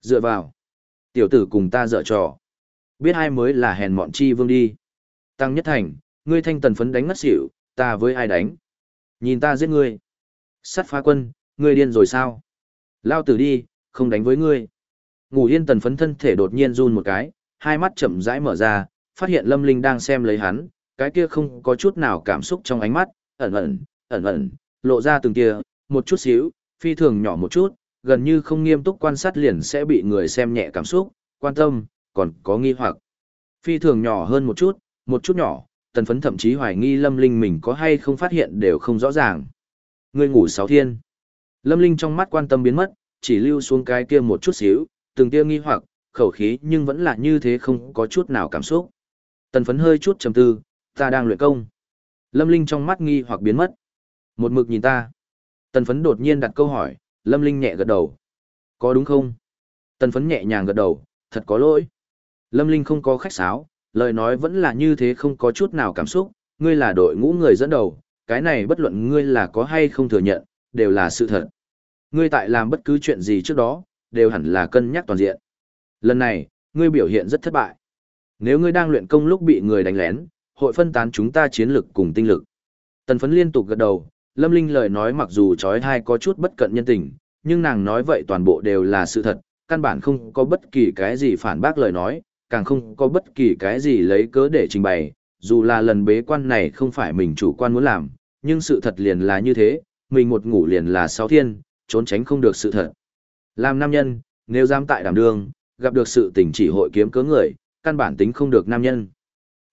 Dựa vào. Tiểu tử cùng ta dở trò. Biết ai mới là hèn mọn chi vương đi. Tăng nhất thành, ngươi thanh tần phấn đánh ngất xỉu, ta với ai đánh. Nhìn ta giết ngươi. Sát phá quân, ngươi điên rồi sao? Lao tử đi, không đánh với ngươi. Ngủ yên tần phấn thân thể đột nhiên run một cái, hai mắt chậm rãi mở ra, phát hiện lâm linh đang xem lấy hắn, cái kia không có chút nào cảm xúc trong ánh mắt, ẩn ẩn, ẩn ẩn, lộ ra từng kia, một chút xíu, phi thường nhỏ một chút, gần như không nghiêm túc quan sát liền sẽ bị người xem nhẹ cảm xúc, quan tâm, còn có nghi hoặc. Phi thường nhỏ hơn một chút, một chút nhỏ, tần phấn thậm chí hoài nghi lâm linh mình có hay không phát hiện đều không rõ ràng. người ngủ sáu thiên. Lâm linh trong mắt quan tâm biến mất, chỉ lưu xuống cái kia một chút xíu, từng tia nghi hoặc, khẩu khí nhưng vẫn là như thế không có chút nào cảm xúc. Tần phấn hơi chút trầm tư, ta đang luyện công. Lâm Linh trong mắt nghi hoặc biến mất. Một mực nhìn ta. Tần phấn đột nhiên đặt câu hỏi, Lâm Linh nhẹ gật đầu. Có đúng không? Tần phấn nhẹ nhàng gật đầu, thật có lỗi. Lâm Linh không có khách sáo, lời nói vẫn là như thế không có chút nào cảm xúc, ngươi là đội ngũ người dẫn đầu, cái này bất luận ngươi là có hay không thừa nhận, đều là sự thật. Ngươi tại làm bất cứ chuyện gì trước đó, đều hẳn là cân nhắc toàn diện. Lần này, ngươi biểu hiện rất thất bại. Nếu ngươi đang luyện công lúc bị người đánh lén, hội phân tán chúng ta chiến lực cùng tinh lực. Tần phấn liên tục gật đầu, Lâm Linh lời nói mặc dù trói thai có chút bất cận nhân tình, nhưng nàng nói vậy toàn bộ đều là sự thật, căn bản không có bất kỳ cái gì phản bác lời nói, càng không có bất kỳ cái gì lấy cớ để trình bày, dù là lần bế quan này không phải mình chủ quan muốn làm, nhưng sự thật liền là như thế, mình một ngủ liền là sáu thiên, trốn tránh không được sự thật. Làm nam nhân, nếu dám tại đảm đường, gặp được sự tình chỉ hội kiếm cớ người, căn bản tính không được nam nhân.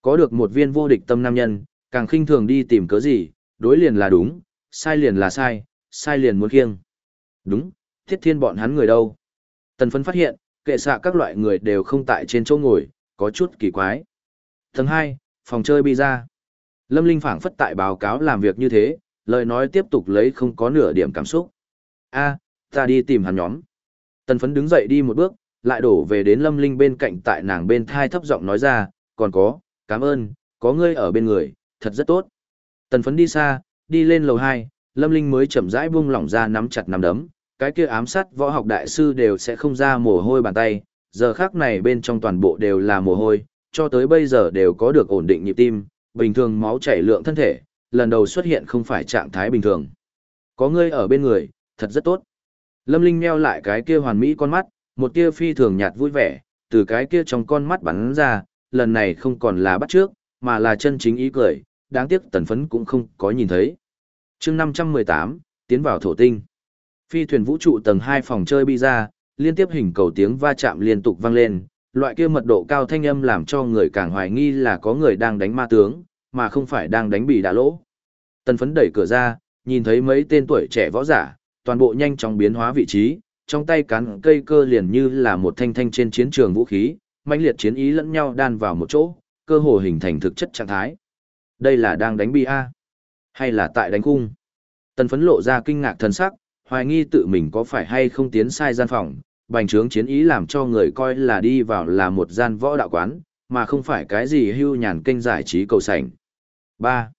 Có được một viên vô địch tâm nam nhân, càng khinh thường đi tìm cớ gì, đối liền là đúng, sai liền là sai, sai liền muốn kiêng. Đúng, thiết thiên bọn hắn người đâu. Tần phấn phát hiện, kệ xạ các loại người đều không tại trên chỗ ngồi, có chút kỳ quái. Tầng 2, phòng chơi bi ra. Lâm Linh phảng phất tại báo cáo làm việc như thế, lời nói tiếp tục lấy không có nửa điểm cảm xúc. a ta đi tìm hắn nhóm. Tần phấn đứng dậy đi một bước, lại đổ về đến Lâm Linh bên cạnh tại nàng bên thai thấp giọng nói ra, còn có, cảm ơn, có ngươi ở bên người, thật rất tốt. Tần phấn đi xa, đi lên lầu 2, Lâm Linh mới chậm rãi buông lỏng ra nắm chặt nắm đấm, cái kia ám sát võ học đại sư đều sẽ không ra mồ hôi bàn tay, giờ khác này bên trong toàn bộ đều là mồ hôi, cho tới bây giờ đều có được ổn định nhịp tim, bình thường máu chảy lượng thân thể, lần đầu xuất hiện không phải trạng thái bình thường. Có ngươi ở bên người, thật rất tốt. Lâm Linh meo lại cái kia hoàn mỹ con mắt, một tia phi thường nhạt vui vẻ, từ cái kia trong con mắt bắn ra, lần này không còn là bắt trước, mà là chân chính ý cười, đáng tiếc tần phấn cũng không có nhìn thấy. chương 518, tiến vào thổ tinh. Phi thuyền vũ trụ tầng 2 phòng chơi bi ra, liên tiếp hình cầu tiếng va chạm liên tục vang lên, loại kia mật độ cao thanh âm làm cho người càng hoài nghi là có người đang đánh ma tướng, mà không phải đang đánh bị đạ lỗ. Tần phấn đẩy cửa ra, nhìn thấy mấy tên tuổi trẻ võ giả, toàn bộ nhanh chóng biến hóa vị trí, trong tay cán cây cơ liền như là một thanh thanh trên chiến trường vũ khí, mãnh liệt chiến ý lẫn nhau đan vào một chỗ, cơ hồ hình thành thực chất trạng thái. Đây là đang đánh bi a, hay là tại đánh cung? Tần phấn lộ ra kinh ngạc thần sắc, hoài nghi tự mình có phải hay không tiến sai gian phòng, bành trướng chiến ý làm cho người coi là đi vào là một gian võ đạo quán, mà không phải cái gì hưu nhàn kênh giải trí cầu sảnh. 3.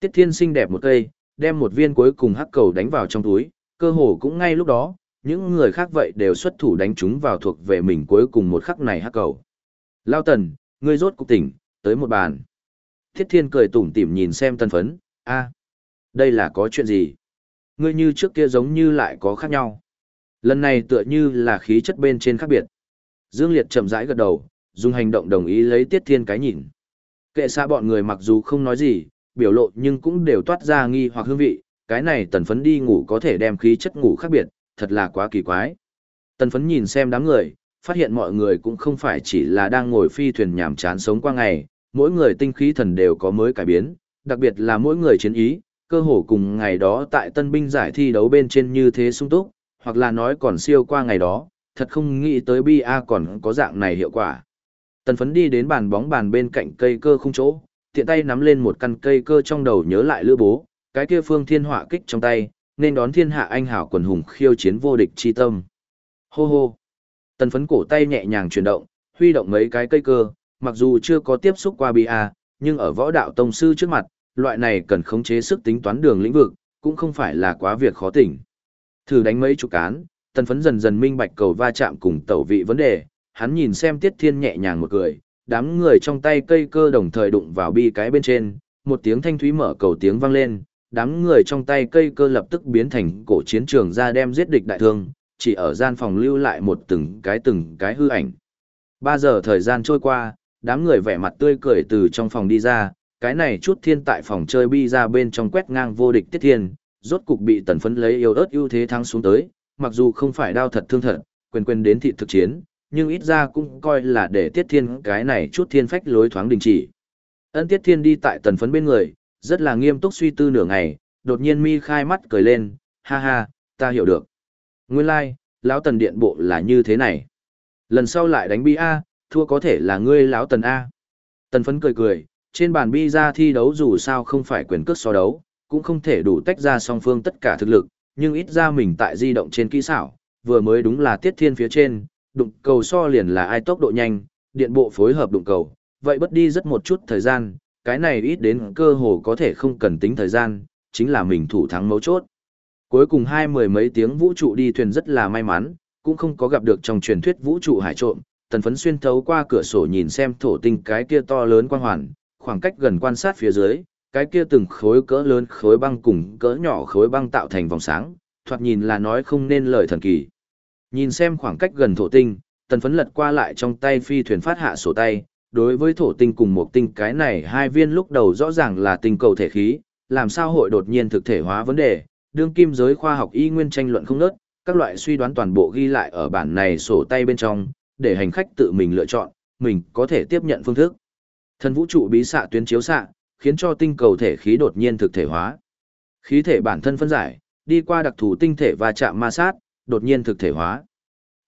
Tiết Thiên xinh đẹp một cây, đem một viên cuối cùng hắc cầu đánh vào trong túi, cơ hồ cũng ngay lúc đó, những người khác vậy đều xuất thủ đánh chúng vào thuộc về mình cuối cùng một khắc này hắc cầu. Lao tần, ngươi rốt cục tỉnh, tới một bàn. Thiết thiên cười tủm tỉm nhìn xem tân phấn, a đây là có chuyện gì? Ngươi như trước kia giống như lại có khác nhau. Lần này tựa như là khí chất bên trên khác biệt. Dương Liệt chậm rãi gật đầu, dùng hành động đồng ý lấy tiết thiên cái nhìn. Kệ xa bọn người mặc dù không nói gì, biểu lộ nhưng cũng đều toát ra nghi hoặc hương vị, cái này tần phấn đi ngủ có thể đem khí chất ngủ khác biệt, thật là quá kỳ quái. Tần phấn nhìn xem đám người, phát hiện mọi người cũng không phải chỉ là đang ngồi phi thuyền nhảm chán sống qua ngày, mỗi người tinh khí thần đều có mới cải biến, đặc biệt là mỗi người chiến ý, cơ hồ cùng ngày đó tại tân binh giải thi đấu bên trên như thế sung túc, hoặc là nói còn siêu qua ngày đó, thật không nghĩ tới BA còn có dạng này hiệu quả. Tần phấn đi đến bàn bóng bàn bên cạnh cây cơ không chỗ, tiện tay nắm lên một căn cây cơ trong đầu nhớ lại lữ bố, cái kia phương thiên họa kích trong tay, nên đón thiên hạ anh hảo quần hùng khiêu chiến vô địch chi tâm. Hô hô. Tần phấn cổ tay nhẹ nhàng chuyển động, huy động mấy cái cây cơ, mặc dù chưa có tiếp xúc qua Bia, nhưng ở võ đạo tông sư trước mặt, loại này cần khống chế sức tính toán đường lĩnh vực, cũng không phải là quá việc khó tỉnh. Thử đánh mấy chục cán, tần phấn dần dần minh bạch cầu va chạm cùng tẩu vị vấn đề, hắn nhìn xem tiết thiên nhẹ nhàng một cười, đám người trong tay cây cơ đồng thời đụng vào bi cái bên trên, một tiếng thanh thúy mở cầu tiếng vang lên, đám người trong tay cây cơ lập tức biến thành cổ chiến trường ra đem giết địch đại thương, chỉ ở gian phòng lưu lại một từng cái từng cái hư ảnh. Ba giờ thời gian trôi qua, đám người vẻ mặt tươi cười từ trong phòng đi ra, cái này chút thiên tại phòng chơi bi ra bên trong quét ngang vô địch tiết thiên, rốt cục bị tần phấn lấy yêu ớt ưu thế thắng xuống tới, mặc dù không phải đau thật thương thật, quyền quyền đến thị thực chiến, nhưng ít ra cũng coi là để tiết thiên cái này chút thiên phách lối thoáng đình chỉ. Ân tiết thiên đi tại tần phấn bên người, rất là nghiêm túc suy tư nửa ngày, đột nhiên mi khai mắt cười lên, ha ha, ta hiểu được. Nguyên lai, like, lão tần điện bộ là như thế này. Lần sau lại đánh bi A, thua có thể là ngươi lão tần A. Tần phấn cười cười, trên bàn bi ra thi đấu dù sao không phải quyền cước so đấu, cũng không thể đủ tách ra song phương tất cả thực lực, nhưng ít ra mình tại di động trên kỹ xảo, vừa mới đúng là tiết thiên phía trên, đụng cầu so liền là ai tốc độ nhanh, điện bộ phối hợp đụng cầu, vậy bất đi rất một chút thời gian, cái này ít đến cơ hồ có thể không cần tính thời gian, chính là mình thủ thắng mấu chốt. Cuối cùng hai mười mấy tiếng vũ trụ đi thuyền rất là may mắn, cũng không có gặp được trong truyền thuyết vũ trụ hải trộm, tần phấn xuyên thấu qua cửa sổ nhìn xem thổ tinh cái kia to lớn quang hoàn, khoảng cách gần quan sát phía dưới, cái kia từng khối cỡ lớn khối băng cùng cỡ nhỏ khối băng tạo thành vòng sáng, thoạt nhìn là nói không nên lời thần kỳ. Nhìn xem khoảng cách gần thổ tinh, tần phấn lật qua lại trong tay phi thuyền phát hạ sổ tay, đối với thổ tinh cùng một tinh cái này hai viên lúc đầu rõ ràng là tinh cầu thể khí, làm sao hội đột nhiên thực thể hóa vấn đề, đương kim giới khoa học y nguyên tranh luận không nớt, các loại suy đoán toàn bộ ghi lại ở bản này sổ tay bên trong, để hành khách tự mình lựa chọn, mình có thể tiếp nhận phương thức. Thần vũ trụ bí xạ tuyến chiếu xạ, khiến cho tinh cầu thể khí đột nhiên thực thể hóa. Khí thể bản thân phân giải, đi qua đặc thù tinh thể và chạm ma sát, đột nhiên thực thể hóa.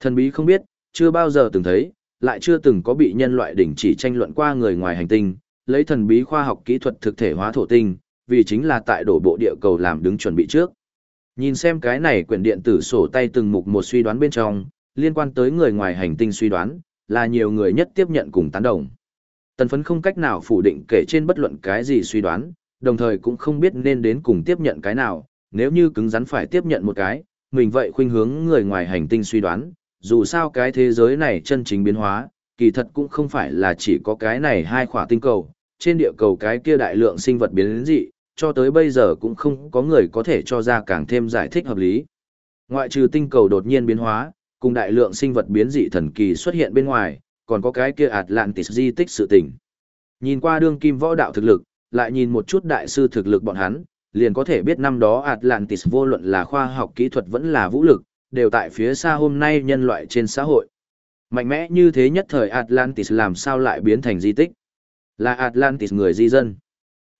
Thần bí không biết, chưa bao giờ từng thấy, lại chưa từng có bị nhân loại đỉnh chỉ tranh luận qua người ngoài hành tinh, lấy thần bí khoa học kỹ thuật thực thể hóa thổ tinh, vì chính là tại đổ bộ địa cầu làm đứng chuẩn bị trước. Nhìn xem cái này quyển điện tử sổ tay từng mục một suy đoán bên trong, liên quan tới người ngoài hành tinh suy đoán, là nhiều người nhất tiếp nhận cùng tán đồng. Tần phấn không cách nào phủ định kể trên bất luận cái gì suy đoán, đồng thời cũng không biết nên đến cùng tiếp nhận cái nào, nếu như cứng rắn phải tiếp nhận một cái, mình vậy khuynh hướng người ngoài hành tinh suy đoán, dù sao cái thế giới này chân chính biến hóa, kỳ thật cũng không phải là chỉ có cái này hai khỏa tinh cầu, trên địa cầu cái kia đại lượng sinh vật biến dị, cho tới bây giờ cũng không có người có thể cho ra càng thêm giải thích hợp lý. Ngoại trừ tinh cầu đột nhiên biến hóa, cùng đại lượng sinh vật biến dị thần kỳ xuất hiện bên ngoài, còn có cái kia Atlantis di tích sự tình. Nhìn qua đương kim võ đạo thực lực, lại nhìn một chút đại sư thực lực bọn hắn, liền có thể biết năm đó Atlantis vô luận là khoa học kỹ thuật vẫn là vũ lực, đều tại phía xa hôm nay nhân loại trên xã hội. Mạnh mẽ như thế nhất thời Atlantis làm sao lại biến thành di tích? Là Atlantis người di dân?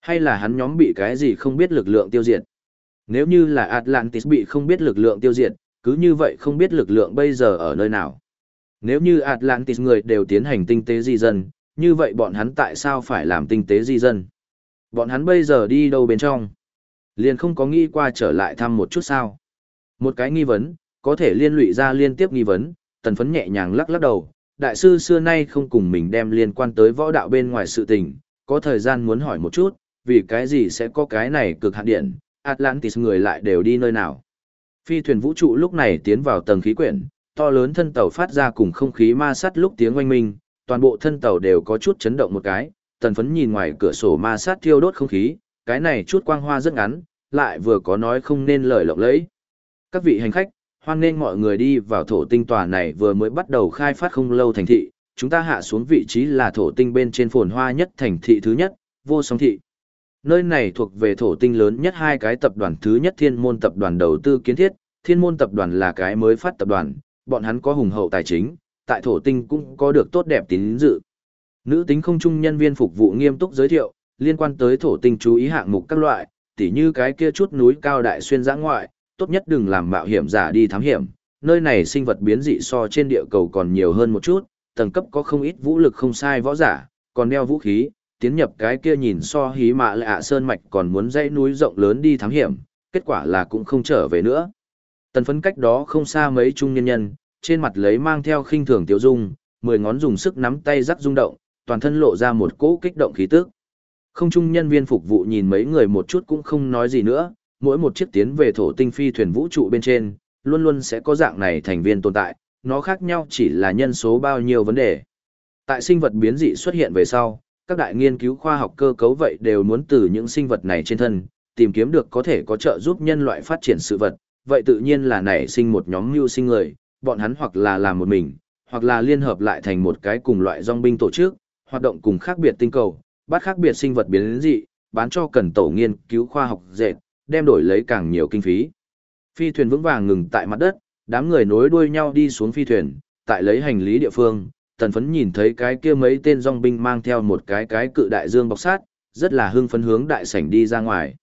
Hay là hắn nhóm bị cái gì không biết lực lượng tiêu diệt? Nếu như là Atlantis bị không biết lực lượng tiêu diệt, cứ như vậy không biết lực lượng bây giờ ở nơi nào? Nếu như Atlantis người đều tiến hành tinh tế di dân, như vậy bọn hắn tại sao phải làm tinh tế di dân? Bọn hắn bây giờ đi đâu bên trong? Liền không có nghĩ qua trở lại thăm một chút sao? Một cái nghi vấn, có thể liên lụy ra liên tiếp nghi vấn, tần phấn nhẹ nhàng lắc lắc đầu. Đại sư xưa nay không cùng mình đem liên quan tới võ đạo bên ngoài sự tình, có thời gian muốn hỏi một chút, vì cái gì sẽ có cái này cực hạn điện, Atlantis người lại đều đi nơi nào. Phi thuyền vũ trụ lúc này tiến vào tầng khí quyển, to lớn thân tàu phát ra cùng không khí ma sát lúc tiếng oanh minh, toàn bộ thân tàu đều có chút chấn động một cái, tần phấn nhìn ngoài cửa sổ ma sát thiêu đốt không khí, cái này chút quang hoa rất ngắn, lại vừa có nói không nên lời lộng lẫy. Các vị hành khách, hoan nên mọi người đi vào thổ tinh tòa này vừa mới bắt đầu khai phát không lâu thành thị, chúng ta hạ xuống vị trí là thổ tinh bên trên phồn hoa nhất thành thị thứ nhất, vô song thị. Nơi này thuộc về thổ tinh lớn nhất hai cái tập đoàn thứ nhất thiên môn tập đoàn đầu tư kiến thiết, thiên môn tập đoàn là cái mới phát tập đoàn, bọn hắn có hùng hậu tài chính, tại thổ tinh cũng có được tốt đẹp tín dự. Nữ tính không trung nhân viên phục vụ nghiêm túc giới thiệu, liên quan tới thổ tinh chú ý hạng mục các loại, tỉ như cái kia chút núi cao đại xuyên giã ngoại, tốt nhất đừng làm mạo hiểm giả đi thám hiểm, nơi này sinh vật biến dị so trên địa cầu còn nhiều hơn một chút, tầng cấp có không ít vũ lực không sai võ giả, còn đeo vũ khí, tiến nhập cái kia nhìn so hí mạ lạ sơn mạch còn muốn dãy núi rộng lớn đi thám hiểm, kết quả là cũng không trở về nữa. Tần phấn cách đó không xa mấy trung nhân nhân, trên mặt lấy mang theo khinh thường tiểu dung, mười ngón dùng sức nắm tay rắc rung động, toàn thân lộ ra một cỗ kích động khí tức. Không trung nhân viên phục vụ nhìn mấy người một chút cũng không nói gì nữa, mỗi một chiếc tiến về thổ tinh phi thuyền vũ trụ bên trên, luôn luôn sẽ có dạng này thành viên tồn tại, nó khác nhau chỉ là nhân số bao nhiêu vấn đề. Tại sinh vật biến dị xuất hiện về sau, các đại nghiên cứu khoa học cơ cấu vậy đều muốn từ những sinh vật này trên thân, tìm kiếm được có thể có trợ giúp nhân loại phát triển sự vật, vậy tự nhiên là nảy sinh một nhóm mưu sinh người, bọn hắn hoặc là làm một mình, hoặc là liên hợp lại thành một cái cùng loại dòng binh tổ chức, hoạt động cùng khác biệt tinh cầu, bắt khác biệt sinh vật biến dị, bán cho cần tổ nghiên cứu khoa học dệt, đem đổi lấy càng nhiều kinh phí. Phi thuyền vững vàng ngừng tại mặt đất, đám người nối đuôi nhau đi xuống phi thuyền, tại lấy hành lý địa phương, tần phấn nhìn thấy cái kia mấy tên dòng binh mang theo một cái cái cự đại dương bọc sát, rất là hưng phấn hướng đại sảnh đi ra ngoài.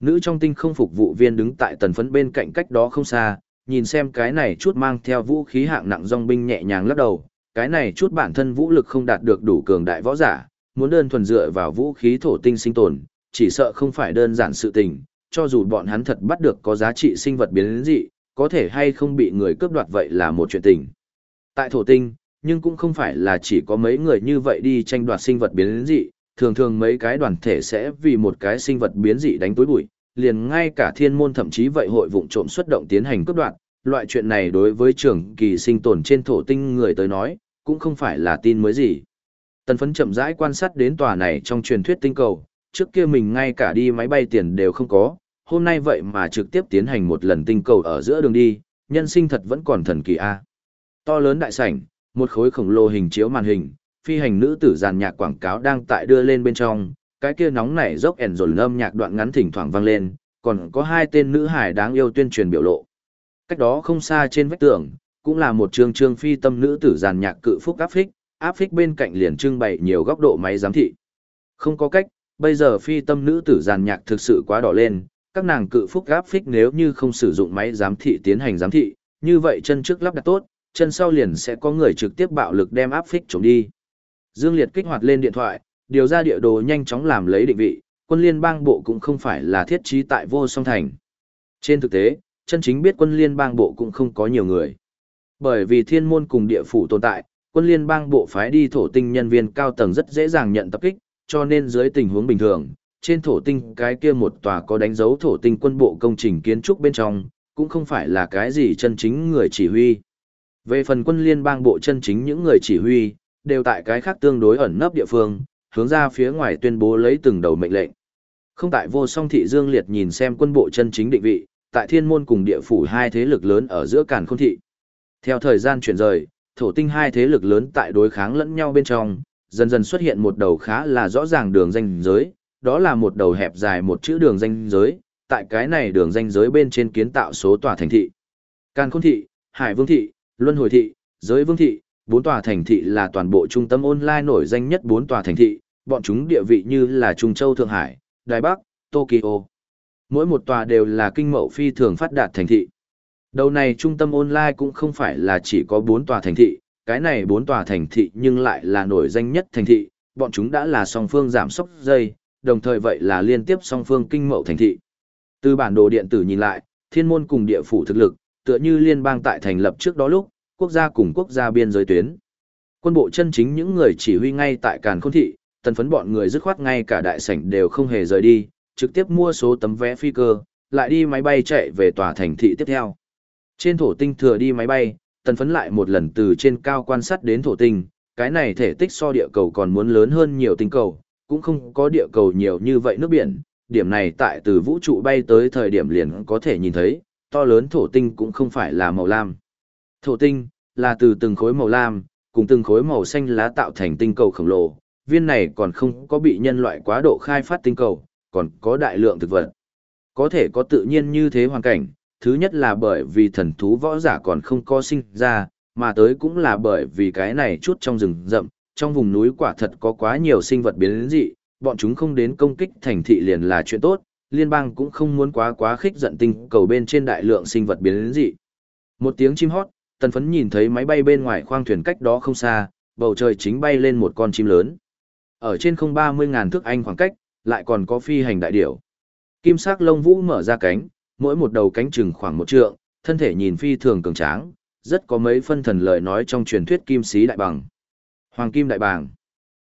Nữ trong tinh không phục vụ viên đứng tại tần phấn bên cạnh cách đó không xa, nhìn xem cái này chút mang theo vũ khí hạng nặng dòng binh nhẹ nhàng lắc đầu, cái này chút bản thân vũ lực không đạt được đủ cường đại võ giả, muốn đơn thuần dựa vào vũ khí thổ tinh sinh tồn, chỉ sợ không phải đơn giản sự tình, cho dù bọn hắn thật bắt được có giá trị sinh vật biến dị, có thể hay không bị người cướp đoạt vậy là một chuyện tình. Tại thổ tinh, nhưng cũng không phải là chỉ có mấy người như vậy đi tranh đoạt sinh vật biến dị, thường thường mấy cái đoàn thể sẽ vì một cái sinh vật biến dị đánh túi bụi, liền ngay cả thiên môn thậm chí vậy hội vụng trộm xuất động tiến hành cướp đoạt, loại chuyện này đối với trưởng kỳ sinh tồn trên thổ tinh người tới nói, cũng không phải là tin mới gì. Tần phấn chậm rãi quan sát đến tòa này trong truyền thuyết tinh cầu, trước kia mình ngay cả đi máy bay tiền đều không có, hôm nay vậy mà trực tiếp tiến hành một lần tinh cầu ở giữa đường đi, nhân sinh thật vẫn còn thần kỳ a. To lớn đại sảnh, một khối khổng lồ hình chiếu màn hình, phi hành nữ tử giàn nhạc quảng cáo đang tại đưa lên bên trong, cái kia nóng nảy dốc ẻn rồn âm nhạc đoạn ngắn thỉnh thoảng vang lên, còn có hai tên nữ hải đáng yêu tuyên truyền biểu lộ. Cách đó không xa trên vách tường, cũng là một trường trương phi tâm nữ tử giàn nhạc cự phúc áp phích, áp phích bên cạnh liền trưng bày nhiều góc độ máy giám thị. Không có cách, bây giờ phi tâm nữ tử giàn nhạc thực sự quá đỏ lên, các nàng cự phúc áp phích nếu như không sử dụng máy giám thị tiến hành giám thị, như vậy chân trước lắp đặt tốt, chân sau liền sẽ có người trực tiếp bạo lực đem áp phích trộm đi. Dương Liệt kích hoạt lên điện thoại, điều ra địa đồ nhanh chóng làm lấy định vị, quân liên bang bộ cũng không phải là thiết trí tại vô song thành. Trên thực tế, chân chính biết quân liên bang bộ cũng không có nhiều người. Bởi vì thiên môn cùng địa phủ tồn tại, quân liên bang bộ phái đi thổ tinh nhân viên cao tầng rất dễ dàng nhận tập kích, cho nên dưới tình huống bình thường, trên thổ tinh cái kia một tòa có đánh dấu thổ tinh quân bộ công trình kiến trúc bên trong, cũng không phải là cái gì chân chính người chỉ huy. Về phần quân liên bang bộ chân chính những người chỉ huy, đều tại cái khác tương đối ẩn nấp địa phương, hướng ra phía ngoài tuyên bố lấy từng đầu mệnh lệnh. Không tại vô song thị Dương Liệt nhìn xem quân bộ chân chính định vị, tại thiên môn cùng địa phủ hai thế lực lớn ở giữa càn khôn thị. Theo thời gian chuyển rời, thổ tinh hai thế lực lớn tại đối kháng lẫn nhau bên trong, dần dần xuất hiện một đầu khá là rõ ràng đường danh giới, đó là một đầu hẹp dài một chữ đường danh giới, tại cái này đường danh giới bên trên kiến tạo số tòa thành thị. Càn khôn thị, Hải Vương thị, Luân Hồi thị, Giới Vương thị, bốn tòa thành thị là toàn bộ trung tâm online nổi danh nhất bốn tòa thành thị, bọn chúng địa vị như là Trung Châu Thượng Hải, Đài Bắc, Tokyo. Mỗi một tòa đều là kinh mậu phi thường phát đạt thành thị. Đầu này trung tâm online cũng không phải là chỉ có bốn tòa thành thị, cái này bốn tòa thành thị nhưng lại là nổi danh nhất thành thị, bọn chúng đã là song phương giảm sốc dây, đồng thời vậy là liên tiếp song phương kinh mậu thành thị. Từ bản đồ điện tử nhìn lại, thiên môn cùng địa phủ thực lực, tựa như liên bang tại thành lập trước đó lúc, quốc gia cùng quốc gia biên giới tuyến. Quân bộ chân chính những người chỉ huy ngay tại Càn Khôn thị, tần phấn bọn người dứt khoát ngay cả đại sảnh đều không hề rời đi, trực tiếp mua số tấm vé phi cơ, lại đi máy bay chạy về tòa thành thị tiếp theo. Trên thổ tinh thừa đi máy bay, tần phấn lại một lần từ trên cao quan sát đến thổ tinh, cái này thể tích so địa cầu còn muốn lớn hơn nhiều tinh cầu, cũng không có địa cầu nhiều như vậy nước biển, điểm này tại từ vũ trụ bay tới thời điểm liền có thể nhìn thấy, to lớn thổ tinh cũng không phải là màu lam. Thổ tinh, là từ từng khối màu lam, cùng từng khối màu xanh lá tạo thành tinh cầu khổng lồ, viên này còn không có bị nhân loại quá độ khai phát tinh cầu, còn có đại lượng thực vật. Có thể có tự nhiên như thế hoàn cảnh, thứ nhất là bởi vì thần thú võ giả còn không có sinh ra, mà tới cũng là bởi vì cái này chút trong rừng rậm, trong vùng núi quả thật có quá nhiều sinh vật biến dị, bọn chúng không đến công kích thành thị liền là chuyện tốt, liên bang cũng không muốn quá quá khích giận tinh cầu bên trên đại lượng sinh vật biến dị. Một tiếng chim hót, tần phấn nhìn thấy máy bay bên ngoài khoang thuyền cách đó không xa, bầu trời chính bay lên một con chim lớn. Ở trên không 30.000 thước anh khoảng cách, lại còn có phi hành đại điểu. Kim sắc lông vũ mở ra cánh, mỗi một đầu cánh chừng khoảng một trượng, thân thể nhìn phi thường cường tráng, rất có mấy phân thần lời nói trong truyền thuyết kim sĩ đại bằng. Hoàng kim đại bàng.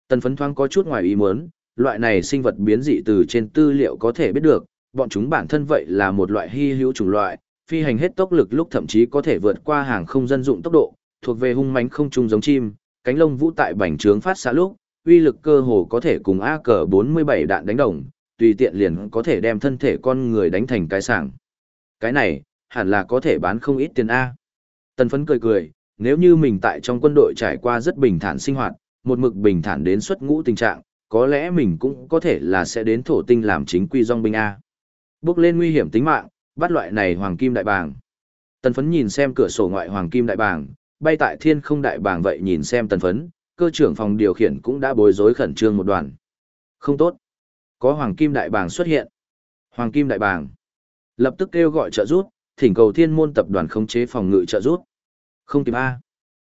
Tần phấn thoáng có chút ngoài ý muốn, loại này sinh vật biến dị từ trên tư liệu có thể biết được, bọn chúng bản thân vậy là một loại hy hữu chủng loại, phi hành hết tốc lực lúc thậm chí có thể vượt qua hàng không dân dụng tốc độ, thuộc về hung mãnh không trung giống chim, cánh lông vũ tại bành trướng phát xạ lúc, uy lực cơ hồ có thể cùng A cỡ 47 đạn đánh đồng, tùy tiện liền có thể đem thân thể con người đánh thành cái sảng. Cái này, hẳn là có thể bán không ít tiền A. Tần phấn cười cười, nếu như mình tại trong quân đội trải qua rất bình thản sinh hoạt, một mực bình thản đến xuất ngũ tình trạng, có lẽ mình cũng có thể là sẽ đến thổ tinh làm chính quy dòng binh A. Bước lên nguy hiểm tính mạng, bắt loại này hoàng kim đại bàng. Tần phấn nhìn xem cửa sổ ngoại hoàng kim đại bàng, bay tại thiên không đại bàng vậy nhìn xem tần phấn, cơ trưởng phòng điều khiển cũng đã bối rối khẩn trương một đoàn. Không tốt. Có hoàng kim đại bàng xuất hiện. Hoàng kim đại bàng. Lập tức kêu gọi trợ rút, thỉnh cầu thiên môn tập đoàn khống chế phòng ngự trợ rút. Không kịp A.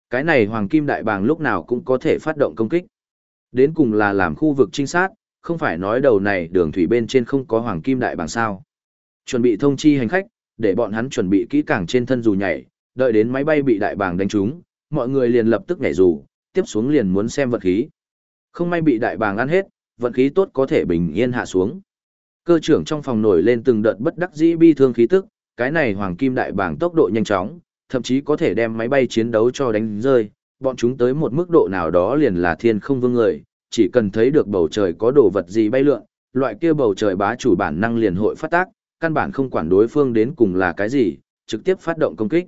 Cái này hoàng kim đại bàng lúc nào cũng có thể phát động công kích. Đến cùng là làm khu vực trinh sát, không phải nói đầu này đường thủy bên trên không có hoàng kim đại bàng sao. Chuẩn bị thông chi hành khách, để bọn hắn chuẩn bị kỹ càng trên thân dù nhảy, đợi đến máy bay bị đại bàng đánh trúng, mọi người liền lập tức nhảy dù, tiếp xuống liền muốn xem vật khí. Không may bị đại bàng ăn hết, vận khí tốt có thể bình yên hạ xuống. Cơ trưởng trong phòng nổi lên từng đợt bất đắc dĩ bi thương khí tức, cái này hoàng kim đại bàng tốc độ nhanh chóng, thậm chí có thể đem máy bay chiến đấu cho đánh rơi, bọn chúng tới một mức độ nào đó liền là thiên không vương người, chỉ cần thấy được bầu trời có đồ vật gì bay lượn, loại kia bầu trời bá chủ bản năng liền hội phát tác, căn bản không quản đối phương đến cùng là cái gì, trực tiếp phát động công kích.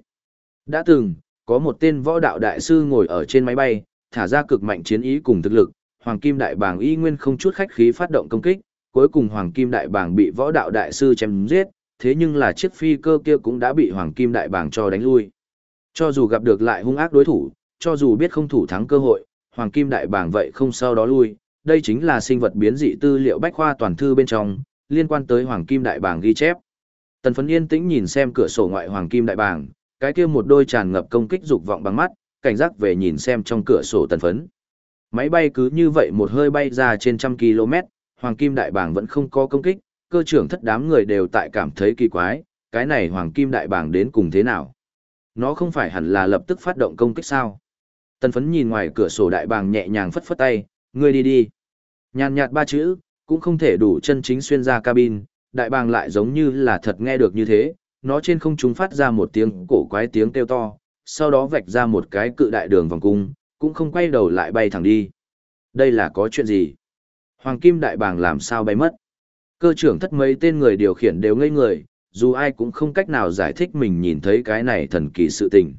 Đã từng, có một tên võ đạo đại sư ngồi ở trên máy bay, thả ra cực mạnh chiến ý cùng thực lực, Hoàng Kim Đại Bàng y nguyên không chút khách khí phát động công kích, cuối cùng Hoàng Kim Đại Bàng bị võ đạo đại sư chém giết, thế nhưng là chiếc phi cơ kia cũng đã bị Hoàng Kim Đại Bàng cho đánh lui. Cho dù gặp được lại hung ác đối thủ, cho dù biết không thủ thắng cơ hội, Hoàng Kim Đại Bàng vậy không sau đó lui, đây chính là sinh vật biến dị tư liệu bách khoa toàn thư bên trong, liên quan tới Hoàng Kim Đại Bàng ghi chép. Tần phấn yên tĩnh nhìn xem cửa sổ ngoại Hoàng Kim Đại Bàng, cái kia một đôi tràn ngập công kích dục vọng bằng mắt, cảnh giác về nhìn xem trong cửa sổ tần phấn. Máy bay cứ như vậy một hơi bay ra trên trăm km, Hoàng Kim Đại Bàng vẫn không có công kích, cơ trưởng thất đám người đều tại cảm thấy kỳ quái, cái này Hoàng Kim Đại Bàng đến cùng thế nào? Nó không phải hẳn là lập tức phát động công kích sao? Tần phấn nhìn ngoài cửa sổ Đại Bàng nhẹ nhàng phất phất tay, ngươi đi đi. Nhàn nhạt ba chữ, cũng không thể đủ chân chính xuyên ra cabin, Đại Bàng lại giống như là thật nghe được như thế, nó trên không trung phát ra một tiếng cổ quái tiếng kêu to, sau đó vạch ra một cái cự đại đường vòng cung, cũng không quay đầu lại bay thẳng đi. Đây là có chuyện gì? Hoàng Kim Đại Bàng làm sao bay mất? Cơ trưởng thất mấy tên người điều khiển đều ngây người, dù ai cũng không cách nào giải thích mình nhìn thấy cái này thần kỳ sự tình.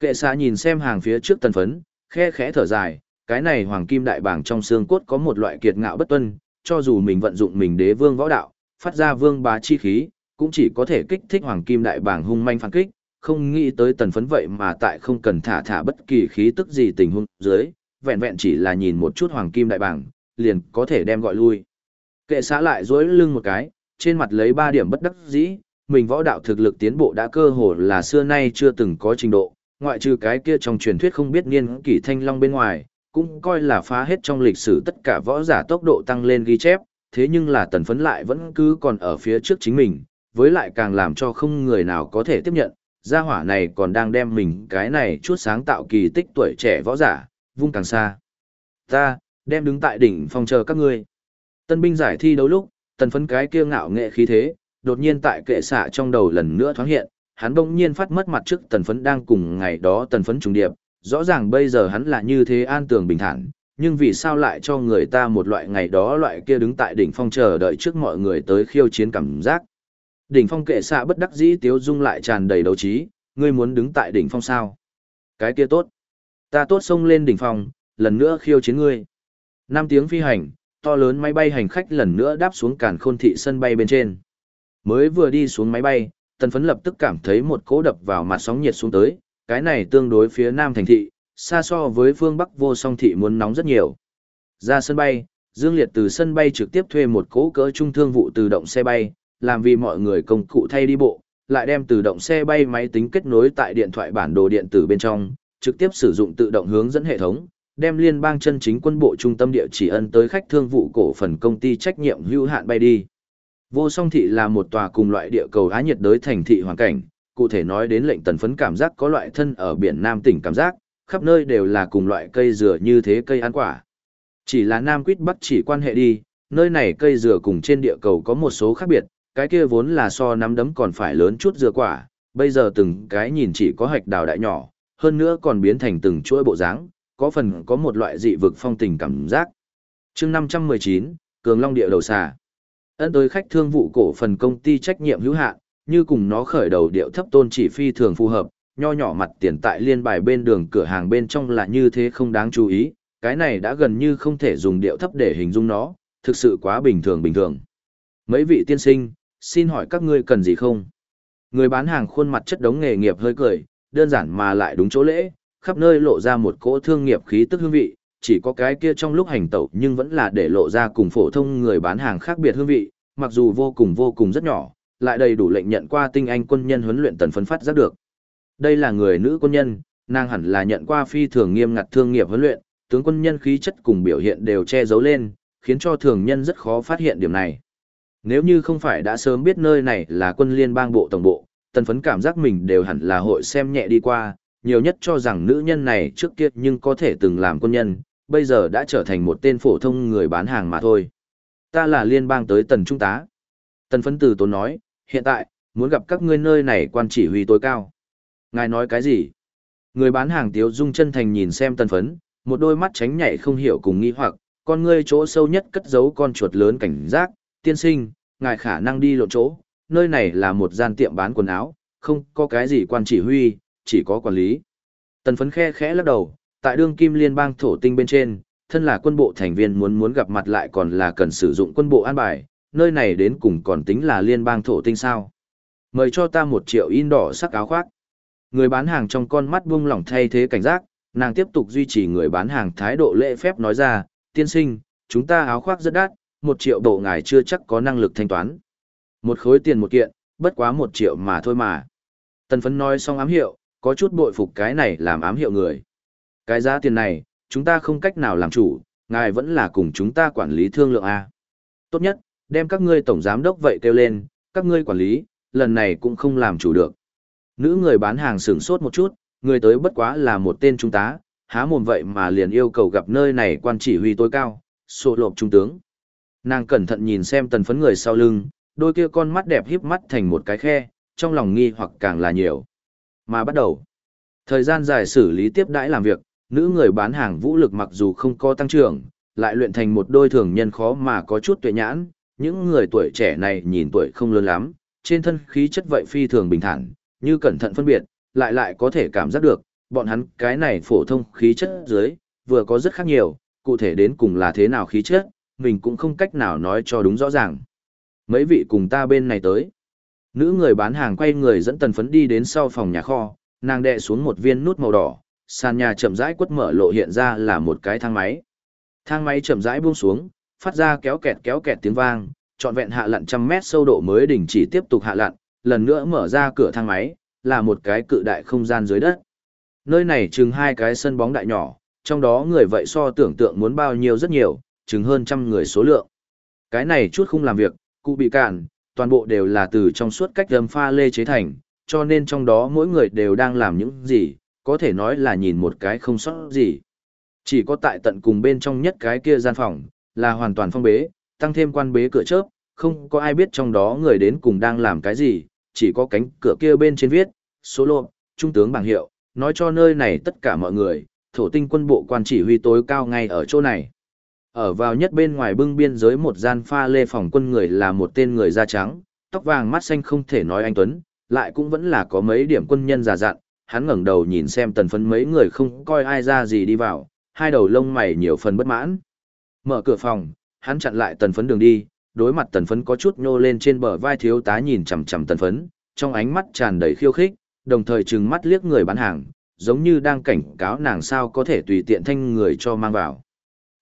Kệ xạ nhìn xem hàng phía trước tần phấn, khe khẽ thở dài, cái này Hoàng Kim Đại Bàng trong xương cốt có một loại kiệt ngạo bất tuân, cho dù mình vận dụng mình đế vương võ đạo, phát ra vương bá chi khí, cũng chỉ có thể kích thích Hoàng Kim Đại Bàng hung manh phản kích, không nghĩ tới tần phấn vậy mà tại không cần thả thả bất kỳ khí tức gì tình huống dưới, vẹn vẹn chỉ là nhìn một chút hoàng kim đại bảng, liền có thể đem gọi lui. Kệ xã lại dối lưng một cái, trên mặt lấy ba điểm bất đắc dĩ, mình võ đạo thực lực tiến bộ đã cơ hồ là xưa nay chưa từng có trình độ, ngoại trừ cái kia trong truyền thuyết không biết niên kỷ thanh long bên ngoài, cũng coi là phá hết trong lịch sử tất cả võ giả tốc độ tăng lên ghi chép, thế nhưng là tần phấn lại vẫn cứ còn ở phía trước chính mình, với lại càng làm cho không người nào có thể tiếp nhận, gia hỏa này còn đang đem mình cái này chút sáng tạo kỳ tích tuổi trẻ võ giả, vung càng xa. Ta, đem đứng tại đỉnh phòng chờ các ngươi. Tân binh giải thi đấu lúc, tần phấn cái kia ngạo nghệ khí thế, đột nhiên tại kệ xạ trong đầu lần nữa thoáng hiện, hắn bỗng nhiên phát mất mặt trước tần phấn đang cùng ngày đó tần phấn trùng điệp, rõ ràng bây giờ hắn là như thế an tường bình thản, nhưng vì sao lại cho người ta một loại ngày đó loại kia đứng tại đỉnh phong chờ đợi trước mọi người tới khiêu chiến cảm giác. Đỉnh phong kệ xạ bất đắc dĩ tiếu dung lại tràn đầy đấu trí, ngươi muốn đứng tại đỉnh phong sao? Cái kia tốt. Ta tốt xông lên đỉnh phong, lần nữa khiêu chiến ngươi. Năm tiếng phi hành, to lớn máy bay hành khách lần nữa đáp xuống cản khôn thị sân bay bên trên. Mới vừa đi xuống máy bay, tần phấn lập tức cảm thấy một cỗ đập vào mặt sóng nhiệt xuống tới, cái này tương đối phía nam thành thị, xa so với phương bắc vô song thị muốn nóng rất nhiều. Ra sân bay, Dương Liệt từ sân bay trực tiếp thuê một cỗ cỡ trung thương vụ tự động xe bay, làm vì mọi người công cụ thay đi bộ, lại đem tự động xe bay máy tính kết nối tại điện thoại bản đồ điện tử bên trong, trực tiếp sử dụng tự động hướng dẫn hệ thống, đem liên bang chân chính quân bộ trung tâm địa chỉ ân tới khách thương vụ cổ phần công ty trách nhiệm hữu hạn bay đi. Vô song thị là một tòa cùng loại địa cầu á nhiệt đới thành thị hoàn cảnh, cụ thể nói đến lệnh tần phấn cảm giác có loại thân ở biển Nam tỉnh cảm giác, khắp nơi đều là cùng loại cây dừa như thế cây ăn quả. Chỉ là Nam Quýt Bắc chỉ quan hệ đi, nơi này cây dừa cùng trên địa cầu có một số khác biệt, cái kia vốn là so nắm đấm còn phải lớn chút dừa quả, bây giờ từng cái nhìn chỉ có hạch đào đại nhỏ, hơn nữa còn biến thành từng chuỗi bộ dáng, có phần có một loại dị vực phong tình cảm giác. chương 519, Cường Long Địa Đầu Xà. Ấn tới khách thương vụ cổ phần công ty trách nhiệm hữu hạn, như cùng nó khởi đầu điệu thấp tôn chỉ phi thường phù hợp, nho nhỏ mặt tiền tại liên bài bên đường cửa hàng bên trong là như thế không đáng chú ý, cái này đã gần như không thể dùng điệu thấp để hình dung nó, thực sự quá bình thường bình thường. Mấy vị tiên sinh, xin hỏi các ngươi cần gì không? Người bán hàng khuôn mặt chất đống nghề nghiệp hơi cười, đơn giản mà lại đúng chỗ lễ, khắp nơi lộ ra một cỗ thương nghiệp khí tức hương vị, chỉ có cái kia trong lúc hành tẩu nhưng vẫn là để lộ ra cùng phổ thông người bán hàng khác biệt hương vị, mặc dù vô cùng vô cùng rất nhỏ, lại đầy đủ lệnh nhận qua tinh anh quân nhân huấn luyện tần phấn phát giác được. Đây là người nữ quân nhân, nàng hẳn là nhận qua phi thường nghiêm ngặt thương nghiệp huấn luyện, tướng quân nhân khí chất cùng biểu hiện đều che giấu lên, khiến cho thường nhân rất khó phát hiện điểm này. Nếu như không phải đã sớm biết nơi này là quân liên bang bộ tổng bộ, tần phấn cảm giác mình đều hẳn là hội xem nhẹ đi qua, nhiều nhất cho rằng nữ nhân này trước kia nhưng có thể từng làm quân nhân, bây giờ đã trở thành một tên phổ thông người bán hàng mà thôi. Ta là liên bang tới tần trung tá. Tần phấn từ tốn nói, hiện tại, muốn gặp các ngươi nơi này quan chỉ huy tối cao. Ngài nói cái gì? Người bán hàng tiếu dung chân thành nhìn xem tần phấn, một đôi mắt tránh nhảy không hiểu cùng nghi hoặc, con ngươi chỗ sâu nhất cất giấu con chuột lớn cảnh giác, tiên sinh, ngài khả năng đi lộn chỗ, nơi này là một gian tiệm bán quần áo, không có cái gì quan chỉ huy, chỉ có quản lý. Tần phấn khe khẽ lắc đầu, tại đương kim liên bang thổ tinh bên trên, thân là quân bộ thành viên muốn muốn gặp mặt lại còn là cần sử dụng quân bộ an bài, nơi này đến cùng còn tính là liên bang thổ tinh sao. Mời cho ta một triệu in đỏ sắc áo khoác. Người bán hàng trong con mắt buông lỏng thay thế cảnh giác, nàng tiếp tục duy trì người bán hàng thái độ lễ phép nói ra, tiên sinh, chúng ta áo khoác rất đắt, một triệu bộ ngài chưa chắc có năng lực thanh toán. Một khối tiền một kiện, bất quá một triệu mà thôi mà. Tần phấn nói xong ám hiệu, có chút bội phục cái này làm ám hiệu người. Cái giá tiền này, chúng ta không cách nào làm chủ, ngài vẫn là cùng chúng ta quản lý thương lượng A. Tốt nhất, đem các ngươi tổng giám đốc vậy kêu lên, các ngươi quản lý, lần này cũng không làm chủ được. Nữ người bán hàng sửng sốt một chút, người tới bất quá là một tên trung tá, há mồm vậy mà liền yêu cầu gặp nơi này quan chỉ huy tối cao, sổ lộp trung tướng. Nàng cẩn thận nhìn xem tần phấn người sau lưng, đôi kia con mắt đẹp híp mắt thành một cái khe, trong lòng nghi hoặc càng là nhiều. Mà bắt đầu, thời gian dài xử lý tiếp đãi làm việc, nữ người bán hàng vũ lực mặc dù không có tăng trưởng, lại luyện thành một đôi thường nhân khó mà có chút tuệ nhãn, những người tuổi trẻ này nhìn tuổi không lớn lắm, trên thân khí chất vậy phi thường bình thản, như cẩn thận phân biệt, lại lại có thể cảm giác được, bọn hắn cái này phổ thông khí chất dưới, vừa có rất khác nhiều, cụ thể đến cùng là thế nào khí chất, mình cũng không cách nào nói cho đúng rõ ràng. Mấy vị cùng ta bên này tới. Nữ người bán hàng quay người dẫn tần phấn đi đến sau phòng nhà kho, nàng đệ xuống một viên nút màu đỏ, sàn nhà chậm rãi quất mở lộ hiện ra là một cái thang máy. Thang máy chậm rãi buông xuống, phát ra kéo kẹt kéo kẹt tiếng vang, trọn vẹn hạ lặn trăm mét sâu độ mới đình chỉ tiếp tục hạ lặn, lần nữa mở ra cửa thang máy, là một cái cự đại không gian dưới đất. Nơi này chừng hai cái sân bóng đại nhỏ, trong đó người vậy so tưởng tượng muốn bao nhiêu rất nhiều, chừng hơn trăm người số lượng. Cái này chút không làm việc, cụ bị cản, toàn bộ đều là từ trong suốt cách âm pha lê chế thành, cho nên trong đó mỗi người đều đang làm những gì, có thể nói là nhìn một cái không sót gì. Chỉ có tại tận cùng bên trong nhất cái kia gian phòng, là hoàn toàn phong bế, tăng thêm quan bế cửa chớp, không có ai biết trong đó người đến cùng đang làm cái gì, chỉ có cánh cửa kia bên trên viết, số lộ, trung tướng bảng hiệu, nói cho nơi này tất cả mọi người, thổ tinh quân bộ quan chỉ huy tối cao ngay ở chỗ này. Ở vào nhất bên ngoài bưng biên giới một gian pha lê phòng quân người là một tên người da trắng, tóc vàng mắt xanh không thể nói anh Tuấn, lại cũng vẫn là có mấy điểm quân nhân già dặn, hắn ngẩng đầu nhìn xem tần phấn mấy người không coi ai ra gì đi vào, hai đầu lông mày nhiều phần bất mãn. Mở cửa phòng, hắn chặn lại tần phấn đường đi, đối mặt tần phấn có chút nhô lên trên bờ vai thiếu tá nhìn chằm chằm tần phấn, trong ánh mắt tràn đầy khiêu khích, đồng thời trừng mắt liếc người bán hàng, giống như đang cảnh cáo nàng sao có thể tùy tiện thanh người cho mang vào.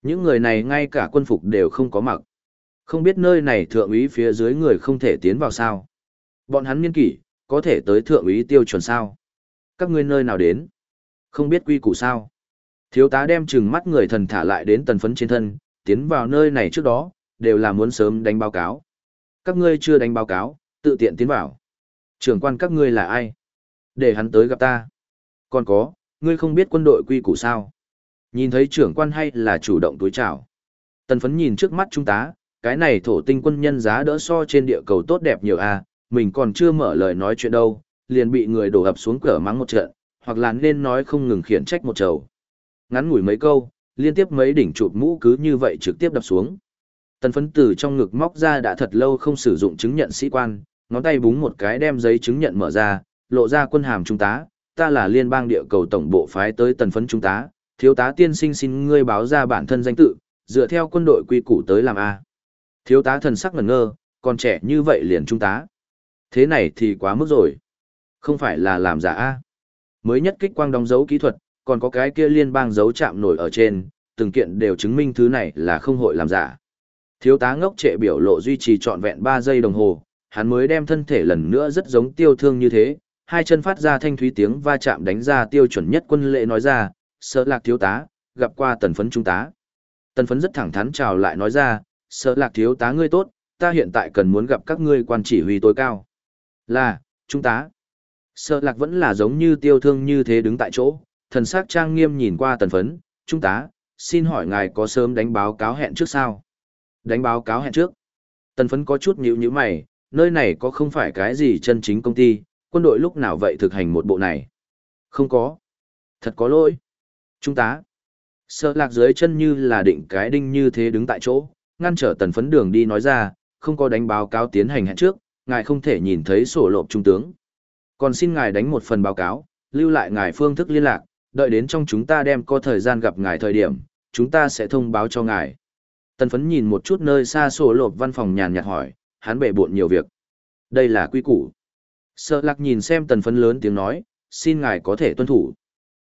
Những người này ngay cả quân phục đều không có mặc. Không biết nơi này thượng úy phía dưới người không thể tiến vào sao. Bọn hắn miên kỷ, có thể tới thượng úy tiêu chuẩn sao. Các ngươi nơi nào đến? Không biết quy củ sao. Thiếu tá đem chừng mắt người thần thả lại đến tần phấn trên thân, tiến vào nơi này trước đó, đều là muốn sớm đánh báo cáo. Các ngươi chưa đánh báo cáo, tự tiện tiến vào. Trưởng quan các ngươi là ai? Để hắn tới gặp ta. Còn có, ngươi không biết quân đội quy củ sao? Nhìn thấy trưởng quan hay là chủ động túi chào. Tần phấn nhìn trước mắt trung tá, cái này thổ tinh quân nhân giá đỡ so trên địa cầu tốt đẹp nhiều a à, mình còn chưa mở lời nói chuyện đâu, liền bị người đổ ập xuống cửa mắng một trận, hoặc là nên nói không ngừng khiển trách một trầu. Ngắn ngủi mấy câu, liên tiếp mấy đỉnh chụp mũ cứ như vậy trực tiếp đập xuống. Tần phấn tử trong ngực móc ra đã thật lâu không sử dụng chứng nhận sĩ quan, ngón tay búng một cái đem giấy chứng nhận mở ra, lộ ra quân hàm trung tá, ta là liên bang địa cầu tổng bộ phái tới tần phấn trung tá, thiếu tá tiên sinh xin ngươi báo ra bản thân danh tự, dựa theo quân đội quy củ tới làm A. Thiếu tá thần sắc ngẩn ngơ, còn trẻ như vậy liền trung tá. Thế này thì quá mức rồi. Không phải là làm giả A. Mới nhất kích quang đóng dấu kỹ thuật, còn có cái kia liên bang dấu chạm nổi ở trên, từng kiện đều chứng minh thứ này là không hội làm giả. Thiếu tá ngốc trệ biểu lộ duy trì trọn vẹn 3 giây đồng hồ, hắn mới đem thân thể lần nữa rất giống tiêu thương như thế, hai chân phát ra thanh thúy tiếng va chạm đánh ra tiêu chuẩn nhất quân lệ nói ra, sợ lạc thiếu tá, gặp qua tần phấn trung tá. Tần phấn rất thẳng thắn chào lại nói ra, sợ lạc thiếu tá ngươi tốt, ta hiện tại cần muốn gặp các ngươi quan chỉ huy tối cao. Là, trung tá. Sợ lạc vẫn là giống như tiêu thương như thế đứng tại chỗ, thần sắc trang nghiêm nhìn qua tần phấn, trung tá, xin hỏi ngài có sớm đánh báo cáo hẹn trước sao? Đánh báo cáo hẹn trước. Tần phấn có chút nhíu nhíu mày, nơi này có không phải cái gì chân chính công ty, quân đội lúc nào vậy thực hành một bộ này? Không có. Thật có lỗi. Trung tá. Sợ lạc dưới chân như là định cái đinh như thế đứng tại chỗ, ngăn trở tần phấn đường đi nói ra, không có đánh báo cáo tiến hành hẹn trước, ngài không thể nhìn thấy sổ lộp trung tướng. Còn xin ngài đánh một phần báo cáo, lưu lại ngài phương thức liên lạc, đợi đến trong chúng ta đem có thời gian gặp ngài thời điểm, chúng ta sẽ thông báo cho ngài. Tần phấn nhìn một chút nơi xa sổ lộp văn phòng nhàn nhạt hỏi, hắn bể bộn nhiều việc. Đây là quy củ. Sợ lạc nhìn xem tần phấn lớn tiếng nói, xin ngài có thể tuân thủ.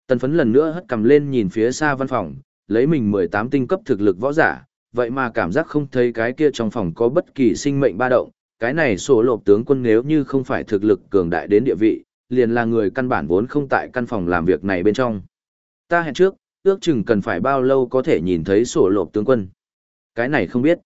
Tần phấn lần nữa hất cầm lên nhìn phía xa văn phòng, lấy mình 18 tinh cấp thực lực võ giả, vậy mà cảm giác không thấy cái kia trong phòng có bất kỳ sinh mệnh ba động. Cái này sổ lộp tướng quân nếu như không phải thực lực cường đại đến địa vị, liền là người căn bản vốn không tại căn phòng làm việc này bên trong. Ta hẹn trước, ước chừng cần phải bao lâu có thể nhìn thấy sổ lộp tướng quân. Cái này không biết.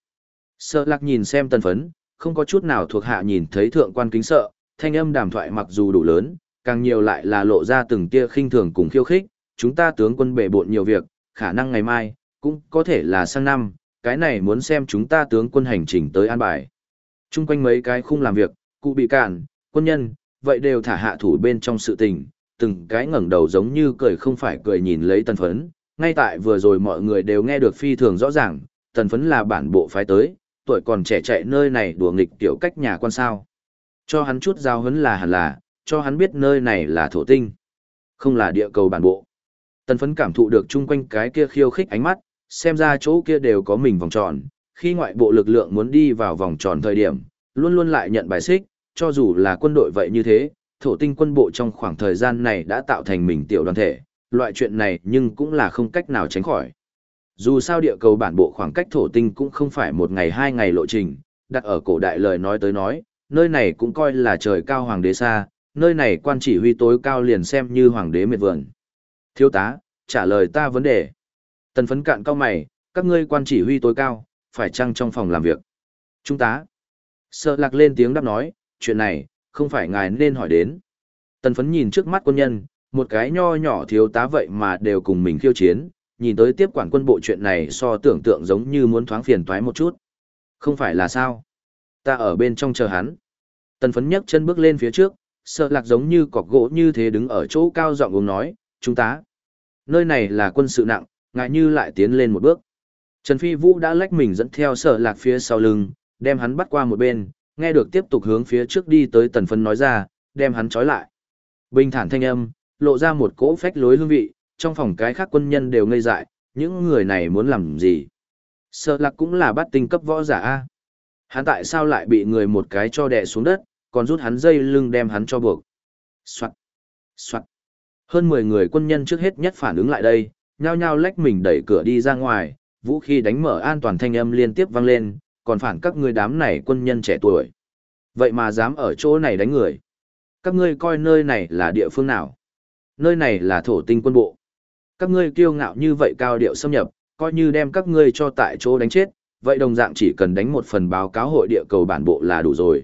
Sợ lạc nhìn xem tần phấn, không có chút nào thuộc hạ nhìn thấy thượng quan kính sợ, thanh âm đàm thoại mặc dù đủ lớn, càng nhiều lại là lộ ra từng tia khinh thường cùng khiêu khích, chúng ta tướng quân bệ bộn nhiều việc, khả năng ngày mai, cũng có thể là sang năm, cái này muốn xem chúng ta tướng quân hành trình tới an bài. Trung quanh mấy cái khung làm việc, cụ bị cản, quân nhân, vậy đều thả hạ thủ bên trong sự tình, từng cái ngẩng đầu giống như cười không phải cười nhìn lấy tần phấn, ngay tại vừa rồi mọi người đều nghe được phi thường rõ ràng, tần phấn là bản bộ phái tới, tuổi còn trẻ chạy nơi này đùa nghịch tiểu cách nhà quan sao. Cho hắn chút giao hấn là hẳn là, cho hắn biết nơi này là thổ tinh, không là địa cầu bản bộ. Tần phấn cảm thụ được chung quanh cái kia khiêu khích ánh mắt, xem ra chỗ kia đều có mình vòng tròn, khi ngoại bộ lực lượng muốn đi vào vòng tròn thời điểm, luôn luôn lại nhận bài xích, cho dù là quân đội vậy như thế, thổ tinh quân bộ trong khoảng thời gian này đã tạo thành mình tiểu đoàn thể, loại chuyện này nhưng cũng là không cách nào tránh khỏi. Dù sao địa cầu bản bộ khoảng cách thổ tinh cũng không phải một ngày hai ngày lộ trình, đặt ở cổ đại lời nói tới nói, nơi này cũng coi là trời cao hoàng đế xa, nơi này quan chỉ huy tối cao liền xem như hoàng đế miệt vườn. Thiếu tá, trả lời ta vấn đề. Tần phấn cạn cao mày, các ngươi quan chỉ huy tối cao, phải chăng trong phòng làm việc? Trung tá. Sợ lạc lên tiếng đáp nói, chuyện này, không phải ngài nên hỏi đến. Tần phấn nhìn trước mắt quân nhân, một cái nho nhỏ thiếu tá vậy mà đều cùng mình khiêu chiến, nhìn tới tiếp quản quân bộ chuyện này so tưởng tượng giống như muốn thoáng phiền toái một chút. Không phải là sao? Ta ở bên trong chờ hắn. Tần phấn nhấc chân bước lên phía trước, sợ lạc giống như cọc gỗ như thế đứng ở chỗ cao giọng uống nói, chúng ta. Nơi này là quân sự nặng, ngại như lại tiến lên một bước. Trần Phi Vũ đã lách mình dẫn theo Sở lạc phía sau lưng, đem hắn bắt qua một bên, nghe được tiếp tục hướng phía trước đi tới tần phân nói ra, đem hắn trói lại. Bình thản thanh âm, lộ ra một cỗ phách lối hương vị, trong phòng cái khác quân nhân đều ngây dại, những người này muốn làm gì? Sở lạc cũng là bắt tinh cấp võ giả A. Hắn tại sao lại bị người một cái cho đè xuống đất, còn rút hắn dây lưng đem hắn cho buộc. Soạn. Soạn. Hơn 10 người quân nhân trước hết nhất phản ứng lại đây, nhao nhao lách mình đẩy cửa đi ra ngoài, vũ khí đánh mở an toàn thanh âm liên tiếp vang lên, còn phản các ngươi đám này quân nhân trẻ tuổi. Vậy mà dám ở chỗ này đánh người. Các ngươi coi nơi này là địa phương nào? Nơi này là thổ tinh quân bộ. Các ngươi kiêu ngạo như vậy cao điệu xâm nhập, coi như đem các ngươi cho tại chỗ đánh chết, vậy đồng dạng chỉ cần đánh một phần báo cáo hội địa cầu bản bộ là đủ rồi.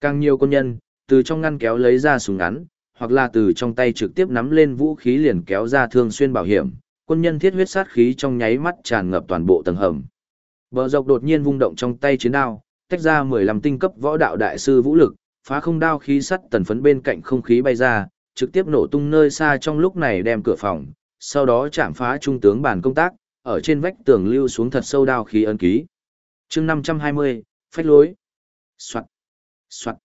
Càng nhiều quân nhân, từ trong ngăn kéo lấy ra súng ngắn, hoặc là từ trong tay trực tiếp nắm lên vũ khí liền kéo ra thương xuyên bảo hiểm, quân nhân thiết huyết sát khí trong nháy mắt tràn ngập toàn bộ tầng hầm. Bờ dọc đột nhiên vung động trong tay chiến đao, tách ra 15 tinh cấp võ đạo đại sư vũ lực, Phá không đao khí sắt tần phấn bên cạnh không khí bay ra, trực tiếp nổ tung nơi xa trong lúc này đem cửa phòng, sau đó chạm phá trung tướng bàn công tác, ở trên vách tường lưu xuống thật sâu đao khí ấn ký. chương 520, phách lối. Soạn. Soạn.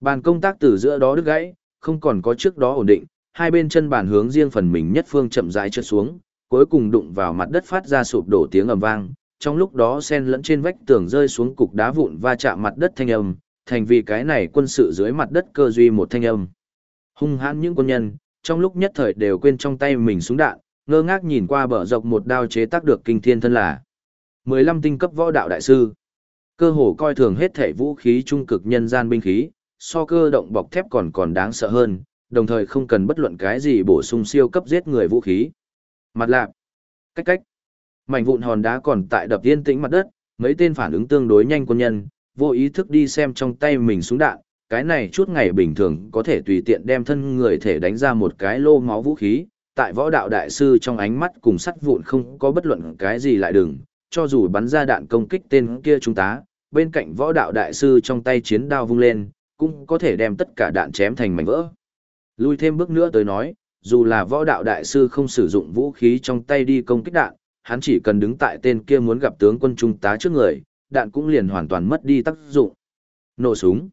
Bàn công tác từ giữa đó đứt gãy, không còn có trước đó ổn định, hai bên chân bàn hướng riêng phần mình nhất phương chậm rãi trượt xuống, cuối cùng đụng vào mặt đất phát ra sụp đổ tiếng ầm vang, trong lúc đó sen lẫn trên vách tường rơi xuống cục đá vụn va chạm mặt đất thanh âm, thành vì cái này quân sự dưới mặt đất cơ duy một thanh âm. Hung hãn những quân nhân, trong lúc nhất thời đều quên trong tay mình súng đạn, ngơ ngác nhìn qua bờ dọc một đao chế tác được kinh thiên thân là 15 tinh cấp võ đạo đại sư. Cơ hồ coi thường hết thể vũ khí trung cực nhân gian binh khí, so cơ động bọc thép còn còn đáng sợ hơn, đồng thời không cần bất luận cái gì bổ sung siêu cấp giết người vũ khí. Mặt lạp, cách cách, mảnh vụn hòn đá còn tại đập yên tĩnh mặt đất, mấy tên phản ứng tương đối nhanh quân nhân, vô ý thức đi xem trong tay mình súng đạn, cái này chút ngày bình thường có thể tùy tiện đem thân người thể đánh ra một cái lô máu vũ khí, tại võ đạo đại sư trong ánh mắt cùng sắt vụn không có bất luận cái gì lại đừng, cho dù bắn ra đạn công kích tên kia trung tá, bên cạnh võ đạo đại sư trong tay chiến đao vung lên, cũng có thể đem tất cả đạn chém thành mảnh vỡ. Lui thêm bước nữa tới nói, dù là võ đạo đại sư không sử dụng vũ khí trong tay đi công kích đạn, hắn chỉ cần đứng tại tên kia muốn gặp tướng quân trung tá trước người, đạn cũng liền hoàn toàn mất đi tác dụng. Nổ súng.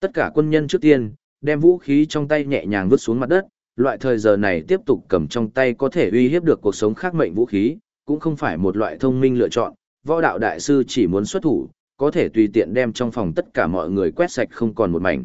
Tất cả quân nhân trước tiên, đem vũ khí trong tay nhẹ nhàng vứt xuống mặt đất, loại thời giờ này tiếp tục cầm trong tay có thể uy hiếp được cuộc sống khác mệnh vũ khí, cũng không phải một loại thông minh lựa chọn, võ đạo đại sư chỉ muốn xuất thủ, có thể tùy tiện đem trong phòng tất cả mọi người quét sạch không còn một mảnh.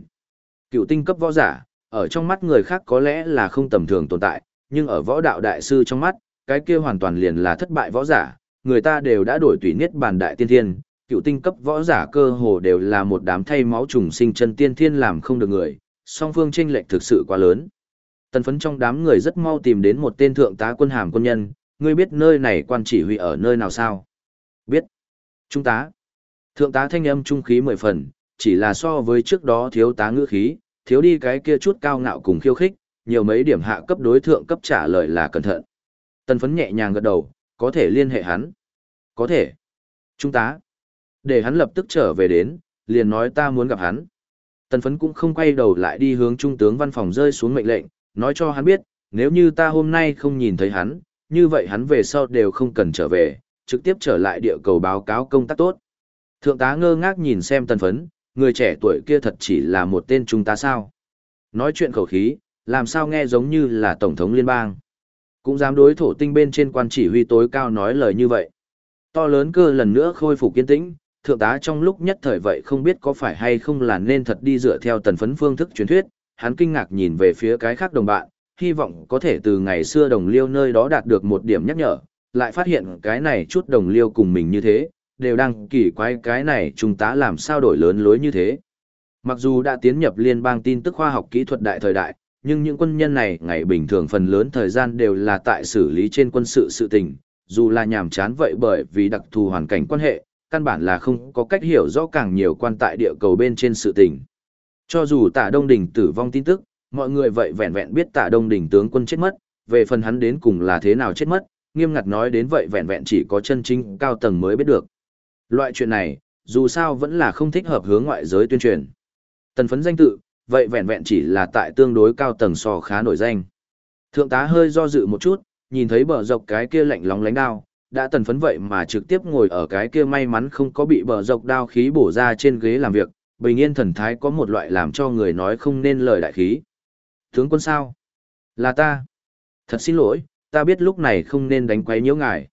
Cựu tinh cấp võ giả, ở trong mắt người khác có lẽ là không tầm thường tồn tại, nhưng ở võ đạo đại sư trong mắt, cái kia hoàn toàn liền là thất bại võ giả, người ta đều đã đổi tùy niết bàn đại tiên thiên, cựu tinh cấp võ giả cơ hồ đều là một đám thay máu trùng sinh chân tiên thiên làm không được người, song phương chênh lệch thực sự quá lớn. Tần phấn trong đám người rất mau tìm đến một tên thượng tá quân hàm quân nhân, ngươi biết nơi này quan chỉ huy ở nơi nào sao? Biết. Trung tá. Thượng tá thanh âm trung khí mười phần, chỉ là so với trước đó thiếu tá ngữ khí, thiếu đi cái kia chút cao ngạo cùng khiêu khích, nhiều mấy điểm hạ cấp đối thượng cấp trả lời là cẩn thận. Tần phấn nhẹ nhàng gật đầu, có thể liên hệ hắn. Có thể. Trung tá. Để hắn lập tức trở về đến, liền nói ta muốn gặp hắn. Tần phấn cũng không quay đầu lại đi hướng trung tướng văn phòng rơi xuống mệnh lệnh, nói cho hắn biết, nếu như ta hôm nay không nhìn thấy hắn, như vậy hắn về sau đều không cần trở về, trực tiếp trở lại địa cầu báo cáo công tác tốt. Thượng tá ngơ ngác nhìn xem tần phấn, người trẻ tuổi kia thật chỉ là một tên trung tá sao. Nói chuyện khẩu khí, làm sao nghe giống như là Tổng thống liên bang. Cũng dám đối thổ tinh bên trên quan chỉ huy tối cao nói lời như vậy. To lớn cơ lần nữa khôi phục kiên tĩnh, thượng tá trong lúc nhất thời vậy không biết có phải hay không là nên thật đi dựa theo tần phấn phương thức truyền thuyết, hắn kinh ngạc nhìn về phía cái khác đồng bạn, hy vọng có thể từ ngày xưa đồng liêu nơi đó đạt được một điểm nhắc nhở, lại phát hiện cái này chút đồng liêu cùng mình như thế, đều đang kỳ quái cái này chúng ta làm sao đổi lớn lối như thế. Mặc dù đã tiến nhập liên bang tin tức khoa học kỹ thuật đại thời đại, nhưng những quân nhân này ngày bình thường phần lớn thời gian đều là tại xử lý trên quân sự sự tình, dù là nhàm chán vậy bởi vì đặc thù hoàn cảnh quan hệ, căn bản là không có cách hiểu rõ càng nhiều quan tại địa cầu bên trên sự tình. Cho dù tả Đông Đình tử vong tin tức, mọi người vậy vẹn vẹn biết tả Đông Đình tướng quân chết mất, về phần hắn đến cùng là thế nào chết mất, nghiêm ngặt nói đến vậy vẹn vẹn chỉ có chân chính cao tầng mới biết được. Loại chuyện này, dù sao vẫn là không thích hợp hướng ngoại giới tuyên truyền. Tần phấn danh tự, vậy vẹn vẹn chỉ là tại tương đối cao tầng so khá nổi danh. Thượng tá hơi do dự một chút, nhìn thấy bờ dọc cái kia lạnh lóng lánh đao, đã tần phấn vậy mà trực tiếp ngồi ở cái kia may mắn không có bị bờ dọc đao khí bổ ra trên ghế làm việc, bình yên thần thái có một loại làm cho người nói không nên lời đại khí. Tướng quân sao? Là ta. Thật xin lỗi, ta biết lúc này không nên đánh quấy nhiễu ngài.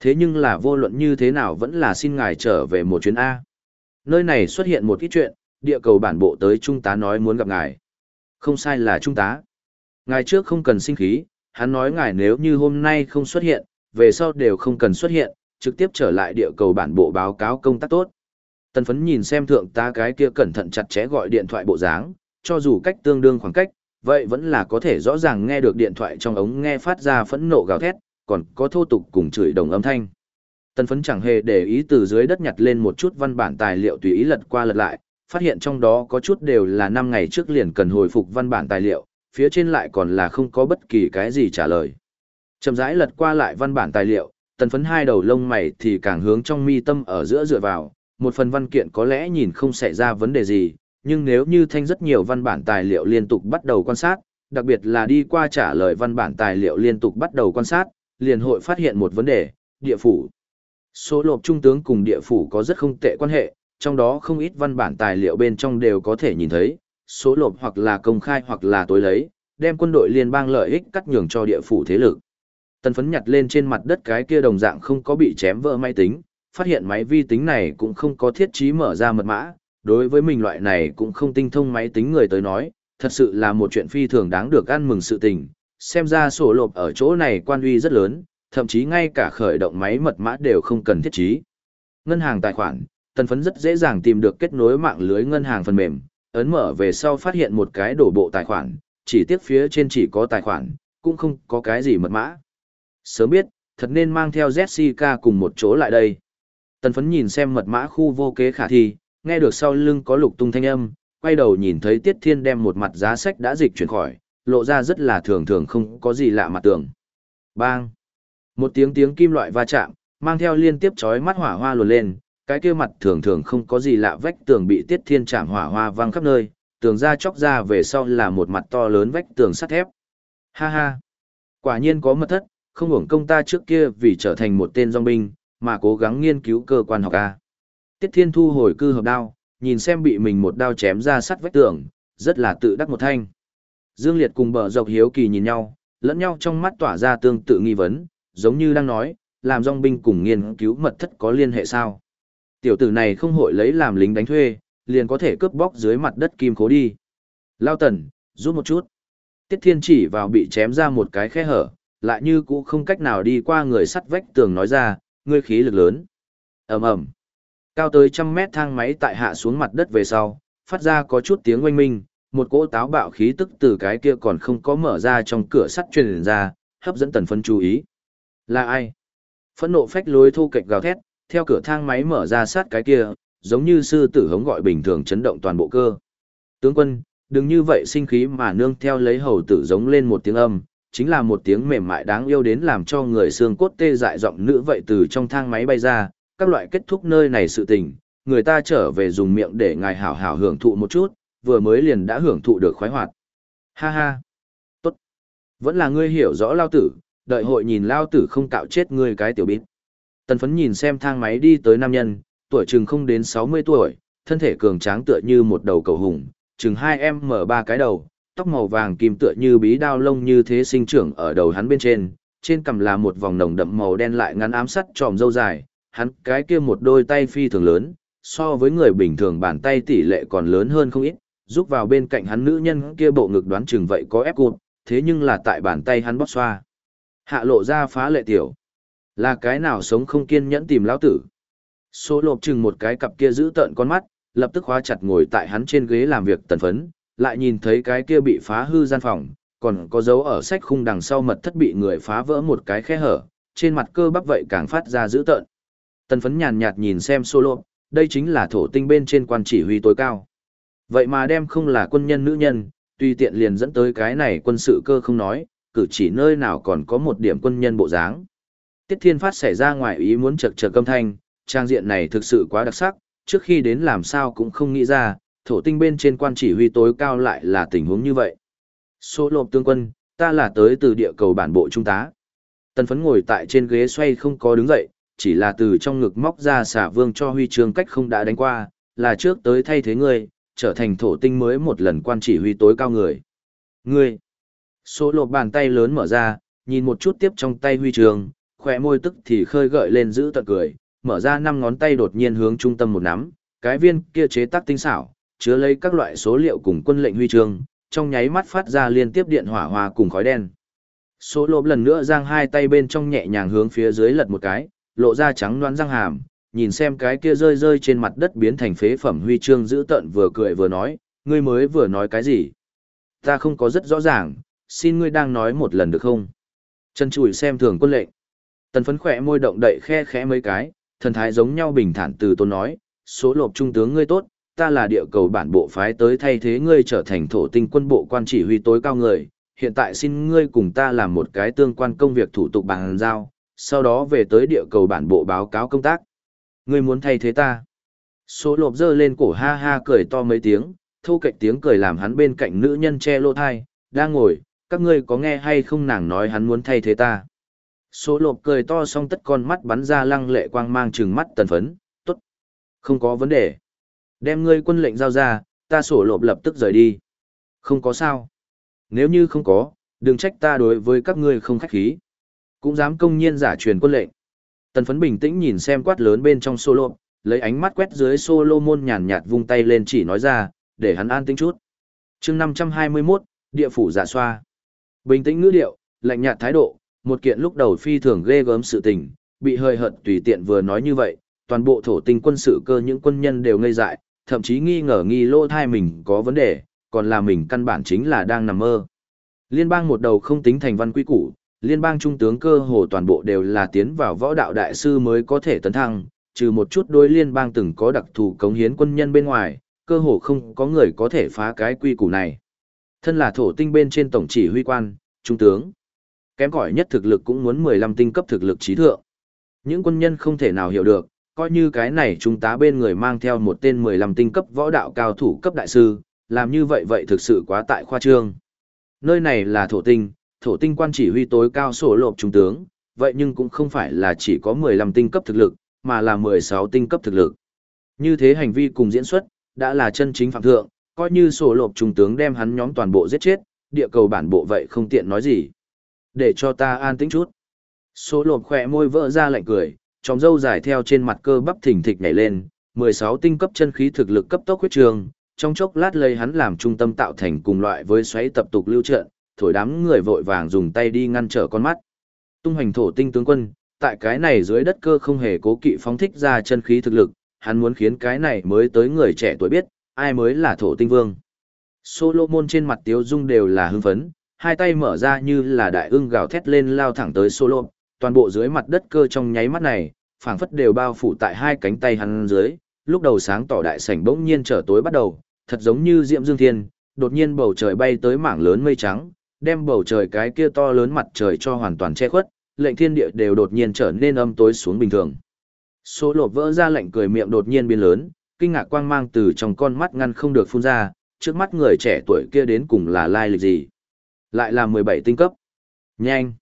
Thế nhưng là vô luận như thế nào vẫn là xin ngài trở về một chuyến A. Nơi này xuất hiện một ít chuyện, địa cầu bản bộ tới trung tá nói muốn gặp ngài. Không sai là trung tá. Ngài trước không cần sinh khí, hắn nói ngài nếu như hôm nay không xuất hiện, về sau đều không cần xuất hiện, trực tiếp trở lại địa cầu bản bộ báo cáo công tác tốt. Tần phấn nhìn xem thượng tá cái kia cẩn thận chặt chẽ gọi điện thoại bộ dáng, cho dù cách tương đương khoảng cách, vậy vẫn là có thể rõ ràng nghe được điện thoại trong ống nghe phát ra phẫn nộ gào thét, còn có thô tục cùng chửi đồng âm thanh. Tần phấn chẳng hề để ý từ dưới đất nhặt lên một chút văn bản tài liệu tùy ý lật qua lật lại, phát hiện trong đó có chút đều là 5 ngày trước liền cần hồi phục văn bản tài liệu, phía trên lại còn là không có bất kỳ cái gì trả lời. Chậm rãi lật qua lại văn bản tài liệu, tần phấn hai đầu lông mày thì càng hướng trong mi tâm ở giữa dựa vào, một phần văn kiện có lẽ nhìn không xảy ra vấn đề gì, nhưng nếu như thanh rất nhiều văn bản tài liệu liên tục bắt đầu quan sát, đặc biệt là đi qua trả lời văn bản tài liệu liên tục bắt đầu quan sát, liền hội phát hiện một vấn đề, địa phủ. Số lộp trung tướng cùng địa phủ có rất không tệ quan hệ, trong đó không ít văn bản tài liệu bên trong đều có thể nhìn thấy, số lộp hoặc là công khai hoặc là tối lấy, đem quân đội liên bang lợi ích cắt nhường cho địa phủ thế lực. Tần phấn nhặt lên trên mặt đất cái kia đồng dạng không có bị chém vỡ máy tính, phát hiện máy vi tính này cũng không có thiết trí mở ra mật mã, đối với mình loại này cũng không tinh thông máy tính người tới nói, thật sự là một chuyện phi thường đáng được ăn mừng sự tình. Xem ra sổ lộp ở chỗ này quan uy rất lớn, thậm chí ngay cả khởi động máy mật mã đều không cần thiết trí. Ngân hàng tài khoản, tần phấn rất dễ dàng tìm được kết nối mạng lưới ngân hàng phần mềm, ấn mở về sau phát hiện một cái đổ bộ tài khoản, chỉ tiếc phía trên chỉ có tài khoản, cũng không có cái gì mật mã. Sớm biết, thật nên mang theo Jessica cùng một chỗ lại đây. Tần phấn nhìn xem mật mã khu vô kế khả thi, nghe được sau lưng có lục tung thanh âm, quay đầu nhìn thấy Tiết Thiên đem một mặt giá sách đã dịch chuyển khỏi, lộ ra rất là thường thường không có gì lạ mặt tường. Bang! Một tiếng tiếng kim loại va chạm, mang theo liên tiếp chói mắt hỏa hoa luồn lên, cái kia mặt thường thường không có gì lạ vách tường bị Tiết Thiên chạm hỏa hoa văng khắp nơi, tường ra chóc ra về sau là một mặt to lớn vách tường sắt thép. Ha ha! Quả nhiên có mật thất, không hưởng công ta trước kia vì trở thành một tên dòng binh, mà cố gắng nghiên cứu cơ quan học A. Tiết Thiên thu hồi cư hợp đao, nhìn xem bị mình một đao chém ra sắt vách tường, rất là tự đắc một thanh. Dương Liệt cùng bờ dọc hiếu kỳ nhìn nhau, lẫn nhau trong mắt tỏa ra tương tự nghi vấn, giống như đang nói, làm dòng binh cùng nghiên cứu mật thất có liên hệ sao. Tiểu tử này không hội lấy làm lính đánh thuê, liền có thể cướp bóc dưới mặt đất kim khố đi. Lao tần, giúp một chút. Tiết Thiên chỉ vào bị chém ra một cái khe hở, lại như cũ không cách nào đi qua người sắt vách tường nói ra, ngươi khí lực lớn. ầm ầm Cao tới trăm mét thang máy tại hạ xuống mặt đất về sau, phát ra có chút tiếng oanh minh, một cỗ táo bạo khí tức từ cái kia còn không có mở ra trong cửa sắt truyền ra, hấp dẫn tần phân chú ý. Là ai? Phẫn nộ phách lối thu kịch gào thét, theo cửa thang máy mở ra sát cái kia, giống như sư tử hống gọi bình thường chấn động toàn bộ cơ. Tướng quân, đừng như vậy sinh khí mà nương theo lấy hầu tử giống lên một tiếng âm, chính là một tiếng mềm mại đáng yêu đến làm cho người xương cốt tê dại giọng nữ vậy từ trong thang máy bay ra, các loại kết thúc nơi này sự tình, người ta trở về dùng miệng để ngài hảo hảo hưởng thụ một chút, vừa mới liền đã hưởng thụ được khoái hoạt. Ha ha. Tốt. Vẫn là ngươi hiểu rõ lao tử, đợi hội nhìn lao tử không cạo chết ngươi cái tiểu bít. Tần phấn nhìn xem thang máy đi tới nam nhân, tuổi chừng không đến 60 tuổi, thân thể cường tráng tựa như một đầu cầu hùng, chừng hai em mở ba cái đầu, tóc màu vàng kim tựa như bí đao lông như thế sinh trưởng ở đầu hắn bên trên, trên cằm là một vòng nồng đậm màu đen lại ngắn ám sắt tròm dâu dài, hắn cái kia một đôi tay phi thường lớn, so với người bình thường bàn tay tỷ lệ còn lớn hơn không ít, giúp vào bên cạnh hắn nữ nhân kia bộ ngực đoán chừng vậy có ép cụt, thế nhưng là tại bàn tay hắn bóp xoa. Hạ lộ ra phá lệ tiểu. Là cái nào sống không kiên nhẫn tìm lão tử. Số lộp chừng một cái cặp kia giữ tợn con mắt, lập tức khóa chặt ngồi tại hắn trên ghế làm việc tần phấn, lại nhìn thấy cái kia bị phá hư gian phòng, còn có dấu ở sách khung đằng sau mật thất bị người phá vỡ một cái khe hở, trên mặt cơ bắp vậy càng phát ra dữ tợn. Tần phấn nhàn nhạt nhìn xem solo, đây chính là thổ tinh bên trên quan chỉ huy tối cao. Vậy mà đem không là quân nhân nữ nhân, tuy tiện liền dẫn tới cái này quân sự cơ không nói, cử chỉ nơi nào còn có một điểm quân nhân bộ dáng. Tiết Thiên Phát xảy ra ngoài ý muốn chật chật âm thanh, trang diện này thực sự quá đặc sắc, trước khi đến làm sao cũng không nghĩ ra, thổ tinh bên trên quan chỉ huy tối cao lại là tình huống như vậy. Số lộp tương quân, ta là tới từ địa cầu bản bộ trung tá. Tần phấn ngồi tại trên ghế xoay không có đứng dậy, chỉ là từ trong ngực móc ra xả vương cho huy trường cách không đã đánh qua, là trước tới thay thế người trở thành thổ tinh mới một lần quan chỉ huy tối cao người. Ngươi, số lộp bàn tay lớn mở ra, nhìn một chút tiếp trong tay huy trường khỏe môi tức thì khơi gợi lên giữ tận cười, mở ra năm ngón tay đột nhiên hướng trung tâm một nắm, cái viên kia chế tác tinh xảo, chứa lấy các loại số liệu cùng quân lệnh huy trường trong nháy mắt phát ra liên tiếp điện hỏa hoa cùng khói đen. Số lộp lần nữa giang hai tay bên trong nhẹ nhàng hướng phía dưới lật một cái, lộ ra trắng loáng răng hàm, nhìn xem cái kia rơi rơi trên mặt đất biến thành phế phẩm huy chương giữ tận vừa cười vừa nói, ngươi mới vừa nói cái gì? Ta không có rất rõ ràng, xin ngươi đang nói một lần được không? Chân chùi xem thường quân lệnh. Tần phấn khỏe môi động đậy khe khẽ mấy cái, thần thái giống nhau bình thản từ tôn nói, số lộp trung tướng ngươi tốt, ta là địa cầu bản bộ phái tới thay thế ngươi trở thành thổ tinh quân bộ quan chỉ huy tối cao người, hiện tại xin ngươi cùng ta làm một cái tương quan công việc thủ tục bằng giao, sau đó về tới địa cầu bản bộ báo cáo công tác. Ngươi muốn thay thế ta. Số lộp dơ lên cổ ha ha cười to mấy tiếng, thô cạnh tiếng cười làm hắn bên cạnh nữ nhân che lỗ thai, đang ngồi, các ngươi có nghe hay không nàng nói hắn muốn thay thế ta. Số lộp cười to xong tất con mắt bắn ra lăng lệ quang mang trừng mắt tần phấn, tốt, không có vấn đề. Đem ngươi quân lệnh giao ra, ta sổ lộp lập tức rời đi. Không có sao. Nếu như không có, đừng trách ta đối với các ngươi không khách khí. Cũng dám công nhiên giả truyền quân lệnh. Tần phấn bình tĩnh nhìn xem quát lớn bên trong solo, lấy ánh mắt quét dưới Solomon nhàn nhạt vung tay lên chỉ nói ra, để hắn an tĩnh chút. chương 521, địa phủ giả xoa. Bình tĩnh ngữ điệu, lạnh nhạt thái độ, một kiện lúc đầu phi thường ghê gớm sự tình, bị hơi hận tùy tiện vừa nói như vậy, toàn bộ thổ tinh quân sự cơ những quân nhân đều ngây dại, thậm chí nghi ngờ nghi lô thai mình có vấn đề, còn là mình căn bản chính là đang nằm mơ. Liên bang một đầu không tính thành văn quy củ, liên bang trung tướng cơ hồ toàn bộ đều là tiến vào võ đạo đại sư mới có thể tấn thăng, trừ một chút đối liên bang từng có đặc thù cống hiến quân nhân bên ngoài, cơ hồ không có người có thể phá cái quy củ này. Thân là thổ tinh bên trên tổng chỉ huy quan, trung tướng. Kém cỏi nhất thực lực cũng muốn 15 tinh cấp thực lực trí thượng. Những quân nhân không thể nào hiểu được, coi như cái này trung tá bên người mang theo một tên 15 tinh cấp võ đạo cao thủ cấp đại sư, làm như vậy vậy thực sự quá tại khoa trương. Nơi này là thổ tinh, thổ tinh quan chỉ huy tối cao sổ lộp trung tướng, vậy nhưng cũng không phải là chỉ có 15 tinh cấp thực lực, mà là 16 tinh cấp thực lực. Như thế hành vi cùng diễn xuất, đã là chân chính phạm thượng, coi như sổ lộp trung tướng đem hắn nhóm toàn bộ giết chết, địa cầu bản bộ vậy không tiện nói gì. Để cho ta an tĩnh chút. Sổ lộp khỏe môi vỡ ra lạnh cười, tròng dâu dài theo trên mặt cơ bắp thỉnh thịch nhảy lên, 16 tinh cấp chân khí thực lực cấp tốc huyết trường, trong chốc lát lấy hắn làm trung tâm tạo thành cùng loại với xoáy tập tục lưu trận, thổi đám người vội vàng dùng tay đi ngăn trở con mắt. Tung hành thổ tinh tướng quân, tại cái này dưới đất cơ không hề cố kỵ phóng thích ra chân khí thực lực, hắn muốn khiến cái này mới tới người trẻ tuổi biết, ai mới là thổ tinh vương. Solomon trên mặt tiếu dung đều là hưng phấn, hai tay mở ra như là đại ưng gào thét lên lao thẳng tới Solo, toàn bộ dưới mặt đất cơ trong nháy mắt này, phảng phất đều bao phủ tại hai cánh tay hắn dưới, lúc đầu sáng tỏ đại sảnh bỗng nhiên trở tối bắt đầu, thật giống như diệm dương thiên, đột nhiên bầu trời bay tới mảng lớn mây trắng, đem bầu trời cái kia to lớn mặt trời cho hoàn toàn che khuất, lệnh thiên địa đều đột nhiên trở nên âm tối xuống bình thường. Số lột vỡ ra lệnh cười miệng đột nhiên biến lớn, kinh ngạc quang mang từ trong con mắt ngăn không được phun ra, trước mắt người trẻ tuổi kia đến cùng là lai lịch gì. Lại là 17 tinh cấp. Nhanh.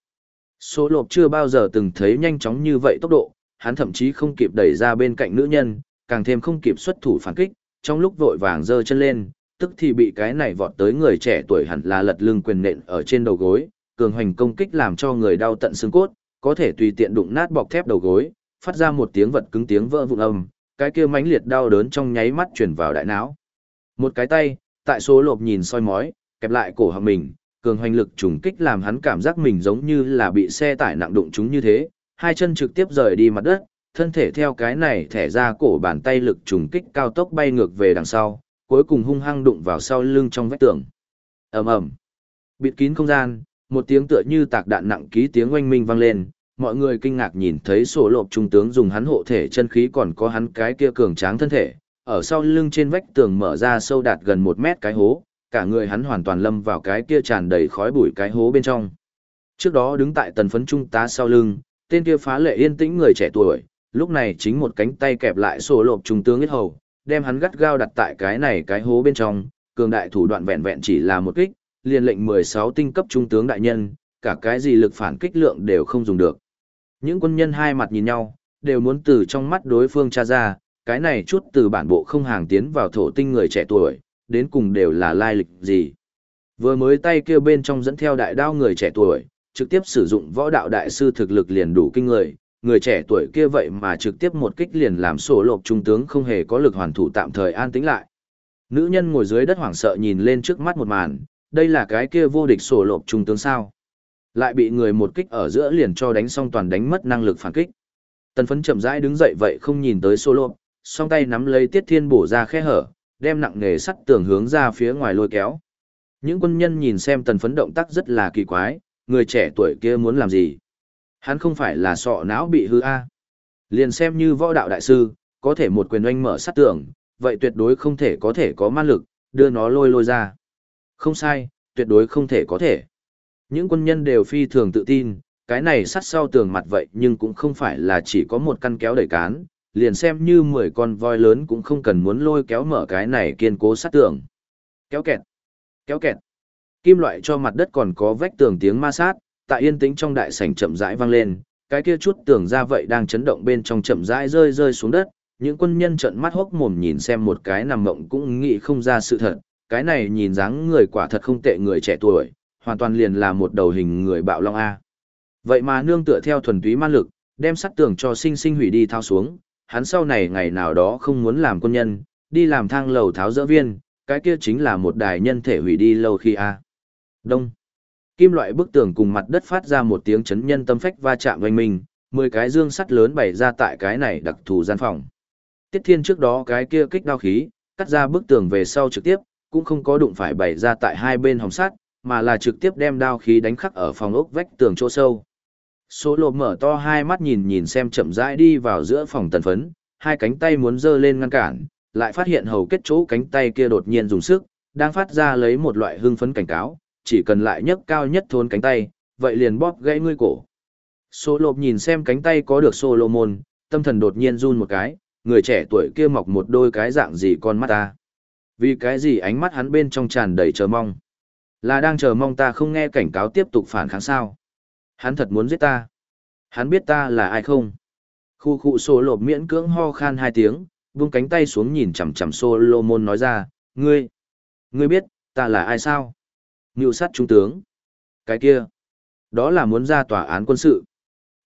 Số lột chưa bao giờ từng thấy nhanh chóng như vậy tốc độ, hắn thậm chí không kịp đẩy ra bên cạnh nữ nhân, càng thêm không kịp xuất thủ phản kích, trong lúc vội vàng giơ chân lên, tức thì bị cái này vọt tới người trẻ tuổi hẳn là lật lưng quyền nện ở trên đầu gối, cường hoành công kích làm cho người đau tận xương cốt, có thể tùy tiện đụng nát bọc thép đầu gối, phát ra một tiếng vật cứng tiếng vỡ vụn âm, cái kia mãnh liệt đau đớn trong nháy mắt truyền vào đại não. Một cái tay, tại số lộp nhìn soi mói, kẹp lại cổ họng mình, cường hoành lực trùng kích làm hắn cảm giác mình giống như là bị xe tải nặng đụng chúng như thế, hai chân trực tiếp rời đi mặt đất, thân thể theo cái này thẻ ra cổ bàn tay lực trùng kích cao tốc bay ngược về đằng sau, cuối cùng hung hăng đụng vào sau lưng trong vách tường. ầm ầm, bịt kín không gian, một tiếng tựa như tạc đạn nặng ký tiếng oanh minh vang lên, mọi người kinh ngạc nhìn thấy sổ lộp trung tướng dùng hắn hộ thể chân khí còn có hắn cái kia cường tráng thân thể, ở sau lưng trên vách tường mở ra sâu đạt gần một mét cái hố, cả người hắn hoàn toàn lâm vào cái kia tràn đầy khói bụi cái hố bên trong. Trước đó đứng tại tần phấn trung tá sau lưng, tên kia phá lệ yên tĩnh người trẻ tuổi, lúc này chính một cánh tay kẹp lại sổ lộp trung tướng ít hầu, đem hắn gắt gao đặt tại cái này cái hố bên trong, cường đại thủ đoạn vẹn vẹn chỉ là một kích, liền lệnh 16 tinh cấp trung tướng đại nhân, cả cái gì lực phản kích lượng đều không dùng được. Những quân nhân hai mặt nhìn nhau, đều muốn từ trong mắt đối phương tra ra, cái này chút từ bản bộ không hàng tiến vào thổ tinh người trẻ tuổi, đến cùng đều là lai lịch gì. Vừa mới tay kia bên trong dẫn theo đại đao người trẻ tuổi, trực tiếp sử dụng võ đạo đại sư thực lực liền đủ kinh người, người trẻ tuổi kia vậy mà trực tiếp một kích liền làm sổ lộp trung tướng không hề có lực hoàn thủ tạm thời an tĩnh lại. Nữ nhân ngồi dưới đất hoảng sợ nhìn lên trước mắt một màn, đây là cái kia vô địch sổ lộp trung tướng sao. Lại bị người một kích ở giữa liền cho đánh xong toàn đánh mất năng lực phản kích. Tần phấn chậm rãi đứng dậy vậy không nhìn tới sổ lộp, song tay nắm lấy tiết thiên bổ ra khe hở, đem nặng nghề sắt tường hướng ra phía ngoài lôi kéo. Những quân nhân nhìn xem tần phấn động tác rất là kỳ quái, người trẻ tuổi kia muốn làm gì. Hắn không phải là sọ não bị hư a Liền xem như võ đạo đại sư, có thể một quyền oanh mở sắt tường, vậy tuyệt đối không thể có thể có man lực, đưa nó lôi lôi ra. Không sai, tuyệt đối không thể có thể. Những quân nhân đều phi thường tự tin, cái này sắt sau tường mặt vậy nhưng cũng không phải là chỉ có một căn kéo đẩy cán, liền xem như 10 con voi lớn cũng không cần muốn lôi kéo mở cái này kiên cố sắt tường. Kéo kẹt, kéo kẹt. Kim loại cho mặt đất còn có vách tường tiếng ma sát, tại yên tĩnh trong đại sảnh chậm rãi vang lên, cái kia chút tưởng ra vậy đang chấn động bên trong chậm rãi rơi rơi xuống đất, những quân nhân trợn mắt hốc mồm nhìn xem một cái nằm mộng cũng nghĩ không ra sự thật, cái này nhìn dáng người quả thật không tệ người trẻ tuổi, hoàn toàn liền là một đầu hình người bạo long A. Vậy mà nương tựa theo thuần túy man lực, đem sắt tường cho sinh sinh hủy đi thao xuống, hắn sau này ngày nào đó không muốn làm quân nhân, đi làm thang lầu tháo dỡ viên, cái kia chính là một đài nhân thể hủy đi lâu khi A. Đông. Kim loại bức tường cùng mặt đất phát ra một tiếng chấn nhân tâm phách va chạm oanh minh, mười cái dương sắt lớn bày ra tại cái này đặc thù gian phòng. Tiết Thiên trước đó cái kia kích đao khí, cắt ra bức tường về sau trực tiếp, cũng không có đụng phải bày ra tại hai bên hồng sắt, mà là trực tiếp đem đao khí đánh khắc ở phòng ốc vách tường chỗ sâu. Số lộp mở to hai mắt nhìn nhìn xem chậm rãi đi vào giữa phòng tần phấn, hai cánh tay muốn giơ lên ngăn cản, lại phát hiện hầu kết chỗ cánh tay kia đột nhiên dùng sức, đang phát ra lấy một loại hưng phấn cảnh cáo, chỉ cần lại nhấc cao nhất thốn cánh tay, vậy liền bóp gãy ngươi cổ. Số lộp nhìn xem cánh tay có được Solomon, tâm thần đột nhiên run một cái, người trẻ tuổi kia mọc một đôi cái dạng gì con mắt ta. Vì cái gì ánh mắt hắn bên trong tràn đầy chờ mong. Là đang chờ mong ta không nghe cảnh cáo tiếp tục phản kháng sao. Hắn thật muốn giết ta. Hắn biết ta là ai không? Khu khu sô lộp miễn cưỡng ho khan hai tiếng, vung cánh tay xuống nhìn chằm chằm Solomon nói ra, ngươi, ngươi biết, ta là ai sao? Ngưu sát trung tướng. Cái kia, đó là muốn ra tòa án quân sự.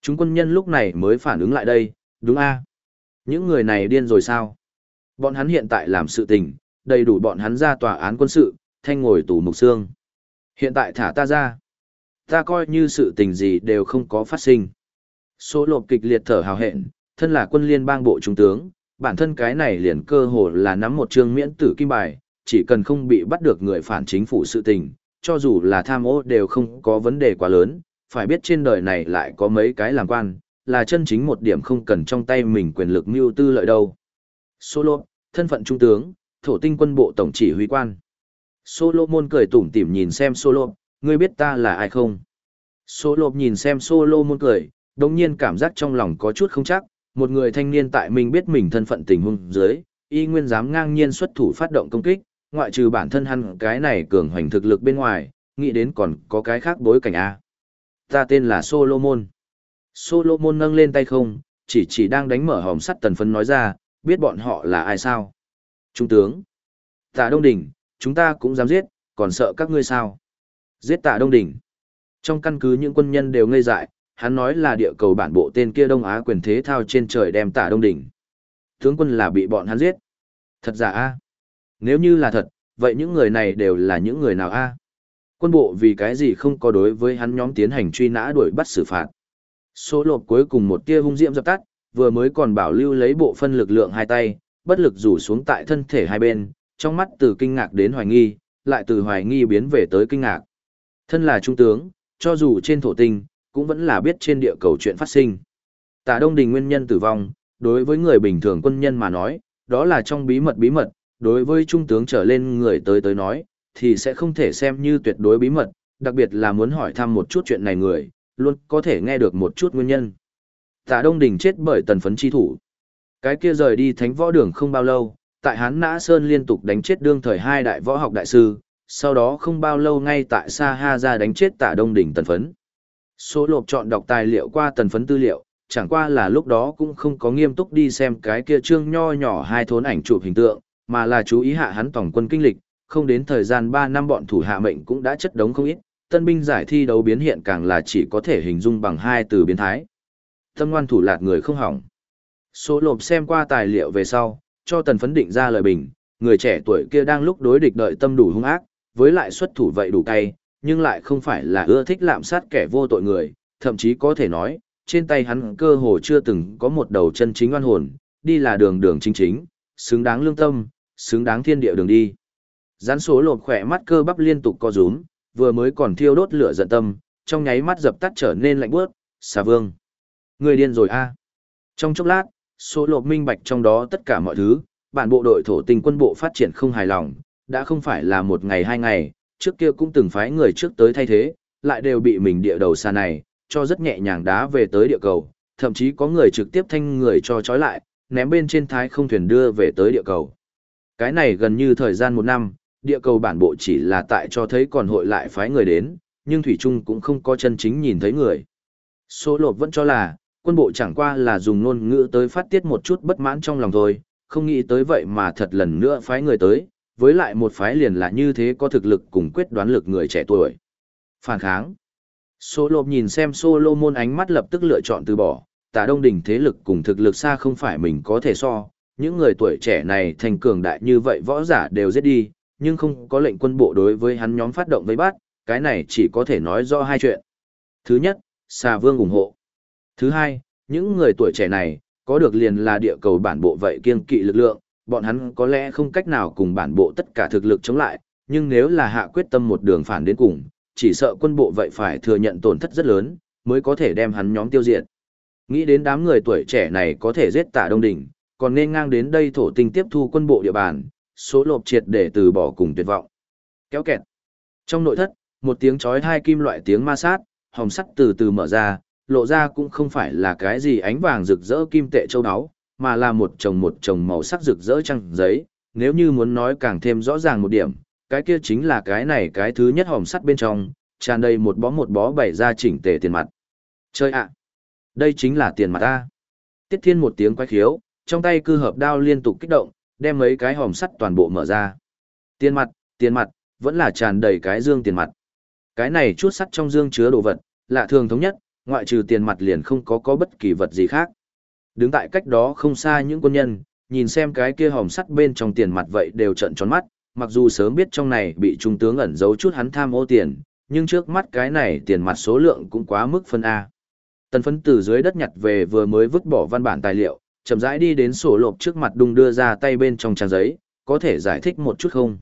Chúng quân nhân lúc này mới phản ứng lại đây, đúng a Những người này điên rồi sao? Bọn hắn hiện tại làm sự tình, đầy đủ bọn hắn ra tòa án quân sự, thanh ngồi tù mục xương. Hiện tại thả ta ra. Ta coi như sự tình gì đều không có phát sinh. Số lộp kịch liệt thở hào hẹn, thân là quân liên bang bộ trung tướng, bản thân cái này liền cơ hồ là nắm một chương miễn tử kim bài, chỉ cần không bị bắt được người phản chính phủ sự tình, cho dù là tham ô đều không có vấn đề quá lớn, phải biết trên đời này lại có mấy cái làm quan, là chân chính một điểm không cần trong tay mình quyền lực mưu tư lợi đâu. Solo, thân phận trung tướng, thổ tinh quân bộ tổng chỉ huy quan. Solomon cười tủm tỉm nhìn xem Solo, ngươi biết ta là ai không? Solo nhìn xem Solomon cười, đồng nhiên cảm giác trong lòng có chút không chắc, một người thanh niên tại mình biết mình thân phận tình huống dưới, y nguyên dám ngang nhiên xuất thủ phát động công kích, ngoại trừ bản thân hắn cái này cường hoành thực lực bên ngoài, nghĩ đến còn có cái khác bối cảnh A. Ta tên là Solomon. Solomon nâng lên tay không, chỉ chỉ đang đánh mở hòm sắt tần phấn nói ra, biết bọn họ là ai sao? Trung tướng. Tạ Đông Đình chúng ta cũng dám giết, còn sợ các ngươi sao? Giết Tạ Đông Đình Trong căn cứ những quân nhân đều ngây dại, hắn nói là địa cầu bản bộ tên kia Đông Á quyền thế thao trên trời đem Tạ Đông Đình Tướng quân là bị bọn hắn giết. Thật giả a? Nếu như là thật, vậy những người này đều là những người nào a? Quân bộ vì cái gì không có đối với hắn nhóm tiến hành truy nã đuổi bắt xử phạt. Số lộp cuối cùng một tia hung diễm dập tắt, vừa mới còn bảo lưu lấy bộ phân lực lượng hai tay, bất lực rủ xuống tại thân thể hai bên, trong mắt từ kinh ngạc đến hoài nghi, lại từ hoài nghi biến về tới kinh ngạc. Thân là trung tướng, cho dù trên thổ tinh, cũng vẫn là biết trên địa cầu chuyện phát sinh. Tả Đông Đình nguyên nhân tử vong, đối với người bình thường quân nhân mà nói, đó là trong bí mật bí mật, đối với trung tướng trở lên người tới tới nói, thì sẽ không thể xem như tuyệt đối bí mật, đặc biệt là muốn hỏi thăm một chút chuyện này người, luôn có thể nghe được một chút nguyên nhân. Tạ Đông Đình chết bởi tần phấn chi thủ. Cái kia rời đi thánh võ đường không bao lâu, tại Hán Nã Sơn liên tục đánh chết đương thời hai đại võ học đại sư, sau đó không bao lâu ngay tại Sa Ha ra đánh chết Tạ Đông Đình tần phấn. Số lộp chọn đọc tài liệu qua tần phấn tư liệu, chẳng qua là lúc đó cũng không có nghiêm túc đi xem cái kia trương nho nhỏ hai thốn ảnh chụp hình tượng, mà là chú ý hạ hắn tổng quân kinh lịch, không đến thời gian 3 năm bọn thủ hạ mệnh cũng đã chất đống không ít, tân binh giải thi đấu biến hiện càng là chỉ có thể hình dung bằng hai từ biến thái. Tâm ngoan thủ lạt người không hỏng. Số lộp xem qua tài liệu về sau, cho tần phấn định ra lời bình, người trẻ tuổi kia đang lúc đối địch đợi tâm đủ hung ác, với lại xuất thủ vậy đủ cay, nhưng lại không phải là ưa thích lạm sát kẻ vô tội người, thậm chí có thể nói, trên tay hắn cơ hồ chưa từng có một đầu chân chính oan hồn, đi là đường đường chính chính, xứng đáng lương tâm, xứng đáng thiên địa đường đi. Gián số lột khỏe mắt cơ bắp liên tục co rúm, vừa mới còn thiêu đốt lửa giận tâm, trong nháy mắt dập tắt trở nên lạnh bước, xà vương. Người điên rồi a Trong chốc lát, số lột minh bạch trong đó tất cả mọi thứ, bản bộ đội thổ tinh quân bộ phát triển không hài lòng, đã không phải là một ngày hai ngày, trước kia cũng từng phái người trước tới thay thế, lại đều bị mình địa đầu xa này, cho rất nhẹ nhàng đá về tới địa cầu, thậm chí có người trực tiếp thanh người cho trói lại, ném bên trên thái không thuyền đưa về tới địa cầu. Cái này gần như thời gian một năm, địa cầu bản bộ chỉ là tại cho thấy còn hội lại phái người đến, nhưng Thủy Trung cũng không có chân chính nhìn thấy người. Số lột vẫn cho là, quân bộ chẳng qua là dùng ngôn ngữ tới phát tiết một chút bất mãn trong lòng thôi, không nghĩ tới vậy mà thật lần nữa phái người tới, với lại một phái liền là như thế có thực lực cùng quyết đoán lực người trẻ tuổi. Phản kháng. số lột nhìn xem Solomon ánh mắt lập tức lựa chọn từ bỏ, Tà đông đỉnh thế lực cùng thực lực xa không phải mình có thể so, những người tuổi trẻ này thành cường đại như vậy võ giả đều giết đi, nhưng không có lệnh quân bộ đối với hắn nhóm phát động vây bắt, cái này chỉ có thể nói do hai chuyện. Thứ nhất, xà vương ủng hộ. Thứ hai, những người tuổi trẻ này, có được liền là địa cầu bản bộ vậy kiên kỵ lực lượng, bọn hắn có lẽ không cách nào cùng bản bộ tất cả thực lực chống lại, nhưng nếu là hạ quyết tâm một đường phản đến cùng, chỉ sợ quân bộ vậy phải thừa nhận tổn thất rất lớn, mới có thể đem hắn nhóm tiêu diệt. Nghĩ đến đám người tuổi trẻ này có thể giết tạ Đông Đỉnh, còn nên ngang đến đây thổ tinh tiếp thu quân bộ địa bàn, số lộp triệt để từ bỏ cùng tuyệt vọng. Kéo kẹt. Trong nội thất, một tiếng chói hai kim loại tiếng ma sát, hồng sắt từ từ mở ra, lộ ra cũng không phải là cái gì ánh vàng rực rỡ kim tệ châu áo, mà là một chồng một chồng màu sắc rực rỡ trăng giấy. Nếu như muốn nói càng thêm rõ ràng một điểm, cái kia chính là cái này cái thứ nhất hồng sắt bên trong, tràn đầy một bó một bó bày ra chỉnh tề tiền mặt. Chơi ạ! Đây chính là tiền mặt ta. Tiết thiên một tiếng quay khiếu, trong tay cư hợp đao liên tục kích động, đem mấy cái hòm sắt toàn bộ mở ra. Tiền mặt, tiền mặt, vẫn là tràn đầy cái dương tiền mặt. Cái này chút sắt trong dương chứa đồ vật, lạ thường thống nhất, ngoại trừ tiền mặt liền không có có bất kỳ vật gì khác. Đứng tại cách đó không xa những quân nhân, nhìn xem cái kia hòm sắt bên trong tiền mặt vậy đều trận tròn mắt, mặc dù sớm biết trong này bị trung tướng ẩn giấu chút hắn tham ô tiền, nhưng trước mắt cái này tiền mặt số lượng cũng quá mức phân A. Tần phấn từ dưới đất nhặt về vừa mới vứt bỏ văn bản tài liệu, chậm rãi đi đến sổ lộp trước mặt đung đưa ra tay bên trong trang giấy, có thể giải thích một chút không?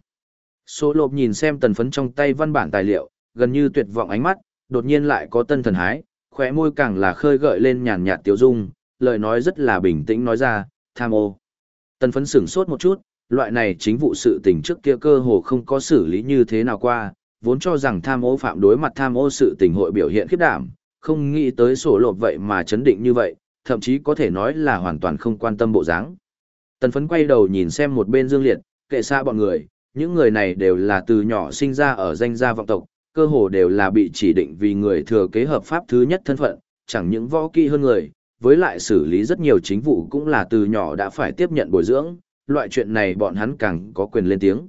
Sổ lộp nhìn xem tần phấn trong tay văn bản tài liệu, gần như tuyệt vọng ánh mắt, đột nhiên lại có tân thần hái, khỏe môi càng là khơi gợi lên nhàn nhạt tiêu dung, lời nói rất là bình tĩnh nói ra, tham ô. Tần phấn sửng sốt một chút, loại này chính vụ sự tình trước kia cơ hồ không có xử lý như thế nào qua, vốn cho rằng tham ô phạm đối mặt tham ô sự tình hội biểu hiện khiếp đảm, không nghĩ tới sổ lộp vậy mà chấn định như vậy, thậm chí có thể nói là hoàn toàn không quan tâm bộ dáng. Tần phấn quay đầu nhìn xem một bên dương liệt, kệ xa bọn người, những người này đều là từ nhỏ sinh ra ở danh gia vọng tộc, cơ hồ đều là bị chỉ định vì người thừa kế hợp pháp thứ nhất thân phận, chẳng những võ kỹ hơn người, với lại xử lý rất nhiều chính vụ cũng là từ nhỏ đã phải tiếp nhận bồi dưỡng, loại chuyện này bọn hắn càng có quyền lên tiếng.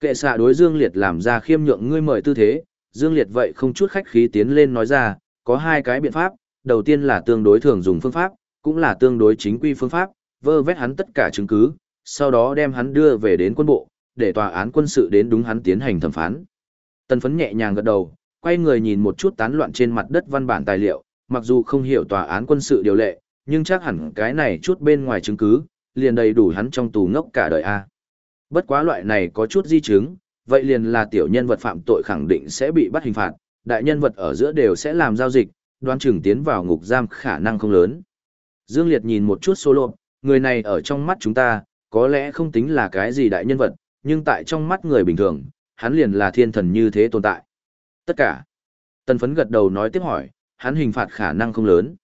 Kệ xạ đối Dương Liệt làm ra khiêm nhượng ngươi mời tư thế, Dương Liệt vậy không chút khách khí tiến lên nói ra, có hai cái biện pháp, đầu tiên là tương đối thường dùng phương pháp, cũng là tương đối chính quy phương pháp, vơ vét hắn tất cả chứng cứ, sau đó đem hắn đưa về đến quân bộ, để tòa án quân sự đến đúng hắn tiến hành thẩm phán. Tần phấn nhẹ nhàng gật đầu, quay người nhìn một chút tán loạn trên mặt đất văn bản tài liệu, mặc dù không hiểu tòa án quân sự điều lệ, nhưng chắc hẳn cái này chút bên ngoài chứng cứ, liền đầy đủ hắn trong tù ngốc cả đời A. Bất quá loại này có chút di chứng, vậy liền là tiểu nhân vật phạm tội khẳng định sẽ bị bắt hình phạt, đại nhân vật ở giữa đều sẽ làm giao dịch, đoán chừng tiến vào ngục giam khả năng không lớn. Dương Liệt nhìn một chút số solo, người này ở trong mắt chúng ta, có lẽ không tính là cái gì đại nhân vật, nhưng tại trong mắt người bình thường, hắn liền là thiên thần như thế tồn tại. Tất cả. Tần phấn gật đầu nói tiếp hỏi, hắn hình phạt khả năng không lớn.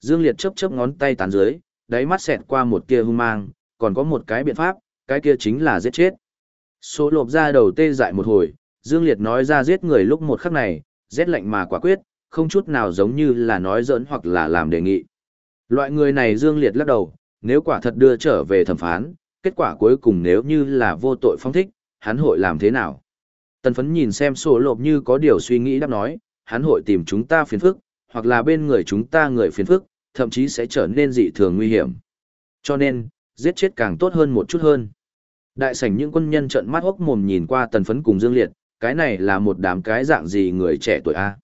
Dương Liệt chấp chấp ngón tay tán dưới, đáy mắt xẹt qua một kia hung mang, còn có một cái biện pháp, cái kia chính là giết chết. Số lộp ra đầu tê dại một hồi, Dương Liệt nói ra giết người lúc một khắc này, rét lạnh mà quả quyết, không chút nào giống như là nói giỡn hoặc là làm đề nghị. Loại người này Dương Liệt lắc đầu, nếu quả thật đưa trở về thẩm phán, kết quả cuối cùng nếu như là vô tội phong thích, hắn hội làm thế nào? Tần phấn nhìn xem sổ lộp như có điều suy nghĩ đáp nói, hắn hội tìm chúng ta phiền phức, hoặc là bên người chúng ta người phiền phức, thậm chí sẽ trở nên dị thường nguy hiểm. Cho nên, giết chết càng tốt hơn một chút hơn. Đại sảnh những quân nhân trợn mắt hốc mồm nhìn qua tần phấn cùng Dương Liệt, cái này là một đám cái dạng gì người trẻ tuổi A.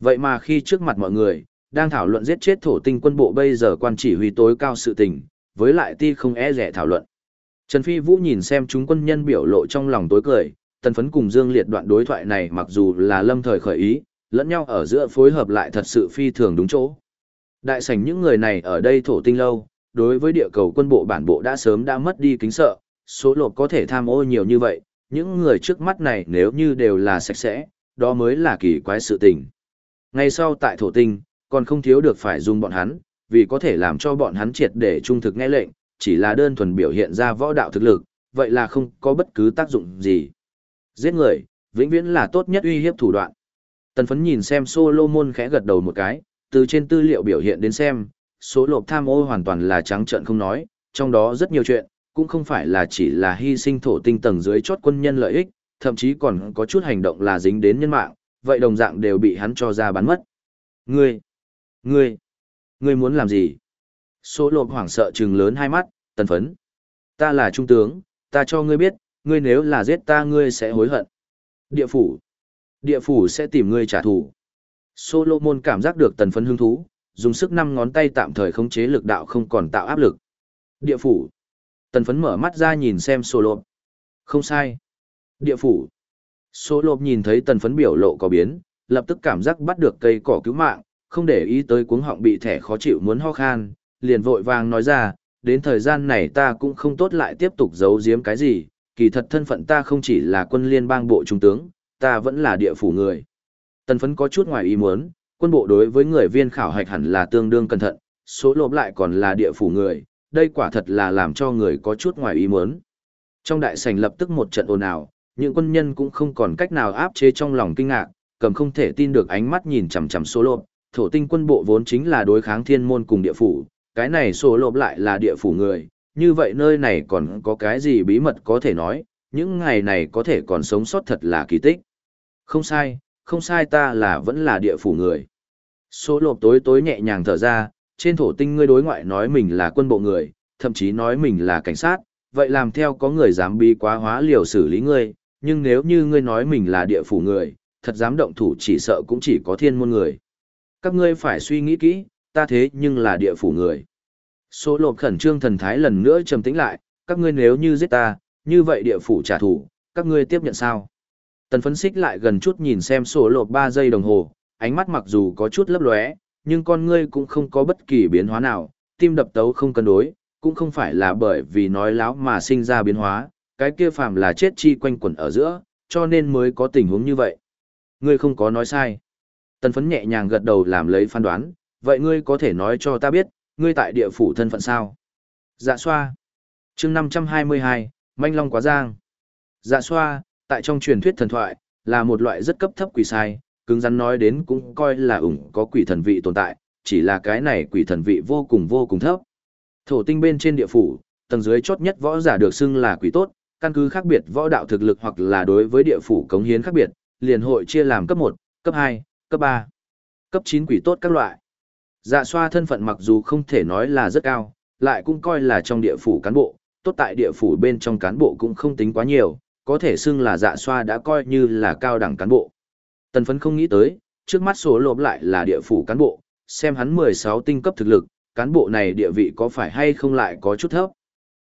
Vậy mà khi trước mặt mọi người, đang thảo luận giết chết thổ tinh quân bộ bây giờ quan chỉ huy tối cao sự tình, với lại ti không e rẻ thảo luận. Trần Phi Vũ nhìn xem chúng quân nhân biểu lộ trong lòng tối cười, tần phấn cùng Dương Liệt đoạn đối thoại này mặc dù là lâm thời khởi ý, lẫn nhau ở giữa phối hợp lại thật sự phi thường đúng chỗ. Đại sảnh những người này ở đây thổ tinh lâu, đối với địa cầu quân bộ bản bộ đã sớm đã mất đi kính sợ, số lộp có thể tham ô nhiều như vậy, những người trước mắt này nếu như đều là sạch sẽ, đó mới là kỳ quái sự tình. Ngay sau tại thổ tinh, còn không thiếu được phải dùng bọn hắn, vì có thể làm cho bọn hắn triệt để trung thực nghe lệnh, chỉ là đơn thuần biểu hiện ra võ đạo thực lực, vậy là không có bất cứ tác dụng gì. Giết người, vĩnh viễn là tốt nhất uy hiếp thủ đoạn. Tần phấn nhìn xem Solomon khẽ gật đầu một cái, từ trên tư liệu biểu hiện đến xem, số lộp tham ô hoàn toàn là trắng trợn không nói, trong đó rất nhiều chuyện, cũng không phải là chỉ là hy sinh thổ tinh tầng dưới chót quân nhân lợi ích, thậm chí còn có chút hành động là dính đến nhân mạng, vậy đồng dạng đều bị hắn cho ra bán mất. Ngươi, ngươi, ngươi muốn làm gì? Số lộp hoảng sợ trừng lớn hai mắt, tần phấn. Ta là trung tướng, ta cho ngươi biết, ngươi nếu là giết ta ngươi sẽ hối hận. Địa phủ. Địa phủ sẽ tìm ngươi trả thù. Solomon cảm giác được tần phấn hứng thú, dùng sức năm ngón tay tạm thời khống chế lực đạo không còn tạo áp lực. Địa phủ. Tần phấn mở mắt ra nhìn xem Solomon. Không sai. Địa phủ. Solomon nhìn thấy tần phấn biểu lộ có biến, lập tức cảm giác bắt được cây cỏ cứu mạng, không để ý tới cuống họng bị thẻ khó chịu muốn ho khan, liền vội vàng nói ra, đến thời gian này ta cũng không tốt lại tiếp tục giấu giếm cái gì, kỳ thật thân phận ta không chỉ là quân liên bang bộ trung tướng, ta vẫn là địa phủ người. Tần phấn có chút ngoài ý muốn, quân bộ đối với người viên khảo hạch hẳn là tương đương cẩn thận, số lộp lại còn là địa phủ người, đây quả thật là làm cho người có chút ngoài ý muốn. Trong đại sảnh lập tức một trận ồn ào, những quân nhân cũng không còn cách nào áp chế trong lòng kinh ngạc, cầm không thể tin được ánh mắt nhìn chằm chằm số lộp, thổ tinh quân bộ vốn chính là đối kháng thiên môn cùng địa phủ, cái này số lộp lại là địa phủ người, như vậy nơi này còn có cái gì bí mật có thể nói, những ngày này có thể còn sống sót thật là kỳ tích. Không sai, không sai ta là vẫn là địa phủ người. Số lộp tối tối nhẹ nhàng thở ra, trên thổ tinh ngươi đối ngoại nói mình là quân bộ người, thậm chí nói mình là cảnh sát, vậy làm theo có người dám bi quá hóa liều xử lý ngươi, nhưng nếu như ngươi nói mình là địa phủ người, thật dám động thủ chỉ sợ cũng chỉ có thiên môn người. Các ngươi phải suy nghĩ kỹ, ta thế nhưng là địa phủ người. Số lộp khẩn trương thần thái lần nữa trầm tĩnh lại, các ngươi nếu như giết ta, như vậy địa phủ trả thù, các ngươi tiếp nhận sao? Tần phấn xích lại gần chút nhìn xem sổ lộp 3 giây đồng hồ, ánh mắt mặc dù có chút lấp lóe, nhưng con ngươi cũng không có bất kỳ biến hóa nào, tim đập tấu không cân đối, cũng không phải là bởi vì nói láo mà sinh ra biến hóa, cái kia phàm là chết chi quanh quẩn ở giữa, cho nên mới có tình huống như vậy. Ngươi không có nói sai. Tần phấn nhẹ nhàng gật đầu làm lấy phán đoán, vậy ngươi có thể nói cho ta biết, ngươi tại địa phủ thân phận sao? Dạ xoa. chương 522, Manh Long Quá Giang. Dạ xoa, tại trong truyền thuyết thần thoại, là một loại rất cấp thấp quỷ sai, cứng rắn nói đến cũng coi là ủng có quỷ thần vị tồn tại, chỉ là cái này quỷ thần vị vô cùng vô cùng thấp. Thổ tinh bên trên địa phủ, tầng dưới chốt nhất võ giả được xưng là quỷ tốt, căn cứ khác biệt võ đạo thực lực hoặc là đối với địa phủ cống hiến khác biệt, liền hội chia làm cấp 1, cấp 2, cấp 3, cấp 9 quỷ tốt các loại. Dạ xoa thân phận mặc dù không thể nói là rất cao, lại cũng coi là trong địa phủ cán bộ, tốt tại địa phủ bên trong cán bộ cũng không tính quá nhiều, có thể xưng là dạ xoa đã coi như là cao đẳng cán bộ. Tần phấn không nghĩ tới, trước mắt số lộp lại là địa phủ cán bộ, xem hắn 16 tinh cấp thực lực, cán bộ này địa vị có phải hay không lại có chút thấp.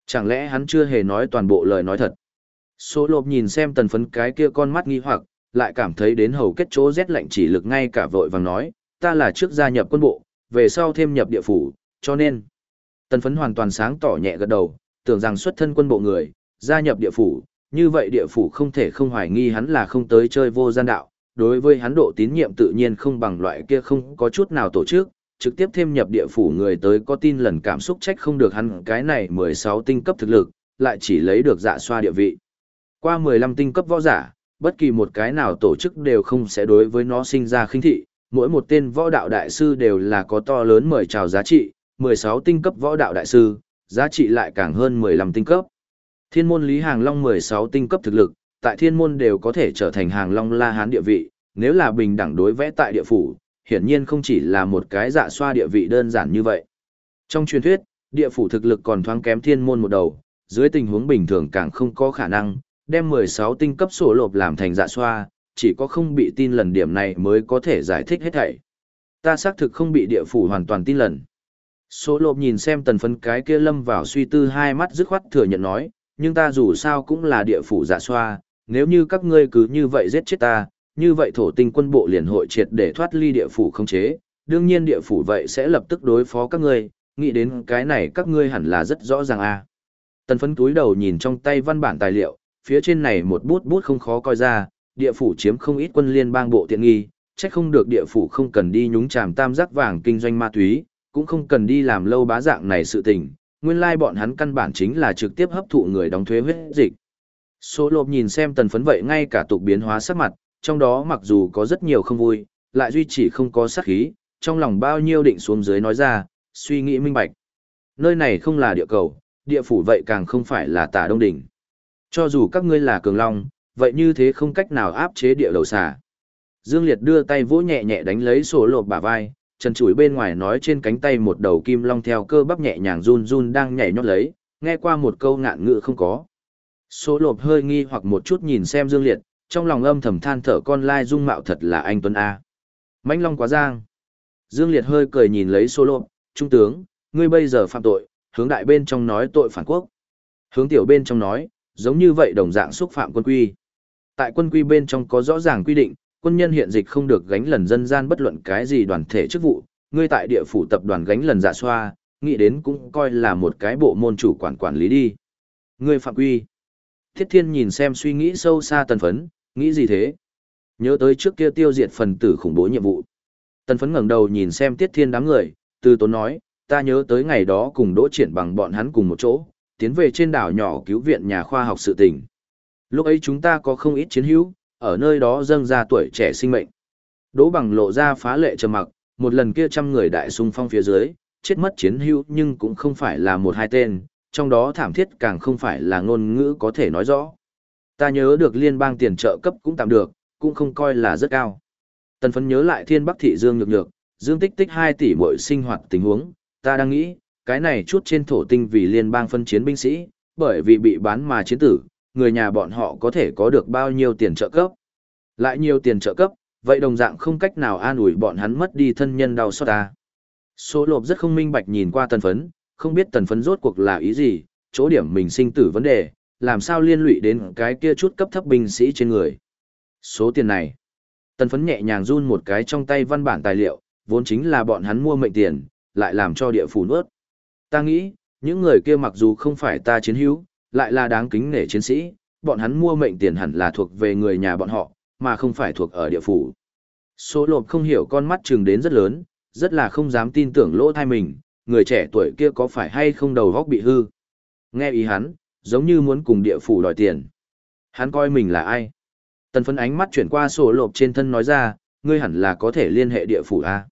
Chẳng lẽ hắn chưa hề nói toàn bộ lời nói thật. Số lộp nhìn xem tần phấn cái kia con mắt nghi hoặc, lại cảm thấy đến hầu kết chỗ rét lạnh chỉ lực ngay cả vội vàng nói, ta là trước gia nhập quân bộ, về sau thêm nhập địa phủ, cho nên. Tần phấn hoàn toàn sáng tỏ nhẹ gật đầu, tưởng rằng xuất thân quân bộ người, gia nhập địa phủ, như vậy địa phủ không thể không hoài nghi hắn là không tới chơi vô gian đạo, đối với hắn độ tín nhiệm tự nhiên không bằng loại kia không có chút nào tổ chức, trực tiếp thêm nhập địa phủ người tới có tin lần cảm xúc trách không được hắn cái này 16 tinh cấp thực lực, lại chỉ lấy được dạ xoa địa vị. Qua 15 tinh cấp võ giả, bất kỳ một cái nào tổ chức đều không sẽ đối với nó sinh ra khinh thị, mỗi một tên võ đạo đại sư đều là có to lớn mời chào giá trị, 16 tinh cấp võ đạo đại sư, giá trị lại càng hơn 15 tinh cấp. Thiên môn Lý Hàng Long 16 tinh cấp thực lực, tại thiên môn đều có thể trở thành Hàng Long La Hán địa vị, nếu là bình đẳng đối vẽ tại địa phủ, hiển nhiên không chỉ là một cái dạ xoa địa vị đơn giản như vậy. Trong truyền thuyết, địa phủ thực lực còn thoáng kém thiên môn một đầu, dưới tình huống bình thường càng không có khả năng, đem 16 tinh cấp sổ lộp làm thành dạ xoa, chỉ có không bị tin lần điểm này mới có thể giải thích hết thảy. Ta xác thực không bị địa phủ hoàn toàn tin lần. Số lộp nhìn xem tần phấn cái kia lâm vào suy tư hai mắt dứt khoát thừa nhận nói, nhưng ta dù sao cũng là địa phủ dạ xoa, nếu như các ngươi cứ như vậy giết chết ta, như vậy thổ tinh quân bộ liền hội triệt để thoát ly địa phủ không chế, đương nhiên địa phủ vậy sẽ lập tức đối phó các ngươi, nghĩ đến cái này các ngươi hẳn là rất rõ ràng a. Tần phấn túi đầu nhìn trong tay văn bản tài liệu, phía trên này một bút bút không khó coi ra, địa phủ chiếm không ít quân liên bang bộ tiện nghi, chắc không được địa phủ không cần đi nhúng chàm tam giác vàng kinh doanh ma túy, cũng không cần đi làm lâu bá dạng này sự tình, nguyên lai bọn hắn căn bản chính là trực tiếp hấp thụ người đóng thuế huyết dịch. Số lộp nhìn xem tần phấn vậy ngay cả tục biến hóa sắc mặt, trong đó mặc dù có rất nhiều không vui, lại duy chỉ không có sát khí, trong lòng bao nhiêu định xuống dưới nói ra, suy nghĩ minh bạch. Nơi này không là địa cầu, địa phủ vậy càng không phải là tà đông đỉnh. Cho dù các ngươi là cường long, vậy như thế không cách nào áp chế địa đầu xà. Dương Liệt đưa tay vỗ nhẹ nhẹ đánh lấy sổ lộp bả vai, trần chuỗi bên ngoài nói trên cánh tay một đầu kim long theo cơ bắp nhẹ nhàng run run đang nhảy nhót lấy, nghe qua một câu ngạn ngữ không có. Số lộp hơi nghi hoặc một chút nhìn xem Dương Liệt, trong lòng âm thầm than thở con lai dung mạo thật là anh Tuấn A. mãnh long quá giang. Dương Liệt hơi cười nhìn lấy số lộp, trung tướng, ngươi bây giờ phạm tội, hướng đại bên trong nói tội phản quốc. Hướng tiểu bên trong nói, giống như vậy đồng dạng xúc phạm quân quy. Tại quân quy bên trong có rõ ràng quy định, quân nhân hiện dịch không được gánh lần dân gian bất luận cái gì đoàn thể chức vụ, ngươi tại địa phủ tập đoàn gánh lần giả xoa, nghĩ đến cũng coi là một cái bộ môn chủ quản quản lý đi. Ngươi phạm quy. Thiết Thiên nhìn xem suy nghĩ sâu xa tần phấn, nghĩ gì thế? Nhớ tới trước kia tiêu diệt phần tử khủng bố nhiệm vụ. Tần phấn ngẩng đầu nhìn xem Tiết Thiên đám người, từ tốn nói, ta nhớ tới ngày đó cùng đỗ triển bằng bọn hắn cùng một chỗ, tiến về trên đảo nhỏ cứu viện nhà khoa học sự tình. Lúc ấy chúng ta có không ít chiến hữu, ở nơi đó dâng ra tuổi trẻ sinh mệnh. Đỗ bằng lộ ra phá lệ trầm mặc, một lần kia trăm người đại xung phong phía dưới, chết mất chiến hữu nhưng cũng không phải là một hai tên, trong đó thảm thiết càng không phải là ngôn ngữ có thể nói rõ. Ta nhớ được liên bang tiền trợ cấp cũng tạm được, cũng không coi là rất cao. Tần phấn nhớ lại thiên bắc thị Dương Nhược Nhược, Dương Tích Tích 2 tỷ mỗi sinh hoạt tình huống, ta đang nghĩ, cái này chút trên thổ tinh vì liên bang phân chiến binh sĩ, bởi vì bị bán mà chiến tử, người nhà bọn họ có thể có được bao nhiêu tiền trợ cấp. Lại nhiều tiền trợ cấp, vậy đồng dạng không cách nào an ủi bọn hắn mất đi thân nhân đau xót ta. Số lộp rất không minh bạch nhìn qua tần phấn, không biết tần phấn rốt cuộc là ý gì, chỗ điểm mình sinh tử vấn đề, làm sao liên lụy đến cái kia chút cấp thấp binh sĩ trên người. Số tiền này, tần phấn nhẹ nhàng run một cái trong tay văn bản tài liệu, vốn chính là bọn hắn mua mệnh tiền, lại làm cho địa phủ nuốt. Ta nghĩ, những người kia mặc dù không phải ta chiến hữu, lại là đáng kính nể chiến sĩ, bọn hắn mua mệnh tiền hẳn là thuộc về người nhà bọn họ, mà không phải thuộc ở địa phủ. Số lộp không hiểu con mắt trừng đến rất lớn, rất là không dám tin tưởng lỗ thai mình, người trẻ tuổi kia có phải hay không đầu góc bị hư. Nghe ý hắn, giống như muốn cùng địa phủ đòi tiền. Hắn coi mình là ai? Tần phấn ánh mắt chuyển qua sổ lộp trên thân nói ra, ngươi hẳn là có thể liên hệ địa phủ à? A.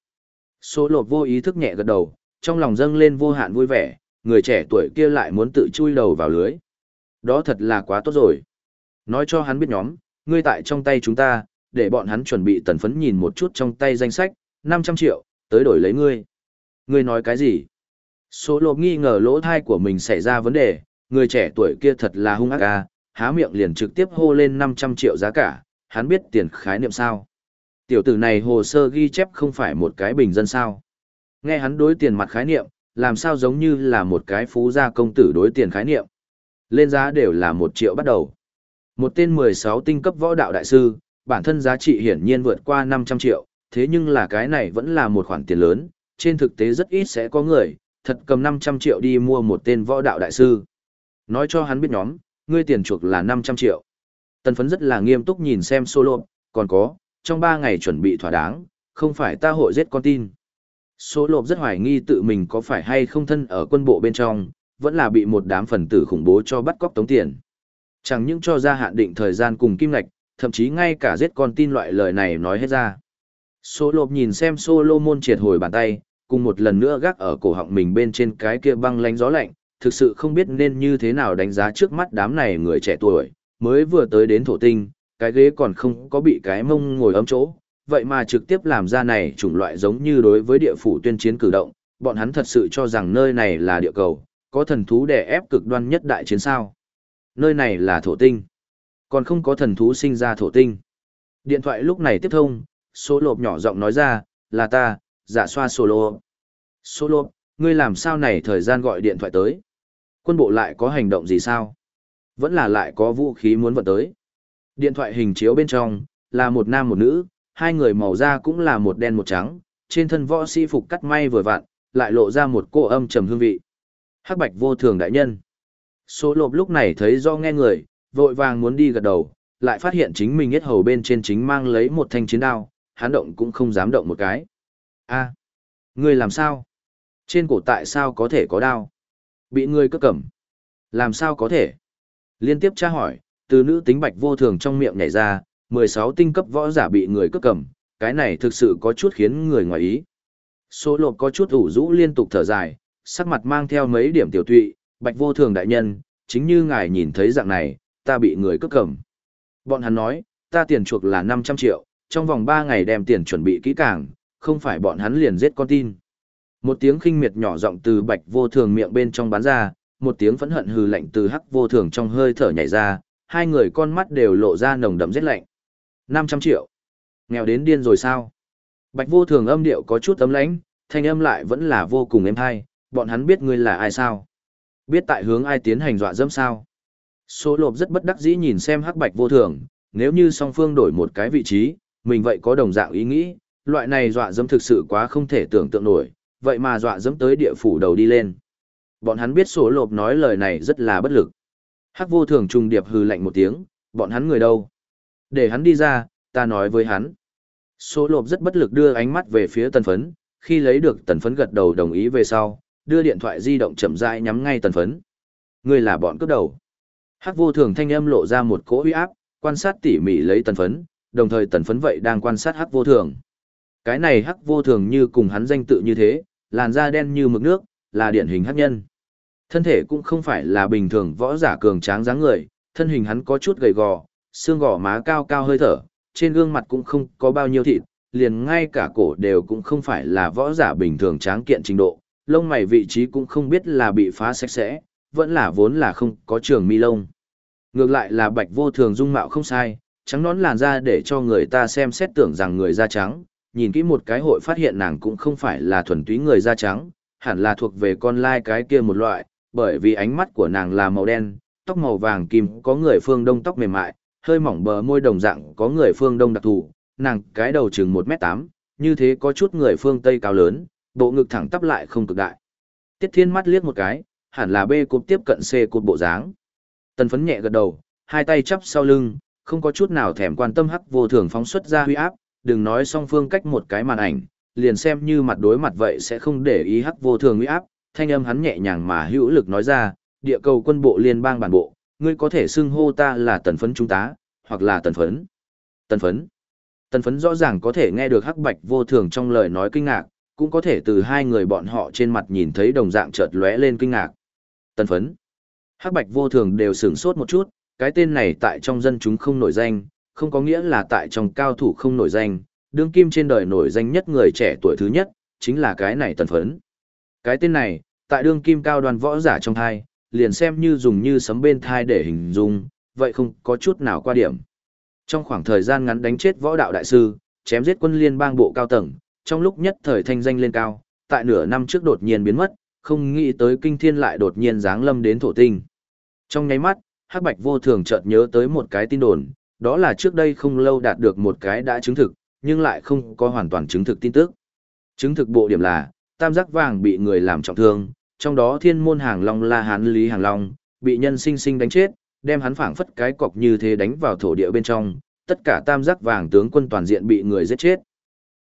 Sổ lộp vô ý thức nhẹ gật đầu, trong lòng dâng lên vô hạn vui vẻ, người trẻ tuổi kia lại muốn tự chui đầu vào lưới. Đó thật là quá tốt rồi. Nói cho hắn biết nhóm, ngươi tại trong tay chúng ta, để bọn hắn chuẩn bị tần phấn nhìn một chút trong tay danh sách, 500 triệu, tới đổi lấy ngươi. Ngươi nói cái gì? Số lộp nghi ngờ lỗ thai của mình xảy ra vấn đề, người trẻ tuổi kia thật là hung ác à, há miệng liền trực tiếp hô lên 500 triệu giá cả, hắn biết tiền khái niệm sao. Tiểu tử này hồ sơ ghi chép không phải một cái bình dân sao. Nghe hắn đối tiền mặt khái niệm, làm sao giống như là một cái phú gia công tử đối tiền khái niệm. Lên giá đều là một triệu bắt đầu. Một tên 16 tinh cấp võ đạo đại sư, bản thân giá trị hiển nhiên vượt qua 500 triệu, thế nhưng là cái này vẫn là một khoản tiền lớn, trên thực tế rất ít sẽ có người, thật cầm 500 triệu đi mua một tên võ đạo đại sư. Nói cho hắn biết nhóm, ngươi tiền chuộc là 500 triệu. Tần phấn rất là nghiêm túc nhìn xem solo, còn có, trong 3 ngày chuẩn bị thỏa đáng, không phải ta hội giết con tin. Số lộp rất hoài nghi tự mình có phải hay không thân ở quân bộ bên trong, vẫn là bị một đám phần tử khủng bố cho bắt cóc tống tiền. Chẳng những cho ra hạn định thời gian cùng kim lạch, thậm chí ngay cả giết con tin loại lời này nói hết ra. Số lộp nhìn xem Solomon triệt hồi bàn tay, cùng một lần nữa gác ở cổ họng mình bên trên cái kia băng lánh gió lạnh, thực sự không biết nên như thế nào đánh giá trước mắt đám này người trẻ tuổi, mới vừa tới đến thổ tinh, cái ghế còn không có bị cái mông ngồi ấm chỗ, vậy mà trực tiếp làm ra này chủng loại giống như đối với địa phủ tuyên chiến cử động, bọn hắn thật sự cho rằng nơi này là địa cầu, có thần thú đè ép cực đoan nhất đại chiến sao. Nơi này là thổ tinh, còn không có thần thú sinh ra thổ tinh. Điện thoại lúc này tiếp thông, số lộp nhỏ giọng nói ra, là ta, dạ xoa số lộp. Số lộp, ngươi làm sao này thời gian gọi điện thoại tới? Quân bộ lại có hành động gì sao? Vẫn là lại có vũ khí muốn vận tới. Điện thoại hình chiếu bên trong, là một nam một nữ, hai người màu da cũng là một đen một trắng, trên thân võ sĩ phục cắt may vừa vặn, lại lộ ra một cô âm trầm hương vị. Hắc bạch vô thường đại nhân. Số lộp lúc này thấy do nghe người, vội vàng muốn đi gật đầu, lại phát hiện chính mình hết hầu bên trên chính mang lấy một thanh chiến đao, hắn động cũng không dám động một cái. a ngươi làm sao? Trên cổ tại sao có thể có đao? Bị ngươi cướp cầm. Làm sao có thể? Liên tiếp tra hỏi, từ nữ tính bạch vô thường trong miệng nhảy ra, 16 tinh cấp võ giả bị người cướp cầm, cái này thực sự có chút khiến người ngoài ý. Số lộp có chút ủ rũ liên tục thở dài, sắc mặt mang theo mấy điểm tiểu tụy, bạch vô thường đại nhân, chính như ngài nhìn thấy dạng này, ta bị người cướp cầm. Bọn hắn nói, ta tiền chuộc là 500 triệu, trong vòng 3 ngày đem tiền chuẩn bị kỹ càng, không phải bọn hắn liền giết con tin. Một tiếng khinh miệt nhỏ giọng từ bạch vô thường miệng bên trong bán ra, một tiếng phẫn hận hừ lạnh từ hắc vô thường trong hơi thở nhảy ra, hai người con mắt đều lộ ra nồng đậm giết lạnh. 500 triệu. Nghèo đến điên rồi sao? Bạch vô thường âm điệu có chút ấm lãnh, thanh âm lại vẫn là vô cùng êm hay, bọn hắn biết ngươi là ai sao? Biết tại hướng ai tiến hành dọa dẫm sao? Số lộp rất bất đắc dĩ nhìn xem hắc bạch vô thường, nếu như song phương đổi một cái vị trí, mình vậy có đồng dạng ý nghĩ, loại này dọa dẫm thực sự quá không thể tưởng tượng nổi, vậy mà dọa dẫm tới địa phủ đầu đi lên. Bọn hắn biết số lộp nói lời này rất là bất lực. Hắc vô thường trùng điệp hừ lạnh một tiếng, bọn hắn người đâu? Để hắn đi ra, ta nói với hắn. Số lộp rất bất lực đưa ánh mắt về phía tần phấn, khi lấy được tần phấn gật đầu đồng ý về sau, đưa điện thoại di động chậm rãi nhắm ngay tần phấn. Người là bọn cướp đầu. Hắc vô thường thanh âm lộ ra một cỗ uy áp, quan sát tỉ mỉ lấy tần phấn, đồng thời tần phấn vậy đang quan sát hắc vô thường. Cái này hắc vô thường như cùng hắn danh tự như thế, làn da đen như mực nước, là điển hình hắc nhân. Thân thể cũng không phải là bình thường võ giả cường tráng dáng người, thân hình hắn có chút gầy gò, xương gò má cao cao hơi thở, trên gương mặt cũng không có bao nhiêu thịt, liền ngay cả cổ đều cũng không phải là võ giả bình thường tráng kiện trình độ, lông mày vị trí cũng không biết là bị phá sạch sẽ, vẫn là vốn là không có trường mi lông. Ngược lại là bạch vô thường dung mạo không sai, trắng nón làn da để cho người ta xem xét tưởng rằng người da trắng, nhìn kỹ một cái hội phát hiện nàng cũng không phải là thuần túy người da trắng, hẳn là thuộc về con lai cái kia một loại, bởi vì ánh mắt của nàng là màu đen, tóc màu vàng kim có người phương đông tóc mềm mại, hơi mỏng bờ môi đồng dạng có người phương đông đặc thù, nàng cái đầu chừng 1m8, như thế có chút người phương Tây cao lớn, bộ ngực thẳng tắp lại không cực đại. Tiết Thiên mắt liếc một cái, hẳn là B cột tiếp cận C cột bộ dáng. Tần phấn nhẹ gật đầu, hai tay chắp sau lưng, không có chút nào thèm quan tâm hắc vô thường phóng xuất ra huy áp, đừng nói song phương cách một cái màn ảnh, liền xem như mặt đối mặt vậy sẽ không để ý hắc vô thường huy áp, thanh âm hắn nhẹ nhàng mà hữu lực nói ra, địa cầu quân bộ liên bang bản bộ, ngươi có thể xưng hô ta là tần phấn trung tá, hoặc là tần phấn. Tần phấn. Tần phấn rõ ràng có thể nghe được hắc bạch vô thường trong lời nói kinh ngạc, cũng có thể từ hai người bọn họ trên mặt nhìn thấy đồng dạng chợt lóe lên kinh ngạc. Tần phấn. Hắc bạch vô thường đều sửng sốt một chút, cái tên này tại trong dân chúng không nổi danh, không có nghĩa là tại trong cao thủ không nổi danh, đương kim trên đời nổi danh nhất người trẻ tuổi thứ nhất, chính là cái này tần phấn. Cái tên này, tại đương kim cao đoàn võ giả trong thai, liền xem như dùng như sấm bên thai để hình dung, vậy không có chút nào qua điểm. Trong khoảng thời gian ngắn đánh chết võ đạo đại sư, chém giết quân liên bang bộ cao tầng, trong lúc nhất thời thanh danh lên cao, tại nửa năm trước đột nhiên biến mất, không nghĩ tới kinh thiên lại đột nhiên giáng lâm đến thổ tinh. Trong nháy mắt, Hắc Bạch vô thường chợt nhớ tới một cái tin đồn, đó là trước đây không lâu đạt được một cái đã chứng thực, nhưng lại không có hoàn toàn chứng thực tin tức. Chứng thực bộ điểm là, tam giác vàng bị người làm trọng thương, trong đó thiên môn hàng long la hán lý hàng long, bị nhân sinh sinh đánh chết, đem hắn phảng phất cái cọc như thế đánh vào thổ địa bên trong, tất cả tam giác vàng tướng quân toàn diện bị người giết chết.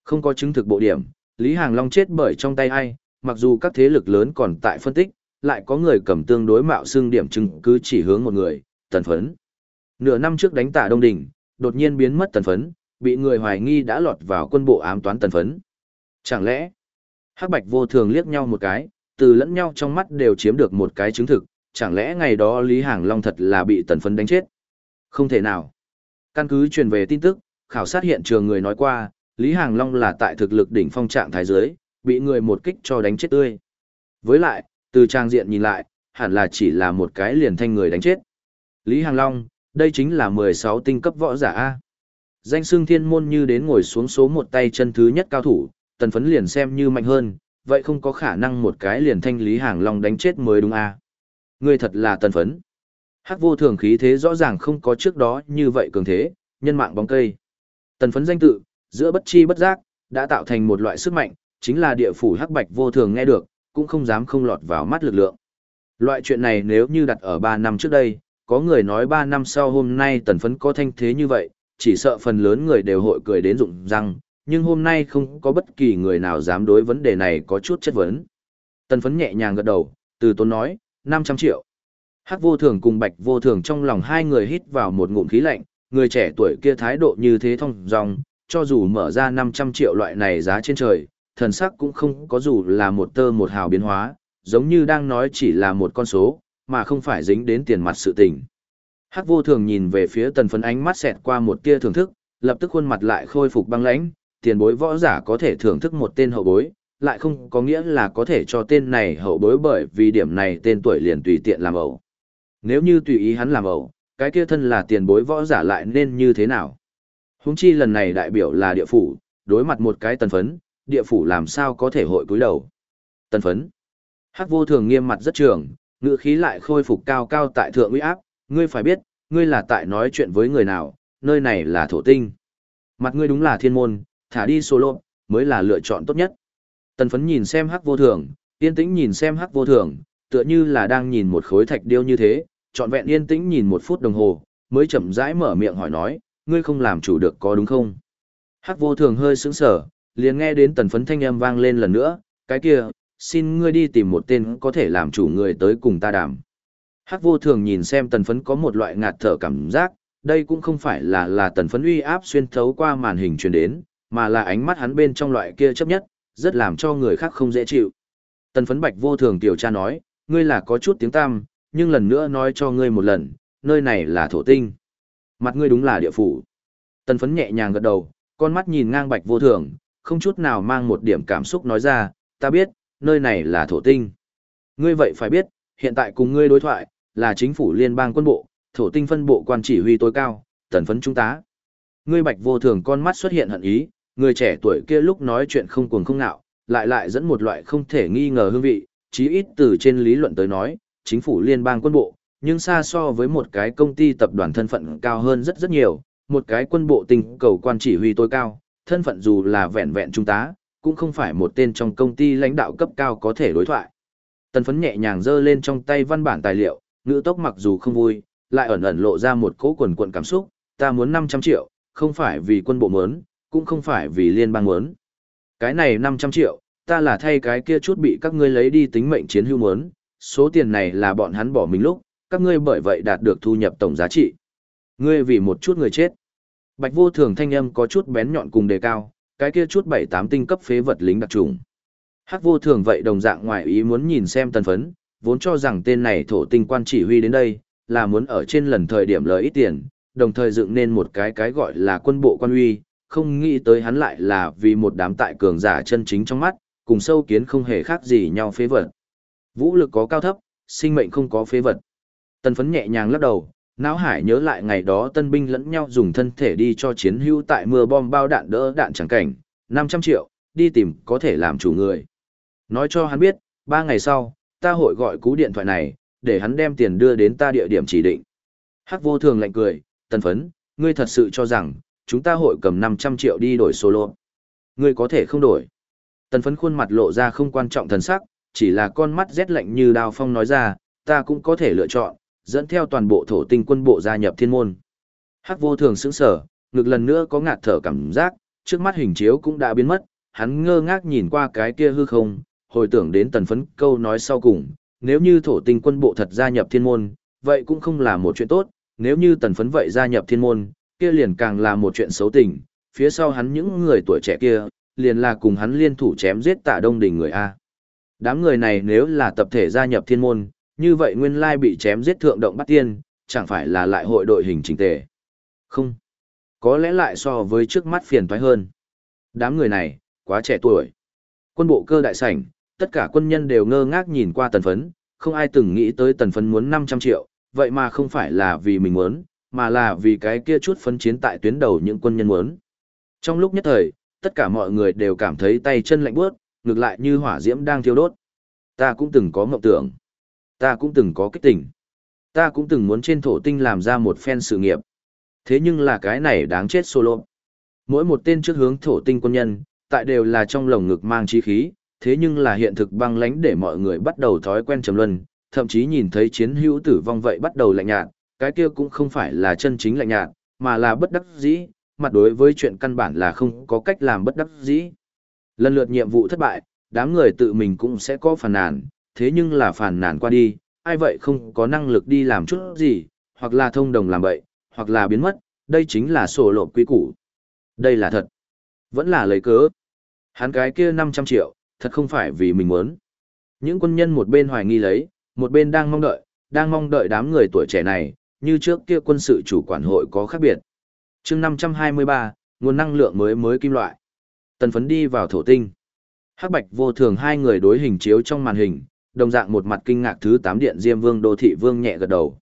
Không có chứng thực bộ điểm, Lý Hàng Long chết bởi trong tay ai, mặc dù các thế lực lớn còn tại phân tích, lại có người cầm tương đối mạo xương điểm chứng cứ chỉ hướng một người, tần phấn. Nửa năm trước đánh tả Đông Đình, đột nhiên biến mất tần phấn, bị người hoài nghi đã lọt vào quân bộ ám toán tần phấn. Chẳng lẽ, Hắc Bạch vô thường liếc nhau một cái, từ lẫn nhau trong mắt đều chiếm được một cái chứng thực, chẳng lẽ ngày đó Lý Hàng Long thật là bị tần phấn đánh chết? Không thể nào. Căn cứ truyền về tin tức, khảo sát hiện trường người nói qua, Lý Hàng Long là tại thực lực đỉnh phong trạng thái giới, bị người một kích cho đánh chết tươi. Với lại, từ trang diện nhìn lại, hẳn là chỉ là một cái liền thanh người đánh chết. Lý Hàng Long, đây chính là 16 tinh cấp võ giả A. Danh xương thiên môn như đến ngồi xuống số một tay chân thứ nhất cao thủ, tần phấn liền xem như mạnh hơn, vậy không có khả năng một cái liền thanh Lý Hàng Long đánh chết mới đúng A. Ngươi thật là tần phấn. Hắc vô thường khí thế rõ ràng không có trước đó như vậy cường thế, nhân mạng bóng cây. Tần phấn danh tự, giữa bất chi bất giác, đã tạo thành một loại sức mạnh, chính là địa phủ hắc bạch vô thường nghe được, cũng không dám không lọt vào mắt lực lượng. Loại chuyện này nếu như đặt ở 3 năm trước đây, có người nói 3 năm sau hôm nay tần phấn có thanh thế như vậy, chỉ sợ phần lớn người đều hội cười đến rụng răng, nhưng hôm nay không có bất kỳ người nào dám đối vấn đề này có chút chất vấn. Tần phấn nhẹ nhàng gật đầu, từ tốn nói, 500 triệu. Hắc vô thường cùng bạch vô thường trong lòng hai người hít vào một ngụm khí lạnh, người trẻ tuổi kia thái độ như thế thông dòng, cho dù mở ra 500 triệu loại này giá trên trời, thần sắc cũng không có dù là một tơ một hào biến hóa, giống như đang nói chỉ là một con số, mà không phải dính đến tiền mặt sự tình. Hắc vô thường nhìn về phía tần phấn ánh mắt xẹt qua một tia thưởng thức, lập tức khuôn mặt lại khôi phục băng lãnh, tiền bối võ giả có thể thưởng thức một tên hậu bối, lại không có nghĩa là có thể cho tên này hậu bối bởi vì điểm này tên tuổi liền tùy tiện làm ẩu. Nếu như tùy ý hắn làm ẩu, cái kia thân là tiền bối võ giả lại nên như thế nào? Húng chi lần này đại biểu là địa phủ, đối mặt một cái tần phấn, địa phủ làm sao có thể hội cúi đầu. Tần phấn. Hắc vô thường nghiêm mặt rất trường, ngữ khí lại khôi phục cao cao tại thượng uy áp, ngươi phải biết, ngươi là tại nói chuyện với người nào, nơi này là thổ tinh. Mặt ngươi đúng là thiên môn, thả đi solo, mới là lựa chọn tốt nhất. Tần phấn nhìn xem hắc vô thường, yên tĩnh nhìn xem hắc vô thường, tựa như là đang nhìn một khối thạch điêu như thế, trọn vẹn yên tĩnh nhìn một phút đồng hồ, mới chậm rãi mở miệng hỏi nói, ngươi không làm chủ được có đúng không? Hắc vô thường hơi sững sở, liền nghe đến tần phấn thanh âm vang lên lần nữa, cái kia, xin ngươi đi tìm một tên có thể làm chủ người tới cùng ta đàm. Hắc vô thường nhìn xem tần phấn có một loại ngạt thở cảm giác, đây cũng không phải là là tần phấn uy áp xuyên thấu qua màn hình truyền đến, mà là ánh mắt hắn bên trong loại kia chấp nhất, rất làm cho người khác không dễ chịu. Tần phấn bạch vô thường tiểu tra nói, ngươi là có chút tiếng tam, nhưng lần nữa nói cho ngươi một lần, nơi này là thổ tinh. Mặt ngươi đúng là địa phủ. Tần phấn nhẹ nhàng gật đầu, con mắt nhìn ngang bạch vô thường, không chút nào mang một điểm cảm xúc nói ra, ta biết, nơi này là thổ tinh. Ngươi vậy phải biết, hiện tại cùng ngươi đối thoại, là chính phủ liên bang quân bộ, thổ tinh phân bộ quan chỉ huy tối cao, tần phấn trung tá. Ngươi bạch vô thường con mắt xuất hiện hận ý, người trẻ tuổi kia lúc nói chuyện không cuồng không nạo, lại lại dẫn một loại không thể nghi ngờ hương vị, chí ít từ trên lý luận tới nói, chính phủ liên bang quân bộ, nhưng xa so với một cái công ty tập đoàn thân phận cao hơn rất rất nhiều, một cái quân bộ tinh cầu quan chỉ huy tối cao, thân phận dù là vẹn vẹn trung tá, cũng không phải một tên trong công ty lãnh đạo cấp cao có thể đối thoại. Tần phấn nhẹ nhàng giơ lên trong tay văn bản tài liệu, ngữ tốc mặc dù không vui, lại ẩn ẩn lộ ra một cỗ quần quần cảm xúc, ta muốn 500 triệu, không phải vì quân bộ muốn, cũng không phải vì liên bang muốn. Cái này 500 triệu, ta là thay cái kia chút bị các ngươi lấy đi tính mệnh chiến hưu muốn, số tiền này là bọn hắn bỏ mình lúc, các ngươi bởi vậy đạt được thu nhập tổng giá trị. Ngươi vì một chút người chết. Bạch vô thường thanh âm có chút bén nhọn cùng đề cao, cái kia chút bảy tám tinh cấp phế vật lính đặc trùng. Hắc vô thường vậy đồng dạng ngoài ý muốn nhìn xem tần phấn, vốn cho rằng tên này thổ tinh quan chỉ huy đến đây, là muốn ở trên lần thời điểm lời ít tiền, đồng thời dựng nên một cái cái gọi là quân bộ quan uy, không nghĩ tới hắn lại là vì một đám tại cường giả chân chính trong mắt, cùng sâu kiến không hề khác gì nhau phế vật. Vũ lực có cao thấp, sinh mệnh không có phế vật. Tần phấn nhẹ nhàng lắc đầu, Náo hải nhớ lại ngày đó tân binh lẫn nhau dùng thân thể đi cho chiến hữu tại mưa bom bao đạn đỡ đạn chẳng cảnh, 500 triệu, đi tìm có thể làm chủ người. Nói cho hắn biết, ba ngày sau, ta hội gọi cú điện thoại này, để hắn đem tiền đưa đến ta địa điểm chỉ định. Hắc vô thường lạnh cười, tân phấn, ngươi thật sự cho rằng, chúng ta hội cầm 500 triệu đi đổi solo. Ngươi có thể không đổi. Tần phấn khuôn mặt lộ ra không quan trọng thần sắc, chỉ là con mắt rét lạnh như đao phong nói ra, ta cũng có thể lựa chọn, dẫn theo toàn bộ thổ tinh quân bộ gia nhập thiên môn. Hắc vô thường sững sở, ngực lần nữa có ngạt thở cảm giác, trước mắt hình chiếu cũng đã biến mất, hắn ngơ ngác nhìn qua cái kia hư không, hồi tưởng đến tần phấn câu nói sau cùng, nếu như thổ tinh quân bộ thật gia nhập thiên môn, vậy cũng không là một chuyện tốt, nếu như tần phấn vậy gia nhập thiên môn, kia liền càng là một chuyện xấu tình, phía sau hắn những người tuổi trẻ kia, liền là cùng hắn liên thủ chém giết tạ đông đỉnh người A. Đám người này nếu là tập thể gia nhập thiên môn, như vậy nguyên lai bị chém giết thượng động bắt tiên, chẳng phải là lại hội đội hình chỉnh tề. Không. Có lẽ lại so với trước mắt phiền toái hơn. Đám người này, quá trẻ tuổi. Quân bộ cơ đại sảnh, tất cả quân nhân đều ngơ ngác nhìn qua tần phấn, không ai từng nghĩ tới tần phấn muốn 500 triệu, vậy mà không phải là vì mình muốn, mà là vì cái kia chút phấn chiến tại tuyến đầu những quân nhân muốn. Trong lúc nhất thời, tất cả mọi người đều cảm thấy tay chân lạnh bước, ngược lại như hỏa diễm đang thiêu đốt. Ta cũng từng có mộng tưởng. Ta cũng từng có kích tỉnh. Ta cũng từng muốn trên thổ tinh làm ra một phen sự nghiệp. Thế nhưng là cái này đáng chết solo. Mỗi một tên trước hướng thổ tinh quân nhân, tại đều là trong lồng ngực mang trí khí, thế nhưng là hiện thực băng lãnh để mọi người bắt đầu thói quen trầm luân, thậm chí nhìn thấy chiến hữu tử vong vậy bắt đầu lạnh nhạt, cái kia cũng không phải là chân chính lạnh nhạt, mà là bất đắc dĩ, mặt đối với chuyện căn bản là không có cách làm bất đắc dĩ. Lần lượt nhiệm vụ thất bại, đám người tự mình cũng sẽ có phần nàn, thế nhưng là phản nàn qua đi, ai vậy không có năng lực đi làm chút gì, hoặc là thông đồng làm bậy, hoặc là biến mất, đây chính là sổ lộp quý củ. Đây là thật. Vẫn là lấy cớ. Hắn cái kia 500 triệu, thật không phải vì mình muốn. Những quân nhân một bên hoài nghi lấy, một bên đang mong đợi, đang mong đợi đám người tuổi trẻ này, như trước kia quân sự chủ quản hội có khác biệt. chương 523, nguồn năng lượng mới mới kim loại. Tần phấn đi vào thổ tinh. Hắc bạch vô thường hai người đối hình chiếu trong màn hình, đồng dạng một mặt kinh ngạc thứ 8 điện Diêm Vương Đô Thị Vương nhẹ gật đầu.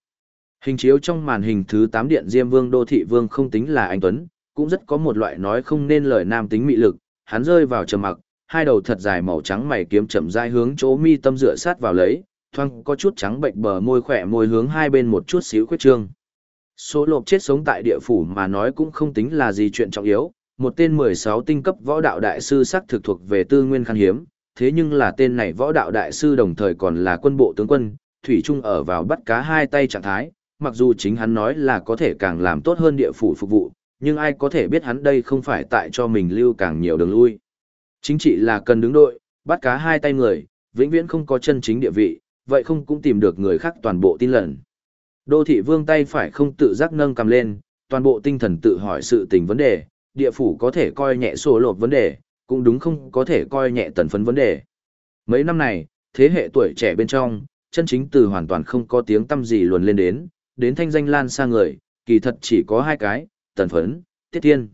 Hình chiếu trong màn hình thứ 8 điện Diêm Vương Đô Thị Vương không tính là anh Tuấn, cũng rất có một loại nói không nên lời nam tính mị lực, hắn rơi vào trầm mặc, hai đầu thật dài màu trắng mày kiếm chậm rãi hướng chỗ mi tâm dựa sát vào lấy, thoang có chút trắng bệnh bờ môi khỏe môi hướng hai bên một chút xíu khuyết trương. Số lộp chết sống tại địa phủ mà nói cũng không tính là gì chuyện trọng yếu, một tên 16 tinh cấp võ đạo đại sư sắc thực thuộc về tư nguyên khan hiếm, thế nhưng là tên này võ đạo đại sư đồng thời còn là quân bộ tướng quân, thủy trung ở vào bắt cá hai tay trạng thái, mặc dù chính hắn nói là có thể càng làm tốt hơn địa phủ phục vụ, nhưng ai có thể biết hắn đây không phải tại cho mình lưu càng nhiều đường lui. Chính trị là cần đứng đội, bắt cá hai tay người, vĩnh viễn không có chân chính địa vị, vậy không cũng tìm được người khác toàn bộ tin lần. Đô thị vương tay phải không tự giác nâng cầm lên, toàn bộ tinh thần tự hỏi sự tình vấn đề, địa phủ có thể coi nhẹ sổ lột vấn đề, cũng đúng không có thể coi nhẹ tần phấn vấn đề. Mấy năm này, thế hệ tuổi trẻ bên trong, chân chính từ hoàn toàn không có tiếng tâm gì luồn lên đến, đến thanh danh lan xa người, kỳ thật chỉ có hai cái, tần phấn, tiết tiên.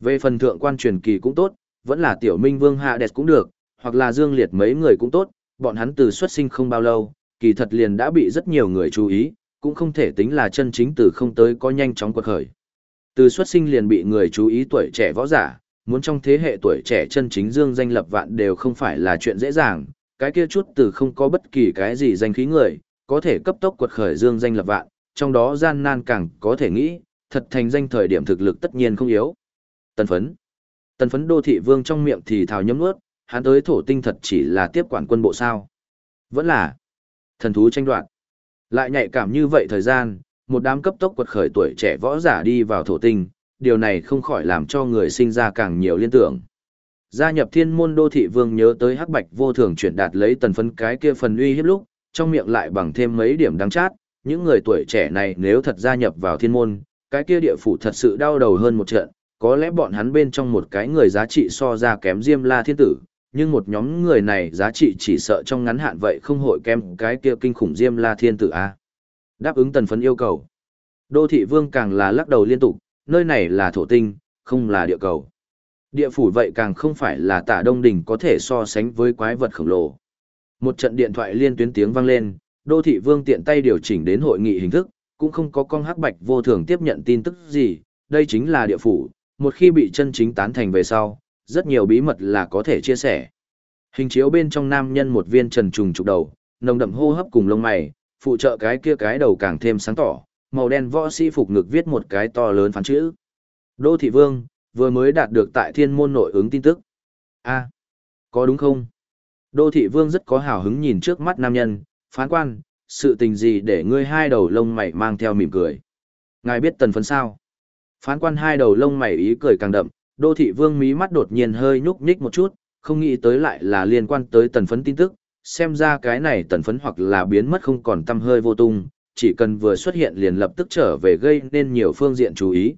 Về phần thượng quan truyền kỳ cũng tốt, vẫn là tiểu minh vương hạ đẹp cũng được, hoặc là dương liệt mấy người cũng tốt, bọn hắn từ xuất sinh không bao lâu, kỳ thật liền đã bị rất nhiều người chú ý, cũng không thể tính là chân chính từ không tới có nhanh chóng quật khởi. Từ xuất sinh liền bị người chú ý tuổi trẻ võ giả, muốn trong thế hệ tuổi trẻ chân chính dương danh lập vạn đều không phải là chuyện dễ dàng, cái kia chút từ không có bất kỳ cái gì danh khí người, có thể cấp tốc quật khởi dương danh lập vạn, trong đó gian nan càng có thể nghĩ, thật thành danh thời điểm thực lực tất nhiên không yếu. Tần phấn Tần phấn đô thị vương trong miệng thì thào nhấm nuốt, hắn tới thổ tinh thật chỉ là tiếp quản quân bộ sao. Vẫn là thần thú tranh đoạt. Lại nhạy cảm như vậy thời gian, một đám cấp tốc quật khởi tuổi trẻ võ giả đi vào thổ tinh, điều này không khỏi làm cho người sinh ra càng nhiều liên tưởng. Gia nhập thiên môn đô thị vương nhớ tới hắc bạch vô thường chuyển đạt lấy tần phấn cái kia phần uy hiếp lúc, trong miệng lại bằng thêm mấy điểm đáng chát, những người tuổi trẻ này nếu thật gia nhập vào thiên môn, cái kia địa phủ thật sự đau đầu hơn một trận, có lẽ bọn hắn bên trong một cái người giá trị so ra kém Diêm La Thiên Tử, nhưng một nhóm người này giá trị chỉ sợ trong ngắn hạn vậy không hội kém cái kia kinh khủng Diêm La Thiên Tử a. Đáp ứng tần phấn yêu cầu. Đô thị vương càng là lắc đầu liên tục, nơi này là thổ tinh, không là địa cầu. Địa phủ vậy càng không phải là tả đông đỉnh có thể so sánh với quái vật khổng lồ. Một trận điện thoại liên tuyến tiếng vang lên, đô thị vương tiện tay điều chỉnh đến hội nghị hình thức, cũng không có con hắc bạch vô thường tiếp nhận tin tức gì, đây chính là địa phủ, một khi bị chân chính tán thành về sau, rất nhiều bí mật là có thể chia sẻ. Hình chiếu bên trong nam nhân một viên trần trùng trục đầu, nồng đậm hô hấp cùng lông mày, phụ trợ cái kia cái đầu càng thêm sáng tỏ, màu đen võ sĩ phục ngực viết một cái to lớn phán chữ. Đô thị vương, vừa mới đạt được tại thiên môn nội ứng tin tức. a có đúng không? Đô thị vương rất có hào hứng nhìn trước mắt nam nhân, phán quan, sự tình gì để ngươi hai đầu lông mày mang theo mỉm cười. Ngài biết tần phấn sao? Phán quan hai đầu lông mày ý cười càng đậm, đô thị vương mí mắt đột nhiên hơi nhúc nhích một chút, không nghĩ tới lại là liên quan tới tần phấn tin tức, xem ra cái này tần phấn hoặc là biến mất không còn tâm hơi vô tung, chỉ cần vừa xuất hiện liền lập tức trở về gây nên nhiều phương diện chú ý.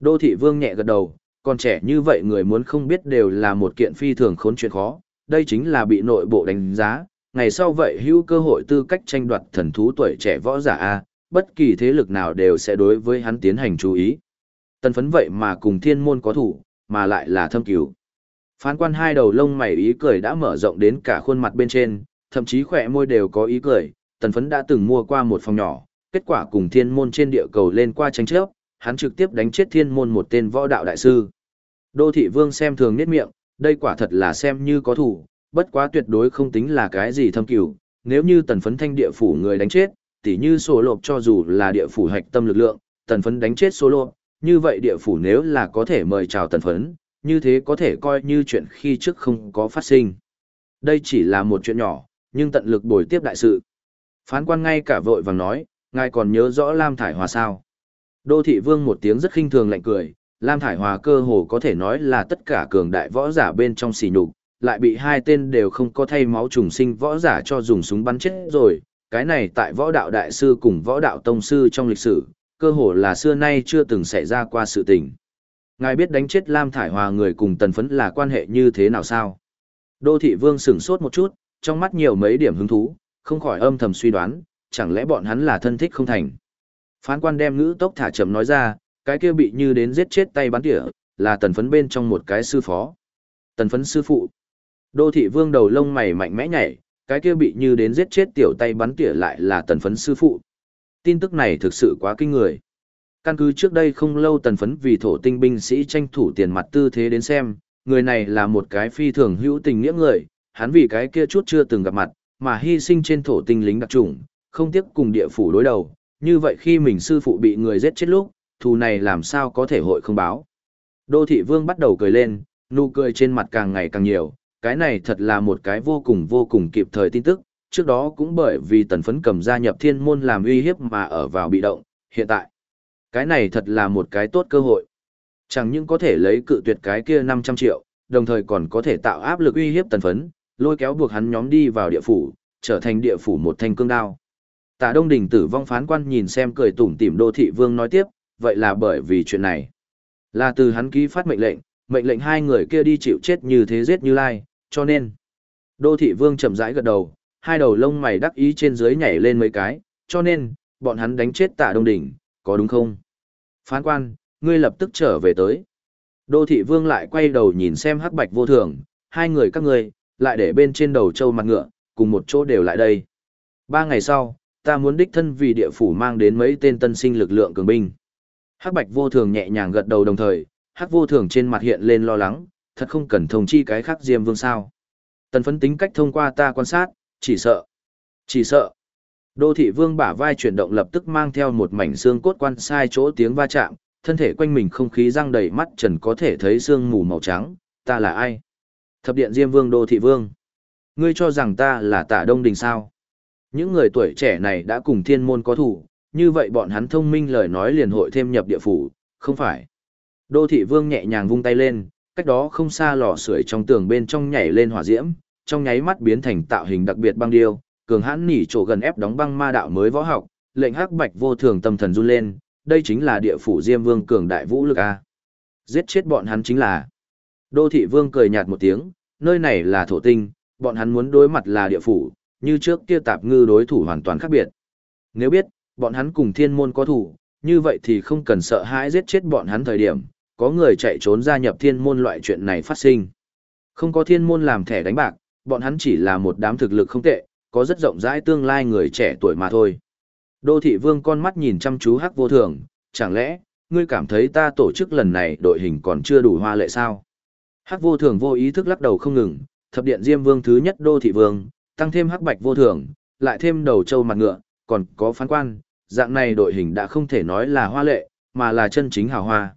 Đô thị vương nhẹ gật đầu, còn trẻ như vậy người muốn không biết đều là một kiện phi thường khốn chuyện khó, đây chính là bị nội bộ đánh giá, ngày sau vậy hữu cơ hội tư cách tranh đoạt thần thú tuổi trẻ võ giả A, bất kỳ thế lực nào đều sẽ đối với hắn tiến hành chú ý. Tần phấn vậy mà cùng thiên môn có thủ, mà lại là thâm cứu. Phán quan hai đầu lông mày ý cười đã mở rộng đến cả khuôn mặt bên trên, thậm chí khỏe môi đều có ý cười, tần phấn đã từng mua qua một phòng nhỏ, kết quả cùng thiên môn trên địa cầu lên qua tranh chấp, hắn trực tiếp đánh chết thiên môn một tên võ đạo đại sư. Đô thị vương xem thường nét miệng, đây quả thật là xem như có thủ, bất quá tuyệt đối không tính là cái gì thâm cửu, nếu như tần phấn thanh địa phủ người đánh chết, tỉ như sổ lộp cho dù là địa phủ hạch tâm lực lượng, tần phấn đánh chết sổ lộp, như vậy địa phủ nếu là có thể mời chào tần phấn, như thế có thể coi như chuyện khi trước không có phát sinh. Đây chỉ là một chuyện nhỏ, nhưng tận lực bồi tiếp đại sự. Phán quan ngay cả vội vàng nói, ngài còn nhớ rõ Lam Thải Hòa sao. Đô thị vương một tiếng rất khinh thường lạnh cười, Lam Thải Hòa cơ hồ có thể nói là tất cả cường đại võ giả bên trong xỉ nhục, lại bị hai tên đều không có thay máu trùng sinh võ giả cho dùng súng bắn chết rồi, cái này tại võ đạo đại sư cùng võ đạo tông sư trong lịch sử, cơ hồ là xưa nay chưa từng xảy ra qua sự tình. Ngài biết đánh chết Lam Thải Hòa người cùng tần phấn là quan hệ như thế nào sao? Đô thị vương sửng sốt một chút, trong mắt nhiều mấy điểm hứng thú, không khỏi âm thầm suy đoán, chẳng lẽ bọn hắn là thân thích không thành. Phán quan đem ngữ tốc thả chậm nói ra, cái kia bị như đến giết chết tay bắn tỉa, là tần phấn bên trong một cái sư phó. Tần phấn sư phụ. Đô thị vương đầu lông mày mạnh mẽ nhảy, cái kia bị như đến giết chết tiểu tay bắn tỉa lại là tần phấn sư phụ. Tin tức này thực sự quá kinh người. Căn cứ trước đây không lâu tần phấn vì thổ tinh binh sĩ tranh thủ tiền mặt tư thế đến xem, người này là một cái phi thường hữu tình nghĩa người, hắn vì cái kia chút chưa từng gặp mặt, mà hy sinh trên thổ tinh lính đặc trùng, không tiếc cùng địa phủ đối đầu, như vậy khi mình sư phụ bị người giết chết lúc, thù này làm sao có thể hội không báo. Đô thị vương bắt đầu cười lên, nụ cười trên mặt càng ngày càng nhiều, cái này thật là một cái vô cùng vô cùng kịp thời tin tức, trước đó cũng bởi vì tần phấn cầm gia nhập thiên môn làm uy hiếp mà ở vào bị động, hiện tại. Cái này thật là một cái tốt cơ hội. Chẳng những có thể lấy cự tuyệt cái kia 500 triệu, đồng thời còn có thể tạo áp lực uy hiếp tần phấn, lôi kéo buộc hắn nhóm đi vào địa phủ, trở thành địa phủ một thanh cương đao. Tạ Đông Đình tử vong phán quan nhìn xem cười tủm tỉm đô thị vương nói tiếp, vậy là bởi vì chuyện này. Là từ hắn ký phát mệnh lệnh, mệnh lệnh hai người kia đi chịu chết như thế giết như lai, cho nên. Đô thị vương chậm rãi gật đầu, hai đầu lông mày đắc ý trên dưới nhảy lên mấy cái, cho nên, bọn hắn đánh chết tạ Đông Đình, có đúng không? Phán quan, ngươi lập tức trở về tới. Đô thị vương lại quay đầu nhìn xem hắc bạch vô thường, hai người các ngươi, lại để bên trên đầu trâu mặt ngựa, cùng một chỗ đều lại đây. Ba ngày sau, ta muốn đích thân vì địa phủ mang đến mấy tên tân sinh lực lượng cường binh. Hắc bạch vô thường nhẹ nhàng gật đầu đồng thời, hắc vô thường trên mặt hiện lên lo lắng, thật không cần thông chi cái khác diêm vương sao. Tần phấn tính cách thông qua ta quan sát, chỉ sợ. Chỉ sợ. Đô thị vương bả vai chuyển động lập tức mang theo một mảnh xương cốt quan sai chỗ tiếng va chạm, thân thể quanh mình không khí răng đầy mắt trần có thể thấy xương mù màu trắng, ta là ai? Thập điện Diêm Vương Đô Thị Vương. Ngươi cho rằng ta là tả đông đình sao? Những người tuổi trẻ này đã cùng thiên môn có thủ, như vậy bọn hắn thông minh lời nói liền hội thêm nhập địa phủ, không phải. Đô Thị Vương nhẹ nhàng vung tay lên, cách đó không xa lò sưởi trong tường bên trong nhảy lên hỏa diễm, trong nháy mắt biến thành tạo hình đặc biệt băng điêu, cường hãn nỉ chỗ gần ép đóng băng ma đạo mới võ học, lệnh hắc bạch vô thường tâm thần run lên, đây chính là địa phủ Diêm Vương cường đại vũ lực a. Giết chết bọn hắn chính là. Đô thị Vương cười nhạt một tiếng, nơi này là thổ tinh, bọn hắn muốn đối mặt là địa phủ, như trước kia tạp ngư đối thủ hoàn toàn khác biệt. Nếu biết, bọn hắn cùng thiên môn có thủ, như vậy thì không cần sợ hãi giết chết bọn hắn thời điểm, có người chạy trốn gia nhập thiên môn loại chuyện này phát sinh. Không có thiên môn làm thẻ đánh bạc, bọn hắn chỉ là một đám thực lực không tệ, có rất rộng rãi tương lai người trẻ tuổi mà thôi. Đô thị vương con mắt nhìn chăm chú hắc vô thường, chẳng lẽ, ngươi cảm thấy ta tổ chức lần này đội hình còn chưa đủ hoa lệ sao? Hắc vô thường vô ý thức lắc đầu không ngừng, thập điện diêm vương thứ nhất đô thị vương, tăng thêm hắc bạch vô thường, lại thêm đầu trâu mặt ngựa, còn có phán quan, dạng này đội hình đã không thể nói là hoa lệ, mà là chân chính hào hoa.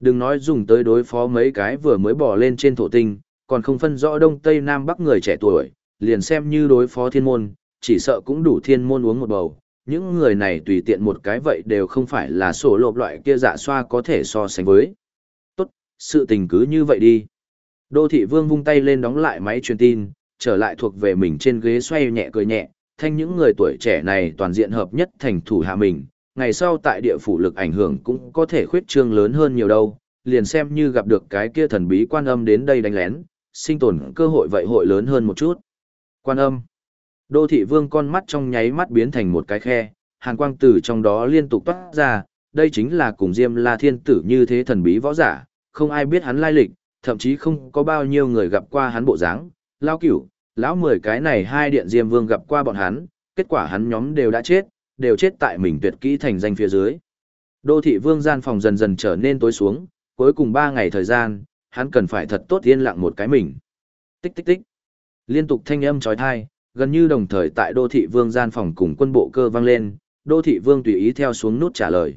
Đừng nói dùng tới đối phó mấy cái vừa mới bỏ lên trên thổ tinh, còn không phân rõ đông tây nam bắc người trẻ tuổi, liền xem như đối phó thiên môn, chỉ sợ cũng đủ thiên môn uống một bầu. Những người này tùy tiện một cái vậy đều không phải là sổ lộp loại kia dạ xoa có thể so sánh với. Tốt, sự tình cứ như vậy đi. Đô thị vương vung tay lên đóng lại máy truyền tin, trở lại thuộc về mình trên ghế xoay nhẹ cười nhẹ, thanh những người tuổi trẻ này toàn diện hợp nhất thành thủ hạ mình, ngày sau tại địa phủ lực ảnh hưởng cũng có thể khuyết trương lớn hơn nhiều đâu, liền xem như gặp được cái kia thần bí quan âm đến đây đánh lén, sinh tồn cơ hội vậy hội lớn hơn một chút. Quan âm. Đô thị vương con mắt trong nháy mắt biến thành một cái khe, hàn quang tử trong đó liên tục toát ra, đây chính là cùng Diêm La Thiên Tử như thế thần bí võ giả, không ai biết hắn lai lịch, thậm chí không có bao nhiêu người gặp qua hắn bộ dáng. Lao cửu, lão mười cái này hai điện Diêm Vương gặp qua bọn hắn, kết quả hắn nhóm đều đã chết, đều chết tại mình tuyệt kỹ thành danh phía dưới. Đô thị vương gian phòng dần dần trở nên tối xuống, cuối cùng ba ngày thời gian, hắn cần phải thật tốt yên lặng một cái mình. Tích tích tích. Liên tục thanh âm trói thai, gần như đồng thời tại đô thị vương gian phòng cùng quân bộ cơ vang lên, đô thị vương tùy ý theo xuống nút trả lời.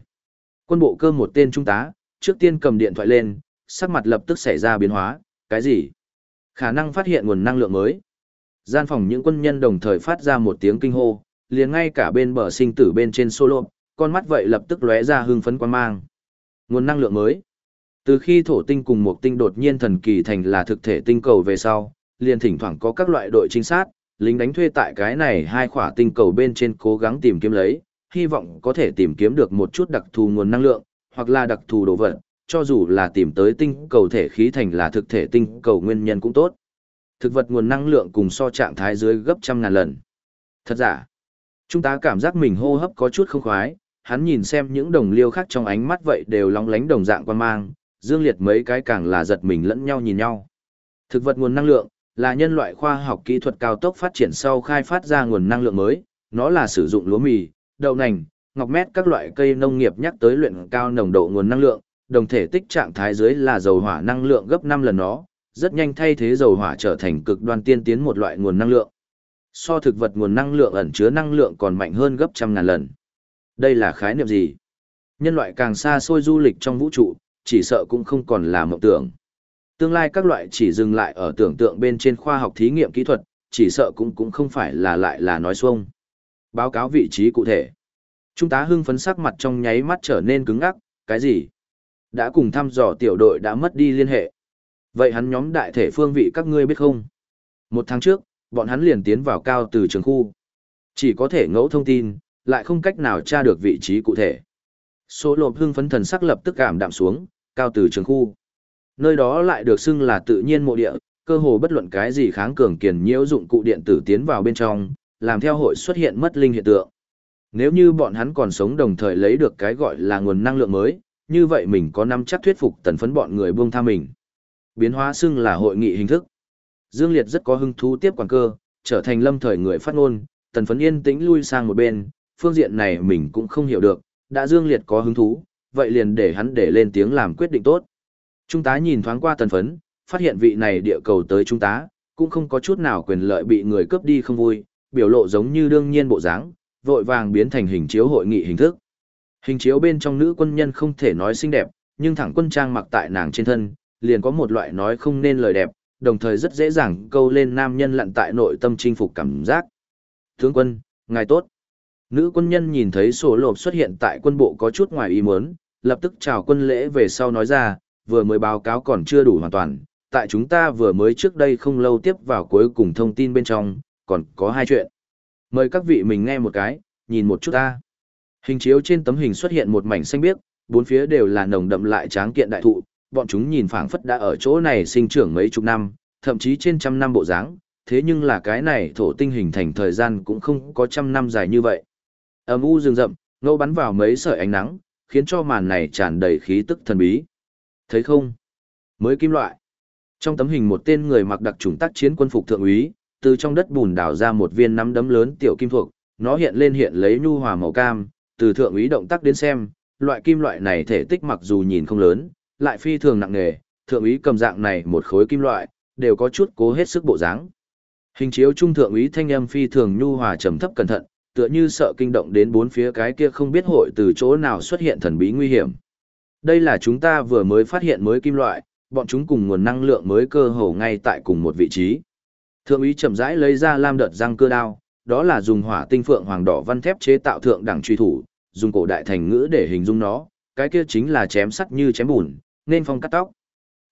Quân bộ cơ một tên trung tá, trước tiên cầm điện thoại lên, sắc mặt lập tức xảy ra biến hóa, cái gì? Khả năng phát hiện nguồn năng lượng mới. Gian phòng những quân nhân đồng thời phát ra một tiếng kinh hô, liền ngay cả bên bờ sinh tử bên trên solo, con mắt vậy lập tức lóe ra hưng phấn quan mang. Nguồn năng lượng mới. Từ khi thổ tinh cùng một tinh đột nhiên thần kỳ thành là thực thể tinh cầu về sau, liền thỉnh thoảng có các loại đội trinh sát, lính đánh thuê tại cái này hai khỏa tinh cầu bên trên cố gắng tìm kiếm lấy, hy vọng có thể tìm kiếm được một chút đặc thù nguồn năng lượng, hoặc là đặc thù đồ vật, cho dù là tìm tới tinh cầu thể khí thành là thực thể tinh cầu nguyên nhân cũng tốt. Thực vật nguồn năng lượng cùng so trạng thái dưới gấp trăm ngàn lần. Thật giả, chúng ta cảm giác mình hô hấp có chút không khoái, hắn nhìn xem những đồng liêu khác trong ánh mắt vậy đều long lánh đồng dạng quan mang, dương liệt mấy cái càng là giật mình lẫn nhau nhìn nhau. Thực vật nguồn năng lượng là nhân loại khoa học kỹ thuật cao tốc phát triển sau khai phát ra nguồn năng lượng mới, nó là sử dụng lúa mì, đậu nành, ngọc mét các loại cây nông nghiệp nhắc tới luyện cao nồng độ nguồn năng lượng, đồng thể tích trạng thái dưới là dầu hỏa năng lượng gấp 5 lần nó, rất nhanh thay thế dầu hỏa trở thành cực đoan tiên tiến một loại nguồn năng lượng. So thực vật nguồn năng lượng ẩn chứa năng lượng còn mạnh hơn gấp trăm ngàn lần. Đây là khái niệm gì? Nhân loại càng xa xôi du lịch trong vũ trụ, chỉ sợ cũng không còn là mộng tưởng. Tương lai các loại chỉ dừng lại ở tưởng tượng bên trên khoa học thí nghiệm kỹ thuật, chỉ sợ cũng cũng không phải là lại là nói xuông. Báo cáo vị trí cụ thể. Trung tá hưng phấn sắc mặt trong nháy mắt trở nên cứng ngắc, cái gì? Đã cùng thăm dò tiểu đội đã mất đi liên hệ. Vậy hắn nhóm đại thể phương vị các ngươi biết không? Một tháng trước, bọn hắn liền tiến vào cao từ trường khu. Chỉ có thể ngẫu thông tin, lại không cách nào tra được vị trí cụ thể. Số lộp hưng phấn thần sắc lập tức cảm đạm xuống, cao từ trường khu. Nơi đó lại được xưng là tự nhiên mộ địa, cơ hồ bất luận cái gì kháng cường kiền nhiễu dụng cụ điện tử tiến vào bên trong, làm theo hội xuất hiện mất linh hiện tượng. Nếu như bọn hắn còn sống đồng thời lấy được cái gọi là nguồn năng lượng mới, như vậy mình có năm chắc thuyết phục tần phấn bọn người buông tha mình. Biến hóa xưng là hội nghị hình thức. Dương Liệt rất có hứng thú tiếp quản cơ, trở thành lâm thời người phát ngôn, tần phấn yên tĩnh lui sang một bên, phương diện này mình cũng không hiểu được, đã Dương Liệt có hứng thú, vậy liền để hắn để lên tiếng làm quyết định tốt. Trung tá nhìn thoáng qua tần phấn, phát hiện vị này địa cầu tới trung tá, cũng không có chút nào quyền lợi bị người cướp đi không vui, biểu lộ giống như đương nhiên bộ dáng, vội vàng biến thành hình chiếu hội nghị hình thức. Hình chiếu bên trong nữ quân nhân không thể nói xinh đẹp, nhưng thẳng quân trang mặc tại nàng trên thân, liền có một loại nói không nên lời đẹp, đồng thời rất dễ dàng câu lên nam nhân lặn tại nội tâm chinh phục cảm giác. Tướng quân, ngài tốt. Nữ quân nhân nhìn thấy sổ lộp xuất hiện tại quân bộ có chút ngoài ý muốn, lập tức chào quân lễ về sau nói ra, vừa mới báo cáo còn chưa đủ hoàn toàn, tại chúng ta vừa mới trước đây không lâu tiếp vào cuối cùng thông tin bên trong, còn có hai chuyện. Mời các vị mình nghe một cái, nhìn một chút ta. Hình chiếu trên tấm hình xuất hiện một mảnh xanh biếc, bốn phía đều là nồng đậm lại tráng kiện đại thụ, bọn chúng nhìn phảng phất đã ở chỗ này sinh trưởng mấy chục năm, thậm chí trên trăm năm bộ dáng, thế nhưng là cái này thổ tinh hình thành thời gian cũng không có trăm năm dài như vậy. Âm u rừng rậm, ngẫu bắn vào mấy sợi ánh nắng, khiến cho màn này tràn đầy khí tức thần bí. Thấy không? Mới kim loại. Trong tấm hình một tên người mặc đặc trùng tác chiến quân phục thượng úy, từ trong đất bùn đào ra một viên nắm đấm lớn tiểu kim thuộc, nó hiện lên hiện lấy nhu hòa màu cam, từ thượng úy động tác đến xem, loại kim loại này thể tích mặc dù nhìn không lớn, lại phi thường nặng nề, thượng úy cầm dạng này một khối kim loại, đều có chút cố hết sức bộ dáng. Hình chiếu trung thượng úy thanh âm phi thường nhu hòa trầm thấp cẩn thận, tựa như sợ kinh động đến bốn phía cái kia không biết hội từ chỗ nào xuất hiện thần bí nguy hiểm. Đây là chúng ta vừa mới phát hiện mới kim loại, bọn chúng cùng nguồn năng lượng mới cơ hồ ngay tại cùng một vị trí. Thượng úy chậm rãi lấy ra lam đợt răng cơ đao, đó là dùng hỏa tinh phượng hoàng đỏ văn thép chế tạo thượng đẳng truy thủ, dùng cổ đại thành ngữ để hình dung nó, cái kia chính là chém sắt như chém bùn, nên phong cắt tóc.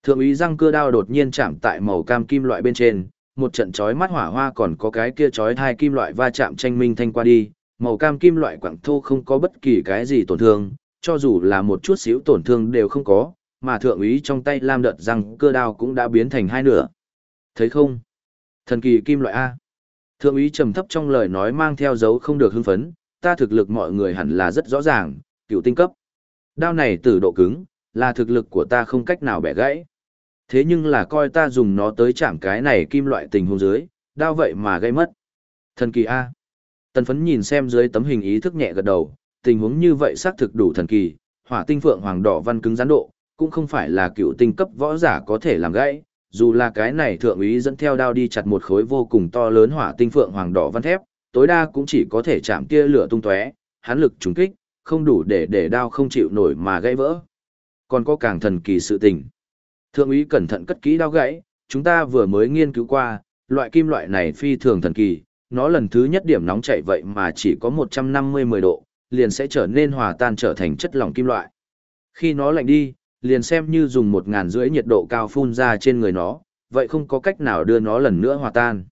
Thượng úy răng cưa đao đột nhiên chạm tại màu cam kim loại bên trên, một trận chói mắt hỏa hoa còn có cái kia chói hai kim loại va chạm tranh minh thanh qua đi, màu cam kim loại quặng thô không có bất kỳ cái gì tổn thương, cho dù là một chút xíu tổn thương đều không có, mà thượng úy trong tay lam đợt răng cưa đao cũng đã biến thành hai nửa. Thấy không? Thần kỳ kim loại A. Thượng úy trầm thấp trong lời nói mang theo dấu không được hưng phấn, ta thực lực mọi người hẳn là rất rõ ràng, cựu tinh cấp. Đao này từ độ cứng, là thực lực của ta không cách nào bẻ gãy. Thế nhưng là coi ta dùng nó tới chạm cái này kim loại tình huống dưới, đao vậy mà gây mất. Thần kỳ A. Tần phấn nhìn xem dưới tấm hình ý thức nhẹ gật đầu, tình huống như vậy xác thực đủ thần kỳ, hỏa tinh phượng hoàng đỏ văn cứng gián độ, cũng không phải là cựu tinh cấp võ giả có thể làm gãy, dù là cái này thượng úy dẫn theo đao đi chặt một khối vô cùng to lớn hỏa tinh phượng hoàng đỏ văn thép, tối đa cũng chỉ có thể chạm tia lửa tung tóe, hắn lực trúng kích, không đủ để để đao không chịu nổi mà gãy vỡ. Còn có càng thần kỳ sự tình. Thượng úy cẩn thận cất kỹ đao gãy, chúng ta vừa mới nghiên cứu qua, loại kim loại này phi thường thần kỳ, nó lần thứ nhất điểm nóng chạy vậy mà chỉ có 150-10 độ, liền sẽ trở nên hòa tan trở thành chất lỏng kim loại. Khi nó lạnh đi, liền xem như dùng một ngàn rưỡi nhiệt độ cao phun ra trên người nó, vậy không có cách nào đưa nó lần nữa hòa tan.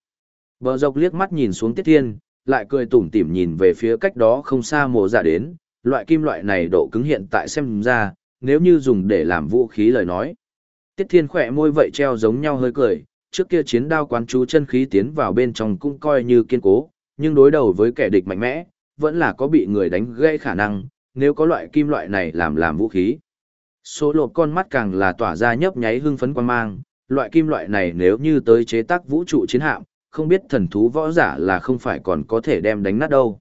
Bờ dọc liếc mắt nhìn xuống Tiết Thiên, lại cười tủm tỉm nhìn về phía cách đó không xa mộ giả đến, loại kim loại này độ cứng hiện tại xem ra, nếu như dùng để làm vũ khí lời nói. Tiết Thiên khỏe môi vậy treo giống nhau hơi cười, trước kia chiến đao quán chú chân khí tiến vào bên trong cũng coi như kiên cố, nhưng đối đầu với kẻ địch mạnh mẽ, vẫn là có bị người đánh gãy khả năng, nếu có loại kim loại này làm làm vũ khí. Số lột con mắt càng là tỏa ra nhấp nháy hưng phấn quan mang, loại kim loại này nếu như tới chế tác vũ trụ chiến hạm, không biết thần thú võ giả là không phải còn có thể đem đánh nát đâu.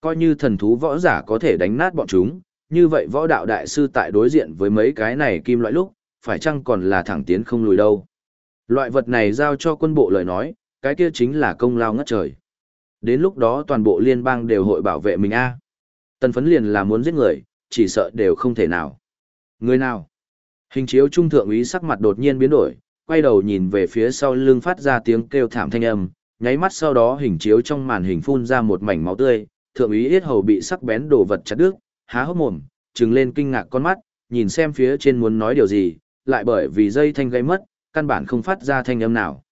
Coi như thần thú võ giả có thể đánh nát bọn chúng, như vậy võ đạo đại sư tại đối diện với mấy cái này kim loại lúc, phải chăng còn là thẳng tiến không lùi đâu. Loại vật này giao cho quân bộ lời nói, cái kia chính là công lao ngất trời. Đến lúc đó toàn bộ liên bang đều hội bảo vệ mình a. Tần phấn liền là muốn giết người, chỉ sợ đều không thể nào. Người nào? Hình chiếu trung thượng úy sắc mặt đột nhiên biến đổi, quay đầu nhìn về phía sau lưng phát ra tiếng kêu thảm thanh âm, nháy mắt sau đó hình chiếu trong màn hình phun ra một mảnh máu tươi, thượng úy yết hầu bị sắc bén đồ vật chặt đứt, há hốc mồm, trừng lên kinh ngạc con mắt, nhìn xem phía trên muốn nói điều gì, lại bởi vì dây thanh gây mất, căn bản không phát ra thanh âm nào.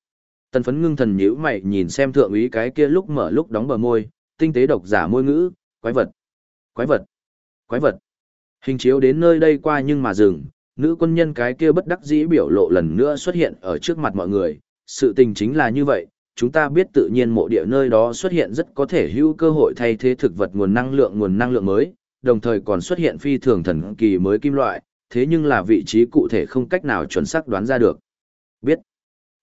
Tần phấn ngưng thần nhíu mày nhìn xem thượng úy cái kia lúc mở lúc đóng bờ môi, tinh tế độc giả môi ngữ, quái vật, quái vật, quái vật. Hình chiếu đến nơi đây qua nhưng mà dừng, nữ quân nhân cái kia bất đắc dĩ biểu lộ lần nữa xuất hiện ở trước mặt mọi người. Sự tình chính là như vậy, chúng ta biết tự nhiên mộ địa nơi đó xuất hiện rất có thể hữu cơ hội thay thế thực vật nguồn năng lượng nguồn năng lượng mới, đồng thời còn xuất hiện phi thường thần kỳ mới kim loại, thế nhưng là vị trí cụ thể không cách nào chuẩn xác đoán ra được. Biết.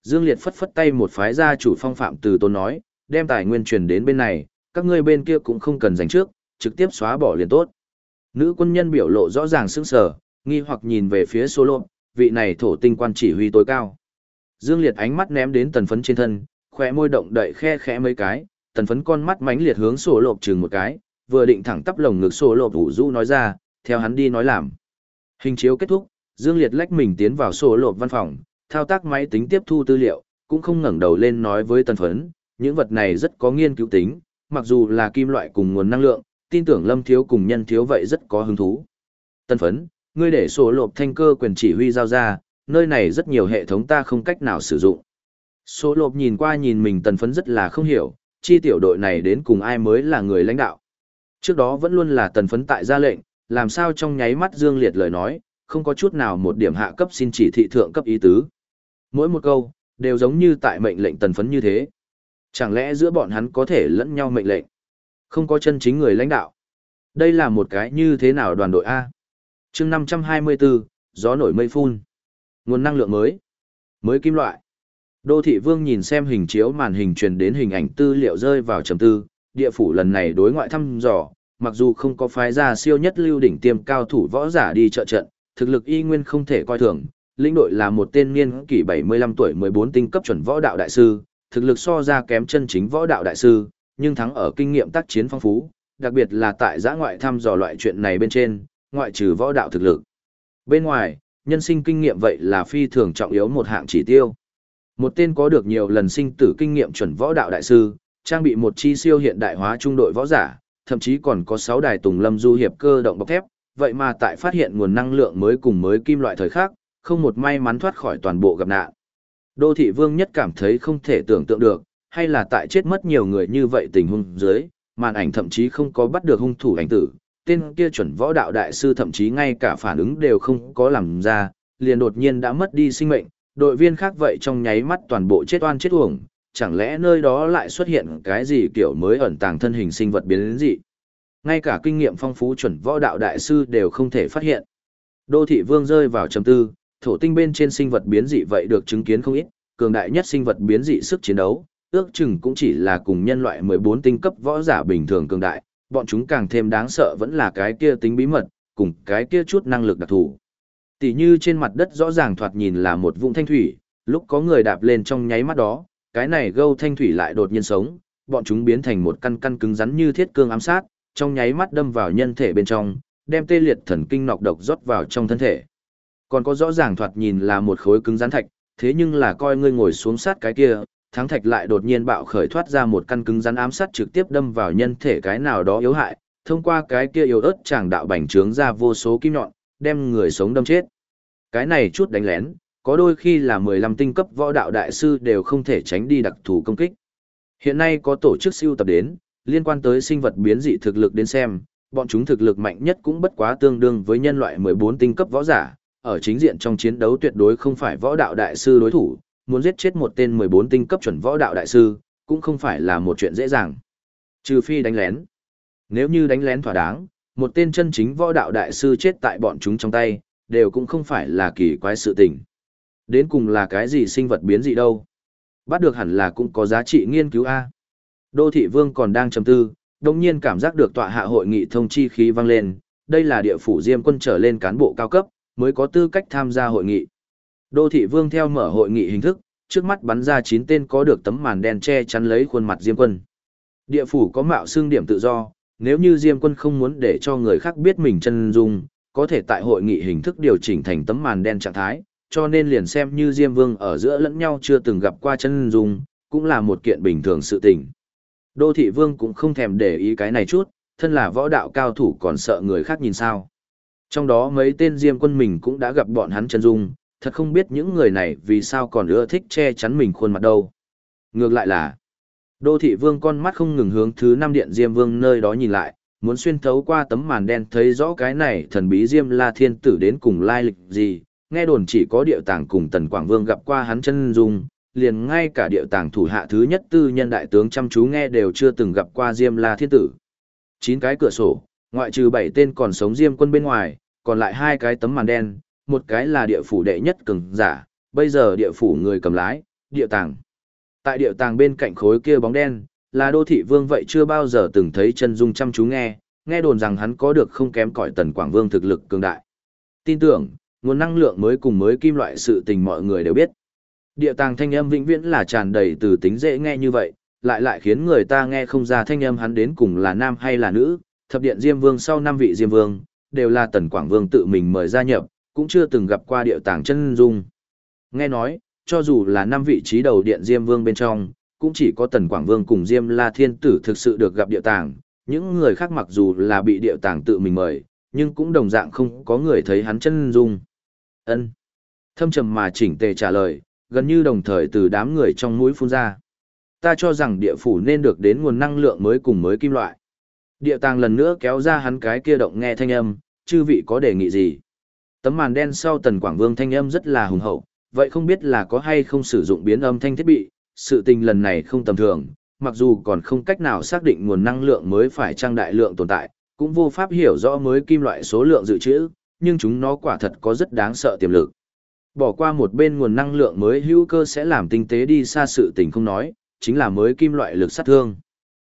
Dương Liệt phất phất tay một phái gia chủ phong phạm từ tôn nói, đem tài nguyên truyền đến bên này, các ngươi bên kia cũng không cần dành trước, trực tiếp xóa bỏ liền tốt. Nữ quân nhân biểu lộ rõ ràng sững sờ, nghi hoặc nhìn về phía Solo, vị này thổ tinh quan chỉ huy tối cao. Dương Liệt ánh mắt ném đến tần phấn trên thân, khỏe môi động đậy khe khẽ mấy cái, tần phấn con mắt mánh liệt hướng sổ lộp chừng một cái, vừa định thẳng tắp lồng ngực sổ lộp ủ rũ nói ra, theo hắn đi nói làm. Hình chiếu kết thúc, Dương Liệt lách mình tiến vào sổ lộp văn phòng, thao tác máy tính tiếp thu tư liệu, cũng không ngẩng đầu lên nói với tần phấn, những vật này rất có nghiên cứu tính, mặc dù là kim loại cùng nguồn năng lượng, tin tưởng lâm thiếu cùng nhân thiếu vậy rất có hứng thú. Tần phấn, ngươi để sổ lộp thanh cơ quyền chỉ huy giao ra, nơi này rất nhiều hệ thống ta không cách nào sử dụng. Sổ lộp nhìn qua nhìn mình tần phấn rất là không hiểu, chi tiểu đội này đến cùng ai mới là người lãnh đạo. Trước đó vẫn luôn là tần phấn tại ra lệnh, làm sao trong nháy mắt dương liệt lời nói, không có chút nào một điểm hạ cấp xin chỉ thị thượng cấp ý tứ. Mỗi một câu, đều giống như tại mệnh lệnh tần phấn như thế. Chẳng lẽ giữa bọn hắn có thể lẫn nhau mệnh lệnh? Không có chân chính người lãnh đạo. Đây là một cái như thế nào đoàn đội A? Chương 524, gió nổi mây phun. Nguồn năng lượng mới. Mới kim loại. Đô thị vương nhìn xem hình chiếu màn hình truyền đến hình ảnh tư liệu rơi vào trầm tư, địa phủ lần này đối ngoại thăm dò, mặc dù không có phái ra siêu nhất lưu đỉnh tiêm cao thủ võ giả đi trợ trận, thực lực y nguyên không thể coi thường. Lĩnh đội là một tên niên kỷ 75 tuổi 14 tinh cấp chuẩn võ đạo đại sư, thực lực so ra kém chân chính võ đạo đại sư, nhưng thắng ở kinh nghiệm tác chiến phong phú, đặc biệt là tại giã ngoại thăm dò loại chuyện này bên trên, ngoại trừ võ đạo thực lực. Bên ngoài, nhân sinh kinh nghiệm vậy là phi thường trọng yếu một hạng chỉ tiêu. Một tên có được nhiều lần sinh tử kinh nghiệm chuẩn võ đạo đại sư, trang bị một chi siêu hiện đại hóa trung đội võ giả, thậm chí còn có 6 đài tùng lâm du hiệp cơ động bọc thép, vậy mà tại phát hiện nguồn năng lượng mới cùng mới kim loại thời khác, không một may mắn thoát khỏi toàn bộ gặp nạn. Đô thị vương nhất cảm thấy không thể tưởng tượng được, hay là tại chết mất nhiều người như vậy tình huống dưới, màn ảnh thậm chí không có bắt được hung thủ ảnh tử, tên kia chuẩn võ đạo đại sư thậm chí ngay cả phản ứng đều không có làm ra, liền đột nhiên đã mất đi sinh mệnh, đội viên khác vậy trong nháy mắt toàn bộ chết oan chết uổng, chẳng lẽ nơi đó lại xuất hiện cái gì kiểu mới ẩn tàng thân hình sinh vật biến đến gì? Ngay cả kinh nghiệm phong phú chuẩn võ đạo đại sư đều không thể phát hiện. Đô thị vương rơi vào trầm tư, thổ tinh bên trên sinh vật biến dị vậy được chứng kiến không ít, cường đại nhất sinh vật biến dị sức chiến đấu, ước chừng cũng chỉ là cùng nhân loại 14 tinh cấp võ giả bình thường cường đại, bọn chúng càng thêm đáng sợ vẫn là cái kia tính bí mật, cùng cái kia chút năng lực đặc thù. Tỷ như trên mặt đất rõ ràng thoạt nhìn là một vũng thanh thủy, lúc có người đạp lên trong nháy mắt đó, cái này gâu thanh thủy lại đột nhiên sống, bọn chúng biến thành một căn căn cứng rắn như thiết cương ám sát, trong nháy mắt đâm vào nhân thể bên trong, đem tê liệt thần kinh nọc độc rót vào trong thân thể. Còn có rõ ràng thoạt nhìn là một khối cứng rắn thạch, thế nhưng là coi ngươi ngồi xuống sát cái kia, thắng thạch lại đột nhiên bạo khởi thoát ra một căn cứng rắn ám sát trực tiếp đâm vào nhân thể cái nào đó yếu hại, thông qua cái kia yếu ớt chàng đạo bành trướng ra vô số kim nhọn, đem người sống đâm chết. Cái này chút đánh lén, có đôi khi là 15 tinh cấp võ đạo đại sư đều không thể tránh đi đặc thù công kích. Hiện nay có tổ chức siêu tập đến, liên quan tới sinh vật biến dị thực lực đến xem, bọn chúng thực lực mạnh nhất cũng bất quá tương đương với nhân loại 14 tinh cấp võ giả, ở chính diện trong chiến đấu tuyệt đối không phải võ đạo đại sư đối thủ, muốn giết chết một tên 14 tinh cấp chuẩn võ đạo đại sư, cũng không phải là một chuyện dễ dàng. Trừ phi đánh lén. Nếu như đánh lén thỏa đáng, một tên chân chính võ đạo đại sư chết tại bọn chúng trong tay, đều cũng không phải là kỳ quái sự tình. Đến cùng là cái gì sinh vật biến dị đâu? Bắt được hẳn là cũng có giá trị nghiên cứu A. Đô thị vương còn đang trầm tư, đồng nhiên cảm giác được tọa hạ hội nghị thông chi khí vang lên, đây là địa phủ diêm quân trở lên cán bộ cao cấp, mới có tư cách tham gia hội nghị. Đô thị vương theo mở hội nghị hình thức, trước mắt bắn ra 9 tên có được tấm màn đen che chắn lấy khuôn mặt diêm quân. Địa phủ có mạo xương điểm tự do, nếu như diêm quân không muốn để cho người khác biết mình chân dung, có thể tại hội nghị hình thức điều chỉnh thành tấm màn đen trạng thái, cho nên liền xem như diêm vương ở giữa lẫn nhau chưa từng gặp qua chân dung, cũng là một kiện bình thường sự tình. Đô thị vương cũng không thèm để ý cái này chút, thân là võ đạo cao thủ còn sợ người khác nhìn sao. Trong đó mấy tên diêm quân mình cũng đã gặp bọn hắn chân dung, thật không biết những người này vì sao còn ưa thích che chắn mình khuôn mặt đâu. Ngược lại là, đô thị vương con mắt không ngừng hướng thứ năm điện diêm vương nơi đó nhìn lại, muốn xuyên thấu qua tấm màn đen thấy rõ cái này thần bí diêm la thiên tử đến cùng lai lịch gì, nghe đồn chỉ có điệu tàng cùng tần quảng vương gặp qua hắn chân dung, liền ngay cả điệu tàng thủ hạ thứ nhất tư nhân đại tướng chăm chú nghe đều chưa từng gặp qua diêm la thiên tử. Chín cái cửa sổ, ngoại trừ bảy tên còn sống diêm quân bên ngoài, còn lại hai cái tấm màn đen, một cái là địa phủ đệ nhất cường giả, bây giờ địa phủ người cầm lái, địa tàng. Tại địa tàng bên cạnh khối kia bóng đen, là đô thị vương vậy chưa bao giờ từng thấy chân dung chăm chú nghe, nghe đồn rằng hắn có được không kém cỏi tần quảng vương thực lực cường đại. Tin tưởng, nguồn năng lượng mới cùng mới kim loại sự tình mọi người đều biết. Địa tàng thanh âm vĩnh viễn là tràn đầy từ tính dễ nghe như vậy, lại lại khiến người ta nghe không ra thanh âm hắn đến cùng là nam hay là nữ. Thập điện Diêm Vương sau năm vị Diêm Vương, đều là Tần Quảng Vương tự mình mời gia nhập, cũng chưa từng gặp qua địa tàng chân dung. Nghe nói, cho dù là năm vị trí đầu điện Diêm Vương bên trong, cũng chỉ có Tần Quảng Vương cùng Diêm La Thiên Tử thực sự được gặp địa tàng, những người khác mặc dù là bị địa tàng tự mình mời, nhưng cũng đồng dạng không có người thấy hắn chân dung. Ân. Thâm trầm mà chỉnh tề trả lời, gần như đồng thời từ đám người trong mũi phun ra. Ta cho rằng địa phủ nên được đến nguồn năng lượng mới cùng mới kim loại. Địa tàng lần nữa kéo ra hắn cái kia động nghe thanh âm, chư vị có đề nghị gì? Tấm màn đen sau tần quảng vương thanh âm rất là hùng hậu, vậy không biết là có hay không sử dụng biến âm thanh thiết bị, sự tình lần này không tầm thường, mặc dù còn không cách nào xác định nguồn năng lượng mới phải trang đại lượng tồn tại, cũng vô pháp hiểu rõ mới kim loại số lượng dự trữ, nhưng chúng nó quả thật có rất đáng sợ tiềm lực. Bỏ qua một bên nguồn năng lượng mới hữu cơ sẽ làm tinh tế đi xa sự tình không nói, chính là mới kim loại lực sát thương.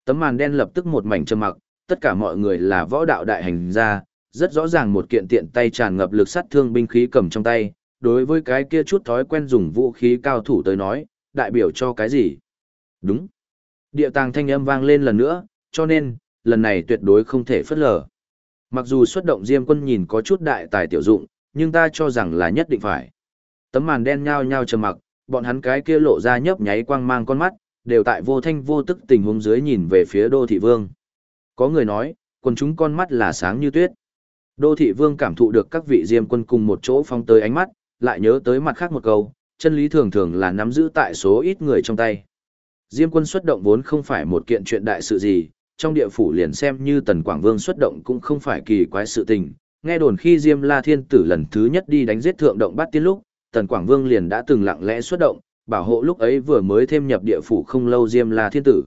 Tấm màn đen lập tức một mảnh trầm mặc, tất cả mọi người là võ đạo đại hành gia, rất rõ ràng một kiện tiện tay tràn ngập lực sát thương binh khí cầm trong tay, đối với cái kia chút thói quen dùng vũ khí cao thủ tới nói, đại biểu cho cái gì? Đúng. Địa tàng thanh âm vang lên lần nữa, cho nên, lần này tuyệt đối không thể phất lờ. Mặc dù xuất động diêm quân nhìn có chút đại tài tiểu dụng, nhưng ta cho rằng là nhất định phải. Tấm màn đen nhao nhao trầm mặc, bọn hắn cái kia lộ ra nhấp nháy quang mang con mắt, đều tại vô thanh vô tức tình huống dưới nhìn về phía đô thị vương. Có người nói, quần chúng con mắt là sáng như tuyết. Đô thị vương cảm thụ được các vị diêm quân cùng một chỗ phong tới ánh mắt, lại nhớ tới mặt khác một câu, chân lý thường thường là nắm giữ tại số ít người trong tay. Diêm quân xuất động vốn không phải một kiện chuyện đại sự gì, trong địa phủ liền xem như tần quảng vương xuất động cũng không phải kỳ quái sự tình. Nghe đồn khi Diêm La Thiên Tử lần thứ nhất đi đánh giết thượng động bát tiên lúc, tần quảng vương liền đã từng lặng lẽ xuất động, bảo hộ lúc ấy vừa mới thêm nhập địa phủ không lâu Diêm La Thiên Tử.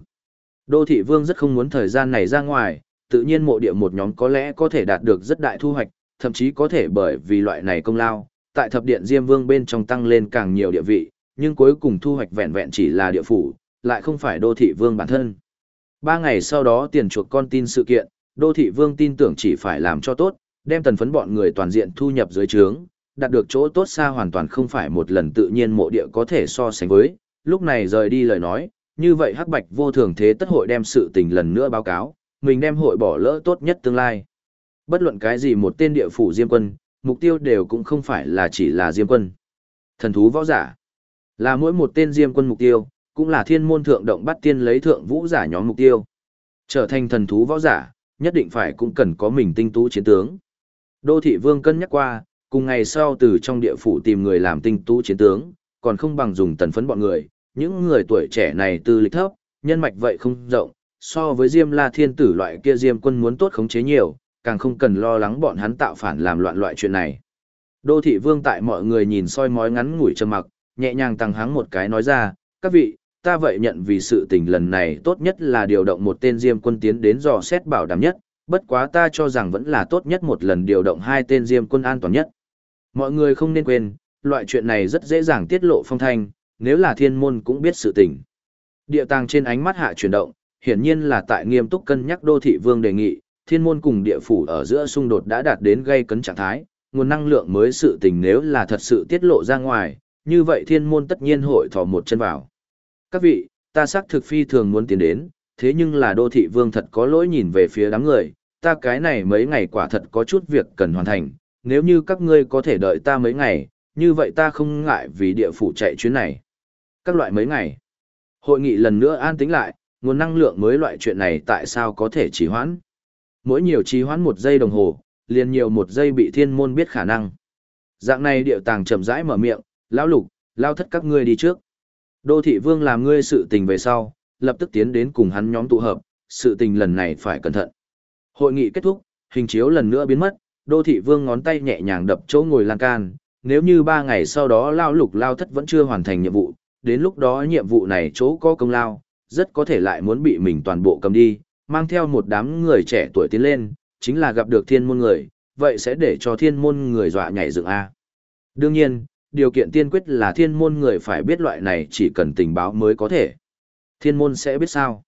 Đô thị vương rất không muốn thời gian này ra ngoài, tự nhiên mộ địa một nhóm có lẽ có thể đạt được rất đại thu hoạch, thậm chí có thể bởi vì loại này công lao, tại thập điện Diêm Vương bên trong tăng lên càng nhiều địa vị, nhưng cuối cùng thu hoạch vẹn vẹn chỉ là địa phủ, lại không phải đô thị vương bản thân. Ba ngày sau đó tiền chuộc con tin sự kiện, đô thị vương tin tưởng chỉ phải làm cho tốt, đem tần phấn bọn người toàn diện thu nhập dưới trướng, đạt được chỗ tốt xa hoàn toàn không phải một lần tự nhiên mộ địa có thể so sánh với, lúc này rời đi lời nói, như vậy hắc bạch vô thường thế tất hội đem sự tình lần nữa báo cáo, mình đem hội bỏ lỡ tốt nhất tương lai. Bất luận cái gì một tên địa phủ diêm quân, mục tiêu đều cũng không phải là chỉ là diêm quân. Thần thú võ giả, là mỗi một tên diêm quân mục tiêu, cũng là thiên môn thượng động bắt tiên lấy thượng vũ giả nhóm mục tiêu. Trở thành thần thú võ giả, nhất định phải cũng cần có mình tinh tú chiến tướng. Đô thị vương cân nhắc qua, cùng ngày sau từ trong địa phủ tìm người làm tinh tú chiến tướng, còn không bằng dùng tần phấn bọn người, những người tuổi trẻ này tư lịch thấp, nhân mạch vậy không rộng, so với Diêm La Thiên Tử loại kia Diêm quân muốn tốt khống chế nhiều, càng không cần lo lắng bọn hắn tạo phản làm loạn loại chuyện này. Đô thị vương tại mọi người nhìn soi mói ngắn ngủi trầm mặc, nhẹ nhàng tăng hắng một cái nói ra, các vị, ta vậy nhận vì sự tình lần này tốt nhất là điều động một tên Diêm quân tiến đến dò xét bảo đảm nhất, bất quá ta cho rằng vẫn là tốt nhất một lần điều động hai tên Diêm quân an toàn nhất. Mọi người không nên quên, loại chuyện này rất dễ dàng tiết lộ phong thanh, nếu là thiên môn cũng biết sự tình. Địa tàng trên ánh mắt hạ chuyển động, hiển nhiên là tại nghiêm túc cân nhắc đô thị vương đề nghị, thiên môn cùng địa phủ ở giữa xung đột đã đạt đến gây cấn trạng thái, nguồn năng lượng mới sự tình nếu là thật sự tiết lộ ra ngoài, như vậy thiên môn tất nhiên hội thò một chân vào. Các vị, ta xác thực phi thường muốn tiến đến, thế nhưng là đô thị vương thật có lỗi nhìn về phía đám người, ta cái này mấy ngày quả thật có chút việc cần hoàn thành, nếu như các ngươi có thể đợi ta mấy ngày, như vậy ta không ngại vì địa phủ chạy chuyến này. Các loại mấy ngày. Hội nghị lần nữa an tĩnh lại, nguồn năng lượng mới loại chuyện này tại sao có thể trì hoãn. Mỗi nhiều trì hoãn một giây đồng hồ, liền nhiều một giây bị thiên môn biết khả năng. Dạng này điệu tàng chậm rãi mở miệng, lão lục, lao thất các ngươi đi trước. Đô thị vương làm ngươi sự tình về sau, lập tức tiến đến cùng hắn nhóm tụ hợp, sự tình lần này phải cẩn thận. Hội nghị kết thúc, hình chiếu lần nữa biến mất, đô thị vương ngón tay nhẹ nhàng đập chỗ ngồi lan can, nếu như ba ngày sau đó lao lục lao thất vẫn chưa hoàn thành nhiệm vụ, đến lúc đó nhiệm vụ này chỗ có công lao, rất có thể lại muốn bị mình toàn bộ cầm đi, mang theo một đám người trẻ tuổi tiến lên, chính là gặp được thiên môn người, vậy sẽ để cho thiên môn người dọa nhảy dựng A. Đương nhiên, điều kiện tiên quyết là thiên môn người phải biết loại này chỉ cần tình báo mới có thể. Thiên môn sẽ biết sao.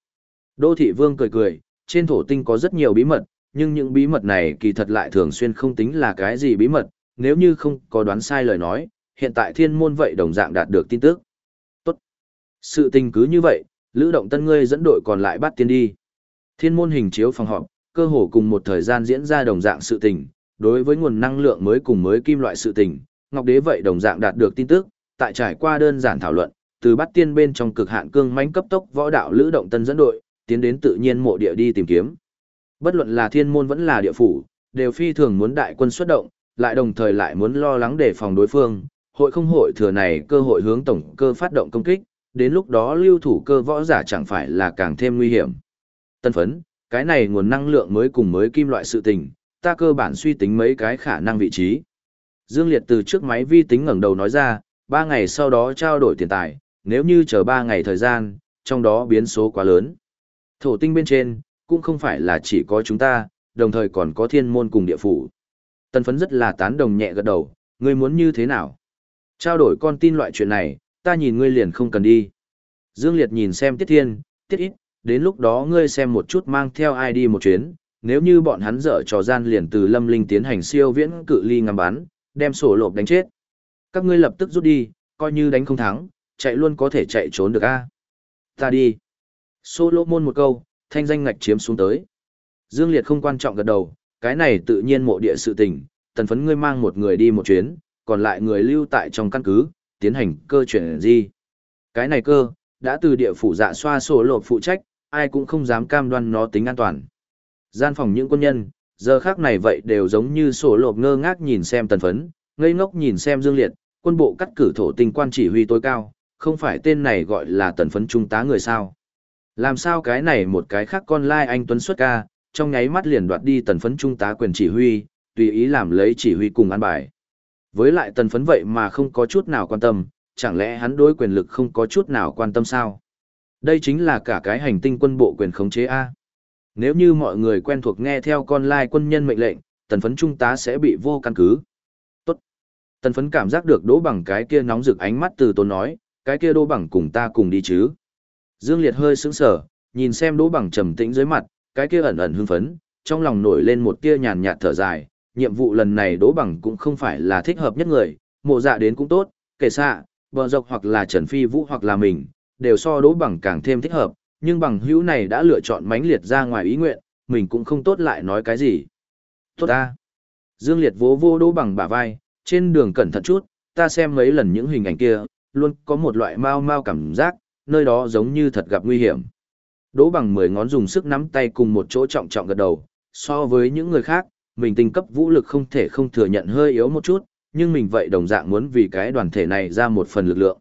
Đô thị vương cười cười, trên thổ tinh có rất nhiều bí mật, nhưng những bí mật này kỳ thật lại thường xuyên không tính là cái gì bí mật, nếu như không có đoán sai lời nói, hiện tại thiên môn vậy đồng dạng đạt được tin tức. Tốt. Sự tình cứ như vậy, Lữ Động Tân ngươi dẫn đội còn lại bắt tiên đi. Thiên môn hình chiếu phòng họp, cơ hồ cùng một thời gian diễn ra đồng dạng sự tình, đối với nguồn năng lượng mới cùng mới kim loại sự tình, Ngọc Đế vậy đồng dạng đạt được tin tức, tại trải qua đơn giản thảo luận, từ bắt tiên bên trong cực hạn cương mãnh cấp tốc võ đạo Lữ Động Tân dẫn đội, tiến đến tự nhiên mộ địa đi tìm kiếm. Bất luận là thiên môn vẫn là địa phủ, đều phi thường muốn đại quân xuất động, lại đồng thời lại muốn lo lắng đề phòng đối phương, hội không hội thừa này cơ hội hướng tổng cơ phát động công kích, đến lúc đó lưu thủ cơ võ giả chẳng phải là càng thêm nguy hiểm. Tân phấn, cái này nguồn năng lượng mới cùng mới kim loại sự tình, ta cơ bản suy tính mấy cái khả năng vị trí. Dương Liệt từ trước máy vi tính ngẩng đầu nói ra, ba ngày sau đó trao đổi tiền tài, nếu như chờ ba ngày thời gian, trong đó biến số quá lớn. Thổ tinh bên trên, cũng không phải là chỉ có chúng ta, đồng thời còn có thiên môn cùng địa phủ. Tân phấn rất là tán đồng nhẹ gật đầu, ngươi muốn như thế nào? Trao đổi con tin loại chuyện này, ta nhìn ngươi liền không cần đi. Dương Liệt nhìn xem Tiết Thiên, Tiết Ít, đến lúc đó ngươi xem một chút mang theo ai đi một chuyến, nếu như bọn hắn dở trò gian liền từ lâm linh tiến hành siêu viễn cự ly ngắm bắn, đem sổ lộp đánh chết. Các ngươi lập tức rút đi, coi như đánh không thắng, chạy luôn có thể chạy trốn được a. Ta đi. Solomon một câu, thanh danh ngạch chiếm xuống tới. Dương Liệt không quan trọng gật đầu, cái này tự nhiên mộ địa sự tình, tần phấn ngươi mang một người đi một chuyến, còn lại người lưu tại trong căn cứ, tiến hành cơ chuyển gì. Cái này cơ, đã từ địa phủ dạ xoa sổ lộp phụ trách, ai cũng không dám cam đoan nó tính an toàn. Gian phòng những quân nhân, giờ khác này vậy đều giống như sổ lộp ngơ ngác nhìn xem tần phấn, ngây ngốc nhìn xem dương liệt, quân bộ cắt cử thổ tình quan chỉ huy tối cao, không phải tên này gọi là tần phấn trung tá người sao. Làm sao cái này một cái khác con lai anh Tuấn xuất ca, trong nháy mắt liền đoạt đi tần phấn trung tá quyền chỉ huy, tùy ý làm lấy chỉ huy cùng an bài. Với lại tần phấn vậy mà không có chút nào quan tâm, chẳng lẽ hắn đối quyền lực không có chút nào quan tâm sao? Đây chính là cả cái hành tinh quân bộ quyền khống chế A. Nếu như mọi người quen thuộc nghe theo con lai quân nhân mệnh lệnh, tần phấn trung tá sẽ bị vô căn cứ. Tốt. Tần phấn cảm giác được đỗ bằng cái kia nóng rực ánh mắt từ tôn nói, cái kia đỗ bằng cùng ta cùng đi chứ. Dương Liệt hơi sững sở, nhìn xem đỗ bằng trầm tĩnh dưới mặt, cái kia ẩn ẩn hưng phấn, trong lòng nổi lên một tia nhàn nhạt thở dài, nhiệm vụ lần này đỗ bằng cũng không phải là thích hợp nhất người, mộ dạ đến cũng tốt, kể xạ, bờ dọc hoặc là Trần Phi Vũ hoặc là mình, đều so đỗ bằng càng thêm thích hợp, nhưng bằng hữu này đã lựa chọn mánh liệt ra ngoài ý nguyện, mình cũng không tốt lại nói cái gì. Tốt ta. Dương Liệt vỗ vô đỗ bằng bả vai, trên đường cẩn thận chút, ta xem mấy lần những hình ảnh kia, luôn có một loại mau mau cảm giác, nơi đó giống như thật gặp nguy hiểm. Đỗ bằng mười ngón dùng sức nắm tay cùng một chỗ trọng trọng gật đầu, so với những người khác, mình tinh cấp vũ lực không thể không thừa nhận hơi yếu một chút, nhưng mình vậy đồng dạng muốn vì cái đoàn thể này ra một phần lực lượng.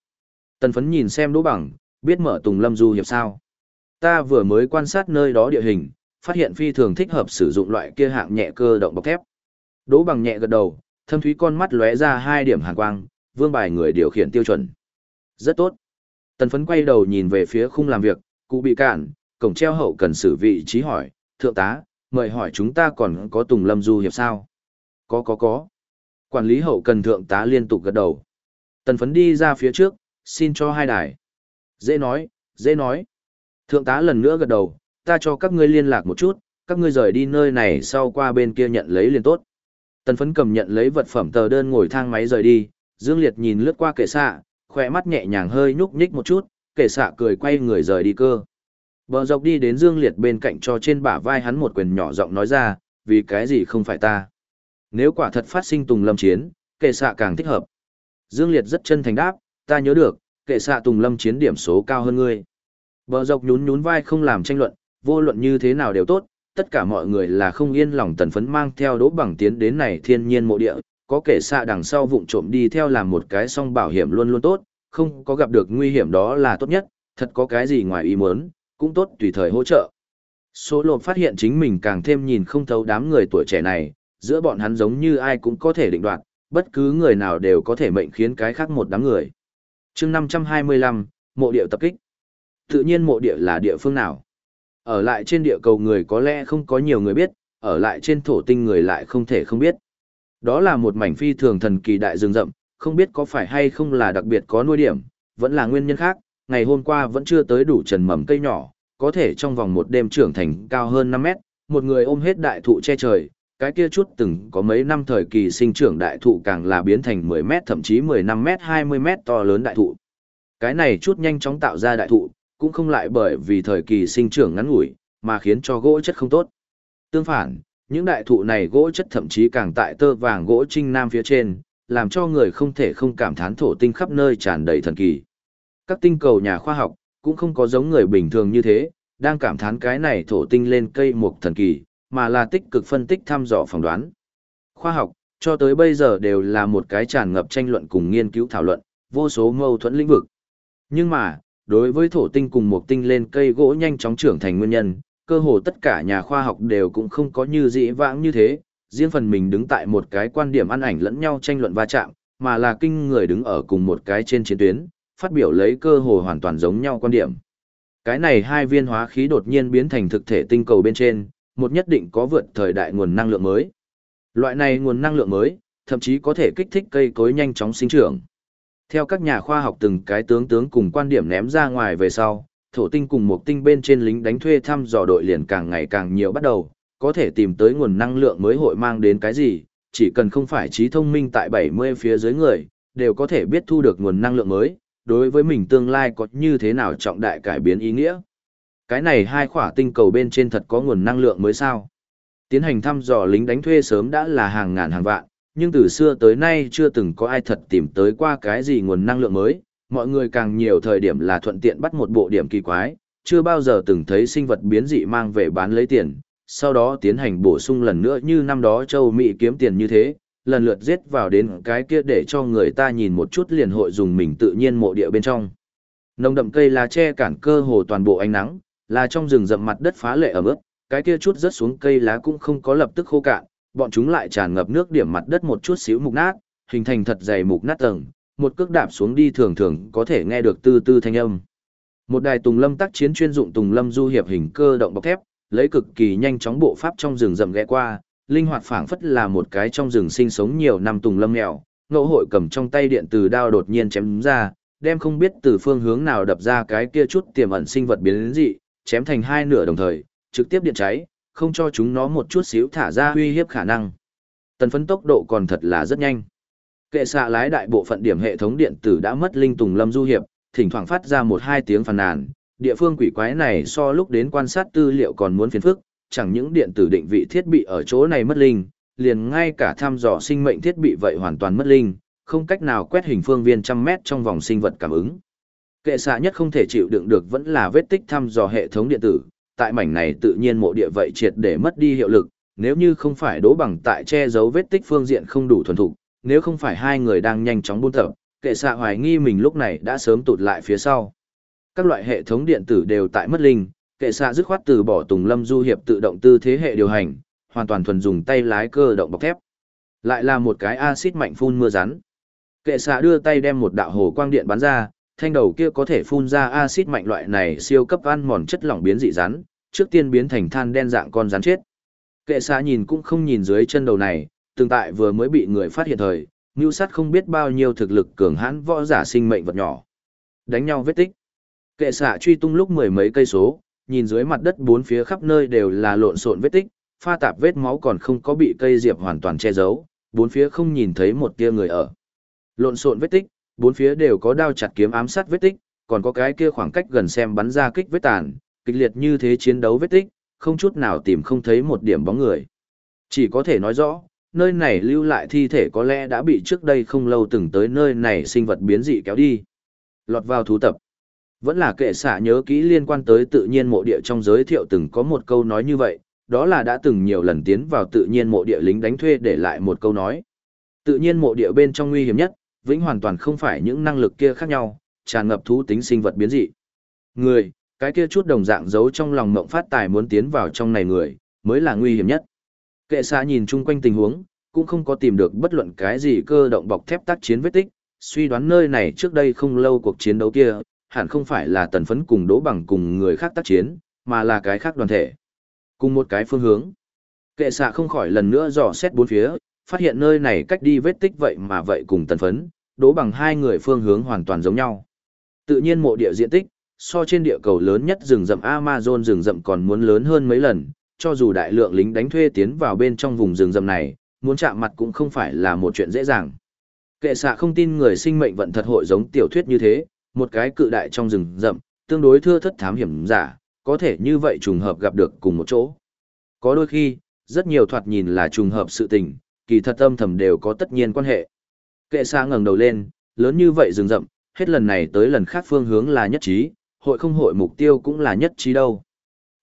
Tần phấn nhìn xem đỗ bằng, biết mở Tùng Lâm Du hiệp sao. Ta vừa mới quan sát nơi đó địa hình, phát hiện phi thường thích hợp sử dụng loại kia hạng nhẹ cơ động bọc thép. Đỗ bằng nhẹ gật đầu, thâm thúy con mắt lóe ra hai điểm hàn quang, vương bài người điều khiển tiêu chuẩn. Rất tốt. Tần phấn quay đầu nhìn về phía khung làm việc, cụ bị cản, cổng treo hậu cần xử vị trí hỏi, thượng tá, mời hỏi chúng ta còn có Tùng Lâm Du hiệp sao? Có có có. Quản lý hậu cần thượng tá liên tục gật đầu. Tần phấn đi ra phía trước, xin cho hai đài. Dễ nói, dễ nói. Thượng tá lần nữa gật đầu, ta cho các ngươi liên lạc một chút, các ngươi rời đi nơi này sau qua bên kia nhận lấy liền tốt. Tần phấn cầm nhận lấy vật phẩm tờ đơn ngồi thang máy rời đi, Dương Liệt nhìn lướt qua kệ xạ, khỏe mắt nhẹ nhàng hơi nhúc nhích một chút, kệ xạ cười quay người rời đi cơ. Bờ dọc đi đến Dương Liệt bên cạnh cho trên bả vai hắn một quyền nhỏ giọng nói ra, vì cái gì không phải ta. Nếu quả thật phát sinh tùng lâm chiến, kệ xạ càng thích hợp. Dương Liệt rất chân thành đáp, ta nhớ được, kệ xạ tùng lâm chiến điểm số cao hơn ngươi. Bờ dọc nhún nhún vai không làm tranh luận, vô luận như thế nào đều tốt, tất cả mọi người là không yên lòng tần phấn mang theo đỗ bằng tiến đến này thiên nhiên mộ địa, có kẻ xạ đằng sau vụng trộm đi theo làm một cái song bảo hiểm luôn luôn tốt, không có gặp được nguy hiểm đó là tốt nhất, thật có cái gì ngoài ý muốn, cũng tốt tùy thời hỗ trợ. Số lộp phát hiện chính mình càng thêm nhìn không thấu đám người tuổi trẻ này, giữa bọn hắn giống như ai cũng có thể định đoạt, bất cứ người nào đều có thể mệnh khiến cái khác một đám người. chương 525, mộ địa tập kích. Tự nhiên mộ địa là địa phương nào? Ở lại trên địa cầu người có lẽ không có nhiều người biết, ở lại trên thổ tinh người lại không thể không biết. Đó là một mảnh phi thường thần kỳ đại rừng rậm, không biết có phải hay không là đặc biệt có nuôi điểm, vẫn là nguyên nhân khác, ngày hôm qua vẫn chưa tới đủ trần mầm cây nhỏ, có thể trong vòng một đêm trưởng thành cao hơn 5 mét, một người ôm hết đại thụ che trời, cái kia chút từng có mấy năm thời kỳ sinh trưởng đại thụ càng là biến thành 10 mét thậm chí 15 mét 20 mét to lớn đại thụ. Cái này chút nhanh chóng tạo ra đại thụ, cũng không lại bởi vì thời kỳ sinh trưởng ngắn ngủi, mà khiến cho gỗ chất không tốt. Tương phản, những đại thụ này gỗ chất thậm chí càng tại tơ vàng gỗ trinh nam phía trên, làm cho người không thể không cảm thán thổ tinh khắp nơi tràn đầy thần kỳ. Các tinh cầu nhà khoa học, cũng không có giống người bình thường như thế, đang cảm thán cái này thổ tinh lên cây mục thần kỳ, mà là tích cực phân tích thăm dò phỏng đoán. Khoa học, cho tới bây giờ đều là một cái tràn ngập tranh luận cùng nghiên cứu thảo luận, vô số mâu thuẫn lĩnh vực. Nhưng mà, đối với thổ tinh cùng mục tinh lên cây gỗ nhanh chóng trưởng thành nguyên nhân, cơ hồ tất cả nhà khoa học đều cũng không có như dĩ vãng như thế, riêng phần mình đứng tại một cái quan điểm ăn ảnh lẫn nhau tranh luận va chạm, mà là kinh người đứng ở cùng một cái trên chiến tuyến, phát biểu lấy cơ hồ hoàn toàn giống nhau quan điểm. Cái này hai viên hóa khí đột nhiên biến thành thực thể tinh cầu bên trên, một nhất định có vượt thời đại nguồn năng lượng mới. Loại này nguồn năng lượng mới, thậm chí có thể kích thích cây cối nhanh chóng sinh trưởng. Theo các nhà khoa học từng cái tướng tướng cùng quan điểm ném ra ngoài về sau, thổ tinh cùng một tinh bên trên lính đánh thuê thăm dò đội liền càng ngày càng nhiều bắt đầu, có thể tìm tới nguồn năng lượng mới hội mang đến cái gì, chỉ cần không phải trí thông minh tại 70 phía dưới người, đều có thể biết thu được nguồn năng lượng mới, đối với mình tương lai có như thế nào trọng đại cải biến ý nghĩa. Cái này hai khỏa tinh cầu bên trên thật có nguồn năng lượng mới sao? Tiến hành thăm dò lính đánh thuê sớm đã là hàng ngàn hàng vạn, nhưng từ xưa tới nay chưa từng có ai thật tìm tới qua cái gì nguồn năng lượng mới, mọi người càng nhiều thời điểm là thuận tiện bắt một bộ điểm kỳ quái, chưa bao giờ từng thấy sinh vật biến dị mang về bán lấy tiền, sau đó tiến hành bổ sung lần nữa như năm đó châu Mỹ kiếm tiền như thế, lần lượt giết vào đến cái kia để cho người ta nhìn một chút liền hội dùng mình tự nhiên mộ địa bên trong. Nồng đậm cây lá che cản cơ hồ toàn bộ ánh nắng, là trong rừng rậm mặt đất phá lệ ở ướt, cái kia chút rớt xuống cây lá cũng không có lập tức khô cạn, bọn chúng lại tràn ngập nước điểm mặt đất một chút xíu mục nát, hình thành thật dày mục nát tầng, một cước đạp xuống đi thường thường có thể nghe được tư tư thanh âm. Một đài tùng lâm tác chiến chuyên dụng tùng lâm du hiệp hình cơ động bọc thép, lấy cực kỳ nhanh chóng bộ pháp trong rừng rậm ghé qua, linh hoạt phảng phất là một cái trong rừng sinh sống nhiều năm tùng lâm mèo, ngẫu hội cầm trong tay điện từ đao đột nhiên chém ra, đem không biết từ phương hướng nào đập ra cái kia chút tiềm ẩn sinh vật biến đến dị, chém thành hai nửa đồng thời, trực tiếp điện cháy, không cho chúng nó một chút xíu thả ra uy hiếp khả năng. Tần phấn tốc độ còn thật là rất nhanh. Kệ xạ lái đại bộ phận điểm hệ thống điện tử đã mất linh tùng lâm du hiệp, thỉnh thoảng phát ra một hai tiếng phàn nàn. Địa phương quỷ quái này so lúc đến quan sát tư liệu còn muốn phiền phức, chẳng những điện tử định vị thiết bị ở chỗ này mất linh, liền ngay cả thăm dò sinh mệnh thiết bị vậy hoàn toàn mất linh, không cách nào quét hình phương viên trăm mét trong vòng sinh vật cảm ứng. Kệ xạ nhất không thể chịu đựng được vẫn là vết tích thăm dò hệ thống điện tử, tại mảnh này tự nhiên mộ địa vậy triệt để mất đi hiệu lực, nếu như không phải đỗ bằng tại che giấu vết tích phương diện không đủ thuần thục, nếu không phải hai người đang nhanh chóng buôn tập, kệ xạ hoài nghi mình lúc này đã sớm tụt lại phía sau. Các loại hệ thống điện tử đều tại mất linh, Kệ xạ dứt khoát từ bỏ Tùng Lâm Du hiệp tự động tư thế hệ điều hành, hoàn toàn thuần dùng tay lái cơ động bọc thép. Lại là một cái axit mạnh phun mưa rắn. Kệ xạ đưa tay đem một đạo hồ quang điện bắn ra, thanh đầu kia có thể phun ra axit mạnh loại này siêu cấp ăn mòn chất lỏng biến dị rắn, trước tiên biến thành than đen dạng con rắn chết. Kệ xạ nhìn cũng không nhìn dưới chân đầu này, tương tại vừa mới bị người phát hiện thời, Ngưu sát không biết bao nhiêu thực lực cường hãn võ giả sinh mệnh vật nhỏ. Đánh nhau vết tích. Kệ xạ truy tung lúc mười mấy cây số, nhìn dưới mặt đất bốn phía khắp nơi đều là lộn xộn vết tích, pha tạp vết máu còn không có bị cây diệp hoàn toàn che giấu, bốn phía không nhìn thấy một tia người ở. Lộn xộn vết tích, bốn phía đều có đao chặt kiếm ám sát vết tích, còn có cái kia khoảng cách gần xem bắn ra kích vết tàn, kịch liệt như thế chiến đấu vết tích, không chút nào tìm không thấy một điểm bóng người. Chỉ có thể nói rõ, nơi này lưu lại thi thể có lẽ đã bị trước đây không lâu từng tới nơi này sinh vật biến dị kéo đi. Lọt vào thú tập. Vẫn là kệ xạ nhớ kỹ liên quan tới tự nhiên mộ địa trong giới thiệu từng có một câu nói như vậy, đó là đã từng nhiều lần tiến vào tự nhiên mộ địa lính đánh thuê để lại một câu nói. Tự nhiên mộ địa bên trong nguy hiểm nhất, vĩnh hoàn toàn không phải những năng lực kia khác nhau, tràn ngập thú tính sinh vật biến dị. Người, cái kia chút đồng dạng giấu trong lòng mộng phát tài muốn tiến vào trong này người, mới là nguy hiểm nhất. Kệ xa nhìn chung quanh tình huống, cũng không có tìm được bất luận cái gì cơ động bọc thép tác chiến vết tích, suy đoán nơi này trước đây không lâu cuộc chiến đấu kia, hẳn không phải là tần phấn cùng đỗ bằng cùng người khác tác chiến, mà là cái khác đoàn thể. Cùng một cái phương hướng. Kệ xạ không khỏi lần nữa dò xét bốn phía, phát hiện nơi này cách đi vết tích vậy mà vậy cùng tần phấn, đỗ bằng hai người phương hướng hoàn toàn giống nhau. Tự nhiên mộ địa diện tích, so trên địa cầu lớn nhất rừng rậm Amazon rừng rậm còn muốn lớn hơn mấy lần, cho dù đại lượng lính đánh thuê tiến vào bên trong vùng rừng rậm này, muốn chạm mặt cũng không phải là một chuyện dễ dàng. Kệ xạ không tin người sinh mệnh vận thật hội giống tiểu thuyết như thế, một cái cự đại trong rừng rậm, tương đối thưa thất thám hiểm giả, có thể như vậy trùng hợp gặp được cùng một chỗ. Có đôi khi, rất nhiều thoạt nhìn là trùng hợp sự tình, kỳ thật âm thầm đều có tất nhiên quan hệ. Kệ xa ngẩng đầu lên, lớn như vậy rừng rậm, hết lần này tới lần khác phương hướng là nhất trí, hội không hội mục tiêu cũng là nhất trí đâu.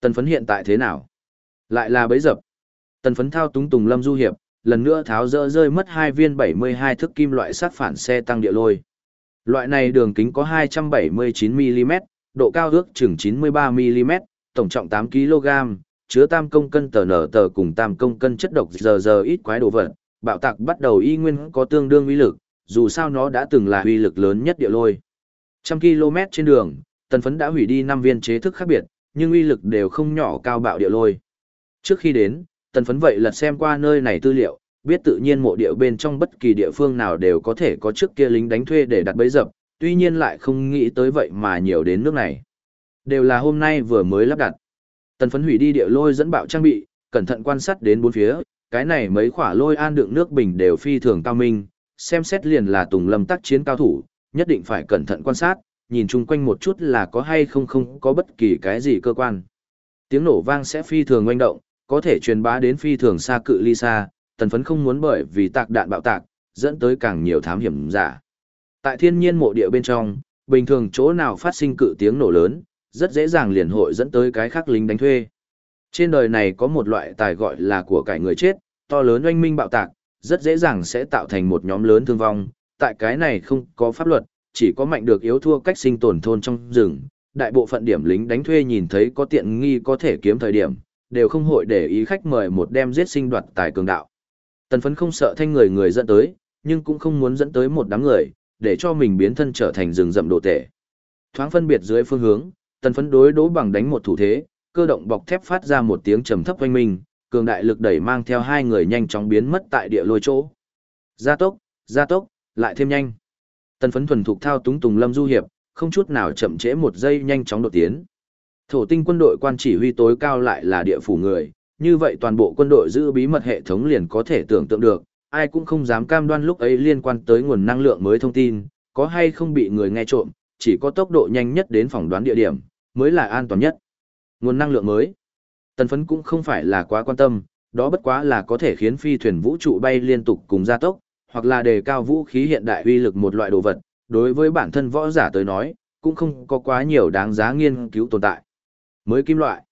Tần phấn hiện tại thế nào? Lại là bấy dập. Tần phấn thao túng tùng lâm du hiệp, lần nữa tháo rỡ rơi mất hai viên 72 thức kim loại sát phản xe tăng địa lôi. Loại này đường kính có 279mm, độ cao ước chừng 93mm, tổng trọng 8 kg, chứa tam công cân tờ nở tờ cùng tam công cân chất độc giờ giờ ít quái đồ vật, bạo tạc bắt đầu y nguyên có tương đương uy lực, dù sao nó đã từng là uy lực lớn nhất địa lôi. Trăm km trên đường, tần phấn đã hủy đi 5 viên chế thức khác biệt, nhưng uy lực đều không nhỏ cao bạo địa lôi. Trước khi đến, tần phấn vậy lật xem qua nơi này tư liệu, biết tự nhiên mộ địa bên trong bất kỳ địa phương nào đều có thể có trước kia lính đánh thuê để đặt bẫy dập, tuy nhiên lại không nghĩ tới vậy mà nhiều đến nước này. Đều là hôm nay vừa mới lắp đặt. Tần phấn hủy đi địa lôi dẫn bạo trang bị, cẩn thận quan sát đến bốn phía, cái này mấy khỏa lôi an đựng nước bình đều phi thường cao minh, xem xét liền là tùng lâm tác chiến cao thủ, nhất định phải cẩn thận quan sát, nhìn chung quanh một chút là có hay không không có bất kỳ cái gì cơ quan. Tiếng nổ vang sẽ phi thường oanh động, có thể truyền bá đến phi thường xa cự ly xa, tần phấn không muốn bởi vì tạc đạn bạo tạc, dẫn tới càng nhiều thám hiểm giả. Tại thiên nhiên mộ địa bên trong, bình thường chỗ nào phát sinh cự tiếng nổ lớn, rất dễ dàng liền hội dẫn tới cái khác lính đánh thuê. Trên đời này có một loại tài gọi là của cải người chết, to lớn oanh minh bạo tạc, rất dễ dàng sẽ tạo thành một nhóm lớn thương vong. Tại cái này không có pháp luật, chỉ có mạnh được yếu thua cách sinh tồn thôn trong rừng. Đại bộ phận điểm lính đánh thuê nhìn thấy có tiện nghi có thể kiếm thời điểm, đều không hội để ý khách mời một đem giết sinh đoạt tài cường đạo. Tần phấn không sợ thanh người người dẫn tới, nhưng cũng không muốn dẫn tới một đám người, để cho mình biến thân trở thành rừng rậm đồ tể. Thoáng phân biệt dưới phương hướng, tần phấn đối đố bằng đánh một thủ thế, cơ động bọc thép phát ra một tiếng trầm thấp quanh mình, cường đại lực đẩy mang theo hai người nhanh chóng biến mất tại địa lôi chỗ. Gia tốc, gia tốc, lại thêm nhanh. Tần phấn thuần thục thao túng tùng lâm du hiệp, không chút nào chậm trễ một giây nhanh chóng đột tiến. Thổ tinh quân đội quan chỉ huy tối cao lại là địa phủ người, như vậy toàn bộ quân đội giữ bí mật hệ thống liền có thể tưởng tượng được, ai cũng không dám cam đoan lúc ấy liên quan tới nguồn năng lượng mới thông tin, có hay không bị người nghe trộm, chỉ có tốc độ nhanh nhất đến phỏng đoán địa điểm, mới là an toàn nhất. Nguồn năng lượng mới. Tần phấn cũng không phải là quá quan tâm, đó bất quá là có thể khiến phi thuyền vũ trụ bay liên tục cùng gia tốc, hoặc là đề cao vũ khí hiện đại uy lực một loại đồ vật, đối với bản thân võ giả tới nói, cũng không có quá nhiều đáng giá nghiên cứu tồn tại. Mới kim loại.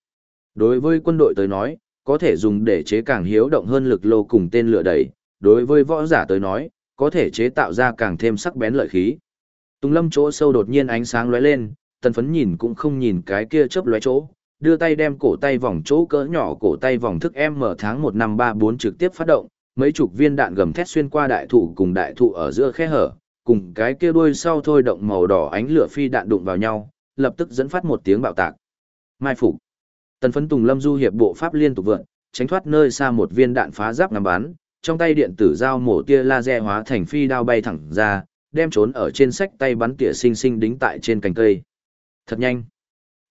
Đối với quân đội tới nói, có thể dùng để chế càng hiếu động hơn lực lô cùng tên lửa đẩy, đối với võ giả tới nói, có thể chế tạo ra càng thêm sắc bén lợi khí. Tùng lâm chỗ sâu đột nhiên ánh sáng lóe lên, tần phấn nhìn cũng không nhìn cái kia chớp lóe chỗ, đưa tay đem cổ tay vòng chỗ cỡ nhỏ cổ tay vòng thức M tháng 1 năm 34 trực tiếp phát động, mấy chục viên đạn gầm thét xuyên qua đại thụ cùng đại thụ ở giữa khe hở, cùng cái kia đuôi sau thôi động màu đỏ ánh lửa phi đạn đụng vào nhau, lập tức dẫn phát một tiếng bạo tạc. Mai phục. Tần phấn Tùng Lâm Du hiệp bộ pháp liên tục vượn, tránh thoát nơi xa một viên đạn phá giáp ngắm bắn, trong tay điện tử dao mổ tia laser hóa thành phi đao bay thẳng ra, đem trốn ở trên sách tay bắn tỉa sinh sinh đính tại trên cành cây. Thật nhanh.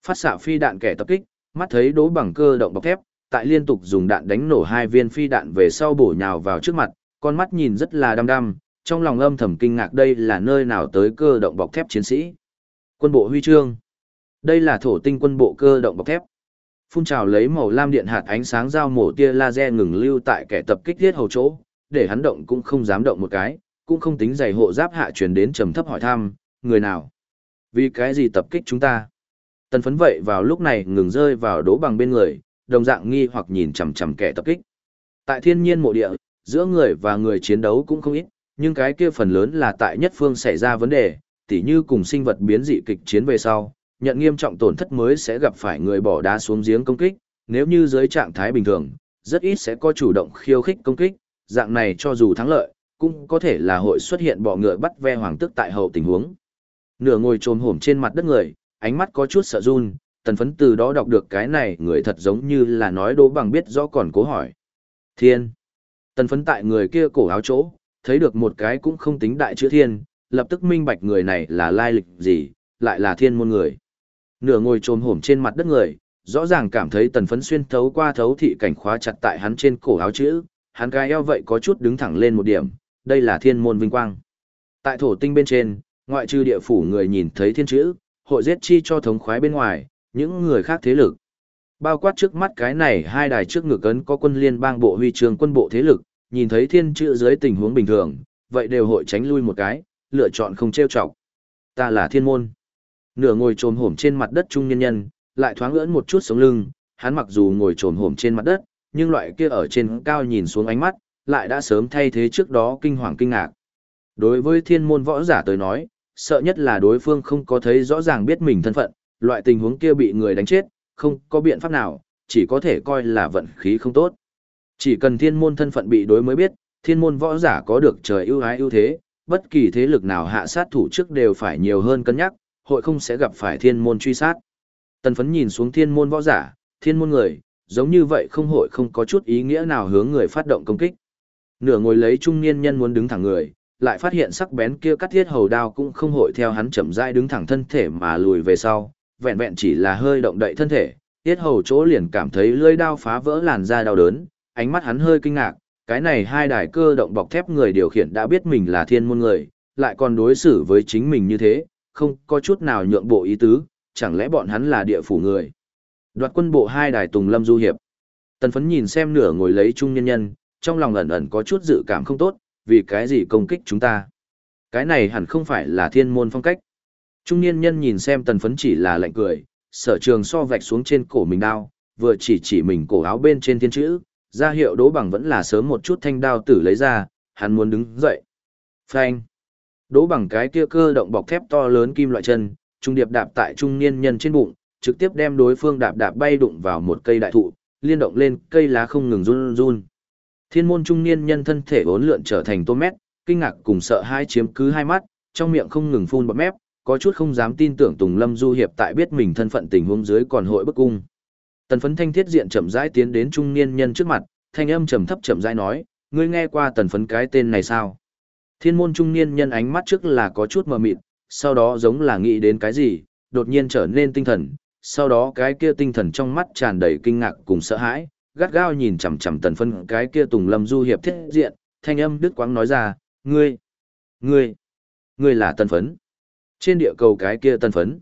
Phát xạ phi đạn kẻ tập kích, mắt thấy đố bằng cơ động bọc thép, tại liên tục dùng đạn đánh nổ hai viên phi đạn về sau bổ nhào vào trước mặt, con mắt nhìn rất là đăm đăm, trong lòng âm thầm kinh ngạc đây là nơi nào tới cơ động bọc thép chiến sĩ. Quân bộ huy chương. Đây là thổ tinh quân bộ cơ động bọc thép. Phun trào lấy màu lam điện hạt ánh sáng dao mổ tia laser ngừng lưu tại kẻ tập kích thiết hầu chỗ, để hắn động cũng không dám động một cái, cũng không tính giày hộ giáp hạ truyền đến trầm thấp hỏi thăm, người nào? Vì cái gì tập kích chúng ta? Tần phấn vậy vào lúc này ngừng rơi vào đố bằng bên người, đồng dạng nghi hoặc nhìn chằm chằm kẻ tập kích. Tại thiên nhiên mộ địa, giữa người và người chiến đấu cũng không ít, nhưng cái kia phần lớn là tại nhất phương xảy ra vấn đề, tỉ như cùng sinh vật biến dị kịch chiến về sau, nhận nghiêm trọng tổn thất mới sẽ gặp phải người bỏ đá xuống giếng công kích, nếu như dưới trạng thái bình thường, rất ít sẽ có chủ động khiêu khích công kích, dạng này cho dù thắng lợi, cũng có thể là hội xuất hiện bỏ ngựa bắt ve hoàng tức tại hậu tình huống. Nửa ngồi trồm hổm trên mặt đất người, ánh mắt có chút sợ run, tần phấn từ đó đọc được cái này người thật giống như là nói đố bằng biết rõ còn cố hỏi. Thiên. Tần phấn tại người kia cổ áo chỗ, thấy được một cái cũng không tính đại chữ thiên, lập tức minh bạch người này là lai lịch gì, lại là thiên môn người. Nửa ngồi trồm hổm trên mặt đất người, rõ ràng cảm thấy tần phấn xuyên thấu qua thấu thị cảnh khóa chặt tại hắn trên cổ áo chữ, hắn gai eo vậy có chút đứng thẳng lên một điểm, đây là thiên môn vinh quang. Tại thổ tinh bên trên, ngoại trừ địa phủ người nhìn thấy thiên chữ, hội giết chi cho thống khoái bên ngoài, những người khác thế lực. Bao quát trước mắt cái này hai đài trước ngực ấn có quân liên bang bộ huy trường quân bộ thế lực, nhìn thấy thiên chữ dưới tình huống bình thường, vậy đều hội tránh lui một cái, lựa chọn không trêu chọc. Ta là thiên môn. Nửa ngồi trồm hổm trên mặt đất trung nhân nhân, lại thoáng ưỡn một chút sống lưng, hắn mặc dù ngồi trồm hổm trên mặt đất, nhưng loại kia ở trên cao nhìn xuống ánh mắt, lại đã sớm thay thế trước đó kinh hoàng kinh ngạc. Đối với thiên môn võ giả tới nói, sợ nhất là đối phương không có thấy rõ ràng biết mình thân phận, loại tình huống kia bị người đánh chết, không có biện pháp nào, chỉ có thể coi là vận khí không tốt. Chỉ cần thiên môn thân phận bị đối mới biết, thiên môn võ giả có được trời ưu ái ưu thế, bất kỳ thế lực nào hạ sát thủ trước đều phải nhiều hơn cân nhắc, hội không sẽ gặp phải thiên môn truy sát. Tần phấn nhìn xuống thiên môn võ giả, thiên môn người, giống như vậy không hội không có chút ý nghĩa nào hướng người phát động công kích. Nửa ngồi lấy trung niên nhân muốn đứng thẳng người, lại phát hiện sắc bén kia cắt thiết hầu đao cũng không hội theo hắn chậm rãi đứng thẳng thân thể mà lùi về sau, vẹn vẹn chỉ là hơi động đậy thân thể, tiết hầu chỗ liền cảm thấy lưỡi đao phá vỡ làn da đau đớn, ánh mắt hắn hơi kinh ngạc, cái này hai đài cơ động bọc thép người điều khiển đã biết mình là thiên môn người, lại còn đối xử với chính mình như thế, không có chút nào nhượng bộ ý tứ, chẳng lẽ bọn hắn là địa phủ người. Đoạt quân bộ hai đài Tùng Lâm Du Hiệp. Tần phấn nhìn xem nửa ngồi lấy trung nhân nhân, trong lòng ẩn ẩn có chút dự cảm không tốt, vì cái gì công kích chúng ta. Cái này hẳn không phải là thiên môn phong cách. Trung niên nhân nhìn xem tần phấn chỉ là lạnh cười, sở trường so vạch xuống trên cổ mình đao, vừa chỉ chỉ mình cổ áo bên trên thiên chữ, ra hiệu đố bằng vẫn là sớm một chút thanh đao tử lấy ra, hắn muốn đứng dậy. Phanh. Đỗ bằng cái kia cơ động bọc thép to lớn kim loại chân, trung điệp đạp tại trung niên nhân trên bụng, trực tiếp đem đối phương đạp đạp bay đụng vào một cây đại thụ, liên động lên cây lá không ngừng run run. Thiên môn trung niên nhân thân thể bốn lượn trở thành tôm mét, kinh ngạc cùng sợ hai chiếm cứ hai mắt, trong miệng không ngừng phun bọt mép, có chút không dám tin tưởng Tùng Lâm Du hiệp tại biết mình thân phận tình huống dưới còn hội bức cung. Tần phấn thanh thiết diện chậm rãi tiến đến trung niên nhân trước mặt, thanh âm trầm thấp chậm rãi nói, ngươi nghe qua tần phấn cái tên này sao? Thiên môn trung niên nhân ánh mắt trước là có chút mờ mịt, sau đó giống là nghĩ đến cái gì, đột nhiên trở nên tinh thần, sau đó cái kia tinh thần trong mắt tràn đầy kinh ngạc cùng sợ hãi, gắt gao nhìn chằm chằm tần phân cái kia tùng lâm du hiệp thiết diện, thanh âm đứt quãng nói ra, ngươi, ngươi, ngươi là tần phấn. Trên địa cầu cái kia tần phấn.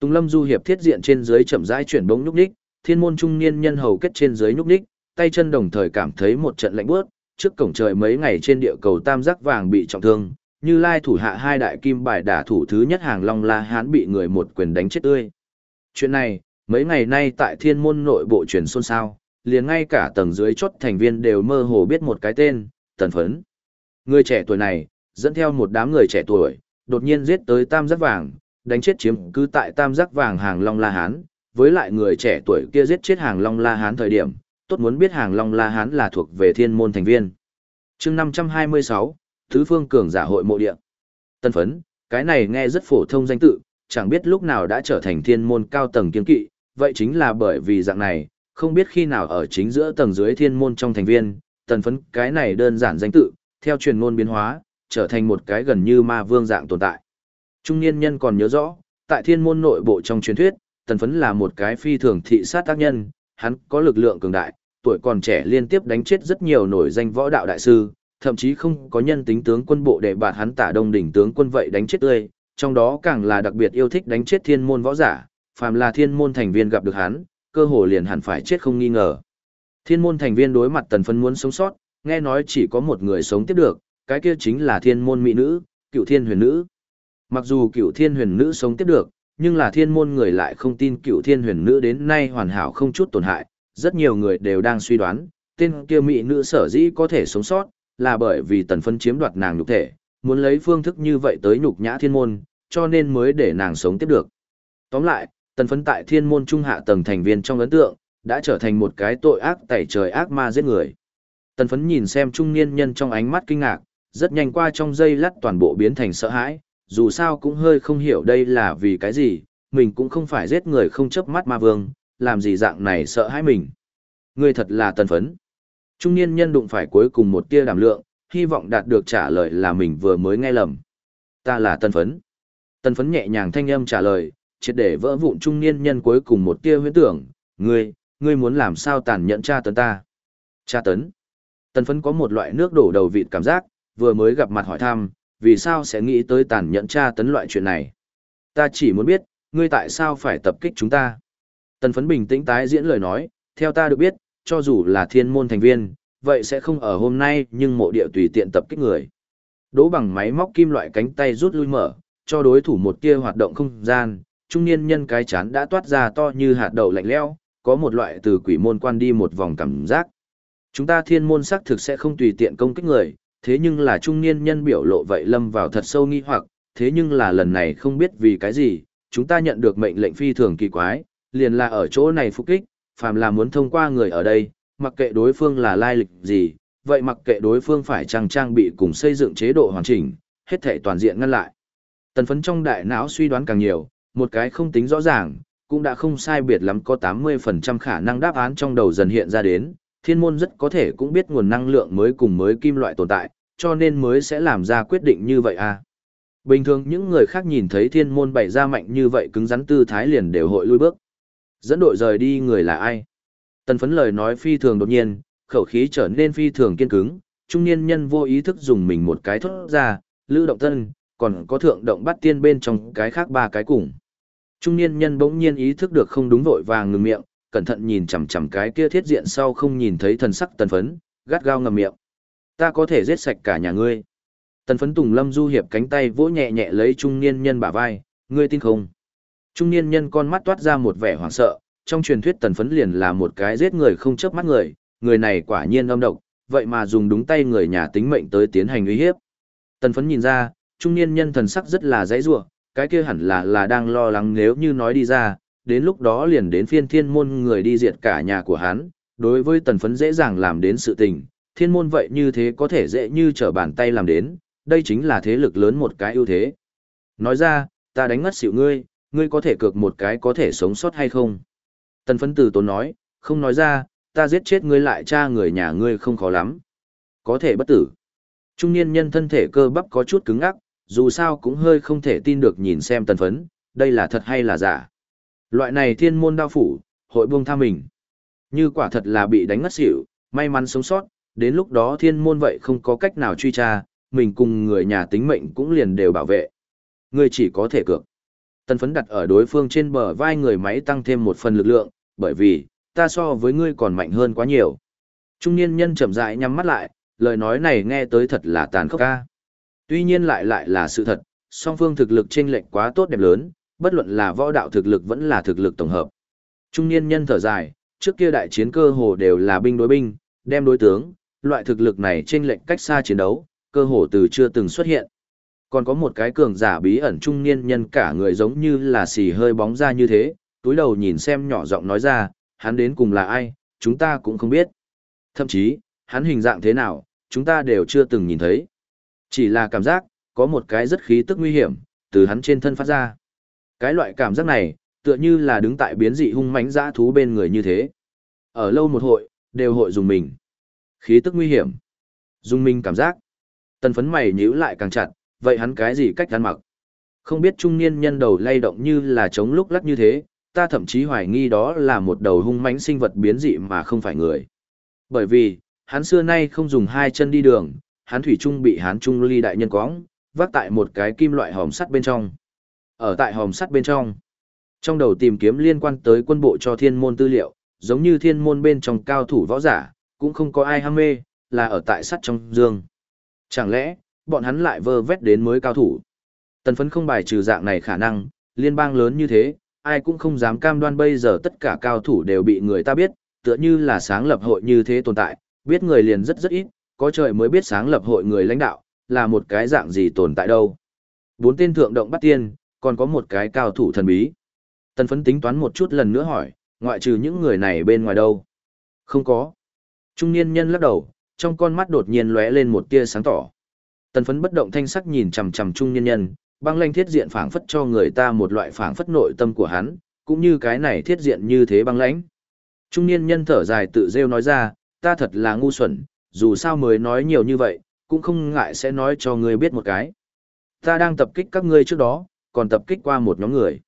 Tùng lâm du hiệp thiết diện trên dưới chậm rãi chuyển bóng nhúc đích, thiên môn trung niên nhân hầu kết trên dưới nhúc đích, tay chân đồng thời cảm thấy một trận lạnh bước, trước cổng trời mấy ngày trên địa cầu tam giác vàng bị trọng thương, như lai thủ hạ hai đại kim bài đả thủ thứ nhất hàng long la hán bị người một quyền đánh chết tươi. Chuyện này, mấy ngày nay tại thiên môn nội bộ truyền xôn xao, liền ngay cả tầng dưới chốt thành viên đều mơ hồ biết một cái tên, tần phấn. Người trẻ tuổi này, dẫn theo một đám người trẻ tuổi, đột nhiên giết tới tam giác vàng, đánh chết chiếm cứ tại tam giác vàng hàng long la hán, với lại người trẻ tuổi kia giết chết hàng Long La Hán thời điểm, tốt muốn biết hàng Long La Hán là thuộc về thiên môn thành viên. chương 526, Thứ Phương Cường giả hội mộ địa. Tân phấn, cái này nghe rất phổ thông danh tự, chẳng biết lúc nào đã trở thành thiên môn cao tầng kiên kỵ, vậy chính là bởi vì dạng này, không biết khi nào ở chính giữa tầng dưới thiên môn trong thành viên, tần phấn cái này đơn giản danh tự, theo truyền ngôn biến hóa, trở thành một cái gần như ma vương dạng tồn tại. Trung niên nhân còn nhớ rõ, tại thiên môn nội bộ trong truyền thuyết, tần phấn là một cái phi thường thị sát tác nhân, hắn có lực lượng cường đại, tuổi còn trẻ liên tiếp đánh chết rất nhiều nổi danh võ đạo đại sư, thậm chí không có nhân tính tướng quân bộ để bạt hắn tả đông đỉnh tướng quân vậy đánh chết tươi, trong đó càng là đặc biệt yêu thích đánh chết thiên môn võ giả, phàm là thiên môn thành viên gặp được hắn, cơ hồ liền hẳn phải chết không nghi ngờ. Thiên môn thành viên đối mặt tần phân muốn sống sót, nghe nói chỉ có một người sống tiếp được, cái kia chính là thiên môn mỹ nữ, cựu thiên huyền nữ. Mặc dù cựu thiên huyền nữ sống tiếp được, nhưng là thiên môn người lại không tin cựu thiên huyền nữ đến nay hoàn hảo không chút tổn hại, rất nhiều người đều đang suy đoán, tên kia mỹ nữ sở dĩ có thể sống sót, là bởi vì tần phân chiếm đoạt nàng nhục thể, muốn lấy phương thức như vậy tới nhục nhã thiên môn, cho nên mới để nàng sống tiếp được. Tóm lại, tần phân tại thiên môn trung hạ tầng thành viên trong ấn tượng, đã trở thành một cái tội ác tẩy trời ác ma giết người. Tần phấn nhìn xem trung niên nhân trong ánh mắt kinh ngạc, rất nhanh qua trong giây lát toàn bộ biến thành sợ hãi, dù sao cũng hơi không hiểu đây là vì cái gì, mình cũng không phải giết người không chấp mắt ma vương, làm gì dạng này sợ hãi mình. Ngươi thật là tần phấn. Trung niên nhân đụng phải cuối cùng một tia đảm lượng, hy vọng đạt được trả lời là mình vừa mới nghe lầm. Ta là tần phấn. Tần phấn nhẹ nhàng thanh âm trả lời, triệt để vỡ vụn trung niên nhân cuối cùng một tia huyễn tưởng, ngươi, ngươi muốn làm sao tàn nhẫn tra tấn ta. Tra tấn. Tần phấn có một loại nước đổ đầu vịt cảm giác, vừa mới gặp mặt hỏi thăm, vì sao sẽ nghĩ tới tàn nhẫn tra tấn loại chuyện này. Ta chỉ muốn biết, ngươi tại sao phải tập kích chúng ta. Tần phấn bình tĩnh tái diễn lời nói, theo ta được biết, cho dù là thiên môn thành viên, vậy sẽ không ở hôm nay nhưng mộ địa tùy tiện tập kích người. Đỗ bằng máy móc kim loại cánh tay rút lui mở, cho đối thủ một tia hoạt động không gian, trung niên nhân cái chán đã toát ra to như hạt đậu lạnh leo, có một loại từ quỷ môn quan đi một vòng cảm giác. Chúng ta thiên môn xác thực sẽ không tùy tiện công kích người, thế nhưng là trung niên nhân biểu lộ vậy lâm vào thật sâu nghi hoặc, thế nhưng là lần này không biết vì cái gì, chúng ta nhận được mệnh lệnh phi thường kỳ quái, liền là ở chỗ này phục kích, phàm là muốn thông qua người ở đây, mặc kệ đối phương là lai lịch gì, vậy mặc kệ đối phương phải trang trang bị cùng xây dựng chế độ hoàn chỉnh, hết thể toàn diện ngăn lại. Tần phấn trong đại não suy đoán càng nhiều, một cái không tính rõ ràng, cũng đã không sai biệt lắm có 80% khả năng đáp án trong đầu dần hiện ra đến, thiên môn rất có thể cũng biết nguồn năng lượng mới cùng mới kim loại tồn tại, cho nên mới sẽ làm ra quyết định như vậy à. Bình thường những người khác nhìn thấy thiên môn bày ra mạnh như vậy cứng rắn tư thái liền đều hội lui bước. Dẫn đội rời đi người là ai? Tần phấn lời nói phi thường đột nhiên, khẩu khí trở nên phi thường kiên cứng, trung niên nhân vô ý thức dùng mình một cái thốt ra, lữ động thân còn có thượng động bắt tiên bên trong cái khác ba cái cùng. Trung niên nhân bỗng nhiên ý thức được không đúng vội vàng ngừng miệng, cẩn thận nhìn chằm chằm cái kia thiết diện sau không nhìn thấy thần sắc tần phấn, gắt gao ngầm miệng. Ta có thể giết sạch cả nhà ngươi. Tần phấn Tùng Lâm du hiệp cánh tay vỗ nhẹ nhẹ lấy trung niên nhân bả vai, ngươi tin không? Trung niên nhân con mắt toát ra một vẻ hoảng sợ, trong truyền thuyết tần phấn liền là một cái giết người không chớp mắt người, người này quả nhiên âm độc, vậy mà dùng đúng tay người nhà tính mệnh tới tiến hành uy hiếp. Tần phấn nhìn ra, trung niên nhân thần sắc rất là dãy rủa cái kia hẳn là là đang lo lắng nếu như nói đi ra, đến lúc đó liền đến phiên thiên môn người đi diệt cả nhà của hắn, đối với tần phấn dễ dàng làm đến sự tình, thiên môn vậy như thế có thể dễ như trở bàn tay làm đến, đây chính là thế lực lớn một cái ưu thế. Nói ra, ta đánh ngất xỉu ngươi, ngươi có thể cược một cái có thể sống sót hay không? Tần phấn từ tốn nói, không nói ra, ta giết chết ngươi lại cha người nhà ngươi không khó lắm. Có thể bất tử. Trung niên nhân thân thể cơ bắp có chút cứng ngắc, dù sao cũng hơi không thể tin được nhìn xem tần phấn, đây là thật hay là giả. Loại này thiên môn đao phủ, hội buông tha mình. Như quả thật là bị đánh ngất xỉu, may mắn sống sót, đến lúc đó thiên môn vậy không có cách nào truy tra, mình cùng người nhà tính mệnh cũng liền đều bảo vệ. Người chỉ có thể cược. Tần phấn đặt ở đối phương trên bờ vai người máy tăng thêm một phần lực lượng, bởi vì, ta so với ngươi còn mạnh hơn quá nhiều. Trung niên nhân chậm rãi nhắm mắt lại, lời nói này nghe tới thật là tàn khốc ca. Tuy nhiên lại lại là sự thật, song phương thực lực chênh lệch quá tốt đẹp lớn, bất luận là võ đạo thực lực vẫn là thực lực tổng hợp. Trung niên nhân thở dài, trước kia đại chiến cơ hồ đều là binh đối binh, đem đối tướng, loại thực lực này chênh lệch cách xa chiến đấu, cơ hồ từ chưa từng xuất hiện. Còn có một cái cường giả bí ẩn trung niên nhân cả người giống như là xì hơi bóng ra như thế, túi đầu nhìn xem nhỏ giọng nói ra, hắn đến cùng là ai, chúng ta cũng không biết. Thậm chí, hắn hình dạng thế nào, chúng ta đều chưa từng nhìn thấy. Chỉ là cảm giác, có một cái rất khí tức nguy hiểm, từ hắn trên thân phát ra. Cái loại cảm giác này, tựa như là đứng tại biến dị hung mãnh dã thú bên người như thế. Ở lâu một hội, đều hội dùng mình. Khí tức nguy hiểm. Dùng mình cảm giác. Tần phấn mày nhíu lại càng chặt, vậy hắn cái gì cách ăn mặc? Không biết trung niên nhân đầu lay động như là chống lúc lắc như thế, ta thậm chí hoài nghi đó là một đầu hung mãnh sinh vật biến dị mà không phải người. Bởi vì, hắn xưa nay không dùng hai chân đi đường, hắn thủy trung bị hắn trung ly đại nhân quóng, vác tại một cái kim loại hòm sắt bên trong. Ở tại hòm sắt bên trong, trong đầu tìm kiếm liên quan tới quân bộ cho thiên môn tư liệu, giống như thiên môn bên trong cao thủ võ giả, cũng không có ai ham mê, là ở tại sắt trong dương. Chẳng lẽ, bọn hắn lại vơ vét đến mới cao thủ? Tần phấn không bài trừ dạng này khả năng, liên bang lớn như thế, ai cũng không dám cam đoan bây giờ tất cả cao thủ đều bị người ta biết, tựa như là sáng lập hội như thế tồn tại, biết người liền rất rất ít, có trời mới biết sáng lập hội người lãnh đạo, là một cái dạng gì tồn tại đâu. Bốn tên thượng động bắt tiên, còn có một cái cao thủ thần bí. Tần phấn tính toán một chút lần nữa hỏi, ngoại trừ những người này bên ngoài đâu? Không có. Trung niên nhân lắc đầu, trong con mắt đột nhiên lóe lên một tia sáng tỏ. Tần phấn bất động thanh sắc nhìn chằm chằm trung niên nhân, băng lanh thiết diện phảng phất cho người ta một loại phảng phất nội tâm của hắn, cũng như cái này thiết diện như thế băng lãnh. Trung niên nhân thở dài tự rêu nói ra, ta thật là ngu xuẩn, dù sao mới nói nhiều như vậy, cũng không ngại sẽ nói cho ngươi biết một cái. Ta đang tập kích các ngươi trước đó, còn tập kích qua một nhóm người.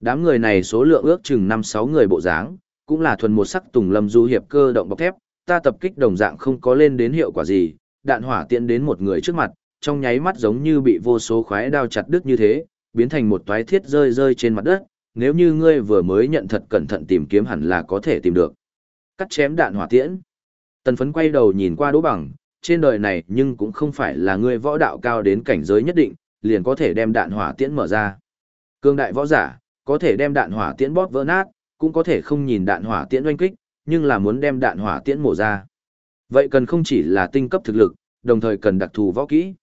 Đám người này số lượng ước chừng 5-6 người bộ dáng, cũng là thuần một sắc tùng lâm du hiệp cơ động bọc thép, ta tập kích đồng dạng không có lên đến hiệu quả gì, đạn hỏa tiện đến một người trước mặt, trong nháy mắt giống như bị vô số khoái đao chặt đứt như thế, biến thành một toái thiết rơi rơi trên mặt đất, nếu như ngươi vừa mới nhận thật cẩn thận tìm kiếm hẳn là có thể tìm được. Cắt chém đạn hỏa tiễn. Tần phấn quay đầu nhìn qua đỗ bằng, trên đời này nhưng cũng không phải là ngươi võ đạo cao đến cảnh giới nhất định, liền có thể đem đạn hỏa tiễn mở ra. Cương đại võ giả, có thể đem đạn hỏa tiễn bóp vỡ nát, cũng có thể không nhìn đạn hỏa tiễn oanh kích, nhưng là muốn đem đạn hỏa tiễn mổ ra. Vậy cần không chỉ là tinh cấp thực lực, đồng thời cần đặc thù võ kỹ.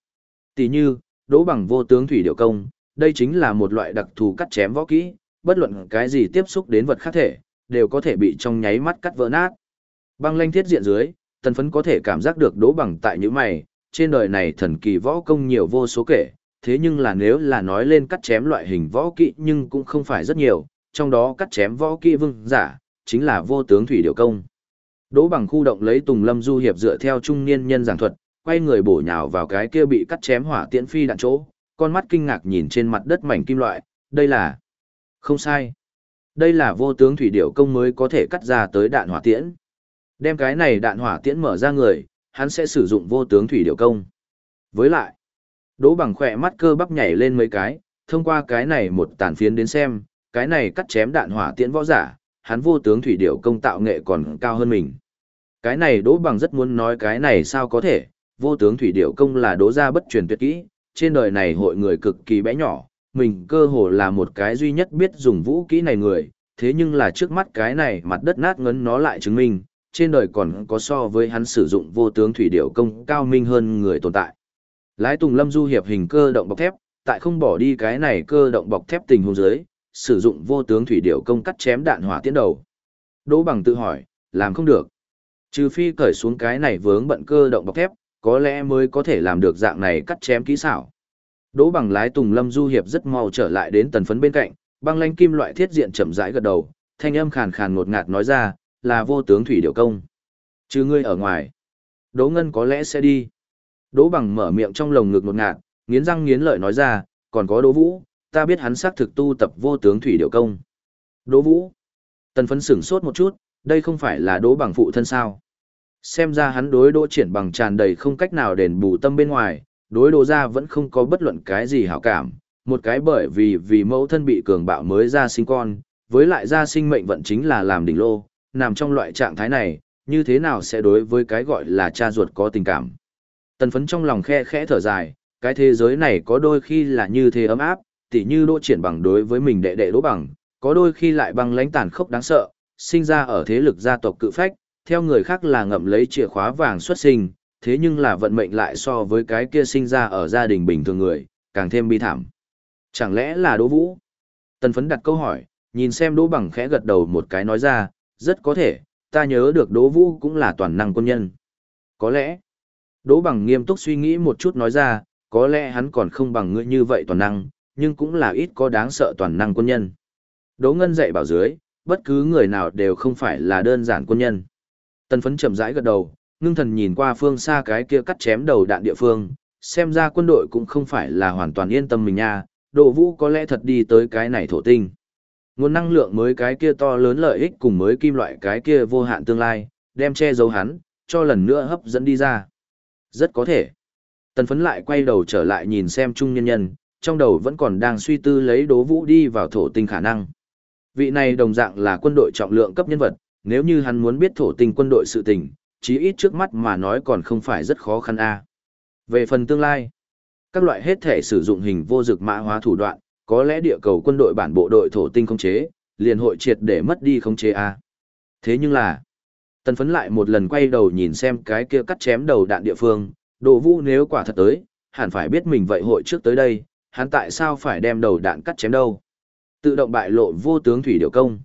Tỷ như, đỗ bằng vô tướng thủy điệu công, đây chính là một loại đặc thù cắt chém võ kỹ, bất luận cái gì tiếp xúc đến vật khác thể, đều có thể bị trong nháy mắt cắt vỡ nát. Băng lanh thiết diện dưới, tần phấn có thể cảm giác được đỗ bằng tại những mày, trên đời này thần kỳ võ công nhiều vô số kể, thế nhưng là nếu là nói lên cắt chém loại hình võ kỹ nhưng cũng không phải rất nhiều, trong đó cắt chém võ kỹ vương giả, chính là vô tướng thủy điều công. Đỗ bằng khu động lấy Tùng Lâm Du Hiệp dựa theo trung niên nhân giảng thuật, quay người bổ nhào vào cái kia bị cắt chém hỏa tiễn phi đạn chỗ, con mắt kinh ngạc nhìn trên mặt đất mảnh kim loại, đây là... Không sai. Đây là vô tướng thủy điểu công mới có thể cắt ra tới đạn hỏa tiễn. Đem cái này đạn hỏa tiễn mở ra người, hắn sẽ sử dụng vô tướng thủy điểu công. Với lại, đỗ bằng khỏe mắt cơ bắp nhảy lên mấy cái, thông qua cái này một tàn phiến đến xem, cái này cắt chém đạn hỏa tiễn võ giả, hắn vô tướng thủy điệu công tạo nghệ còn cao hơn mình. Cái này đỗ bằng rất muốn nói cái này sao có thể, vô tướng thủy điệu công là đỗ gia bất truyền tuyệt kỹ, trên đời này hội người cực kỳ bé nhỏ, mình cơ hồ là một cái duy nhất biết dùng vũ kỹ này người, thế nhưng là trước mắt cái này mặt đất nát ngấn nó lại chứng minh, trên đời còn có so với hắn sử dụng vô tướng thủy điệu công cao minh hơn người tồn tại. Lái Tùng Lâm du hiệp hình cơ động bọc thép, tại không bỏ đi cái này cơ động bọc thép tình huống dưới, sử dụng vô tướng thủy điểu công cắt chém đạn hỏa tiến đầu. Đỗ Bằng tự hỏi, làm không được. Trừ phi cởi xuống cái này vướng bận cơ động bọc thép, có lẽ mới có thể làm được dạng này cắt chém kỹ xảo. Đỗ Bằng lái Tùng Lâm du hiệp rất mau trở lại đến tần phấn bên cạnh, băng lanh kim loại thiết diện chậm rãi gật đầu, thanh âm khàn khàn ngột ngạt nói ra, là vô tướng thủy điểu công. Chứ ngươi ở ngoài. Đỗ Ngân có lẽ sẽ đi. Đỗ Bằng mở miệng trong lồng ngực ngột ngạt, nghiến răng nghiến lợi nói ra, còn có Đỗ Vũ, ta biết hắn xác thực tu tập vô tướng thủy điệu công. Đỗ Vũ. Tần phấn sửng sốt một chút, đây không phải là Đỗ Bằng phụ thân sao. Xem ra hắn đối Đỗ triển bằng tràn đầy không cách nào đền bù tâm bên ngoài, đối Đỗ ra vẫn không có bất luận cái gì hảo cảm. Một cái bởi vì vì mẫu thân bị cường bạo mới ra sinh con, với lại ra sinh mệnh vận chính là làm đỉnh lô, nằm trong loại trạng thái này, như thế nào sẽ đối với cái gọi là cha ruột có tình cảm. Tần phấn trong lòng khe khẽ thở dài, cái thế giới này có đôi khi là như thế ấm áp, tỉ như đỗ triển bằng đối với mình đệ đệ đỗ bằng, có đôi khi lại băng lãnh tàn khốc đáng sợ, sinh ra ở thế lực gia tộc cự phách, theo người khác là ngậm lấy chìa khóa vàng xuất sinh, thế nhưng là vận mệnh lại so với cái kia sinh ra ở gia đình bình thường người, càng thêm bi thảm. Chẳng lẽ là đỗ vũ? Tần phấn đặt câu hỏi, Nhìn xem Đỗ Bằng khẽ gật đầu một cái nói ra, rất có thể, ta nhớ được Đỗ Vũ cũng là toàn năng quân nhân. Có lẽ, Đỗ Bằng nghiêm túc suy nghĩ một chút nói ra, có lẽ hắn còn không bằng ngươi như vậy toàn năng, nhưng cũng là ít có đáng sợ toàn năng quân nhân. Đỗ Ngân dạy bảo dưới, bất cứ người nào đều không phải là đơn giản quân nhân. Tần phấn chậm rãi gật đầu, ngưng thần nhìn qua phương xa cái kia cắt chém đầu đạn địa phương, xem ra quân đội cũng không phải là hoàn toàn yên tâm mình nha, Đỗ Vũ có lẽ thật đi tới cái này thổ tinh. Nguồn năng lượng mới cái kia to lớn lợi ích cùng mới kim loại cái kia vô hạn tương lai, đem che giấu hắn, cho lần nữa hấp dẫn đi ra. Rất có thể. Tần phấn lại quay đầu trở lại nhìn xem trung nhân nhân, trong đầu vẫn còn đang suy tư lấy đố vũ đi vào thổ tinh khả năng. Vị này đồng dạng là quân đội trọng lượng cấp nhân vật, nếu như hắn muốn biết thổ tinh quân đội sự tình, chí ít trước mắt mà nói còn không phải rất khó khăn a. Về phần tương lai, các loại hết thể sử dụng hình vô dực mã hóa thủ đoạn, có lẽ địa cầu quân đội bản bộ đội thổ tinh không chế, liền hội triệt để mất đi không chế a. Thế nhưng là, tần phấn lại một lần quay đầu nhìn xem cái kia cắt chém đầu đạn địa phương, Đồ Vũ nếu quả thật tới, hẳn phải biết mình vậy hội trước tới đây, hắn tại sao phải đem đầu đạn cắt chém đâu? Tự động bại lộ vô tướng thủy điều công.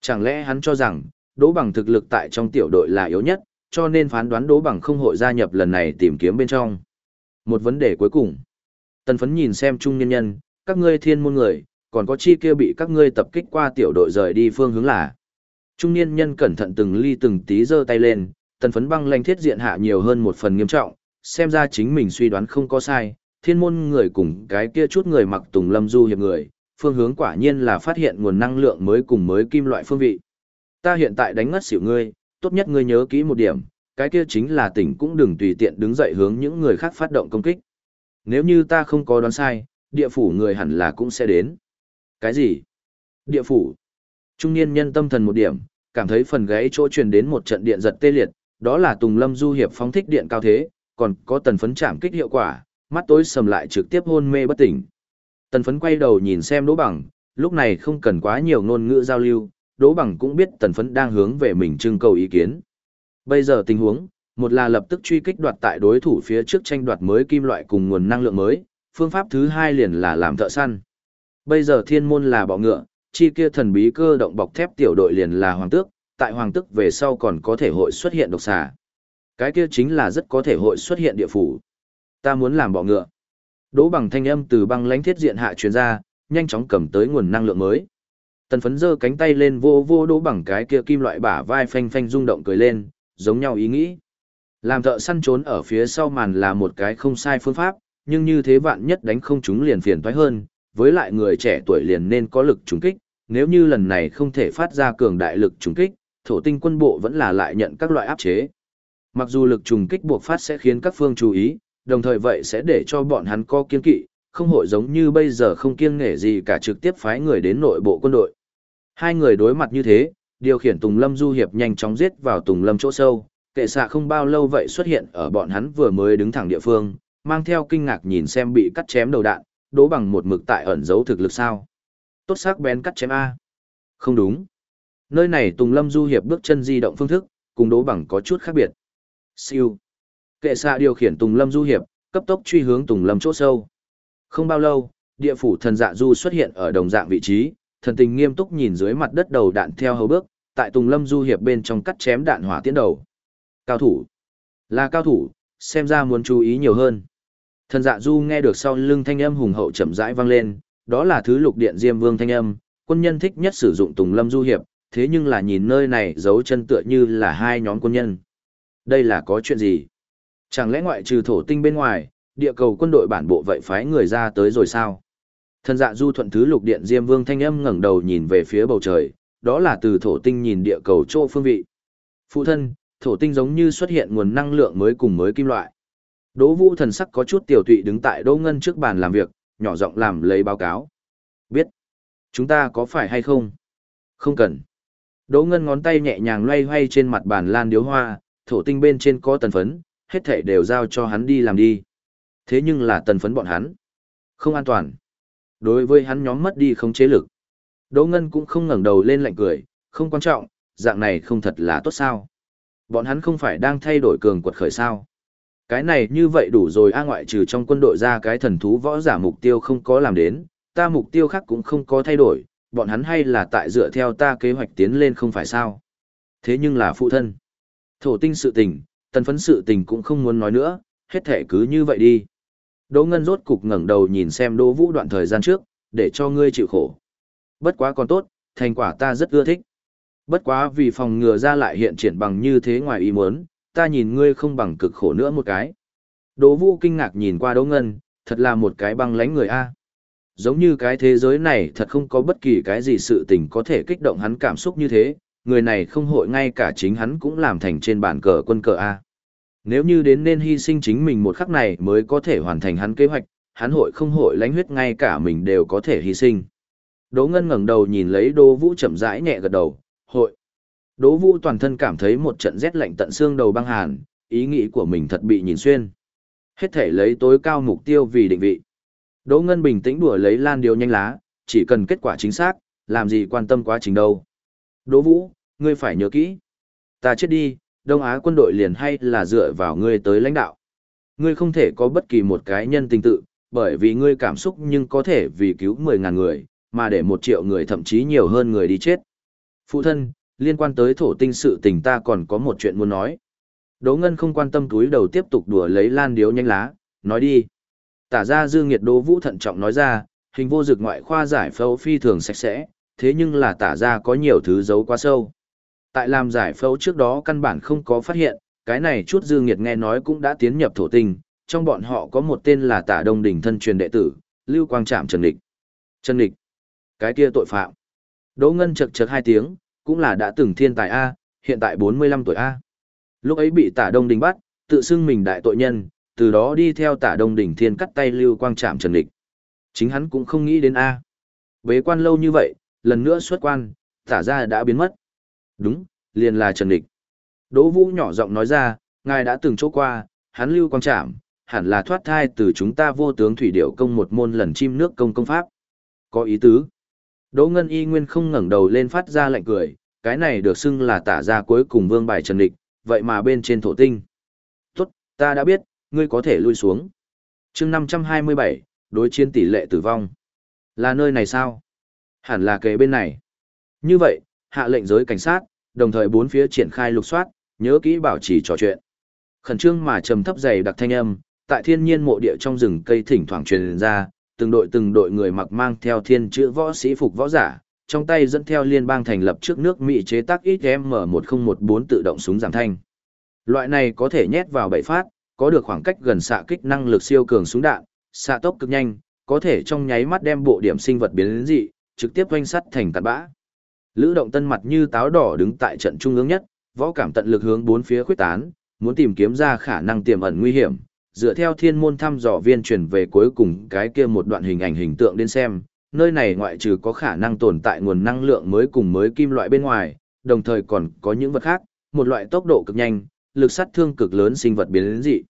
Chẳng lẽ hắn cho rằng, Đỗ Bằng thực lực tại trong tiểu đội là yếu nhất, cho nên phán đoán Đỗ Bằng không hội gia nhập lần này tìm kiếm bên trong. Một vấn đề cuối cùng. Tần phấn nhìn xem trung nhân nhân, các ngươi thiên môn người, còn có chi kia bị các ngươi tập kích qua tiểu đội rời đi phương hướng là. Trung niên nhân cẩn thận từng ly từng tí giơ tay lên, tần phấn băng lanh thiết diện hạ nhiều hơn một phần nghiêm trọng, xem ra chính mình suy đoán không có sai, thiên môn người cùng cái kia chút người mặc tùng lâm du hiệp người, phương hướng quả nhiên là phát hiện nguồn năng lượng mới cùng mới kim loại phương vị. Ta hiện tại đánh ngất xỉu ngươi, tốt nhất ngươi nhớ kỹ một điểm, cái kia chính là tỉnh cũng đừng tùy tiện đứng dậy hướng những người khác phát động công kích. Nếu như ta không có đoán sai, địa phủ người hẳn là cũng sẽ đến. Cái gì? Địa phủ. Trung niên nhân tâm thần một điểm, cảm thấy phần gáy chỗ truyền đến một trận điện giật tê liệt, đó là Tùng Lâm Du hiệp phóng thích điện cao thế, còn có tần phấn chạm kích hiệu quả, mắt tối sầm lại trực tiếp hôn mê bất tỉnh. Tần phấn quay đầu nhìn xem Đỗ Bằng, lúc này không cần quá nhiều ngôn ngữ giao lưu, Đỗ Bằng cũng biết tần phấn đang hướng về mình trưng cầu ý kiến. Bây giờ tình huống, một là lập tức truy kích đoạt tại đối thủ phía trước tranh đoạt mới kim loại cùng nguồn năng lượng mới, phương pháp thứ hai liền là làm thợ săn. Bây giờ thiên môn là bọ ngựa, chi kia thần bí cơ động bọc thép tiểu đội liền là hoàng tước, tại hoàng tước về sau còn có thể hội xuất hiện độc xà. Cái kia chính là rất có thể hội xuất hiện địa phủ. Ta muốn làm bọ ngựa. Đỗ bằng thanh âm từ băng lãnh thiết diện hạ truyền ra, nhanh chóng cầm tới nguồn năng lượng mới. Tần phấn giơ cánh tay lên vô vô đỗ bằng cái kia kim loại bả vai phanh phanh rung động cười lên, giống nhau ý nghĩ. Làm thợ săn trốn ở phía sau màn là một cái không sai phương pháp, nhưng như thế vạn nhất đánh không chúng liền phiền toái hơn, với lại người trẻ tuổi liền nên có lực trùng kích, nếu như lần này không thể phát ra cường đại lực trùng kích, thổ tinh quân bộ vẫn là lại nhận các loại áp chế. Mặc dù lực trùng kích buộc phát sẽ khiến các phương chú ý, đồng thời vậy sẽ để cho bọn hắn có kiên kỵ, không hội giống như bây giờ không kiêng nể gì cả trực tiếp phái người đến nội bộ quân đội. Hai người đối mặt như thế, điều khiển Tùng Lâm Du Hiệp nhanh chóng giết vào Tùng Lâm chỗ sâu, kệ xạ không bao lâu vậy xuất hiện ở bọn hắn vừa mới đứng thẳng địa phương, mang theo kinh ngạc nhìn xem bị cắt chém đầu đạn, đố bằng một mực tại ẩn giấu thực lực sao. Tốt sắc bén cắt chém A. Không đúng. Nơi này Tùng Lâm Du Hiệp bước chân di động phương thức, cùng đố bằng có chút khác biệt. Siêu. Kệ xạ điều khiển Tùng Lâm Du Hiệp, cấp tốc truy hướng Tùng Lâm chỗ sâu. Không bao lâu, địa phủ thần dạ du xuất hiện ở đồng dạng vị trí, thần tình nghiêm túc nhìn dưới mặt đất đầu đạn theo hầu bước, tại Tùng Lâm Du Hiệp bên trong cắt chém đạn hỏa tiến đầu. Cao thủ. Là cao thủ, xem ra muốn chú ý nhiều hơn. Thần dạ du nghe được sau lưng thanh âm hùng hậu chậm rãi vang lên, đó là thứ lục điện diêm vương thanh âm, quân nhân thích nhất sử dụng Tùng Lâm Du Hiệp, thế nhưng là nhìn nơi này giấu chân tựa như là hai nhóm quân nhân. Đây là có chuyện gì? Chẳng lẽ ngoại trừ thổ tinh bên ngoài, địa cầu quân đội bản bộ vậy phái người ra tới rồi sao? Thần dạ du thuận thứ lục điện Diêm Vương thanh âm ngẩng đầu nhìn về phía bầu trời, đó là từ thổ tinh nhìn địa cầu chỗ phương vị. Phụ thân, thổ tinh giống như xuất hiện nguồn năng lượng mới cùng mới kim loại. Đỗ Vũ thần sắc có chút tiểu tụy đứng tại Đỗ Ngân trước bàn làm việc, nhỏ giọng làm lấy báo cáo. Biết. Chúng ta có phải hay không? Không cần. Đỗ Ngân ngón tay nhẹ nhàng loay hoay trên mặt bàn lan điếu hoa, thổ tinh bên trên có tần phấn, hết thảy đều giao cho hắn đi làm đi. Thế nhưng là tần phấn bọn hắn. Không an toàn. Đối với hắn nhóm mất đi không chế lực. Đỗ Ngân cũng không ngẩng đầu lên lạnh cười, không quan trọng, dạng này không thật là tốt sao. Bọn hắn không phải đang thay đổi cường quật khởi sao. Cái này như vậy đủ rồi a ngoại trừ trong quân đội ra cái thần thú võ giả mục tiêu không có làm đến, ta mục tiêu khác cũng không có thay đổi, bọn hắn hay là tại dựa theo ta kế hoạch tiến lên không phải sao. Thế nhưng là phụ thân. Thổ tinh sự tình, tần phấn sự tình cũng không muốn nói nữa, hết thể cứ như vậy đi. Đỗ Ngân rốt cục ngẩng đầu nhìn xem Đỗ Vũ đoạn thời gian trước, để cho ngươi chịu khổ. Bất quá còn tốt, thành quả ta rất ưa thích. Bất quá vì phòng ngừa ra lại hiện triển bằng như thế ngoài ý muốn, ta nhìn ngươi không bằng cực khổ nữa một cái. Đỗ Vũ kinh ngạc nhìn qua Đỗ Ngân, thật là một cái băng lánh người a. Giống như cái thế giới này thật không có bất kỳ cái gì sự tình có thể kích động hắn cảm xúc như thế, người này không hội ngay cả chính hắn cũng làm thành trên bàn cờ quân cờ a. Nếu như đến nên hy sinh chính mình một khắc này mới có thể hoàn thành hắn kế hoạch, hắn hội không hội lãnh huyết ngay cả mình đều có thể hy sinh. Đỗ Ngân ngẩng đầu nhìn lấy Đỗ Vũ chậm rãi nhẹ gật đầu, hội. Đỗ Vũ toàn thân cảm thấy một trận rét lạnh tận xương đầu băng hàn, ý nghĩ của mình thật bị nhìn xuyên. Hết thể lấy tối cao mục tiêu vì định vị. Đỗ Ngân bình tĩnh đùa lấy lan điều nhanh lá, chỉ cần kết quả chính xác, làm gì quan tâm quá trình đâu. Đỗ Vũ, ngươi phải nhớ kỹ. Ta chết đi, Đông Á quân đội liền hay là dựa vào ngươi tới lãnh đạo. Ngươi không thể có bất kỳ một cái nhân tình tự, bởi vì ngươi cảm xúc nhưng có thể vì cứu 10.000 người, mà để một triệu người thậm chí nhiều hơn người đi chết. Phụ thân, liên quan tới thổ tinh sự tình ta còn có một chuyện muốn nói. Đỗ Ngân không quan tâm túi đầu tiếp tục đùa lấy lan điếu nhanh lá, nói đi. Tả ra dư nghiệt Đỗ Vũ thận trọng nói ra, hình vô dực ngoại khoa giải phẫu phi thường sạch sẽ, thế nhưng là tả ra có nhiều thứ giấu quá sâu. Tại làm giải phẫu trước đó căn bản không có phát hiện, cái này chút dư nghiệt nghe nói cũng đã tiến nhập thổ tinh, trong bọn họ có một tên là tả đông đỉnh thân truyền đệ tử, Lưu Quang Trạm Trần Lịch. Trần Lịch, cái kia tội phạm. Đỗ Ngân chật chật hai tiếng, cũng là đã từng thiên tài A, hiện tại 45 tuổi A. Lúc ấy bị tả đông đình bắt, tự xưng mình đại tội nhân, từ đó đi theo tả đông đình thiên cắt tay Lưu Quang Trạm Trần Lịch. Chính hắn cũng không nghĩ đến A. Bế quan lâu như vậy, lần nữa xuất quan, tả ra đã biến mất. Đúng, liền là Trần Địch. Đỗ Vũ nhỏ giọng nói ra, ngài đã từng chỗ qua, hắn Lưu Quang trảm, hẳn là thoát thai từ chúng ta vô tướng thủy điệu công một môn lần chim nước công công pháp. Có ý tứ. Đỗ Ngân Y Nguyên không ngẩng đầu lên phát ra lạnh cười, cái này được xưng là tả ra cuối cùng vương bài Trần Địch, vậy mà bên trên thổ tinh. Tốt, ta đã biết, ngươi có thể lui xuống. chương 527, đối chiến tỷ lệ tử vong. Là nơi này sao? Hẳn là kế bên này. Như vậy, hạ lệnh giới cảnh sát, đồng thời bốn phía triển khai lục soát, nhớ kỹ bảo trì trò chuyện. Khẩn trương mà trầm thấp dày đặc thanh âm, tại thiên nhiên mộ địa trong rừng cây thỉnh thoảng truyền ra, từng đội từng đội người mặc mang theo thiên chữ võ sĩ phục võ giả, trong tay dẫn theo liên bang thành lập trước nước Mỹ chế tác XM1014 tự động súng giảm thanh. Loại này có thể nhét vào bảy phát, có được khoảng cách gần xạ kích năng lực siêu cường súng đạn, xạ tốc cực nhanh, có thể trong nháy mắt đem bộ điểm sinh vật biến dị, trực tiếp quanh sắt thành tạt bã. Lữ động tân mặt như táo đỏ đứng tại trận trung ương nhất, võ cảm tận lực hướng bốn phía khuyết tán, muốn tìm kiếm ra khả năng tiềm ẩn nguy hiểm, dựa theo thiên môn thăm dò viên truyền về cuối cùng cái kia một đoạn hình ảnh hình tượng đến xem, nơi này ngoại trừ có khả năng tồn tại nguồn năng lượng mới cùng mới kim loại bên ngoài, đồng thời còn có những vật khác, một loại tốc độ cực nhanh, lực sát thương cực lớn sinh vật biến đến dị.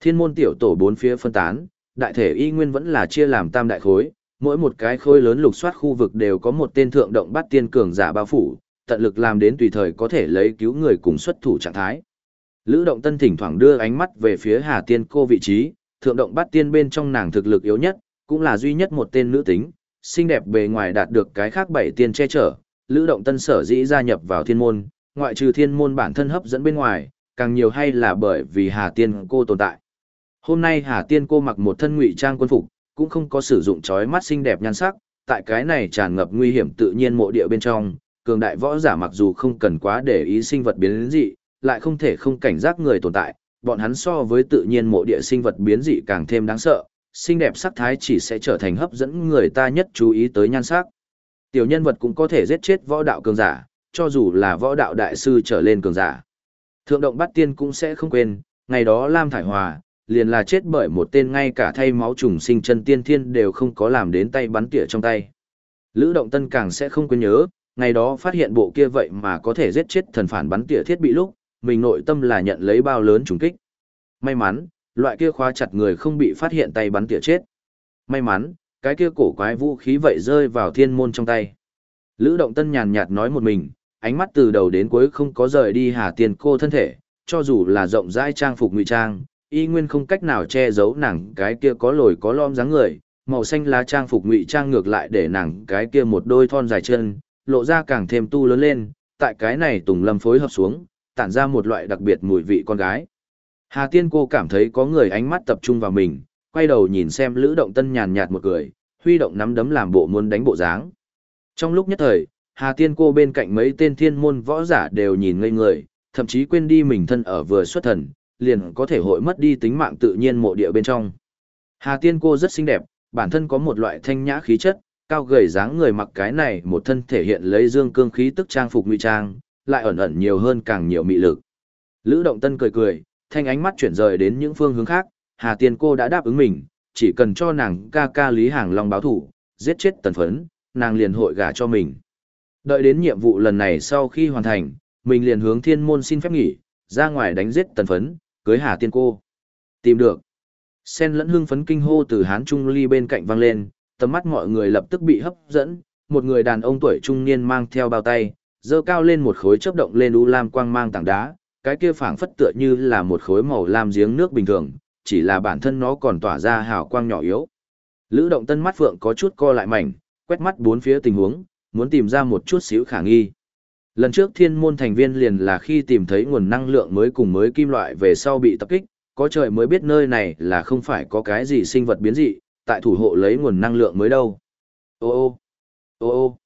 Thiên môn tiểu tổ bốn phía phân tán, đại thể y nguyên vẫn là chia làm tam đại khối, mỗi một cái khối lớn lục soát khu vực đều có một tên thượng động bắt tiên cường giả bao phủ, tận lực làm đến tùy thời có thể lấy cứu người cùng xuất thủ trạng thái. Lữ động tân thỉnh thoảng đưa ánh mắt về phía Hà Tiên cô vị trí, thượng động bắt tiên bên trong nàng thực lực yếu nhất, cũng là duy nhất một tên nữ tính, xinh đẹp bề ngoài đạt được cái khác bảy tiên che chở. Lữ động tân sở dĩ gia nhập vào thiên môn, ngoại trừ thiên môn bản thân hấp dẫn bên ngoài, càng nhiều hay là bởi vì Hà Tiên cô tồn tại. Hôm nay Hà Tiên cô mặc một thân ngụy trang quân phục, cũng không có sử dụng chói mắt xinh đẹp nhan sắc, tại cái này tràn ngập nguy hiểm tự nhiên mộ địa bên trong, cường đại võ giả mặc dù không cần quá để ý sinh vật biến dị, lại không thể không cảnh giác người tồn tại, bọn hắn so với tự nhiên mộ địa sinh vật biến dị càng thêm đáng sợ, xinh đẹp sắc thái chỉ sẽ trở thành hấp dẫn người ta nhất chú ý tới nhan sắc. Tiểu nhân vật cũng có thể giết chết võ đạo cường giả, cho dù là võ đạo đại sư trở lên cường giả. Thượng động bắt tiên cũng sẽ không quên, ngày đó Lam Thải Hòa, liền là chết bởi một tên ngay cả thay máu trùng sinh chân tiên thiên đều không có làm đến tay bắn tỉa trong tay. Lữ động tân càng sẽ không quên nhớ, ngày đó phát hiện bộ kia vậy mà có thể giết chết thần phản bắn tỉa thiết bị lúc, mình nội tâm là nhận lấy bao lớn trùng kích. May mắn, loại kia khóa chặt người không bị phát hiện tay bắn tỉa chết. May mắn, cái kia cổ quái vũ khí vậy rơi vào thiên môn trong tay. Lữ động tân nhàn nhạt nói một mình, ánh mắt từ đầu đến cuối không có rời đi hà tiền cô thân thể, cho dù là rộng rãi trang phục ngụy trang, y nguyên không cách nào che giấu nàng cái kia có lồi có lõm dáng người, màu xanh lá trang phục ngụy trang ngược lại để nàng cái kia một đôi thon dài chân, lộ ra càng thêm tu lớn lên, tại cái này Tùng Lâm phối hợp xuống, tản ra một loại đặc biệt mùi vị con gái. Hà Tiên cô cảm thấy có người ánh mắt tập trung vào mình, quay đầu nhìn xem Lữ Động Tân nhàn nhạt một cười, huy động nắm đấm làm bộ muốn đánh bộ dáng. Trong lúc nhất thời, Hà Tiên cô bên cạnh mấy tên thiên môn võ giả đều nhìn ngây người, thậm chí quên đi mình thân ở vừa xuất thần, liền có thể hội mất đi tính mạng tự nhiên mộ địa bên trong. Hà Tiên cô rất xinh đẹp, bản thân có một loại thanh nhã khí chất, cao gầy dáng người mặc cái này một thân thể hiện lấy dương cương khí tức trang phục ngụy trang, lại ẩn ẩn nhiều hơn càng nhiều mị lực. Lữ Động Tân cười cười, thanh ánh mắt chuyển rời đến những phương hướng khác, Hà Tiên cô đã đáp ứng mình, chỉ cần cho nàng ca ca Lý Hàng Long báo thủ, giết chết tần phấn, nàng liền hội gả cho mình. Đợi đến nhiệm vụ lần này sau khi hoàn thành, mình liền hướng thiên môn xin phép nghỉ, ra ngoài đánh giết tần phấn, cưới Hà Tiên cô. Tìm được. Sen lẫn hương phấn kinh hô từ Hán Trung Ly bên cạnh vang lên, tầm mắt mọi người lập tức bị hấp dẫn, một người đàn ông tuổi trung niên mang theo bao tay, dơ cao lên một khối chớp động lên u lam quang mang tảng đá, cái kia phảng phất tựa như là một khối màu lam giếng nước bình thường, chỉ là bản thân nó còn tỏa ra hào quang nhỏ yếu. Lữ động tân mắt phượng có chút co lại mảnh, quét mắt bốn phía tình huống, muốn tìm ra một chút xíu khả nghi. Lần trước thiên môn thành viên liền là khi tìm thấy nguồn năng lượng mới cùng mới kim loại về sau bị tập kích, có trời mới biết nơi này là không phải có cái gì sinh vật biến dị, tại thủ hộ lấy nguồn năng lượng mới đâu. Ô ô, ô ô.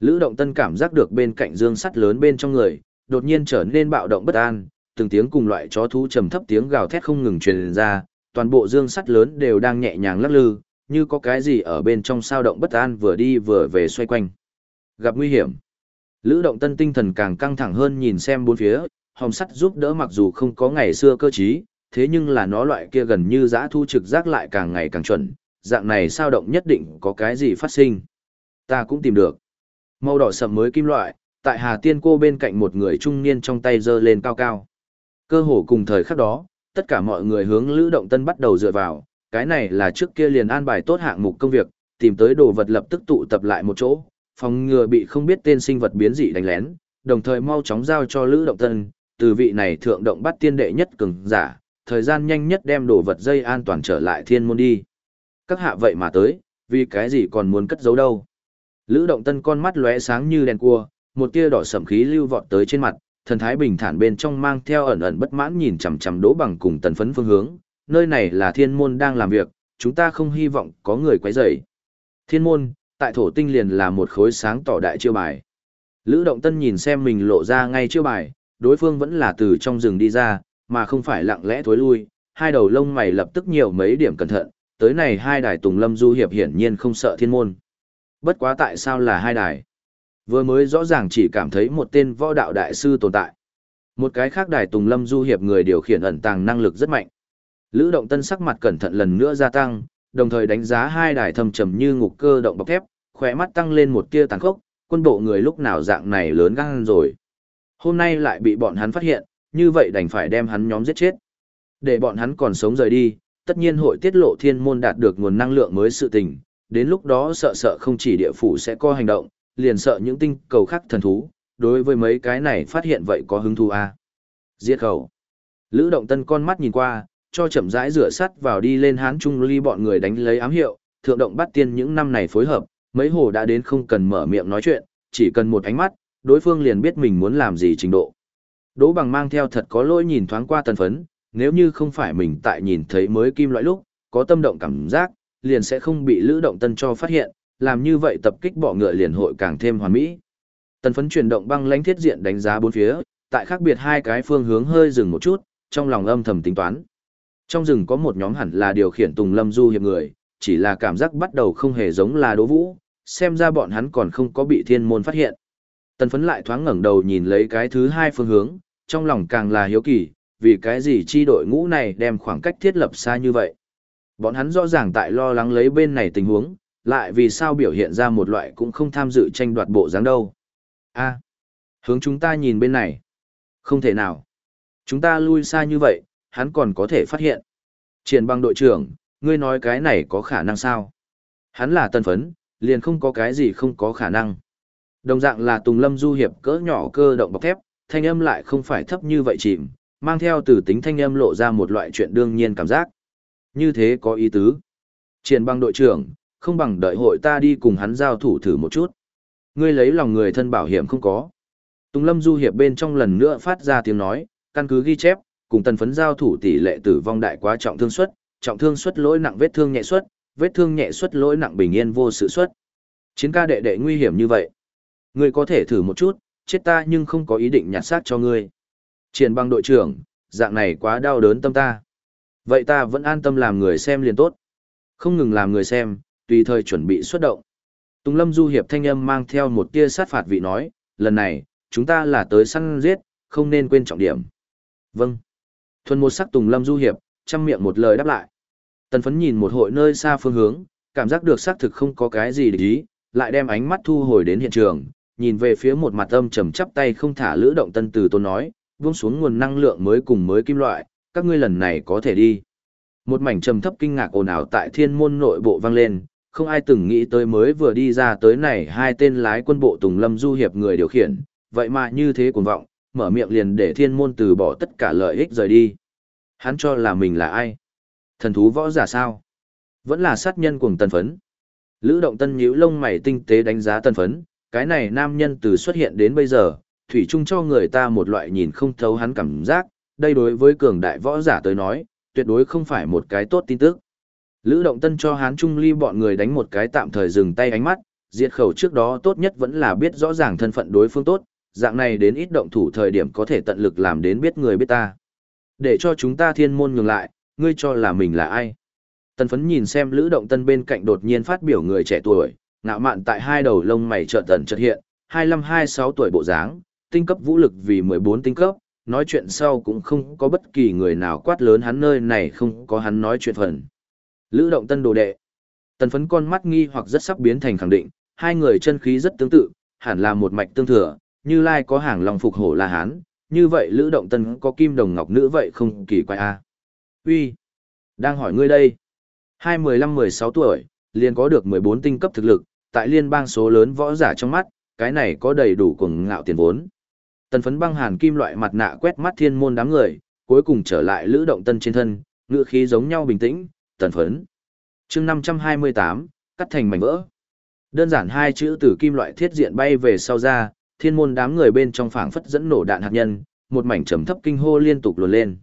Lữ động tân cảm giác được bên cạnh dương sắt lớn bên trong người, đột nhiên trở nên bạo động bất an, từng tiếng cùng loại chó thú trầm thấp tiếng gào thét không ngừng truyền ra, toàn bộ dương sắt lớn đều đang nhẹ nhàng lắc lư, như có cái gì ở bên trong sao động bất an vừa đi vừa về xoay quanh. Gặp nguy hiểm. Lữ động tân tinh thần càng căng thẳng hơn nhìn xem bốn phía, hồng sắt giúp đỡ mặc dù không có ngày xưa cơ trí, thế nhưng là nó loại kia gần như giã thu trực giác lại càng ngày càng chuẩn, dạng này sao động nhất định có cái gì phát sinh. Ta cũng tìm được. Màu đỏ sậm mới kim loại, tại Hà Tiên cô bên cạnh một người trung niên trong tay giơ lên cao cao. Cơ hồ cùng thời khắc đó, tất cả mọi người hướng Lữ Động Tân bắt đầu dựa vào, cái này là trước kia liền an bài tốt hạng mục công việc, tìm tới đồ vật lập tức tụ tập lại một chỗ, phòng ngừa bị không biết tên sinh vật biến dị đánh lén, đồng thời mau chóng giao cho Lữ Động Tân, từ vị này thượng động bắt tiên đệ nhất cường giả, thời gian nhanh nhất đem đồ vật dây an toàn trở lại thiên môn đi. Các hạ vậy mà tới, vì cái gì còn muốn cất giấu đâu. Lữ Động Tân con mắt lóe sáng như đèn cua, một tia đỏ sẩm khí lưu vọt tới trên mặt, thần thái bình thản bên trong mang theo ẩn ẩn bất mãn nhìn chằm chằm Đỗ Bằng cùng tần phấn phương hướng, nơi này là thiên môn đang làm việc, chúng ta không hy vọng có người quấy rầy. Thiên môn, tại thổ tinh liền là một khối sáng tỏ đại chiêu bài. Lữ Động Tân nhìn xem mình lộ ra ngay chiêu bài, đối phương vẫn là từ trong rừng đi ra, mà không phải lặng lẽ thối lui, hai đầu lông mày lập tức nhiều mấy điểm cẩn thận, tới này hai đài Tùng Lâm Du hiệp hiển nhiên không sợ thiên môn. Bất quá tại sao là hai đài? Vừa mới rõ ràng chỉ cảm thấy một tên võ đạo đại sư tồn tại. Một cái khác đài Tùng Lâm Du hiệp người điều khiển ẩn tàng năng lực rất mạnh. Lữ Động Tân sắc mặt cẩn thận lần nữa gia tăng, đồng thời đánh giá hai đài thâm trầm như ngục cơ động bọc thép, khỏe mắt tăng lên một tia tàn khốc, quân bộ người lúc nào dạng này lớn gan rồi. Hôm nay lại bị bọn hắn phát hiện, như vậy đành phải đem hắn nhóm giết chết. Để bọn hắn còn sống rời đi, tất nhiên hội tiết lộ thiên môn đạt được nguồn năng lượng mới sự tình, đến lúc đó sợ sợ không chỉ địa phủ sẽ có hành động, liền sợ những tinh cầu khác thần thú, đối với mấy cái này phát hiện vậy có hứng thú à. Diệt khẩu. Lữ động tân con mắt nhìn qua, cho chậm rãi rửa sắt vào đi lên hán trung ly bọn người đánh lấy ám hiệu, thượng động bắt tiên những năm này phối hợp, mấy hồ đã đến không cần mở miệng nói chuyện, chỉ cần một ánh mắt, đối phương liền biết mình muốn làm gì trình độ. Đỗ bằng mang theo thật có lỗi nhìn thoáng qua tần phấn, nếu như không phải mình tại nhìn thấy mới kim loại lúc, có tâm động cảm giác, liền sẽ không bị lữ động tân cho phát hiện, làm như vậy tập kích bỏ ngựa liền hội càng thêm hoàn mỹ. Tần phấn chuyển động băng lãnh thiết diện đánh giá bốn phía, tại khác biệt hai cái phương hướng hơi dừng một chút, trong lòng âm thầm tính toán. Trong rừng có một nhóm hẳn là điều khiển Tùng Lâm Du hiệp người, chỉ là cảm giác bắt đầu không hề giống là Đỗ Vũ, xem ra bọn hắn còn không có bị thiên môn phát hiện. Tần phấn lại thoáng ngẩng đầu nhìn lấy cái thứ hai phương hướng, trong lòng càng là hiếu kỳ, vì cái gì chi đội ngũ này đem khoảng cách thiết lập xa như vậy. Bọn hắn rõ ràng tại lo lắng lấy bên này tình huống, lại vì sao biểu hiện ra một loại cũng không tham dự tranh đoạt bộ dáng đâu. a hướng chúng ta nhìn bên này. Không thể nào. Chúng ta lui xa như vậy, hắn còn có thể phát hiện. Triển băng đội trưởng, ngươi nói cái này có khả năng sao? Hắn là tân phấn, liền không có cái gì không có khả năng. Đồng dạng là Tùng Lâm Du Hiệp cỡ nhỏ cơ động bọc thép, thanh âm lại không phải thấp như vậy chìm, mang theo từ tính thanh âm lộ ra một loại chuyện đương nhiên cảm giác. Như thế có ý tứ. Triển bằng đội trưởng, không bằng đợi hội ta đi cùng hắn giao thủ thử một chút. Ngươi lấy lòng người thân bảo hiểm không có. Tùng Lâm Du Hiệp bên trong lần nữa phát ra tiếng nói, căn cứ ghi chép, cùng tần phấn giao thủ tỷ lệ tử vong đại quá trọng thương suất, trọng thương suất lỗi nặng vết thương nhẹ suất, vết thương nhẹ xuất lỗi nặng bình yên vô sự xuất Chiến ca đệ đệ nguy hiểm như vậy. Ngươi có thể thử một chút, chết ta nhưng không có ý định nhặt xác cho ngươi. Triển bằng đội trưởng, dạng này quá đau đớn tâm ta. Vậy ta vẫn an tâm làm người xem liền tốt. Không ngừng làm người xem, tùy thời chuẩn bị xuất động. Tùng Lâm Du Hiệp thanh âm mang theo một tia sát phạt vị nói, lần này, chúng ta là tới săn giết, không nên quên trọng điểm. Vâng. Thuần một sắc Tùng Lâm Du Hiệp, chăm miệng một lời đáp lại. Tần phấn nhìn một hội nơi xa phương hướng, cảm giác được xác thực không có cái gì để ý, lại đem ánh mắt thu hồi đến hiện trường, nhìn về phía một mặt âm trầm chắp tay không thả lữ động tân từ tôn nói, buông xuống nguồn năng lượng mới cùng mới kim loại, các ngươi lần này có thể đi. Một mảnh trầm thấp kinh ngạc ồn ào tại thiên môn nội bộ vang lên, không ai từng nghĩ tới mới vừa đi ra tới này hai tên lái quân bộ Tùng Lâm Du Hiệp người điều khiển, vậy mà như thế cuồng vọng, mở miệng liền để thiên môn từ bỏ tất cả lợi ích rời đi. Hắn cho là mình là ai? Thần thú võ giả sao? Vẫn là sát nhân cuồng tần phấn. Lữ động tân nhíu lông mày tinh tế đánh giá tần phấn, cái này nam nhân từ xuất hiện đến bây giờ, thủy chung cho người ta một loại nhìn không thấu hắn cảm giác, đây đối với cường đại võ giả tới nói, tuyệt đối không phải một cái tốt tin tức. Lữ động tân cho hán trung ly bọn người đánh một cái tạm thời dừng tay ánh mắt, diệt khẩu trước đó tốt nhất vẫn là biết rõ ràng thân phận đối phương tốt, dạng này đến ít động thủ thời điểm có thể tận lực làm đến biết người biết ta. Để cho chúng ta thiên môn ngừng lại, ngươi cho là mình là ai? Tần phấn nhìn xem Lữ Động Tân bên cạnh đột nhiên phát biểu người trẻ tuổi, ngạo mạn tại hai đầu lông mày trợ tần chợt hiện, 25-26 tuổi bộ dáng, tinh cấp vũ lực vì 14 tinh cấp, nói chuyện sau cũng không có bất kỳ người nào quát lớn hắn nơi này không có hắn nói chuyện phần. Lữ Động Tân đồ đệ. Tần phấn con mắt nghi hoặc rất sắp biến thành khẳng định, hai người chân khí rất tương tự, hẳn là một mạch tương thừa, như lai có hàng lòng phục hổ là hán, như vậy Lữ Động Tân có kim đồng ngọc nữ vậy không kỳ quái a. Uy, đang hỏi ngươi đây. Hai mười lăm mười sáu tuổi, liền có được mười bốn tinh cấp thực lực, tại liên bang số lớn võ giả trong mắt, cái này có đầy đủ cuồng ngạo tiền vốn. Tần phấn băng hàn kim loại mặt nạ quét mắt thiên môn đám người, cuối cùng trở lại Lữ Động Tân trên thân, ngựa khí giống nhau bình tĩnh, tần phấn. chương năm trăm hai mươi tám cắt thành mảnh vỡ. Đơn giản hai chữ từ kim loại thiết diện bay về sau ra, thiên môn đám người bên trong phảng phất dẫn nổ đạn hạt nhân, một mảnh trầm thấp kinh hô liên tục luồn lên.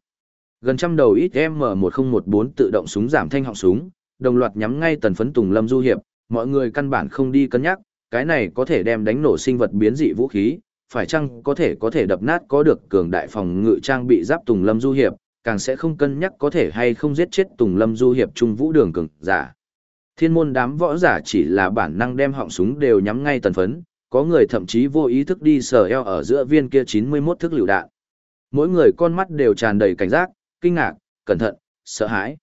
Gần trăm đầu ít M1014 tự động súng giảm thanh họng súng, đồng loạt nhắm ngay tần phấn Tùng Lâm Du Hiệp, mọi người căn bản không đi cân nhắc, cái này có thể đem đánh nổ sinh vật biến dị vũ khí, phải chăng có thể có thể đập nát có được cường đại phòng ngự trang bị giáp Tùng Lâm Du Hiệp, càng sẽ không cân nhắc có thể hay không giết chết Tùng Lâm Du Hiệp trung vũ đường cường giả. Thiên môn đám võ giả chỉ là bản năng đem họng súng đều nhắm ngay tần phấn, có người thậm chí vô ý thức đi sờ eo ở giữa viên kia 91 thức lựu đạn. Mỗi người con mắt đều tràn đầy cảnh giác, kinh ngạc, cẩn thận, sợ hãi.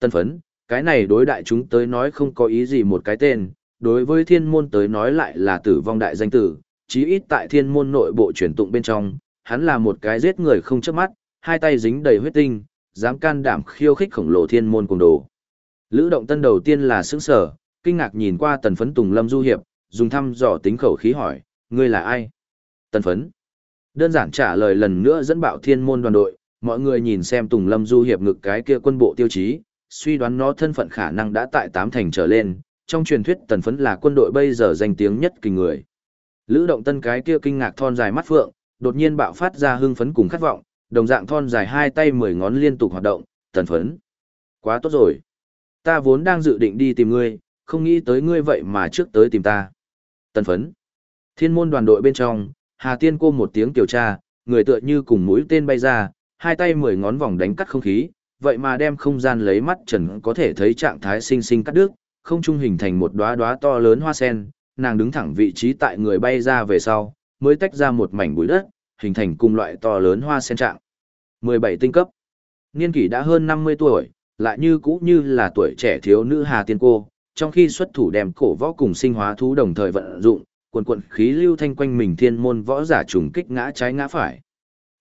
Tân phấn, cái này đối đại chúng tới nói không có ý gì một cái tên, đối với thiên môn tới nói lại là tử vong đại danh tử, chí ít tại thiên môn nội bộ truyền tụng bên trong, hắn là một cái giết người không chớp mắt, hai tay dính đầy huyết tinh, dám can đảm khiêu khích khổng lồ thiên môn cùng đồ. Lữ động tân đầu tiên là sững sở, kinh ngạc nhìn qua tần phấn Tùng Lâm Du Hiệp, dùng thăm dò tính khẩu khí hỏi, ngươi là ai? Tần phấn. Đơn giản trả lời lần nữa dẫn bạo thiên môn đoàn đội, mọi người nhìn xem Tùng Lâm Du hiệp ngực cái kia quân bộ tiêu chí, suy đoán nó thân phận khả năng đã tại tám thành trở lên, trong truyền thuyết tần phấn là quân đội bây giờ danh tiếng nhất kinh người. Lữ động tân cái kia kinh ngạc thon dài mắt phượng, đột nhiên bạo phát ra hưng phấn cùng khát vọng, đồng dạng thon dài hai tay mười ngón liên tục hoạt động, tần phấn. Quá tốt rồi. Ta vốn đang dự định đi tìm ngươi, không nghĩ tới ngươi vậy mà trước tới tìm ta. Tần phấn. Thiên môn đoàn đội bên trong, Hà Tiên cô một tiếng tiểu tra, người tựa như cùng mũi tên bay ra, hai tay mười ngón vòng đánh cắt không khí, vậy mà đem không gian lấy mắt trần có thể thấy trạng thái sinh sinh cắt đứt, không trung hình thành một đóa đóa to lớn hoa sen, nàng đứng thẳng vị trí tại người bay ra về sau, mới tách ra một mảnh bụi đất, hình thành cùng loại to lớn hoa sen trạng. 17 tinh cấp. Niên kỷ đã hơn 50 tuổi, lại như cũ như là tuổi trẻ thiếu nữ Hà Tiên cô, trong khi xuất thủ đem cổ võ cùng sinh hóa thú đồng thời vận dụng, quần quần khí lưu thanh quanh mình thiên môn võ giả trùng kích ngã trái ngã phải.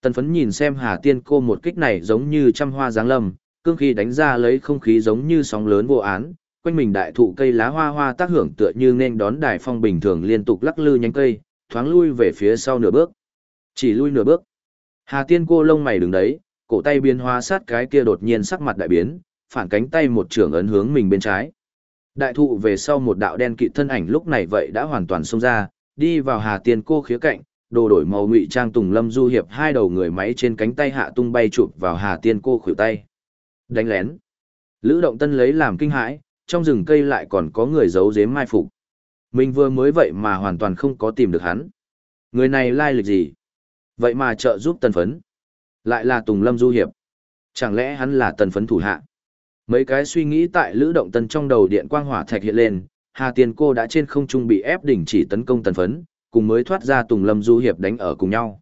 Tần phấn nhìn xem Hà Tiên cô một kích này giống như trăm hoa giáng lâm, cương khí đánh ra lấy không khí giống như sóng lớn vô án, quanh mình đại thụ cây lá hoa hoa tác hưởng tựa như nên đón đài phong bình thường liên tục lắc lư nhánh cây, thoáng lui về phía sau nửa bước. Chỉ lui nửa bước. Hà Tiên cô lông mày đứng đấy, cổ tay biến hóa sát cái kia đột nhiên sắc mặt đại biến, phản cánh tay một trường ấn hướng mình bên trái. Đại thụ về sau một đạo đen kịt thân ảnh lúc này vậy đã hoàn toàn xông ra, đi vào Hà Tiên cô khía cạnh, đồ đổi màu ngụy trang Tùng Lâm Du hiệp hai đầu người máy trên cánh tay hạ tung bay chụp vào Hà Tiên cô khuỷu tay. Đánh lén. Lữ Động Tân lấy làm kinh hãi, trong rừng cây lại còn có người giấu giếm mai phục. Mình vừa mới vậy mà hoàn toàn không có tìm được hắn. Người này lai lịch gì? Vậy mà trợ giúp tần phấn. Lại là Tùng Lâm Du Hiệp. Chẳng lẽ hắn là tần phấn thủ hạ? Mấy cái suy nghĩ tại Lữ Động Tân trong đầu điện quang hỏa thạch hiện lên, Hà Tiên cô đã trên không trung bị ép đình chỉ tấn công tần phấn, cùng mới thoát ra Tùng Lâm Du Hiệp đánh ở cùng nhau.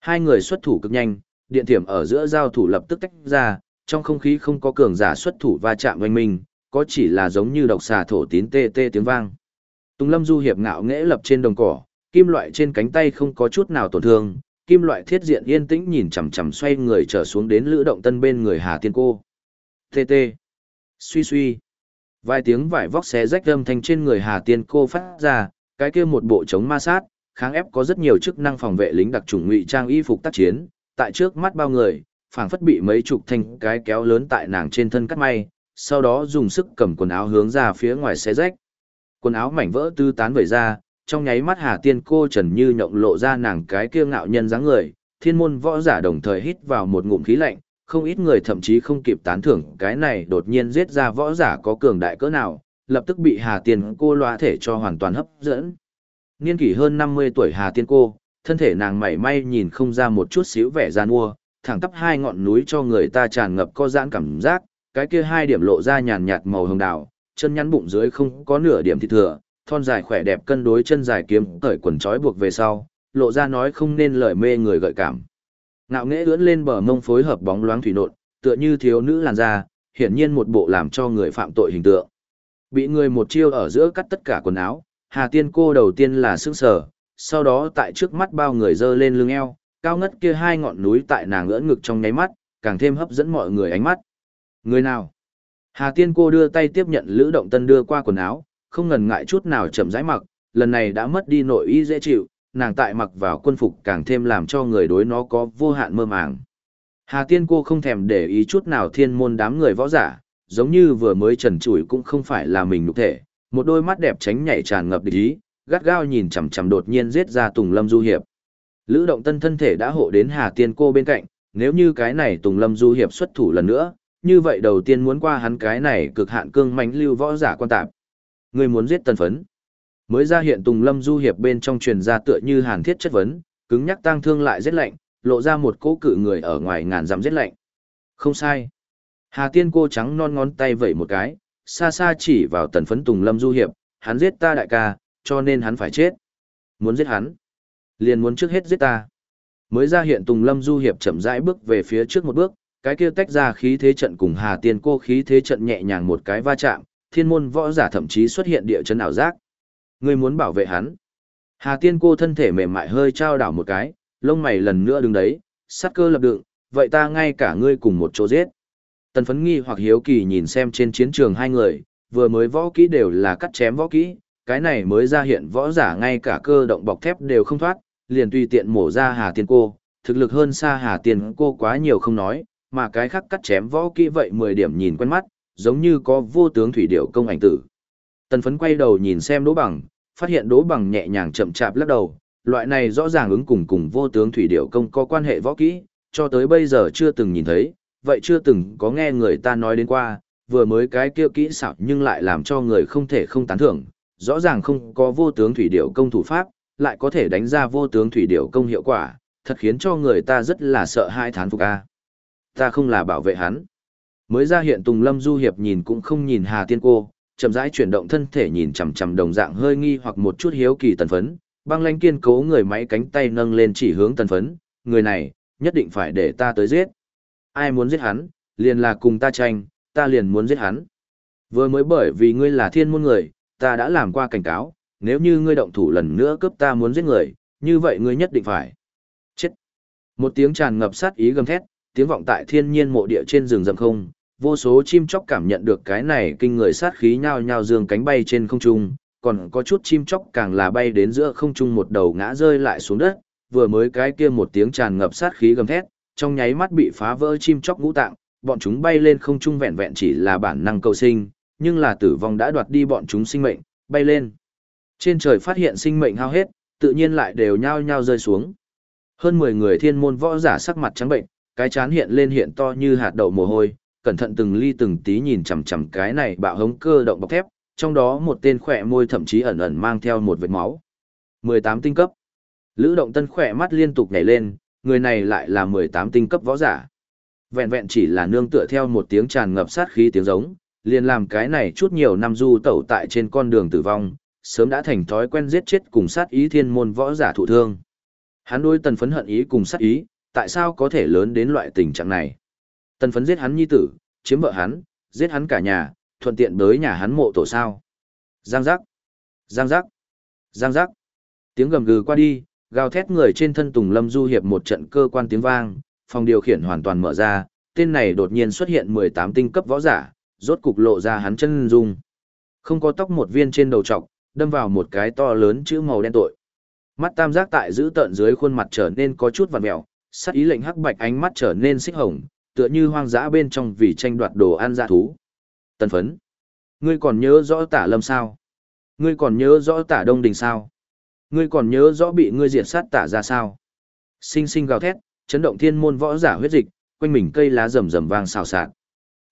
Hai người xuất thủ cực nhanh, điện thiểm ở giữa giao thủ lập tức tách ra, trong không khí không có cường giả xuất thủ va chạm oanh mình, có chỉ là giống như độc xà thổ tín tê tê tiếng vang. Tùng Lâm Du hiệp ngạo nghễ lập trên đồng cỏ, kim loại trên cánh tay không có chút nào tổn thương, kim loại thiết diện yên tĩnh nhìn chằm chằm xoay người trở xuống đến lữ động tân bên người Hà Tiên cô. Tê tê. Suy suy. Vài tiếng vải vóc xé rách âm thanh trên người Hà Tiên cô phát ra, cái kia một bộ chống ma sát, kháng ép có rất nhiều chức năng phòng vệ lính đặc trùng ngụy trang y phục tác chiến, tại trước mắt bao người, phảng phất bị mấy chục thanh cái kéo lớn tại nàng trên thân cắt may, sau đó dùng sức cầm quần áo hướng ra phía ngoài xé rách. Quần áo mảnh vỡ tư tán vẩy ra, trong nháy mắt Hà Tiên cô Trần Như nhộng lộ ra nàng cái kia ngạo nhân dáng người, thiên môn võ giả đồng thời hít vào một ngụm khí lạnh, không ít người thậm chí không kịp tán thưởng cái này đột nhiên giết ra võ giả có cường đại cỡ nào, lập tức bị Hà Tiên cô loa thể cho hoàn toàn hấp dẫn. Niên kỷ hơn 50 tuổi Hà Tiên cô, thân thể nàng mảy may nhìn không ra một chút xíu vẻ gian mua, thẳng tắp hai ngọn núi cho người ta tràn ngập co giãn cảm giác, cái kia hai điểm lộ ra nhàn nhạt màu hồng đào, chân nhắn bụng dưới không có nửa điểm thịt thừa, thon dài khỏe đẹp cân đối chân dài kiếm cởi quần trói buộc về sau, lộ ra nói không nên lời mê người gợi cảm. Ngạo nghễ ưỡn lên bờ mông phối hợp bóng loáng thủy nộn, tựa như thiếu nữ làn da, hiển nhiên một bộ làm cho người phạm tội hình tượng. Bị người một chiêu ở giữa cắt tất cả quần áo, Hà Tiên cô đầu tiên là sững sờ, sau đó tại trước mắt bao người dơ lên lưng eo, cao ngất kia hai ngọn núi tại nàng ưỡn ngực trong nháy mắt, càng thêm hấp dẫn mọi người ánh mắt. Người nào? Hà Tiên cô đưa tay tiếp nhận Lữ Động Tân đưa qua quần áo, không ngần ngại chút nào chậm rãi mặc, lần này đã mất đi nội y dễ chịu, nàng tại mặc vào quân phục càng thêm làm cho người đối nó có vô hạn mơ màng. Hà Tiên cô không thèm để ý chút nào thiên môn đám người võ giả, giống như vừa mới trần trụi cũng không phải là mình nhục thể, một đôi mắt đẹp tránh nhảy tràn ngập địch ý, gắt gao nhìn chằm chằm đột nhiên giết ra Tùng Lâm Du hiệp. Lữ Động Tân thân thể đã hộ đến Hà Tiên cô bên cạnh, nếu như cái này Tùng Lâm Du hiệp xuất thủ lần nữa, như vậy đầu tiên muốn qua hắn cái này cực hạn cương mãnh lưu võ giả quan tạp. Người muốn giết tần phấn. Mới ra hiện Tùng Lâm Du hiệp bên trong truyền ra tựa như hàn thiết chất vấn, cứng nhắc tang thương lại giết lạnh, lộ ra một cỗ cự người ở ngoài ngàn dặm giết lạnh. Không sai. Hà Tiên cô trắng non ngón tay vẩy một cái, xa xa chỉ vào tần phấn Tùng Lâm Du hiệp, hắn giết ta đại ca, cho nên hắn phải chết. Muốn giết hắn, liền muốn trước hết giết ta. Mới ra hiện Tùng Lâm Du hiệp chậm rãi bước về phía trước một bước, cái kia tách ra khí thế trận cùng Hà Tiên cô khí thế trận nhẹ nhàng một cái va chạm, thiên môn võ giả thậm chí xuất hiện địa chấn ảo giác. Ngươi muốn bảo vệ hắn. Hà Tiên cô thân thể mềm mại hơi trao đảo một cái, lông mày lần nữa đứng đấy, sát cơ lập đựng, vậy ta ngay cả ngươi cùng một chỗ giết. Tần phấn nghi hoặc hiếu kỳ nhìn xem trên chiến trường hai người, vừa mới võ kỹ đều là cắt chém võ kỹ, cái này mới ra hiện võ giả ngay cả cơ động bọc thép đều không thoát, liền tùy tiện mổ ra Hà Tiên cô, thực lực hơn xa Hà Tiên cô quá nhiều không nói, mà cái khác cắt chém võ kỹ vậy 10 điểm nhìn quen mắt, giống như có vô tướng thủy điệu công ảnh tử. Tần phấn quay đầu nhìn xem đỗ bằng, phát hiện đỗ bằng nhẹ nhàng chậm chạp lắc đầu, loại này rõ ràng ứng cùng cùng vô tướng thủy điệu công có quan hệ võ kỹ, cho tới bây giờ chưa từng nhìn thấy, vậy chưa từng có nghe người ta nói đến qua, vừa mới cái kia kỹ xảo nhưng lại làm cho người không thể không tán thưởng, rõ ràng không có vô tướng thủy điệu công thủ pháp, lại có thể đánh ra vô tướng thủy điệu công hiệu quả, thật khiến cho người ta rất là sợ hai thán phục a ta không là bảo vệ hắn. Mới ra hiện Tùng Lâm Du Hiệp nhìn cũng không nhìn Hà Tiên cô, chậm rãi chuyển động thân thể nhìn chằm chằm đồng dạng hơi nghi hoặc một chút hiếu kỳ tần phấn, băng lãnh kiên cố người máy cánh tay nâng lên chỉ hướng tần phấn, người này, nhất định phải để ta tới giết. Ai muốn giết hắn, liền là cùng ta tranh, ta liền muốn giết hắn. Vừa mới bởi vì ngươi là thiên môn người, ta đã làm qua cảnh cáo, nếu như ngươi động thủ lần nữa cướp ta muốn giết người, như vậy ngươi nhất định phải chết. Một tiếng tràn ngập sát ý gầm thét, tiếng vọng tại thiên nhiên mộ địa trên rừng rậm không, vô số chim chóc cảm nhận được cái này kinh người sát khí nhao nhao dương cánh bay trên không trung, còn có chút chim chóc càng là bay đến giữa không trung một đầu ngã rơi lại xuống đất, vừa mới cái kia một tiếng tràn ngập sát khí gầm thét, trong nháy mắt bị phá vỡ chim chóc ngũ tạng, bọn chúng bay lên không trung vẹn vẹn chỉ là bản năng cầu sinh, nhưng là tử vong đã đoạt đi bọn chúng sinh mệnh, bay lên. Trên trời phát hiện sinh mệnh hao hết, tự nhiên lại đều nhao nhao rơi xuống. Hơn 10 người thiên môn võ giả sắc mặt trắng bệnh, cái chán hiện lên hiện to như hạt đậu mồ hôi, cẩn thận từng ly từng tí nhìn chằm chằm cái này bạo hống cơ động bọc thép, trong đó một tên khỏe môi thậm chí ẩn ẩn mang theo một vệt máu. 18 tinh cấp. Lữ động tân khỏe mắt liên tục nhảy lên, người này lại là 18 tinh cấp võ giả. Vẹn vẹn chỉ là nương tựa theo một tiếng tràn ngập sát khí tiếng giống, liền làm cái này chút nhiều năm du tẩu tại trên con đường tử vong, sớm đã thành thói quen giết chết cùng sát ý thiên môn võ giả thụ thương. Hắn đối tần phấn hận ý cùng sát ý, tại sao có thể lớn đến loại tình trạng này? Tần phấn giết hắn nhi tử, chiếm vợ hắn, giết hắn cả nhà, thuận tiện bới nhà hắn mộ tổ sao. Giang giác, giang giác, giang giác. Tiếng gầm gừ qua đi, gào thét người trên thân Tùng Lâm Du hiệp một trận cơ quan tiếng vang, phòng điều khiển hoàn toàn mở ra, tên này đột nhiên xuất hiện 18 tinh cấp võ giả, rốt cục lộ ra hắn chân dung. Không có tóc một viên trên đầu trọc, đâm vào một cái to lớn chữ màu đen tội. Mắt tam giác tại giữ tận dưới khuôn mặt trở nên có chút vằn mèo, sắc ý lệnh hắc bạch ánh mắt trở nên xích hồng, tựa như hoang dã bên trong vì tranh đoạt đồ ăn dã thú. Tần phấn. Ngươi còn nhớ rõ tả lâm sao? Ngươi còn nhớ rõ tả đông đình sao? Ngươi còn nhớ rõ bị ngươi diệt sát tả ra sao? Sinh sinh gào thét, chấn động thiên môn võ giả huyết dịch, quanh mình cây lá rầm rầm vang xào xạc.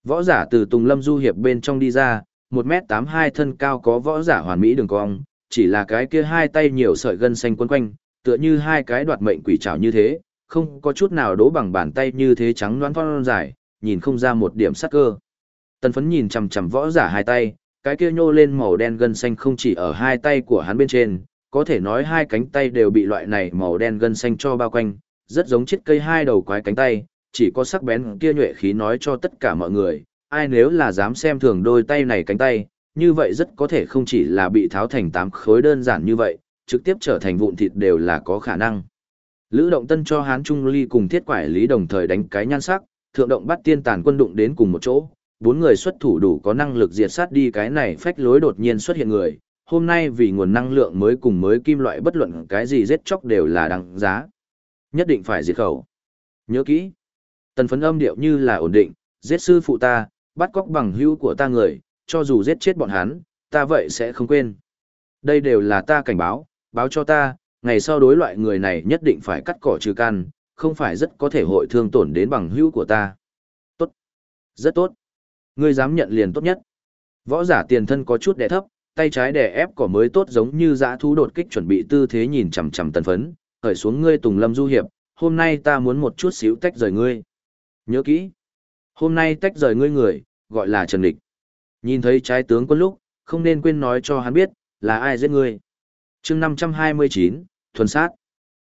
Võ giả từ Tùng Lâm Du hiệp bên trong đi ra, một m tám hai thân cao có võ giả hoàn mỹ đường cong, chỉ là cái kia hai tay nhiều sợi gân xanh quấn quanh, tựa như hai cái đoạt mệnh quỷ trảo như thế, không có chút nào đố bằng bàn tay như thế trắng loáng thon dài, nhìn không ra một điểm sắc cơ. Tần phấn nhìn chằm chằm võ giả hai tay, cái kia nhô lên màu đen gân xanh không chỉ ở hai tay của hắn bên trên, có thể nói hai cánh tay đều bị loại này màu đen gân xanh cho bao quanh, rất giống chiếc cây hai đầu quái cánh tay, chỉ có sắc bén kia nhuệ khí nói cho tất cả mọi người, ai nếu là dám xem thường đôi tay này cánh tay, như vậy rất có thể không chỉ là bị tháo thành tám khối đơn giản như vậy, trực tiếp trở thành vụn thịt đều là có khả năng. Lữ Động Tân cho Hán Trung Ly cùng Thiết Quải Lý đồng thời đánh cái nhan sắc, thượng động bắt tiên tàn quân đụng đến cùng một chỗ, bốn người xuất thủ đủ có năng lực diệt sát đi cái này phách lối đột nhiên xuất hiện người, hôm nay vì nguồn năng lượng mới cùng mới kim loại bất luận cái gì giết chóc đều là đáng giá. Nhất định phải diệt khẩu. Nhớ kỹ. Tần phấn âm điệu như là ổn định, giết sư phụ ta, bắt cóc bằng hữu của ta người, cho dù giết chết bọn hắn, ta vậy sẽ không quên. Đây đều là ta cảnh báo, báo cho ta, ngày sau đối loại người này nhất định phải cắt cỏ trừ căn, không phải rất có thể hội thương tổn đến bằng hữu của ta. Tốt. Rất tốt. Ngươi dám nhận liền tốt nhất. Võ giả tiền thân có chút đẻ thấp, tay trái đè ép cỏ mới tốt giống như dã thú đột kích chuẩn bị tư thế nhìn chằm chằm tần phấn, khởi xuống ngươi Tùng Lâm Du hiệp, hôm nay ta muốn một chút xíu tách rời ngươi. Nhớ kỹ. Hôm nay tách rời ngươi người, gọi là Trần Địch. Nhìn thấy trái tướng quân lúc, không nên quên nói cho hắn biết, là ai giết ngươi. chương 529, thuần sát.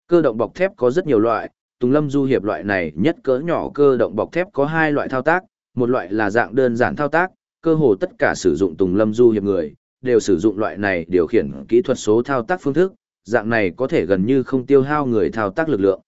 Cơ động bọc thép có rất nhiều loại, Tùng Lâm Du hiệp loại này nhất cỡ nhỏ cơ động bọc thép có hai loại thao tác, một loại là dạng đơn giản thao tác, cơ hồ tất cả sử dụng Tùng Lâm Du hiệp người, đều sử dụng loại này điều khiển kỹ thuật số thao tác phương thức, dạng này có thể gần như không tiêu hao người thao tác lực lượng.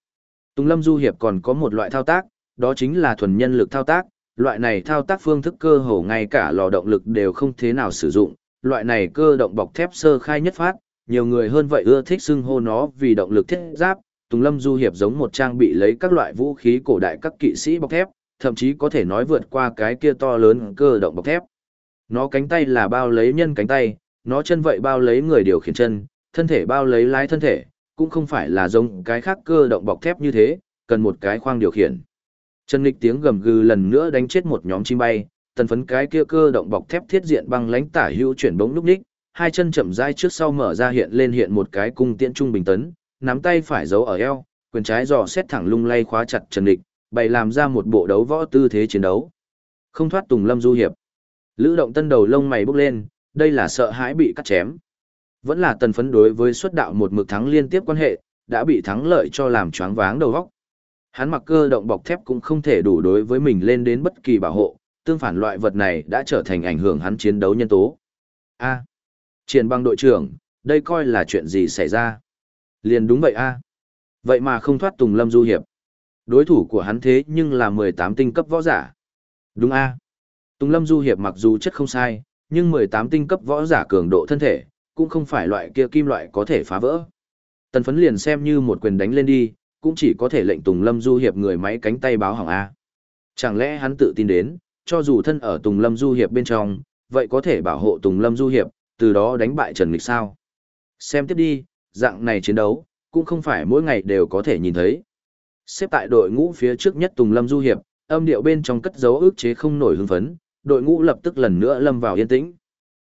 Tùng Lâm Du hiệp còn có một loại thao tác, đó chính là thuần nhân lực thao tác, loại này thao tác phương thức cơ hồ ngay cả lò động lực đều không thế nào sử dụng, loại này cơ động bọc thép sơ khai nhất phát, nhiều người hơn vậy ưa thích xưng hô nó vì động lực thiết giáp, Tùng Lâm Du hiệp giống một trang bị lấy các loại vũ khí cổ đại các kỵ sĩ bọc thép, thậm chí có thể nói vượt qua cái kia to lớn cơ động bọc thép. Nó cánh tay là bao lấy nhân cánh tay, nó chân vậy bao lấy người điều khiển chân, thân thể bao lấy lái thân thể, cũng không phải là giống cái khác cơ động bọc thép như thế, cần một cái khoang điều khiển. Trần Lịch tiếng gầm gừ lần nữa đánh chết một nhóm chim bay, tần phấn cái kia cơ động bọc thép thiết diện băng lánh tả hữu chuyển bóng lúc ních, hai chân chậm rãi trước sau mở ra hiện lên hiện một cái cung tiễn trung bình tấn, nắm tay phải giấu ở eo, quyền trái dò xét thẳng lung lay khóa chặt Trần Lịch, bày làm ra một bộ đấu võ tư thế chiến đấu. Không thoát Tùng Lâm du hiệp. Lữ động tân đầu lông mày bốc lên, đây là sợ hãi bị cắt chém. Vẫn là tần phấn đối với xuất đạo một mực thắng liên tiếp quan hệ, đã bị thắng lợi cho làm choáng váng đầu óc. Hắn mặc cơ động bọc thép cũng không thể đủ đối với mình lên đến bất kỳ bảo hộ, tương phản loại vật này đã trở thành ảnh hưởng hắn chiến đấu nhân tố. A. À, triển băng đội trưởng, đây coi là chuyện gì xảy ra? Liền đúng vậy a. Vậy mà không thoát Tùng Lâm Du Hiệp. Đối thủ của hắn thế nhưng là 18 tinh cấp võ giả. Đúng a. Tùng Lâm Du Hiệp mặc dù chất không sai, nhưng 18 tinh cấp võ giả cường độ thân thể, cũng không phải loại kia kim loại có thể phá vỡ. Tần phấn liền xem như một quyền đánh lên đi, cũng chỉ có thể lệnh Tùng Lâm Du Hiệp người máy cánh tay báo hỏng A. Chẳng lẽ hắn tự tin đến, cho dù thân ở Tùng Lâm Du Hiệp bên trong, vậy có thể bảo hộ Tùng Lâm Du Hiệp, từ đó đánh bại Trần Mịch sao. Xem tiếp đi, dạng này chiến đấu, cũng không phải mỗi ngày đều có thể nhìn thấy. Xếp tại đội ngũ phía trước nhất Tùng Lâm Du Hiệp, âm điệu bên trong cất dấu ước chế không nổi hưng phấn, đội ngũ lập tức lần nữa lâm vào yên tĩnh.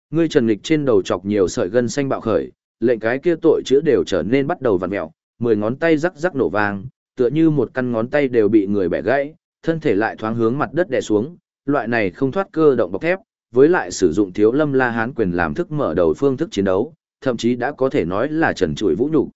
Ngươi Trần lịch trên đầu chọc nhiều sợi gân xanh bạo khởi, lệnh cái kia tội chữa đều trở nên bắt đầu vặn mèo, mười ngón tay rắc rắc nổ vang, tựa như một căn ngón tay đều bị người bẻ gãy, thân thể lại thoáng hướng mặt đất đè xuống, loại này không thoát cơ động bọc thép, với lại sử dụng thiếu lâm la hán quyền làm thức mở đầu phương thức chiến đấu, thậm chí đã có thể nói là trần trụi vũ nhục.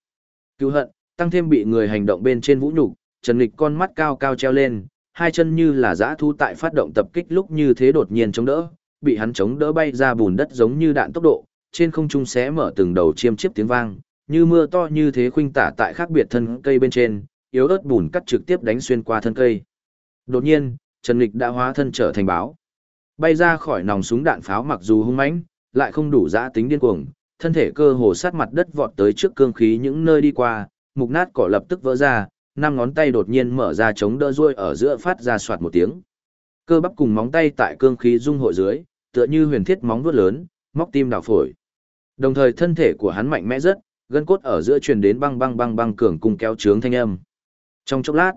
Cứu hận, tăng thêm bị người hành động bên trên vũ nhục, Trần Lịch con mắt cao cao treo lên, hai chân như là dã thu tại phát động tập kích lúc như thế đột nhiên chống đỡ, bị hắn chống đỡ bay ra bùn đất giống như đạn tốc độ, trên không trung xé mở từng đầu chiêm chiếp tiếng vang, như mưa to như thế khuynh tả tại khác biệt thân cây bên trên, yếu ớt bùn cắt trực tiếp đánh xuyên qua thân cây. Đột nhiên, Trần Lịch đã hóa thân trở thành báo. Bay ra khỏi nòng súng đạn pháo mặc dù hung mãnh, lại không đủ dã tính điên cuồng, thân thể cơ hồ sát mặt đất vọt tới trước cương khí những nơi đi qua, mục nát cỏ lập tức vỡ ra, năm ngón tay đột nhiên mở ra chống đỡ ruôi ở giữa phát ra soạt một tiếng. Cơ bắp cùng móng tay tại cương khí dung hội dưới, tựa như huyền thiết móng vuốt lớn, móc tim đào phổi. Đồng thời thân thể của hắn mạnh mẽ rất, gân cốt ở giữa truyền đến băng băng băng băng cường cung kéo trướng thanh âm. Trong chốc lát,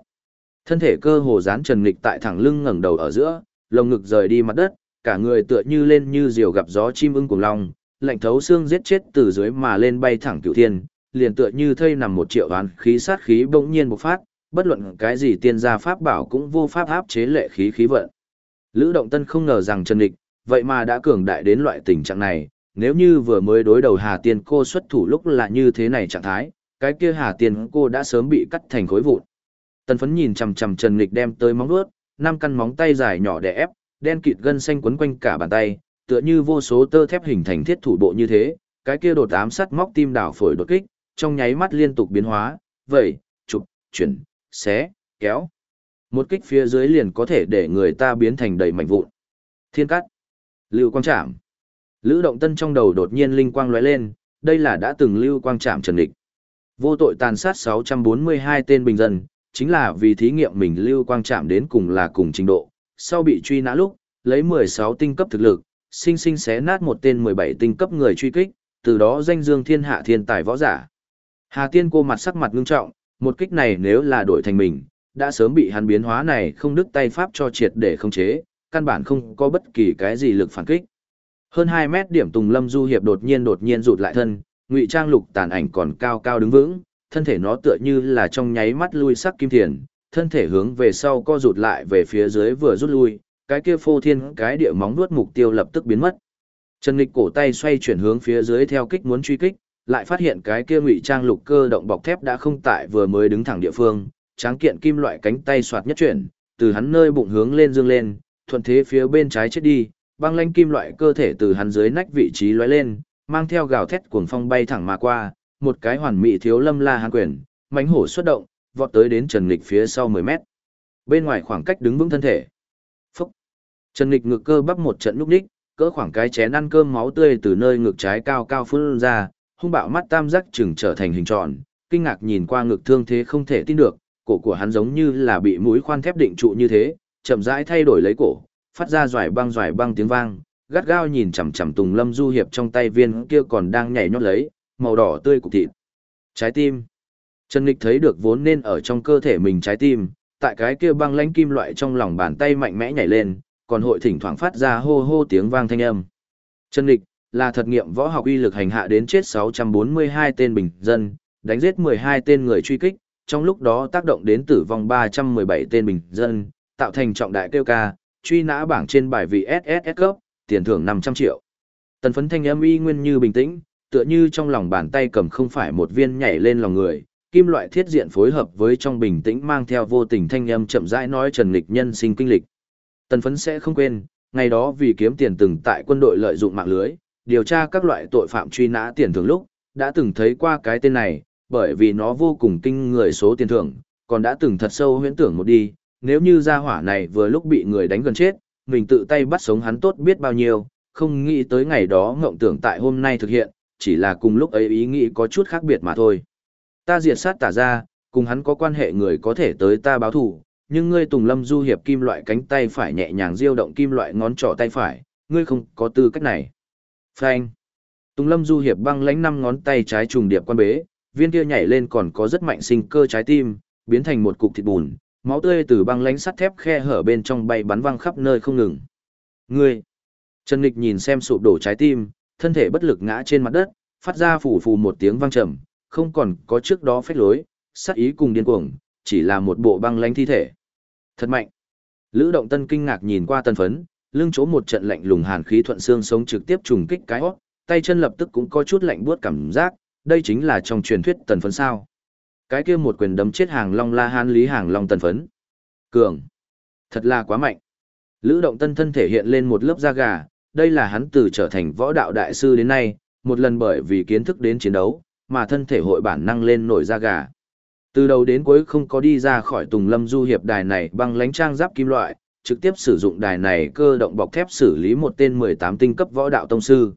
thân thể cơ hồ dán trần nghịch tại thẳng lưng ngẩng đầu ở giữa, lồng ngực rời đi mặt đất, cả người tựa như lên như diều gặp gió chim ưng cùng long, lạnh thấu xương giết chết từ dưới mà lên bay thẳng cửu thiên, liền tựa như thây nằm một triệu oán khí sát khí bỗng nhiên bộc phát, bất luận cái gì tiên gia pháp bảo cũng vô pháp áp chế lệ khí khí vận. Lữ Động Tân không ngờ rằng Trần lịch vậy mà đã cường đại đến loại tình trạng này, nếu như vừa mới đối đầu Hà Tiên cô xuất thủ lúc là như thế này trạng thái, cái kia Hà Tiên cô đã sớm bị cắt thành khối vụn. Tần phấn nhìn chằm chằm Trần Lịch đem tới móng vuốt, năm căn móng tay dài nhỏ đè ép, đen kịt gân xanh quấn quanh cả bàn tay, tựa như vô số tơ thép hình thành thiết thủ bộ như thế, cái kia đột ám sắt móc tim đảo phổi đột kích, trong nháy mắt liên tục biến hóa, vậy, chụp, chuyển, xé, kéo. Một kích phía dưới liền có thể để người ta biến thành đầy mảnh vụn. Thiên cắt, lưu quang trảm. Lữ động tân trong đầu đột nhiên linh quang lóe lên, đây là đã từng lưu quang trảm trần địch. Vô tội tàn sát 642 tên bình dân, chính là vì thí nghiệm mình lưu quang trảm đến cùng là cùng trình độ. Sau bị truy nã lúc, lấy 16 tinh cấp thực lực, sinh sinh xé nát một tên 17 tinh cấp người truy kích, từ đó danh dương thiên hạ thiên tài võ giả. Hà Tiên cô mặt sắc mặt ngưng trọng, một kích này nếu là đổi thành mình, đã sớm bị hắn biến hóa này không đứt tay pháp cho triệt để không chế, căn bản không có bất kỳ cái gì lực phản kích. Hơn 2 mét điểm Tùng Lâm Du hiệp đột nhiên đột nhiên rụt lại thân, ngụy trang lục tàn ảnh còn cao cao đứng vững, thân thể nó tựa như là trong nháy mắt lui sắc kim thiền, thân thể hướng về sau co rụt lại về phía dưới vừa rút lui, cái kia phô thiên cái địa móng nuốt mục tiêu lập tức biến mất. Trần Lịch cổ tay xoay chuyển hướng phía dưới theo kích muốn truy kích, lại phát hiện cái kia ngụy trang lục cơ động bọc thép đã không tại vừa mới đứng thẳng địa phương, tráng kiện kim loại cánh tay xoạt nhất chuyển, từ hắn nơi bụng hướng lên dương lên, thuận thế phía bên trái chết đi, băng lanh kim loại cơ thể từ hắn dưới nách vị trí lóe lên, mang theo gào thét cuồng phong bay thẳng mà qua, một cái hoàn mỹ thiếu lâm la hàn quyền, mãnh hổ xuất động, vọt tới đến Trần Lịch phía sau 10 mét. Bên ngoài khoảng cách đứng vững thân thể. Phúc. Trần Lịch ngực cơ bắp một trận lúc đích, cỡ khoảng cái chén ăn cơm máu tươi từ nơi ngực trái cao cao phun ra, hung bạo mắt tam giác chừng trở thành hình tròn, kinh ngạc nhìn qua ngực thương thế không thể tin được, cổ của hắn giống như là bị mũi khoan thép định trụ như thế, chậm rãi thay đổi lấy cổ, phát ra giỏi băng giỏi băng tiếng vang, gắt gao nhìn chằm chằm Tùng Lâm Du hiệp trong tay viên kia còn đang nhảy nhót lấy, màu đỏ tươi cục thịt. Trái tim. Trần Lịch thấy được vốn nên ở trong cơ thể mình trái tim, tại cái kia băng lãnh kim loại trong lòng bàn tay mạnh mẽ nhảy lên, còn hội thỉnh thoảng phát ra hô hô tiếng vang thanh âm. Trần Lịch, là thật nghiệm võ học uy lực hành hạ đến chết 642 tên bình dân, đánh giết 12 tên người truy kích, trong lúc đó tác động đến tử vong 317 tên bình dân, tạo thành trọng đại kêu ca, truy nã bảng trên bài vị SSS cấp, tiền thưởng 500 triệu. Tần phấn thanh âm y nguyên như bình tĩnh, tựa như trong lòng bàn tay cầm không phải một viên nhảy lên lòng người, kim loại thiết diện phối hợp với trong bình tĩnh mang theo vô tình thanh âm chậm rãi nói trần lịch nhân sinh kinh lịch. Tần phấn sẽ không quên, ngày đó vì kiếm tiền từng tại quân đội lợi dụng mạng lưới, điều tra các loại tội phạm truy nã tiền thưởng lúc, đã từng thấy qua cái tên này, bởi vì nó vô cùng kinh người số tiền thưởng, còn đã từng thật sâu huyễn tưởng một đi, nếu như gia hỏa này vừa lúc bị người đánh gần chết, mình tự tay bắt sống hắn tốt biết bao nhiêu, không nghĩ tới ngày đó ngộng tưởng tại hôm nay thực hiện, chỉ là cùng lúc ấy ý nghĩ có chút khác biệt mà thôi. Ta diệt sát tả ra, cùng hắn có quan hệ người có thể tới ta báo thù, nhưng ngươi Tùng Lâm Du hiệp kim loại cánh tay phải nhẹ nhàng diêu động kim loại ngón trỏ tay phải, ngươi không có tư cách này. Phanh. Tùng Lâm Du hiệp băng lãnh năm ngón tay trái trùng điệp quan bế, viên kia nhảy lên còn có rất mạnh sinh cơ trái tim, biến thành một cục thịt bùn, máu tươi từ băng lãnh sắt thép khe hở bên trong bay bắn văng khắp nơi không ngừng. Ngươi. Trần Nịch nhìn xem sụp đổ trái tim, thân thể bất lực ngã trên mặt đất, phát ra phủ phù một tiếng vang trầm, không còn có trước đó phách lối, sát ý cùng điên cuồng, chỉ là một bộ băng lãnh thi thể. Thật mạnh. Lữ Động Tân kinh ngạc nhìn qua tân phấn, lưng chỗ một trận lạnh lùng hàn khí thuận xương sống trực tiếp trùng kích cái hót, tay chân lập tức cũng có chút lạnh buốt cảm giác, đây chính là trong truyền thuyết tần phấn sao. Cái kia một quyền đấm chết hàng long la hán lý hàng long tần phấn. Cường. Thật là quá mạnh. Lữ động tân thân thể hiện lên một lớp da gà, đây là hắn từ trở thành võ đạo đại sư đến nay, một lần bởi vì kiến thức đến chiến đấu, mà thân thể hội bản năng lên nổi da gà. Từ đầu đến cuối không có đi ra khỏi Tùng Lâm Du hiệp đài này bằng lánh trang giáp kim loại, trực tiếp sử dụng đài này cơ động bọc thép xử lý một tên 18 tinh cấp võ đạo tông sư.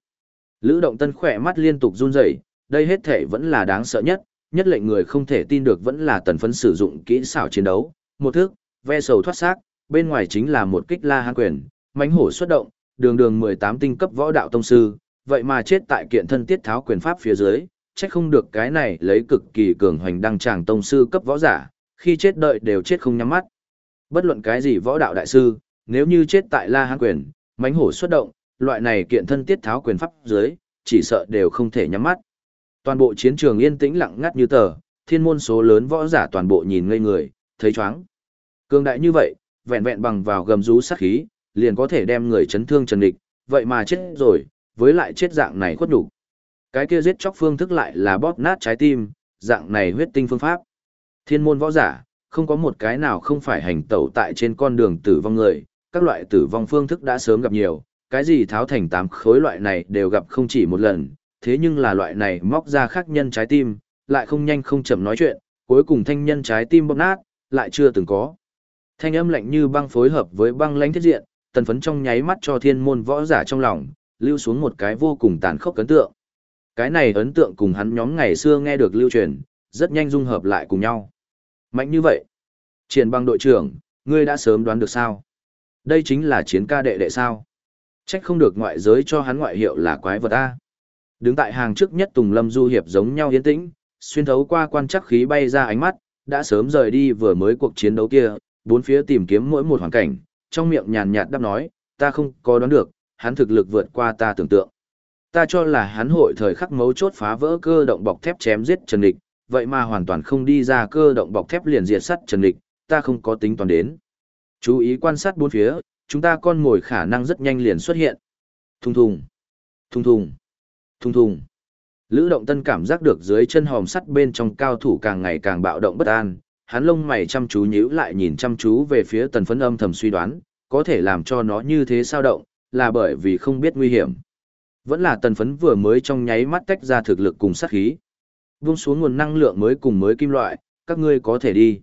Lữ Động Tân khỏe mắt liên tục run rẩy, đây hết thể vẫn là đáng sợ nhất, nhất lệnh người không thể tin được vẫn là tần phấn sử dụng kỹ xảo chiến đấu, một thước, ve sầu thoát xác, bên ngoài chính là một kích la hán quyền, mãnh hổ xuất động, đường đường 18 tinh cấp võ đạo tông sư, vậy mà chết tại kiện thân tiết tháo quyền pháp phía dưới, chắc không được cái này lấy cực kỳ cường hoành đăng tràng tông sư cấp võ giả, khi chết đợi đều chết không nhắm mắt. Bất luận cái gì võ đạo đại sư, nếu như chết tại La Hán quyền, mãnh hổ xuất động, loại này kiện thân tiết tháo quyền pháp dưới, chỉ sợ đều không thể nhắm mắt. Toàn bộ chiến trường yên tĩnh lặng ngắt như tờ, thiên môn số lớn võ giả toàn bộ nhìn ngây người, thấy chóng. Cường đại như vậy, vẹn vẹn bằng vào gầm rú sát khí, liền có thể đem người chấn thương trần địch, vậy mà chết rồi, với lại chết dạng này khuất đủ. Cái kia giết chóc phương thức lại là bóp nát trái tim, dạng này huyết tinh phương pháp. Thiên môn võ giả, không có một cái nào không phải hành tẩu tại trên con đường tử vong người, các loại tử vong phương thức đã sớm gặp nhiều, cái gì tháo thành tám khối loại này đều gặp không chỉ một lần, thế nhưng là loại này móc ra khác nhân trái tim, lại không nhanh không chậm nói chuyện, cuối cùng thanh nhân trái tim bóp nát, lại chưa từng có. Thanh âm lạnh như băng phối hợp với băng lãnh thiết diện, tần phấn trong nháy mắt cho thiên môn võ giả trong lòng, lưu xuống một cái vô cùng tàn khốc ấn tượng. Cái này ấn tượng cùng hắn nhóm ngày xưa nghe được lưu truyền, rất nhanh dung hợp lại cùng nhau. Mạnh như vậy. Triển bằng đội trưởng, ngươi đã sớm đoán được sao? Đây chính là chiến ca đệ đệ sao? Trách không được ngoại giới cho hắn ngoại hiệu là quái vật A. Đứng tại hàng trước nhất Tùng Lâm Du Hiệp giống nhau yên tĩnh, xuyên thấu qua quan chắc khí bay ra ánh mắt, đã sớm rời đi vừa mới cuộc chiến đấu kia, bốn phía tìm kiếm mỗi một hoàn cảnh, trong miệng nhàn nhạt đáp nói, ta không có đoán được, hắn thực lực vượt qua ta tưởng tượng. Ta cho là hắn hội thời khắc mấu chốt phá vỡ cơ động bọc thép chém giết Trần Địch, vậy mà hoàn toàn không đi ra cơ động bọc thép liền diệt sắt Trần Địch, ta không có tính toán đến. Chú ý quan sát bốn phía, chúng ta con ngồi khả năng rất nhanh liền xuất hiện. Thùng thùng, thùng thùng, thùng thùng. Lữ động tân cảm giác được dưới chân hòm sắt bên trong cao thủ càng ngày càng bạo động bất an, hắn lông mày chăm chú nhíu lại nhìn chăm chú về phía tần phấn âm thầm suy đoán, có thể làm cho nó như thế sao động, là bởi vì không biết nguy hiểm. Vẫn là tần phấn vừa mới trong nháy mắt tách ra thực lực cùng sát khí. Vung xuống nguồn năng lượng mới cùng mới kim loại, các ngươi có thể đi.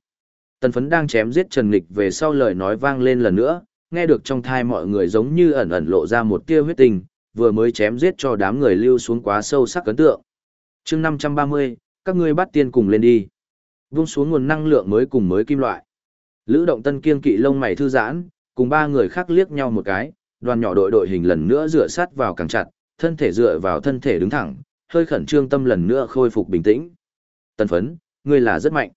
Tần phấn đang chém giết Trần Nghịch về sau lời nói vang lên lần nữa, nghe được trong thai mọi người giống như ẩn ẩn lộ ra một tia huyết tình, vừa mới chém giết cho đám người lưu xuống quá sâu sắc ấn tượng. chương 530, các ngươi bắt tiên cùng lên đi. Vung xuống nguồn năng lượng mới cùng mới kim loại. Lữ động tân kiên kỵ lông mày thư giãn, cùng ba người khác liếc nhau một cái, đoàn nhỏ đội đội hình lần nữa dựa sát vào càng chặt, thân thể dựa vào thân thể đứng thẳng, hơi khẩn trương tâm lần nữa khôi phục bình tĩnh. Tân phấn, ngươi là rất mạnh.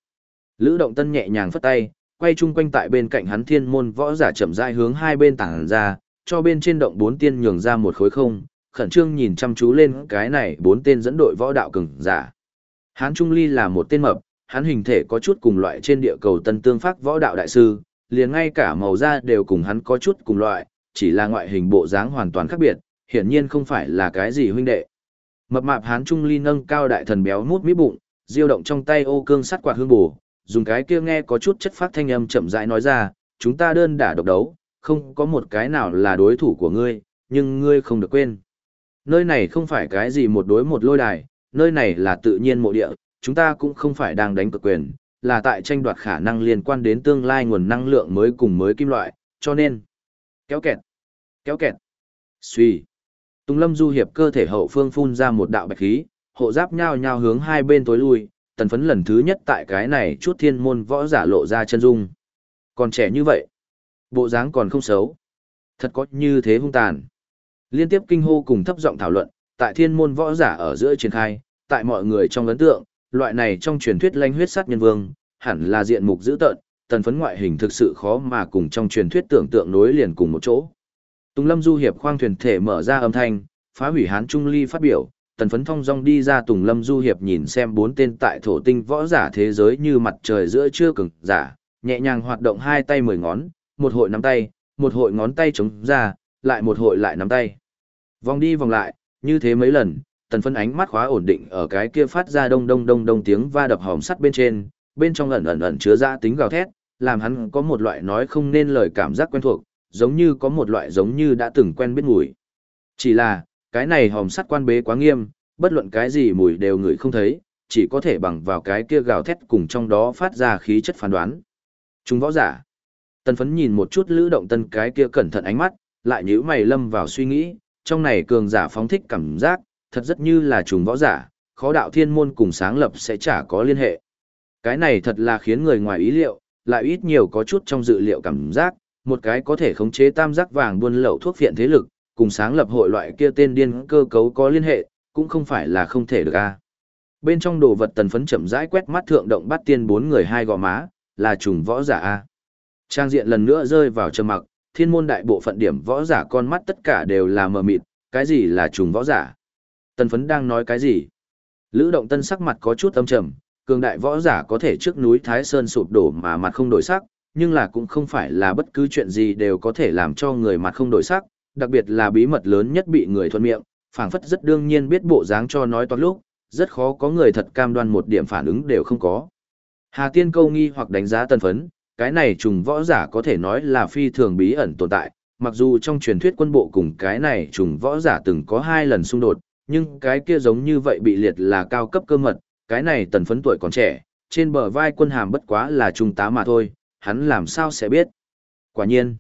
Lữ động tân nhẹ nhàng phất tay, quay chung quanh tại bên cạnh hắn thiên môn võ giả chậm rãi hướng hai bên tảng ra, cho bên trên động bốn tiên nhường ra một khối không, khẩn trương nhìn chăm chú lên cái này bốn tên dẫn đội võ đạo cường giả. Hán Trung Ly là một tên mập, hắn hình thể có chút cùng loại trên địa cầu tân tương phát võ đạo đại sư, liền ngay cả màu da đều cùng hắn có chút cùng loại, chỉ là ngoại hình bộ dáng hoàn toàn khác biệt, hiển nhiên không phải là cái gì huynh đệ. Mập mạp hán trung ly nâng cao đại thần béo mút mít bụng, diêu động trong tay ô cương sắt quạt hương bù, dùng cái kia nghe có chút chất phát thanh âm chậm rãi nói ra, chúng ta đơn đả độc đấu, không có một cái nào là đối thủ của ngươi, nhưng ngươi không được quên. Nơi này không phải cái gì một đối một lôi đài, nơi này là tự nhiên mộ địa, chúng ta cũng không phải đang đánh cực quyền, là tại tranh đoạt khả năng liên quan đến tương lai nguồn năng lượng mới cùng mới kim loại, cho nên kéo kẹt, kéo kẹt, suy. Tùng Lâm Du hiệp cơ thể hậu phương phun ra một đạo bạch khí, hộ giáp nhao nhao hướng hai bên tối lui, tần phấn lần thứ nhất tại cái này chút thiên môn võ giả lộ ra chân dung. Còn trẻ như vậy, bộ dáng còn không xấu. Thật có như thế hung tàn. Liên tiếp kinh hô cùng thấp giọng thảo luận, tại thiên môn võ giả ở giữa triển khai, tại mọi người trong ấn tượng, loại này trong truyền thuyết lanh huyết sát nhân vương, hẳn là diện mục dữ tợn, tần phấn ngoại hình thực sự khó mà cùng trong truyền thuyết tưởng tượng nối liền cùng một chỗ. Tùng Lâm Du hiệp khoang thuyền thể mở ra âm thanh, phá hủy hán trung ly phát biểu, tần phấn thong dong đi ra Tùng Lâm Du hiệp nhìn xem bốn tên tại thổ tinh võ giả thế giới như mặt trời giữa trưa cực giả, nhẹ nhàng hoạt động hai tay mười ngón, một hội nắm tay, một hội ngón tay chống ra, lại một hội lại nắm tay. Vòng đi vòng lại, như thế mấy lần, tần phấn ánh mắt khóa ổn định ở cái kia phát ra đông đông đông đông tiếng va đập hòm sắt bên trên, bên trong ẩn ẩn ẩn chứa ra tính gào thét, làm hắn có một loại nói không nên lời cảm giác quen thuộc, giống như có một loại giống như đã từng quen biết mùi. Chỉ là, cái này hòm sắt quan bế quá nghiêm, bất luận cái gì mùi đều ngửi không thấy, chỉ có thể bằng vào cái kia gào thét cùng trong đó phát ra khí chất phán đoán. Chúng võ giả. Tần phấn nhìn một chút lữ động tân cái kia cẩn thận ánh mắt, lại nhíu mày lâm vào suy nghĩ, trong này cường giả phóng thích cảm giác, thật rất như là trùng võ giả, khó đạo thiên môn cùng sáng lập sẽ chả có liên hệ. Cái này thật là khiến người ngoài ý liệu, lại ít nhiều có chút trong dự liệu cảm giác, một cái có thể khống chế tam giác vàng buôn lậu thuốc phiện thế lực, cùng sáng lập hội loại kia tên điên cơ cấu có liên hệ, cũng không phải là không thể được a. Bên trong đồ vật tần phấn chậm rãi quét mắt thượng động bắt tiên bốn người hai gò má, là trùng võ giả a. Trang diện lần nữa rơi vào trầm mặc, thiên môn đại bộ phận điểm võ giả con mắt tất cả đều là mờ mịt, cái gì là trùng võ giả? Tần phấn đang nói cái gì? Lữ động tân sắc mặt có chút âm trầm, cường đại võ giả có thể trước núi Thái Sơn sụp đổ mà mặt không đổi sắc, nhưng là cũng không phải là bất cứ chuyện gì đều có thể làm cho người mặt không đổi sắc, đặc biệt là bí mật lớn nhất bị người thuận miệng, phảng phất rất đương nhiên biết bộ dáng cho nói toán lúc, rất khó có người thật cam đoan một điểm phản ứng đều không có. Hà Tiên câu nghi hoặc đánh giá tân phấn, cái này trùng võ giả có thể nói là phi thường bí ẩn tồn tại, mặc dù trong truyền thuyết quân bộ cùng cái này trùng võ giả từng có hai lần xung đột, nhưng cái kia giống như vậy bị liệt là cao cấp cơ mật, cái này tần phấn tuổi còn trẻ, trên bờ vai quân hàm bất quá là trung tá mà thôi, hắn làm sao sẽ biết. Quả nhiên,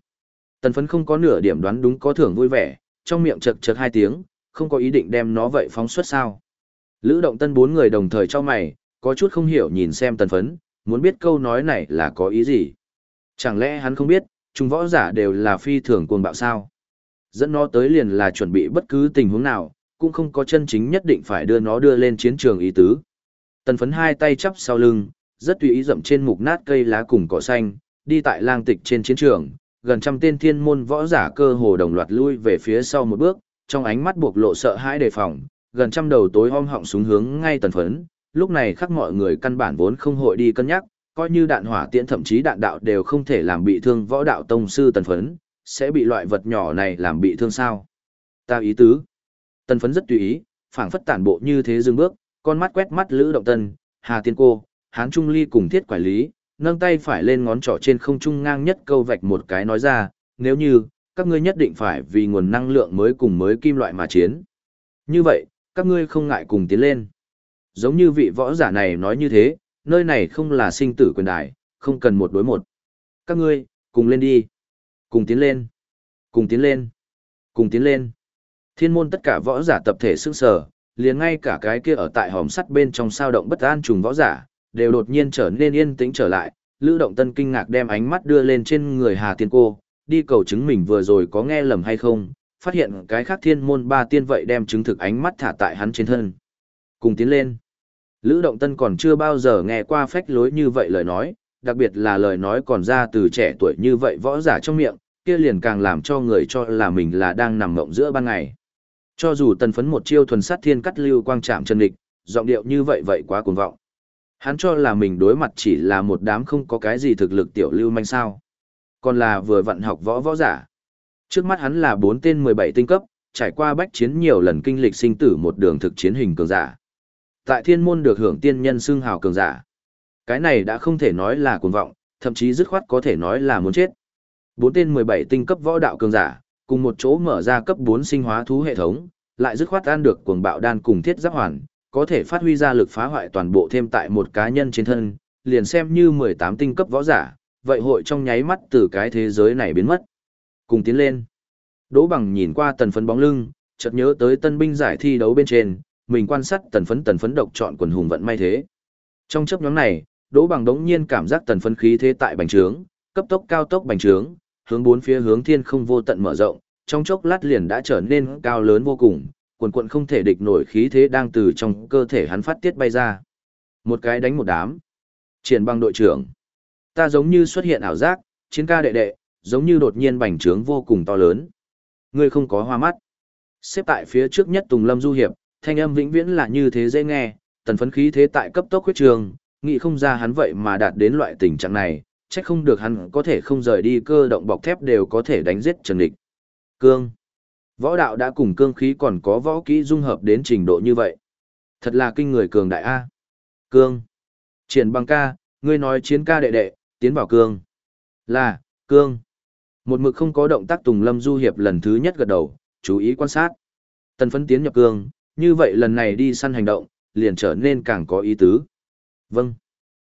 tần phấn không có nửa điểm đoán đúng có thưởng vui vẻ, trong miệng chật chật hai tiếng, không có ý định đem nó vậy phóng xuất sao. Lữ động tân bốn người đồng thời cho mày, có chút không hiểu nhìn xem tần phấn, muốn biết câu nói này là có ý gì. Chẳng lẽ hắn không biết, chúng võ giả đều là phi thường cuồng bạo sao? Dẫn nó tới liền là chuẩn bị bất cứ tình huống nào, cũng không có chân chính nhất định phải đưa nó đưa lên chiến trường ý tứ. Tần phấn hai tay chắp sau lưng, rất tùy ý dậm trên mục nát cây lá cùng cỏ xanh, đi tại lang tịch trên chiến trường, gần trăm tên thiên môn võ giả cơ hồ đồng loạt lui về phía sau một bước, trong ánh mắt buộc lộ sợ hãi đề phòng, gần trăm đầu tối om họng xuống hướng ngay tần phấn, lúc này khắc mọi người căn bản vốn không hội đi cân nhắc, coi như đạn hỏa tiễn thậm chí đạn đạo đều không thể làm bị thương võ đạo tông sư tần phấn, sẽ bị loại vật nhỏ này làm bị thương sao. Ta ý tứ. Tần phấn rất tùy ý, phảng phất tản bộ như thế dừng bước, con mắt quét mắt Lữ Động Tân, Hà Tiên Cô, Hán Trung Ly cùng thiết quản lý, nâng tay phải lên ngón trỏ trên không trung ngang nhất câu vạch một cái nói ra, nếu như, các ngươi nhất định phải vì nguồn năng lượng mới cùng mới kim loại mà chiến. Như vậy, các ngươi không ngại cùng tiến lên. Giống như vị võ giả này nói như thế, nơi này không là sinh tử quyền đài, không cần một đối một. Các ngươi, cùng lên đi. Cùng tiến lên. Cùng tiến lên. Cùng tiến lên. Thiên môn tất cả võ giả tập thể sức sở, liền ngay cả cái kia ở tại hòm sắt bên trong sao động bất an trùng võ giả, đều đột nhiên trở nên yên tĩnh trở lại. Lữ động tân kinh ngạc đem ánh mắt đưa lên trên người Hà Tiên Cô, đi cầu chứng mình vừa rồi có nghe lầm hay không, phát hiện cái khác thiên môn ba tiên vậy đem chứng thực ánh mắt thả tại hắn trên thân. Cùng tiến lên. Lữ Động Tân còn chưa bao giờ nghe qua phách lối như vậy lời nói, đặc biệt là lời nói còn ra từ trẻ tuổi như vậy võ giả trong miệng, kia liền càng làm cho người cho là mình là đang nằm mộng giữa ban ngày. Cho dù tần phấn một chiêu thuần sát thiên cắt lưu quang trạm chân địch, giọng điệu như vậy vậy quá cuồng vọng. Hắn cho là mình đối mặt chỉ là một đám không có cái gì thực lực tiểu lưu manh sao. Còn là vừa vận học võ võ giả. Trước mắt hắn là bốn tên 17 tinh cấp, trải qua bách chiến nhiều lần kinh lịch sinh tử một đường thực chiến hình cường giả. Tại thiên môn được hưởng tiên nhân xưng hào cường giả. Cái này đã không thể nói là cuồng vọng, thậm chí dứt khoát có thể nói là muốn chết. Bốn tên 17 tinh cấp võ đạo cường giả, cùng một chỗ mở ra cấp 4 sinh hóa thú hệ thống, lại dứt khoát ăn được cuồng bạo đan cùng thiết giáp hoàn, có thể phát huy ra lực phá hoại toàn bộ thêm tại một cá nhân trên thân, liền xem như 18 tinh cấp võ giả, vậy hội trong nháy mắt từ cái thế giới này biến mất. Cùng tiến lên. Đỗ bằng nhìn qua tần phấn bóng lưng, chợt nhớ tới tân binh giải thi đấu bên trên, mình quan sát tần phấn tần phấn độc chọn quần hùng vận may thế. Trong chấp nhóm này, Đỗ Bằng đống nhiên cảm giác tần phấn khí thế tại bành trướng, cấp tốc cao tốc bành trướng, hướng bốn phía hướng thiên không vô tận mở rộng, trong chốc lát liền đã trở nên cao lớn vô cùng, quần quận không thể địch nổi khí thế đang từ trong cơ thể hắn phát tiết bay ra. Một cái đánh một đám. Triển băng đội trưởng. Ta giống như xuất hiện ảo giác, chiến ca đệ đệ, giống như đột nhiên bành trướng vô cùng to lớn. Ngươi không có hoa mắt. Xếp tại phía trước nhất Tùng Lâm Du Hiệp, thanh âm vĩnh viễn là như thế dễ nghe, tần phấn khí thế tại cấp tốc huyết trường, nghĩ không ra hắn vậy mà đạt đến loại tình trạng này, chắc không được hắn có thể không rời đi cơ động bọc thép đều có thể đánh giết Trần Địch. Cương. Võ đạo đã cùng cương khí còn có võ kỹ dung hợp đến trình độ như vậy. Thật là kinh người cường đại A. Cương. Triển bằng ca, ngươi nói chiến ca đệ đệ, tiến vào cương. Là, cương. Một mực không có động tác Tùng Lâm Du Hiệp lần thứ nhất gật đầu, chú ý quan sát. Tần phấn tiến nhập cương, như vậy lần này đi săn hành động, liền trở nên càng có ý tứ. Vâng.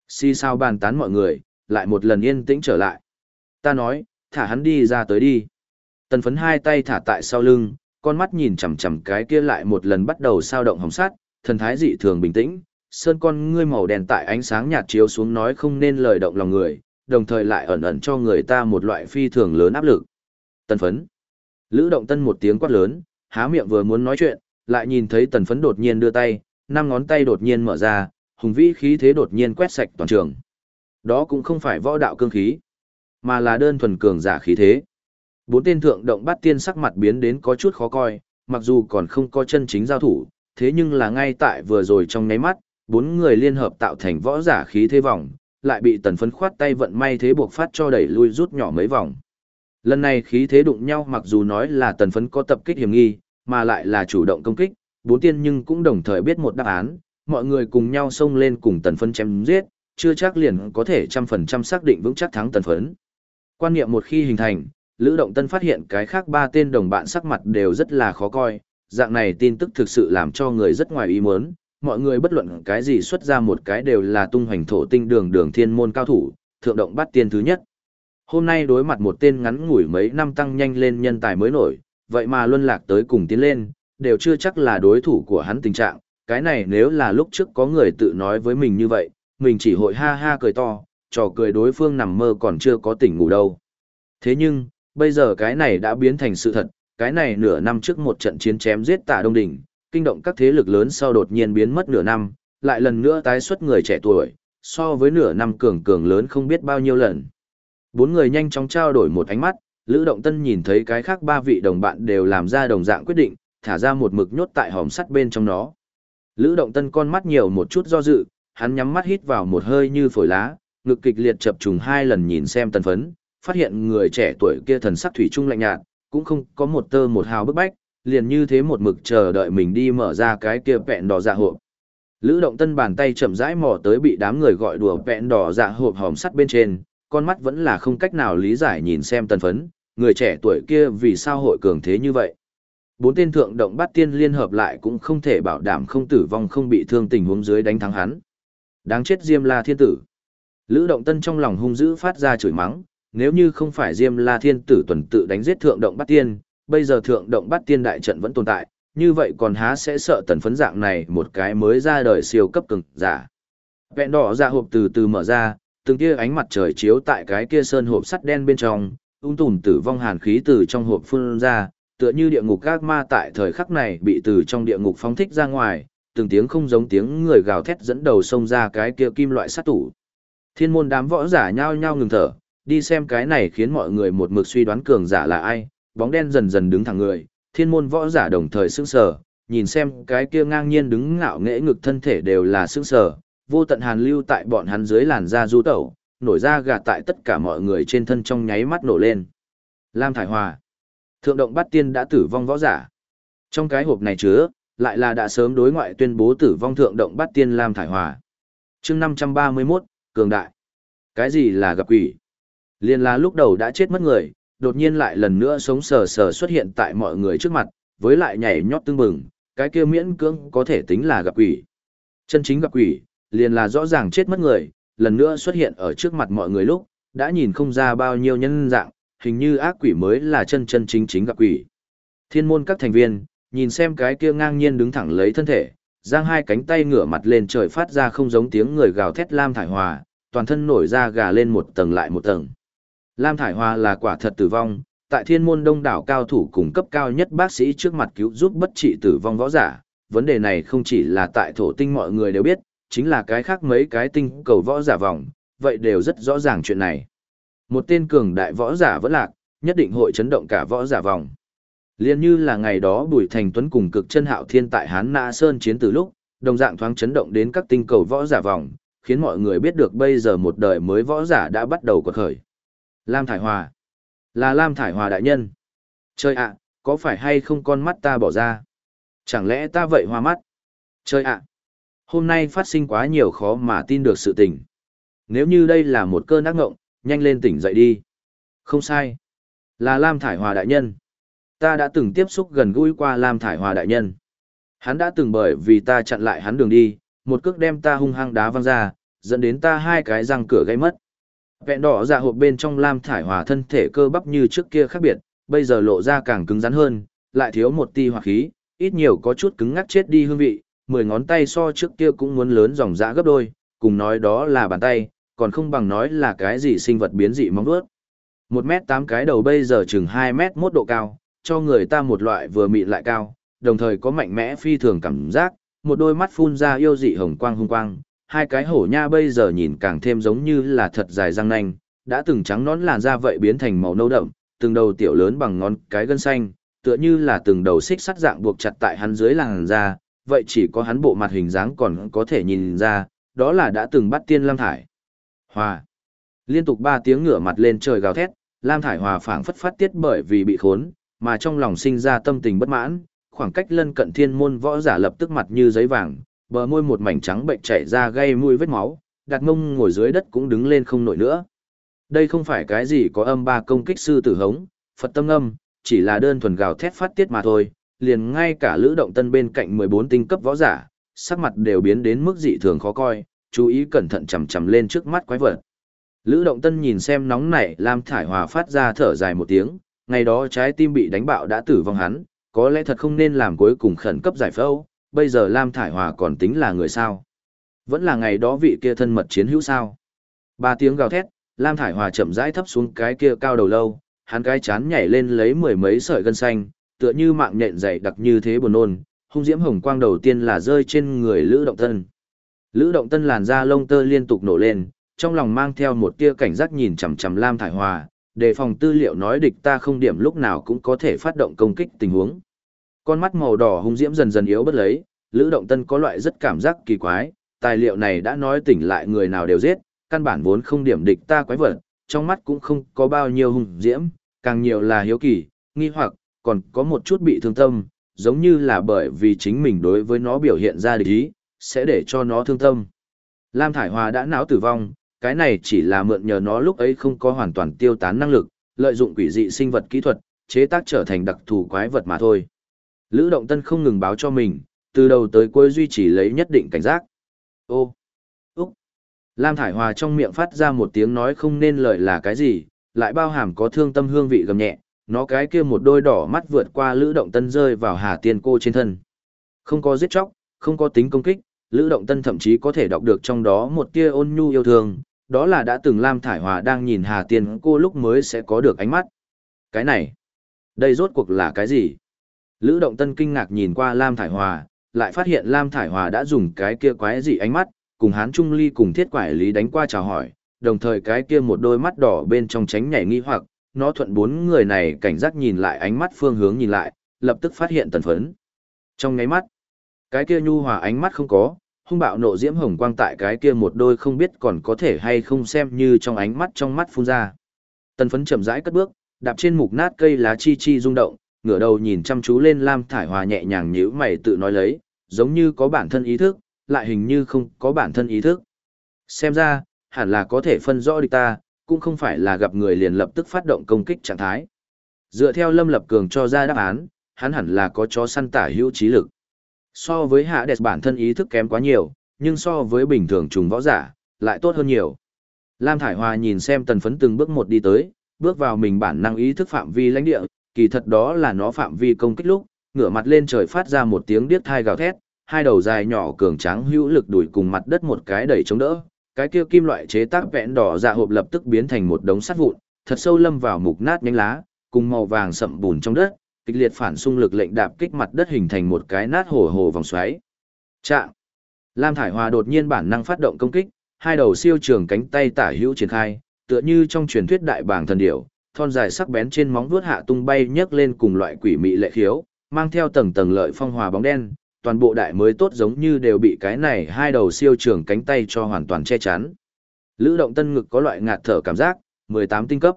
Si sao bàn tán mọi người, lại một lần yên tĩnh trở lại. Ta nói, thả hắn đi ra tới đi. Tần phấn hai tay thả tại sau lưng, con mắt nhìn chằm chằm cái kia lại một lần bắt đầu sao động hồng sát, thần thái dị thường bình tĩnh, sơn con ngươi màu đen tại ánh sáng nhạt chiếu xuống nói không nên lời động lòng người, đồng thời lại ẩn ẩn cho người ta một loại phi thường lớn áp lực. Tần phấn. Lữ động tân một tiếng quát lớn, há miệng vừa muốn nói chuyện, lại nhìn thấy tần phấn đột nhiên đưa tay, năm ngón tay đột nhiên mở ra, hùng vĩ khí thế đột nhiên quét sạch toàn trường. Đó cũng không phải võ đạo cương khí, mà là đơn thuần cường giả khí thế. Bốn tên thượng động bát tiên sắc mặt biến đến có chút khó coi, mặc dù còn không có chân chính giao thủ, thế nhưng là ngay tại vừa rồi trong nháy mắt, bốn người liên hợp tạo thành võ giả khí thế vòng, lại bị tần phấn khoát tay vận may thế buộc phát cho đẩy lui rút nhỏ mấy vòng. Lần này khí thế đụng nhau mặc dù nói là tần phấn có tập kích hiểm nghi, mà lại là chủ động công kích, bốn tiên nhưng cũng đồng thời biết một đáp án, mọi người cùng nhau xông lên cùng tần phấn chém giết, chưa chắc liền có thể trăm phần trăm xác định vững chắc thắng tần phấn. Quan niệm một khi hình thành, Lữ Động Tân phát hiện cái khác ba tên đồng bạn sắc mặt đều rất là khó coi, dạng này tin tức thực sự làm cho người rất ngoài ý muốn, mọi người bất luận cái gì xuất ra một cái đều là tung hoành thổ tinh đường đường thiên môn cao thủ, thượng động bắt tiên thứ nhất. Hôm nay đối mặt một tên ngắn ngủi mấy năm tăng nhanh lên nhân tài mới nổi, vậy mà luân lạc tới cùng tiến lên, đều chưa chắc là đối thủ của hắn tình trạng, cái này nếu là lúc trước có người tự nói với mình như vậy, mình chỉ hội ha ha cười to, trò cười đối phương nằm mơ còn chưa có tỉnh ngủ đâu. Thế nhưng, bây giờ cái này đã biến thành sự thật, cái này nửa năm trước một trận chiến chém giết tả Đông Đỉnh, kinh động các thế lực lớn sau đột nhiên biến mất nửa năm, lại lần nữa tái xuất người trẻ tuổi, so với nửa năm cường cường lớn không biết bao nhiêu lần. Bốn người nhanh chóng trao đổi một ánh mắt, Lữ Động Tân nhìn thấy cái khác ba vị đồng bạn đều làm ra đồng dạng quyết định, thả ra một mực nhốt tại hòm sắt bên trong nó. Lữ Động Tân con mắt nhiều một chút do dự, hắn nhắm mắt hít vào một hơi như phổi lá, ngực kịch liệt chập trùng hai lần nhìn xem tần phấn, phát hiện người trẻ tuổi kia thần sắc thủy chung lạnh nhạt, cũng không có một tơ một hào bức bách, liền như thế một mực chờ đợi mình đi mở ra cái kia vẹn đỏ dạ hộp. Lữ động tân bàn tay chậm rãi mò tới bị đám người gọi đùa vẹn đỏ dạ hộp hòm sắt bên trên, con mắt vẫn là không cách nào lý giải nhìn xem tần phấn, người trẻ tuổi kia vì sao hội cường thế như vậy. Bốn tên thượng động bắt tiên liên hợp lại cũng không thể bảo đảm không tử vong không bị thương tình huống dưới đánh thắng hắn. Đáng chết Diêm La Thiên Tử. Lữ động tân trong lòng hung dữ phát ra chửi mắng, nếu như không phải Diêm La Thiên Tử tuần tự đánh giết thượng động Bát tiên, bây giờ thượng động Bát tiên đại trận vẫn tồn tại, như vậy còn há sẽ sợ tần phấn dạng này một cái mới ra đời siêu cấp cường giả. Vẹn đỏ ra hộp từ từ mở ra, từng kia ánh mặt trời chiếu tại cái kia sơn hộp sắt đen bên trong, ung tùm tử vong hàn khí từ trong hộp phun ra, tựa như địa ngục các ma tại thời khắc này bị từ trong địa ngục phóng thích ra ngoài, từng tiếng không giống tiếng người gào thét dẫn đầu xông ra cái kia kim loại sát tủ. Thiên môn đám võ giả nhao nhao ngừng thở, đi xem cái này khiến mọi người một mực suy đoán cường giả là ai, bóng đen dần dần đứng thẳng người, thiên môn võ giả đồng thời sững sờ, nhìn xem cái kia ngang nhiên đứng ngạo nghễ ngực thân thể đều là sững sờ, vô tận hàn lưu tại bọn hắn dưới làn da du tẩu, nổi ra gạt tại tất cả mọi người trên thân trong nháy mắt nổ lên. Lam Thải Hòa. Thượng động bát tiên đã tử vong võ giả. Trong cái hộp này chứa, lại là đã sớm đối ngoại tuyên bố tử vong thượng động bát tiên Lam Thải Hòa. chương 531, Cường Đại. Cái gì là gặp quỷ? Liên là lúc đầu đã chết mất người, đột nhiên lại lần nữa sống sờ sờ xuất hiện tại mọi người trước mặt, với lại nhảy nhót tương bừng, cái kia miễn cưỡng có thể tính là gặp quỷ. Chân chính gặp quỷ, liền là rõ ràng chết mất người, lần nữa xuất hiện ở trước mặt mọi người lúc, đã nhìn không ra bao nhiêu nhân dạng, hình như ác quỷ mới là chân chân chính chính gặp quỷ. Thiên môn các thành viên, nhìn xem cái kia ngang nhiên đứng thẳng lấy thân thể, giang hai cánh tay ngửa mặt lên trời phát ra không giống tiếng người gào thét lam thải hòa, toàn thân nổi ra gà lên một tầng lại một tầng. Lam Thải Hoa là quả thật tử vong, tại thiên môn đông đảo cao thủ cùng cấp cao nhất bác sĩ trước mặt cứu giúp bất trị tử vong võ giả, vấn đề này không chỉ là tại thổ tinh mọi người đều biết, chính là cái khác mấy cái tinh cầu võ giả vòng, vậy đều rất rõ ràng chuyện này. Một tên cường đại võ giả vẫn lạc, nhất định hội chấn động cả võ giả vòng. Liên như là ngày đó Bùi Thành Tuấn cùng cực chân hạo thiên tại Hán Na Sơn chiến từ lúc, đồng dạng thoáng chấn động đến các tinh cầu võ giả vòng, khiến mọi người biết được bây giờ một đời mới võ giả đã bắt đầu cuộc khởi. Lam Thải Hòa. Là Lam Thải Hòa đại nhân. Trời ạ, có phải hay không con mắt ta bỏ ra? Chẳng lẽ ta vậy hoa mắt? Trời ạ. Hôm nay phát sinh quá nhiều khó mà tin được sự tình. Nếu như đây là một cơn ác ngộng, nhanh lên tỉnh dậy đi. Không sai. Là Lam Thải Hòa đại nhân. Ta đã từng tiếp xúc gần gũi qua Lam Thải Hòa đại nhân. Hắn đã từng bởi vì ta chặn lại hắn đường đi, một cước đem ta hung hăng đá văng ra, dẫn đến ta hai cái răng cửa gây mất. Vẹn đỏ dạ hộp bên trong Lam Thải Hòa thân thể cơ bắp như trước kia khác biệt, bây giờ lộ ra càng cứng rắn hơn, lại thiếu một ti hỏa khí, ít nhiều có chút cứng ngắc chết đi hương vị, mười ngón tay so trước kia cũng muốn lớn dòng dã gấp đôi, cùng nói đó là bàn tay, còn không bằng nói là cái gì sinh vật biến dị mong vuốt. Một mét tám cái đầu bây giờ chừng hai mét mốt độ cao, cho người ta một loại vừa mịn lại cao, đồng thời có mạnh mẽ phi thường cảm giác, một đôi mắt phun ra yêu dị hồng quang hung quang, hai cái hổ nha bây giờ nhìn càng thêm giống như là thật dài răng nanh, đã từng trắng nón làn da vậy biến thành màu nâu đậm, từng đầu tiểu lớn bằng ngón cái gân xanh, tựa như là từng đầu xích sắt dạng buộc chặt tại hắn dưới làn da, vậy chỉ có hắn bộ mặt hình dáng còn có thể nhìn ra, đó là đã từng bắt tiên lam thải. Hòa. Liên tục ba tiếng ngửa mặt lên trời gào thét, lam thải hòa phảng phất phát tiết bởi vì bị khốn, mà trong lòng sinh ra tâm tình bất mãn, khoảng cách lân cận thiên môn võ giả lập tức mặt như giấy vàng, bờ môi một mảnh trắng bệnh chảy ra gây mũi vết máu, đặt mông ngồi dưới đất cũng đứng lên không nổi nữa. Đây không phải cái gì có âm ba công kích sư tử hống, Phật tâm âm, chỉ là đơn thuần gào thét phát tiết mà thôi, liền ngay cả lữ động tân bên cạnh 14 tinh cấp võ giả, sắc mặt đều biến đến mức dị thường khó coi, chú ý cẩn thận chầm chầm lên trước mắt quái vật. Lữ động tân nhìn xem nóng nảy Lam Thải Hòa phát ra thở dài một tiếng, ngày đó trái tim bị đánh bạo đã tử vong hắn, có lẽ thật không nên làm cuối cùng khẩn cấp giải phẫu, bây giờ Lam Thải Hòa còn tính là người sao. Vẫn là ngày đó vị kia thân mật chiến hữu sao. Ba tiếng gào thét, Lam Thải Hòa chậm rãi thấp xuống cái kia cao đầu lâu, hắn cái chán nhảy lên lấy mười mấy sợi gân xanh, tựa như mạng nhện dày đặc như thế buồn nôn, hung diễm hồng quang đầu tiên là rơi trên người Lữ Động Tân. Lữ Động Tân làn da lông tơ liên tục nổ lên, trong lòng mang theo một tia cảnh giác nhìn chằm chằm Lam Thải Hòa, đề phòng tư liệu nói địch ta không điểm lúc nào cũng có thể phát động công kích tình huống. Con mắt màu đỏ hung diễm dần dần yếu bất lấy, Lữ Động Tân có loại rất cảm giác kỳ quái, tài liệu này đã nói tỉnh lại người nào đều giết, căn bản vốn không điểm địch ta quái vật, trong mắt cũng không có bao nhiêu hung diễm, càng nhiều là hiếu kỳ, nghi hoặc, còn có một chút bị thương tâm, giống như là bởi vì chính mình đối với nó biểu hiện ra địch ý, sẽ để cho nó thương tâm. Lam Thải Hòa đã não tử vong, cái này chỉ là mượn nhờ nó lúc ấy không có hoàn toàn tiêu tán năng lực, lợi dụng quỷ dị sinh vật kỹ thuật, chế tác trở thành đặc thù quái vật mà thôi. Lữ Động Tân không ngừng báo cho mình, từ đầu tới cuối duy trì lấy nhất định cảnh giác. Ô, Úc. Lam Thải Hòa trong miệng phát ra một tiếng nói không nên lời là cái gì, lại bao hàm có thương tâm hương vị gầm nhẹ, nó cái kia một đôi đỏ mắt vượt qua Lữ Động Tân rơi vào Hà Tiên cô trên thân. Không có giết chóc, không có tính công kích, Lữ Động Tân thậm chí có thể đọc được trong đó một tia ôn nhu yêu thương, đó là đã từng Lam Thải Hòa đang nhìn Hà Tiên cô lúc mới sẽ có được ánh mắt. Cái này, đây rốt cuộc là cái gì? Lữ Động Tân kinh ngạc nhìn qua Lam Thải Hòa, lại phát hiện Lam Thải Hòa đã dùng cái kia quái dị ánh mắt, cùng Hán Trung Ly cùng thiết quải lý đánh qua chào hỏi, đồng thời cái kia một đôi mắt đỏ bên trong tránh nhảy nghi hoặc, nó thuận bốn người này cảnh giác nhìn lại ánh mắt phương hướng nhìn lại, lập tức phát hiện tần phấn. Trong ngáy mắt, cái kia nhu hòa ánh mắt không có, hung bạo nộ diễm hồng quang tại cái kia một đôi không biết còn có thể hay không xem như trong ánh mắt trong mắt phun ra. Tần phấn chậm rãi cất bước, đạp trên mục nát cây lá chi chi rung động, ngửa đầu nhìn chăm chú lên Lam Thải Hòa nhẹ nhàng nhíu mày tự nói lấy, giống như có bản thân ý thức, lại hình như không có bản thân ý thức. Xem ra, hẳn là có thể phân rõ địch ta, cũng không phải là gặp người liền lập tức phát động công kích trạng thái. Dựa theo Lâm Lập Cường cho ra đáp án, hắn hẳn là có chó săn tả hữu trí lực. So với hạ đẹp bản thân ý thức kém quá nhiều, nhưng so với bình thường trùng võ giả, lại tốt hơn nhiều. Lam Thải Hòa nhìn xem tần phấn từng bước một đi tới, bước vào mình bản năng ý thức phạm vi lãnh địa, kỳ thật đó là nó phạm vi công kích lúc, ngửa mặt lên trời phát ra một tiếng điếc thai gào thét, hai đầu dài nhỏ cường tráng hữu lực đuổi cùng mặt đất một cái đẩy chống đỡ, cái kia kim loại chế tác vẹn đỏ dạ hộp lập tức biến thành một đống sắt vụn, thật sâu lâm vào mục nát nhánh lá, cùng màu vàng sậm bùn trong đất, kịch liệt phản xung lực lệnh đạp kích mặt đất hình thành một cái nát hổ hồ vòng xoáy. Trạng. Lam Thải Hòa đột nhiên bản năng phát động công kích, hai đầu siêu trường cánh tay tả hữu triển khai, tựa như trong truyền thuyết đại bảng thần điểu, thon dài sắc bén trên móng vuốt hạ tung bay nhấc lên cùng loại quỷ mị lệ khiếu, mang theo tầng tầng lợi phong hòa bóng đen, toàn bộ đại mới tốt giống như đều bị cái này hai đầu siêu trường cánh tay cho hoàn toàn che chắn. Lữ động tân ngực có loại ngạt thở cảm giác, 18 tinh cấp.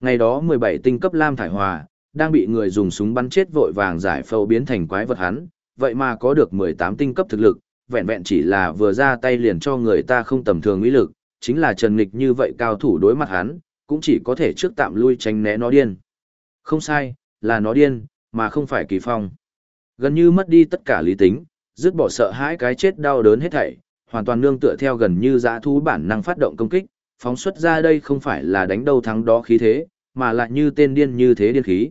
Ngày đó 17 tinh cấp Lam Thải Hòa, đang bị người dùng súng bắn chết vội vàng giải phẫu biến thành quái vật hắn, vậy mà có được 18 tinh cấp thực lực, vẹn vẹn chỉ là vừa ra tay liền cho người ta không tầm thường ý lực, chính là Trần Nghịch như vậy cao thủ đối mặt hắn, cũng chỉ có thể trước tạm lui tránh né nó điên. Không sai, là nó điên, mà không phải kỳ phong. Gần như mất đi tất cả lý tính, dứt bỏ sợ hãi cái chết đau đớn hết thảy, hoàn toàn nương tựa theo gần như dã thú bản năng phát động công kích, phóng xuất ra đây không phải là đánh đầu thắng đó khí thế, mà lại như tên điên như thế điên khí.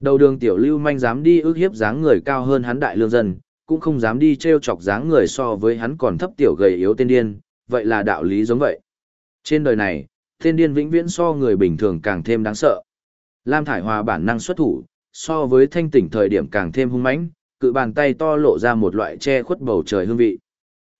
Đầu đường tiểu lưu manh dám đi ước hiếp dáng người cao hơn hắn đại lương dân, cũng không dám đi treo chọc dáng người so với hắn còn thấp tiểu gầy yếu tên điên, vậy là đạo lý giống vậy. Trên đời này, Thiên điên vĩnh viễn so người bình thường càng thêm đáng sợ. Lam Thải Hòa bản năng xuất thủ, so với thanh tỉnh thời điểm càng thêm hung mãnh, cự bàn tay to lộ ra một loại che khuất bầu trời hương vị.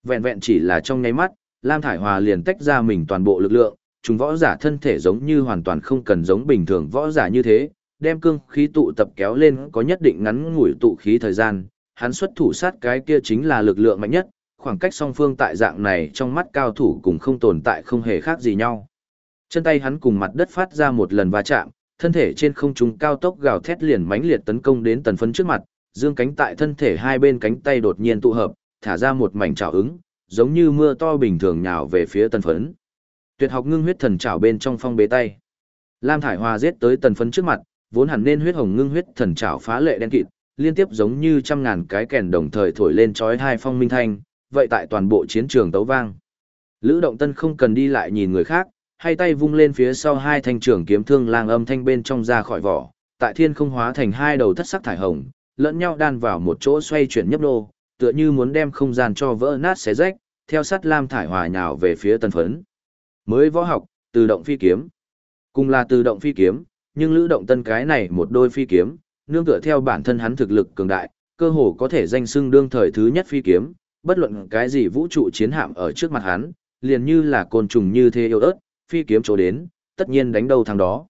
Vẹn vẹn chỉ là trong nháy mắt, Lam Thải Hòa liền tách ra mình toàn bộ lực lượng, chúng võ giả thân thể giống như hoàn toàn không cần giống bình thường võ giả như thế, đem cương khí tụ tập kéo lên có nhất định ngắn ngủi tụ khí thời gian, hắn xuất thủ sát cái kia chính là lực lượng mạnh nhất, khoảng cách song phương tại dạng này trong mắt cao thủ cũng không tồn tại không hề khác gì nhau. Chân tay hắn cùng mặt đất phát ra một lần va chạm, thân thể trên không trung cao tốc gào thét liền mãnh liệt tấn công đến tần phấn trước mặt, dương cánh tại thân thể hai bên cánh tay đột nhiên tụ hợp, thả ra một mảnh trào ứng, giống như mưa to bình thường nhào về phía tần phấn. Tuyệt học ngưng huyết thần trảo bên trong phong bế tay. Lam Thải Hoa giết tới tần phấn trước mặt, vốn hẳn nên huyết hồng ngưng huyết thần trảo phá lệ đen kịt, liên tiếp giống như trăm ngàn cái kèn đồng thời thổi lên chói hai phong minh thanh, vậy tại toàn bộ chiến trường tấu vang. Lữ Động Tân không cần đi lại nhìn người khác, hai tay vung lên phía sau hai thanh trưởng kiếm thương lang âm thanh bên trong ra khỏi vỏ, tại thiên không hóa thành hai đầu thất sắc thải hồng, lẫn nhau đan vào một chỗ xoay chuyển nhấp nô, tựa như muốn đem không gian cho vỡ nát xé rách, theo sát lam thải hòa nhào về phía tân phấn. Mới võ học, tự động phi kiếm. Cùng là tự động phi kiếm, nhưng lữ động tân cái này một đôi phi kiếm, nương tựa theo bản thân hắn thực lực cường đại, cơ hồ có thể danh xưng đương thời thứ nhất phi kiếm, bất luận cái gì vũ trụ chiến hạm ở trước mặt hắn, liền như là côn trùng như thế yêu ớt, phi kiếm chỗ đến, tất nhiên đánh đầu thằng đó.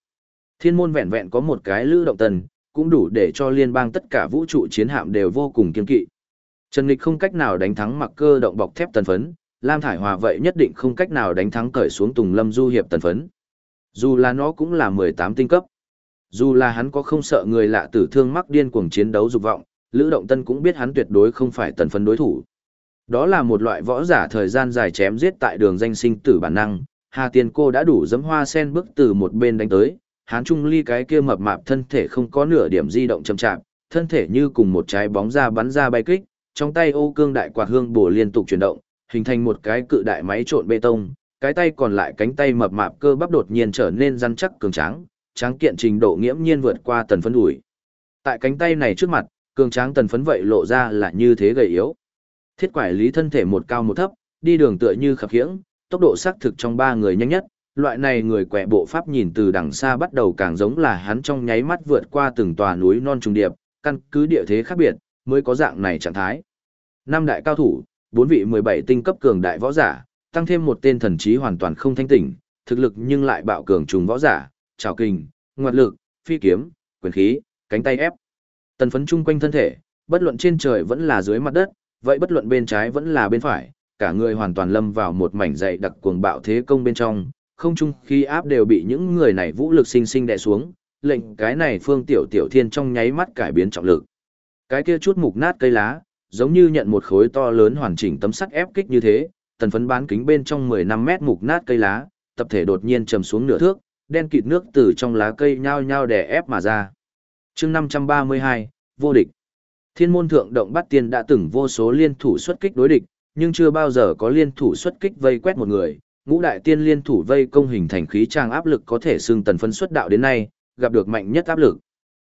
Thiên môn vẹn vẹn có một cái lữ động tần, cũng đủ để cho liên bang tất cả vũ trụ chiến hạm đều vô cùng kiên kỵ. Trần Lịch không cách nào đánh thắng mặc cơ động bọc thép tần phấn, Lam Thải Hòa vậy nhất định không cách nào đánh thắng cởi xuống Tùng Lâm Du hiệp tần phấn. Dù là nó cũng là 18 tinh cấp. Dù là hắn có không sợ người lạ tử thương mắc điên cuồng chiến đấu dục vọng, Lữ Động Tân cũng biết hắn tuyệt đối không phải tần phấn đối thủ. Đó là một loại võ giả thời gian dài chém giết tại đường danh sinh tử bản năng, Hà Tiên cô đã đủ dấm hoa sen bước từ một bên đánh tới, Hán Trung Ly cái kia mập mạp thân thể không có nửa điểm di động chậm chạp, thân thể như cùng một trái bóng ra bắn ra bay kích, trong tay ô cương đại quạt hương bổ liên tục chuyển động, hình thành một cái cự đại máy trộn bê tông, cái tay còn lại cánh tay mập mạp cơ bắp đột nhiên trở nên rắn chắc cường tráng, tráng kiện trình độ nghiễm nhiên vượt qua tần phấn ủi. Tại cánh tay này trước mặt, cường tráng tần phấn vậy lộ ra là như thế gầy yếu. Thiết quải lý thân thể một cao một thấp, đi đường tựa như khập khiễng, tốc độ xác thực trong ba người nhanh nhất, loại này người quẹ bộ pháp nhìn từ đằng xa bắt đầu càng giống là hắn trong nháy mắt vượt qua từng tòa núi non trùng điệp, căn cứ địa thế khác biệt, mới có dạng này trạng thái. Năm đại cao thủ, bốn vị 17 tinh cấp cường đại võ giả, tăng thêm một tên thần trí hoàn toàn không thanh tỉnh, thực lực nhưng lại bạo cường trùng võ giả, trào kình, ngoạt lực, phi kiếm, quyền khí, cánh tay ép. Tần phấn chung quanh thân thể, bất luận trên trời vẫn là dưới mặt đất, vậy bất luận bên trái vẫn là bên phải, cả người hoàn toàn lâm vào một mảnh dày đặc cuồng bạo thế công bên trong, không chung khi áp đều bị những người này vũ lực sinh sinh đè xuống, lệnh cái này phương tiểu tiểu thiên trong nháy mắt cải biến trọng lực. Cái kia chút mục nát cây lá, giống như nhận một khối to lớn hoàn chỉnh tấm sắt ép kích như thế, tần phấn bán kính bên trong 15 mét mục nát cây lá, tập thể đột nhiên trầm xuống nửa thước, đen kịt nước từ trong lá cây nhao nhao đè ép mà ra. chương 532, vô địch. Thiên môn thượng động bắt tiên đã từng vô số liên thủ xuất kích đối địch, nhưng chưa bao giờ có liên thủ xuất kích vây quét một người. Ngũ đại tiên liên thủ vây công hình thành khí trang áp lực có thể xưng tần phấn xuất đạo đến nay, gặp được mạnh nhất áp lực.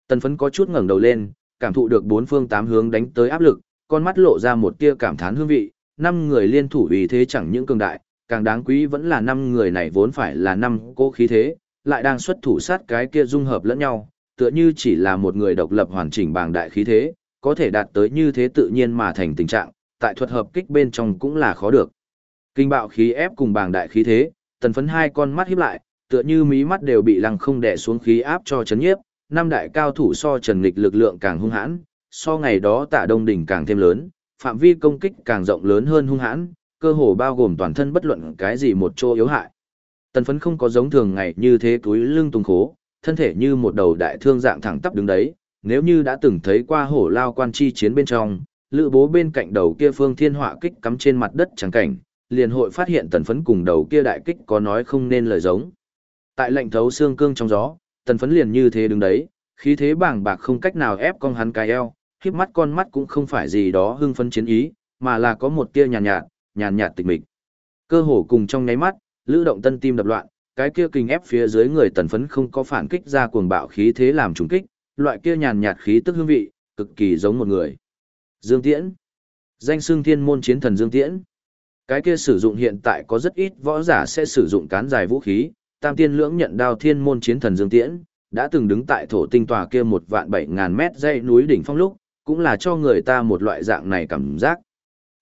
Tần phấn có chút ngẩng đầu lên, cảm thụ được bốn phương tám hướng đánh tới áp lực, con mắt lộ ra một tia cảm thán hương vị, năm người liên thủ vì thế chẳng những cường đại, càng đáng quý vẫn là năm người này vốn phải là năm cố khí thế, lại đang xuất thủ sát cái kia dung hợp lẫn nhau, tựa như chỉ là một người độc lập hoàn chỉnh bàng đại khí thế, có thể đạt tới như thế tự nhiên mà thành tình trạng, tại thuật hợp kích bên trong cũng là khó được. Kinh bạo khí ép cùng bàng đại khí thế, tần phấn hai con mắt híp lại, tựa như mí mắt đều bị lăng không đè xuống khí áp cho chấn nhiếp, năm đại cao thủ so trần lịch lực lượng càng hung hãn, so ngày đó tạ đông đỉnh càng thêm lớn, phạm vi công kích càng rộng lớn hơn hung hãn, cơ hồ bao gồm toàn thân bất luận cái gì một chỗ yếu hại. Tần phấn không có giống thường ngày như thế túi lưng tung khố, thân thể như một đầu đại thương dạng thẳng tắp đứng đấy, nếu như đã từng thấy qua hổ lao quan chi chiến bên trong, Lữ bố bên cạnh đầu kia phương thiên họa kích cắm trên mặt đất trắng cảnh, liền hội phát hiện tần phấn cùng đầu kia đại kích có nói không nên lời giống. Tại lệnh thấu xương cương trong gió, tần phấn liền như thế đứng đấy, khí thế bàng bạc không cách nào ép con hắn cái eo, khiếp mắt con mắt cũng không phải gì đó hưng phấn chiến ý, mà là có một tia nhàn nhạt, nhàn nhạt tịch mịch. Cơ hồ cùng trong nháy mắt, lữ động tân tim đập loạn, cái kia kinh ép phía dưới người tần phấn không có phản kích ra cuồng bạo khí thế làm trùng kích, loại kia nhàn nhạt khí tức hương vị, cực kỳ giống một người. Dương Tiễn. Danh xưng thiên môn chiến thần Dương Tiễn. Cái kia sử dụng hiện tại có rất ít võ giả sẽ sử dụng cán dài vũ khí, tam tiên lưỡng nhận đao thiên môn chiến thần Dương Tiễn, đã từng đứng tại thổ tinh tòa kia một vạn bảy ngàn mét dây núi đỉnh phong lúc, cũng là cho người ta một loại dạng này cảm giác.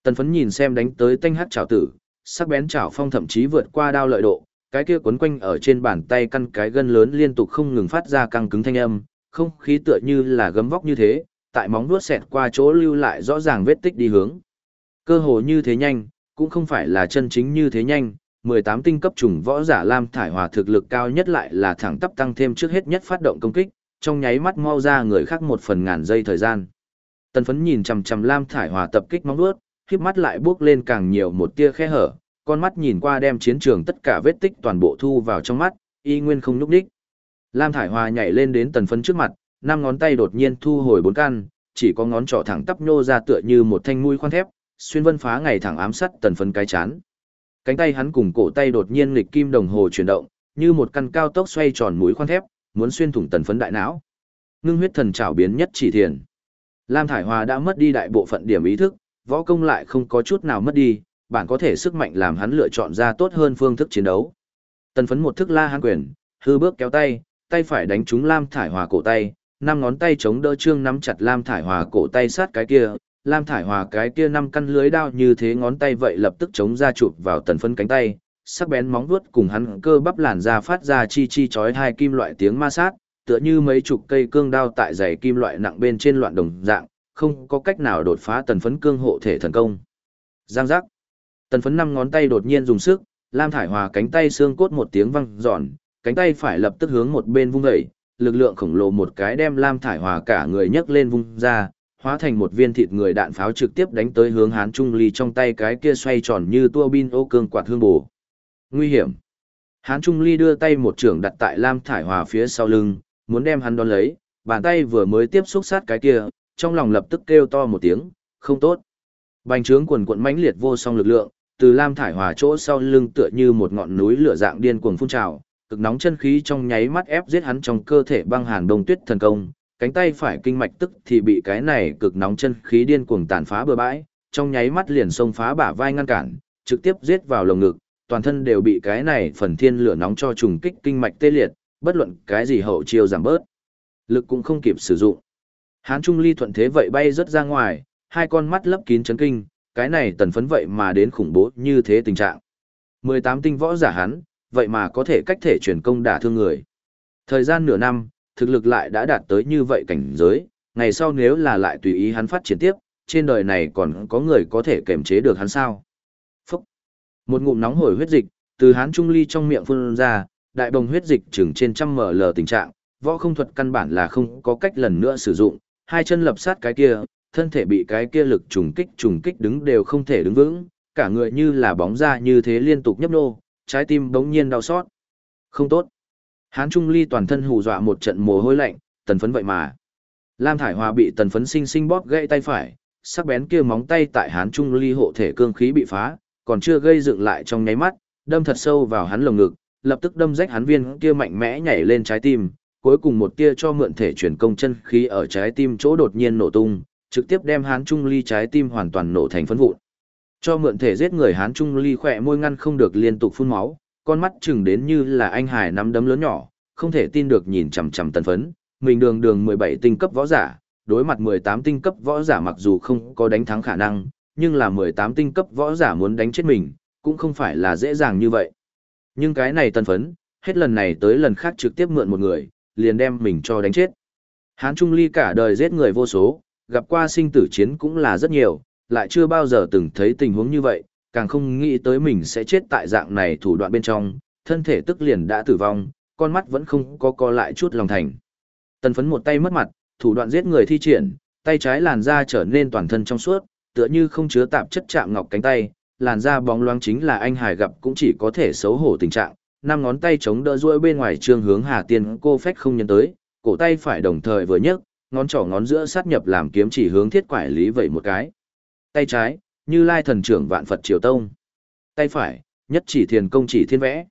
Tần phấn nhìn xem đánh tới tanh hát trào tử, sắc bén trào phong thậm chí vượt qua đao lợi độ, cái kia quấn quanh ở trên bàn tay căn cái gân lớn liên tục không ngừng phát ra căng cứng thanh âm, không khí tựa như là gấm vóc như thế, tại móng vuốt xẹt qua chỗ lưu lại rõ ràng vết tích đi hướng. Cơ hồ như thế nhanh, cũng không phải là chân chính như thế nhanh, 18 tinh cấp trùng võ giả Lam Thải Hòa thực lực cao nhất lại là thẳng tắp tăng thêm trước hết nhất phát động công kích, trong nháy mắt mau ra người khác một phần ngàn giây thời gian. Tần phấn nhìn chằm chằm Lam Thải Hòa tập kích móng vuốt, khiếp mắt lại bước lên càng nhiều một tia khe hở, con mắt nhìn qua đem chiến trường tất cả vết tích toàn bộ thu vào trong mắt, y nguyên không nhúc đích. Lam Thải Hòa nhảy lên đến tần phấn trước mặt, năm ngón tay đột nhiên thu hồi bốn căn, chỉ có ngón trỏ thẳng tắp nhô ra tựa như một thanh mũi khoan thép, xuyên vân phá ngày thẳng ám sát tần phấn cái chán. Cánh tay hắn cùng cổ tay đột nhiên nghịch kim đồng hồ chuyển động, như một căn cao tốc xoay tròn mũi khoan thép, muốn xuyên thủng tần phấn đại não. Ngưng huyết thần trảo biến nhất chỉ thiền. Lam Thải Hòa đã mất đi đại bộ phận điểm ý thức, võ công lại không có chút nào mất đi, bản có thể sức mạnh làm hắn lựa chọn ra tốt hơn phương thức chiến đấu. Tần phấn một thức la hán quyền, hư bước kéo tay, tay phải đánh trúng Lam Thải Hòa cổ tay, năm ngón tay chống đỡ trương nắm chặt Lam Thải Hòa cổ tay sát cái kia, Lam Thải Hòa cái kia năm căn lưới đao như thế ngón tay vậy lập tức chống ra chụp vào tần phấn cánh tay, sắc bén móng vuốt cùng hắn cơ bắp làn ra phát ra chi chi chói hai kim loại tiếng ma sát, tựa như mấy chục cây cương đao tại giày kim loại nặng bên trên loạn đồng dạng, không có cách nào đột phá tần phấn cương hộ thể thần công. Giang giác. Tần phấn năm ngón tay đột nhiên dùng sức, Lam Thải Hòa cánh tay xương cốt một tiếng vang giòn, cánh tay phải lập tức hướng một bên vung dậy, lực lượng khổng lồ một cái đem Lam Thải Hòa cả người nhấc lên vung ra, hóa thành một viên thịt người đạn pháo trực tiếp đánh tới hướng Hán Trung Ly trong tay cái kia xoay tròn như tua bin ô cương quạt hương bổ. Nguy hiểm. Hán Trung Ly đưa tay một trưởng đặt tại Lam Thải Hòa phía sau lưng, muốn đem hắn đón lấy, bàn tay vừa mới tiếp xúc sát cái kia, trong lòng lập tức kêu to một tiếng, không tốt. Bành trướng quần cuộn mãnh liệt vô song lực lượng, từ Lam Thải Hòa chỗ sau lưng tựa như một ngọn núi lửa dạng điên cuồng phun trào, cực nóng chân khí trong nháy mắt ép giết hắn trong cơ thể băng hàn đông tuyết thần công, cánh tay phải kinh mạch tức thì bị cái này cực nóng chân khí điên cuồng tàn phá bừa bãi, trong nháy mắt liền xông phá bả vai ngăn cản, trực tiếp giết vào lồng ngực, toàn thân đều bị cái này phần thiên lửa nóng cho trùng kích kinh mạch tê liệt, bất luận cái gì hậu chiêu giảm bớt. Lực cũng không kịp sử dụng. Hán Trung Ly thuận thế vậy bay rất ra ngoài, hai con mắt lấp kín chấn kinh, cái này tần phấn vậy mà đến khủng bố như thế tình trạng. 18 tinh võ giả hắn, vậy mà có thể cách thể chuyển công đả thương người. Thời gian nửa năm, thực lực lại đã đạt tới như vậy cảnh giới, ngày sau nếu là lại tùy ý hắn phát triển tiếp, trên đời này còn có người có thể kềm chế được hắn sao. Phúc! Một ngụm nóng hổi huyết dịch, từ hắn trung ly trong miệng phun ra, đại đồng huyết dịch chừng trên trăm ml tình trạng, võ không thuật căn bản là không có cách lần nữa sử dụng, hai chân lập sát cái kia, thân thể bị cái kia lực trùng kích trùng kích đứng đều không thể đứng vững, cả người như là bóng ra như thế liên tục nhấp nô, trái tim bỗng nhiên đau xót. Không tốt. Hán Trung Ly toàn thân hù dọa một trận mồ hôi lạnh, tần phấn vậy mà. Lam Thải Hòa bị tần phấn sinh sinh bóp gãy tay phải, sắc bén kia móng tay tại Hán Trung Ly hộ thể cương khí bị phá, còn chưa gây dựng lại trong nháy mắt, đâm thật sâu vào hắn lồng ngực, lập tức đâm rách hắn viên kia mạnh mẽ nhảy lên trái tim, cuối cùng một tia cho mượn thể chuyển công chân khí ở trái tim chỗ đột nhiên nổ tung, trực tiếp đem Hán Trung Ly trái tim hoàn toàn nổ thành phấn vụn. Cho mượn thể giết người Hán Trung Ly khỏe môi ngăn không được liên tục phun máu, con mắt chừng đến như là anh hải nắm đấm lớn nhỏ, không thể tin được nhìn chằm chằm tần phấn, mình đường đường 17 tinh cấp võ giả, đối mặt 18 tinh cấp võ giả mặc dù không có đánh thắng khả năng, nhưng là 18 tinh cấp võ giả muốn đánh chết mình, cũng không phải là dễ dàng như vậy. Nhưng cái này tân phấn, hết lần này tới lần khác trực tiếp mượn một người, liền đem mình cho đánh chết. Hán Trung Ly cả đời giết người vô số, gặp qua sinh tử chiến cũng là rất nhiều, lại chưa bao giờ từng thấy tình huống như vậy, càng không nghĩ tới mình sẽ chết tại dạng này thủ đoạn bên trong, thân thể tức liền đã tử vong, con mắt vẫn không có co lại chút lòng thành. Tần phấn một tay mất mặt, thủ đoạn giết người thi triển, tay trái làn da trở nên toàn thân trong suốt, tựa như không chứa tạp chất chạm ngọc cánh tay, làn da bóng loáng chính là anh hải gặp cũng chỉ có thể xấu hổ tình trạng, năm ngón tay chống đỡ duỗi bên ngoài trường hướng Hà Tiên cô phách không nhấn tới, cổ tay phải đồng thời vừa nhấc, ngón trỏ ngón giữa sát nhập làm kiếm chỉ hướng thiết quải lý vậy một cái. Tay trái, như lai thần trưởng vạn Phật triều tông. Tay phải, nhất chỉ thiền công chỉ thiên vẽ.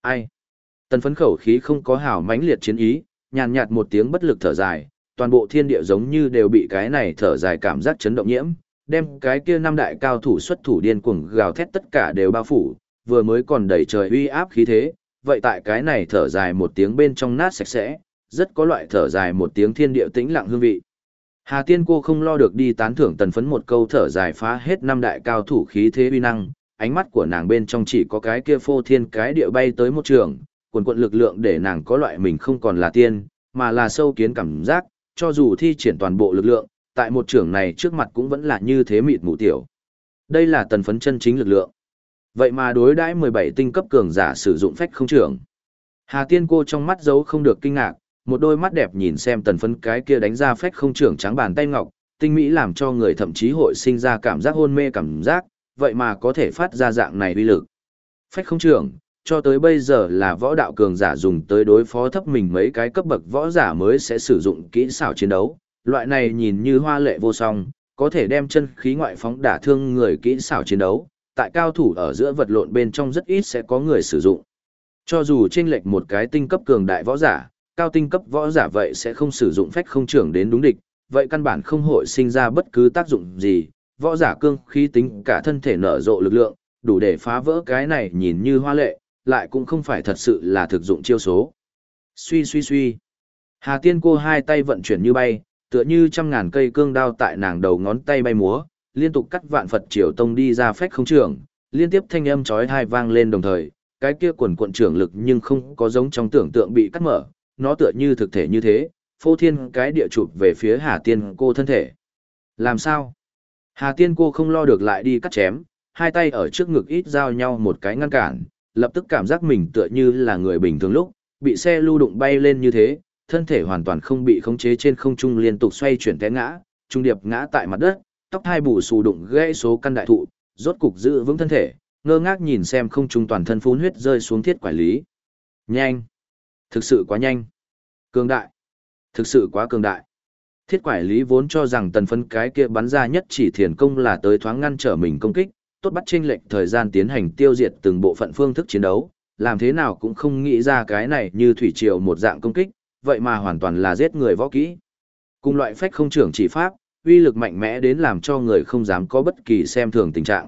Ai? Tần phấn khẩu khí không có hảo mãnh liệt chiến ý, nhàn nhạt một tiếng bất lực thở dài, toàn bộ thiên địa giống như đều bị cái này thở dài cảm giác chấn động nhiễm, đem cái kia năm đại cao thủ xuất thủ điên cuồng gào thét tất cả đều bao phủ, vừa mới còn đầy trời uy áp khí thế, vậy tại cái này thở dài một tiếng bên trong nát sạch sẽ, rất có loại thở dài một tiếng thiên địa tĩnh lặng hương vị. Hà Tiên cô không lo được đi tán thưởng tần phấn một câu thở dài phá hết năm đại cao thủ khí thế uy năng, ánh mắt của nàng bên trong chỉ có cái kia phô thiên cái địa bay tới một trường, quần quận lực lượng để nàng có loại mình không còn là tiên, mà là sâu kiến cảm giác, cho dù thi triển toàn bộ lực lượng, tại một trường này trước mặt cũng vẫn là như thế mịt mù tiểu. Đây là tần phấn chân chính lực lượng. Vậy mà đối đãi 17 tinh cấp cường giả sử dụng phách không trưởng. Hà Tiên cô trong mắt giấu không được kinh ngạc, một đôi mắt đẹp nhìn xem tần phấn cái kia đánh ra phách không trưởng trắng bàn tay ngọc, tinh mỹ làm cho người thậm chí hội sinh ra cảm giác hôn mê cảm giác, vậy mà có thể phát ra dạng này uy lực. Phách không trưởng, cho tới bây giờ là võ đạo cường giả dùng tới đối phó thấp mình mấy cái cấp bậc võ giả mới sẽ sử dụng kỹ xảo chiến đấu, loại này nhìn như hoa lệ vô song, có thể đem chân khí ngoại phóng đả thương người kỹ xảo chiến đấu, tại cao thủ ở giữa vật lộn bên trong rất ít sẽ có người sử dụng. Cho dù chênh lệch một cái tinh cấp cường đại võ giả, cao tinh cấp võ giả vậy sẽ không sử dụng phách không trưởng đến đúng địch, vậy căn bản không hội sinh ra bất cứ tác dụng gì, võ giả cương khí tính cả thân thể nở rộ lực lượng, đủ để phá vỡ cái này nhìn như hoa lệ, lại cũng không phải thật sự là thực dụng chiêu số. Suy suy suy. Hà tiên cô hai tay vận chuyển như bay, tựa như trăm ngàn cây cương đao tại nàng đầu ngón tay bay múa, liên tục cắt vạn Phật triều tông đi ra phách không trưởng, liên tiếp thanh âm chói tai vang lên đồng thời, cái kia quần cuộn trưởng lực nhưng không có giống trong tưởng tượng bị cắt mở, nó tựa như thực thể như thế, phô thiên cái địa chụp về phía Hà Tiên cô thân thể. Làm sao? Hà Tiên cô không lo được lại đi cắt chém, hai tay ở trước ngực ít giao nhau một cái ngăn cản, lập tức cảm giác mình tựa như là người bình thường lúc, bị xe lưu đụng bay lên như thế, thân thể hoàn toàn không bị khống chế trên không trung liên tục xoay chuyển té ngã, trung điệp ngã tại mặt đất, tóc hai bù xù đụng gãy số căn đại thụ, rốt cục giữ vững thân thể, ngơ ngác nhìn xem không trung toàn thân phun huyết rơi xuống thiết quản lý. Nhanh! Thực sự quá nhanh! Cường đại! Thực sự quá cường đại! Thiết quản lý vốn cho rằng tần phân cái kia bắn ra nhất chỉ thiền công là tới thoáng ngăn trở mình công kích, tốt bắt chênh lệch thời gian tiến hành tiêu diệt từng bộ phận phương thức chiến đấu, làm thế nào cũng không nghĩ ra cái này như thủy triều một dạng công kích, vậy mà hoàn toàn là giết người võ kỹ. Cùng loại phách không trưởng chỉ pháp, uy lực mạnh mẽ đến làm cho người không dám có bất kỳ xem thường tình trạng.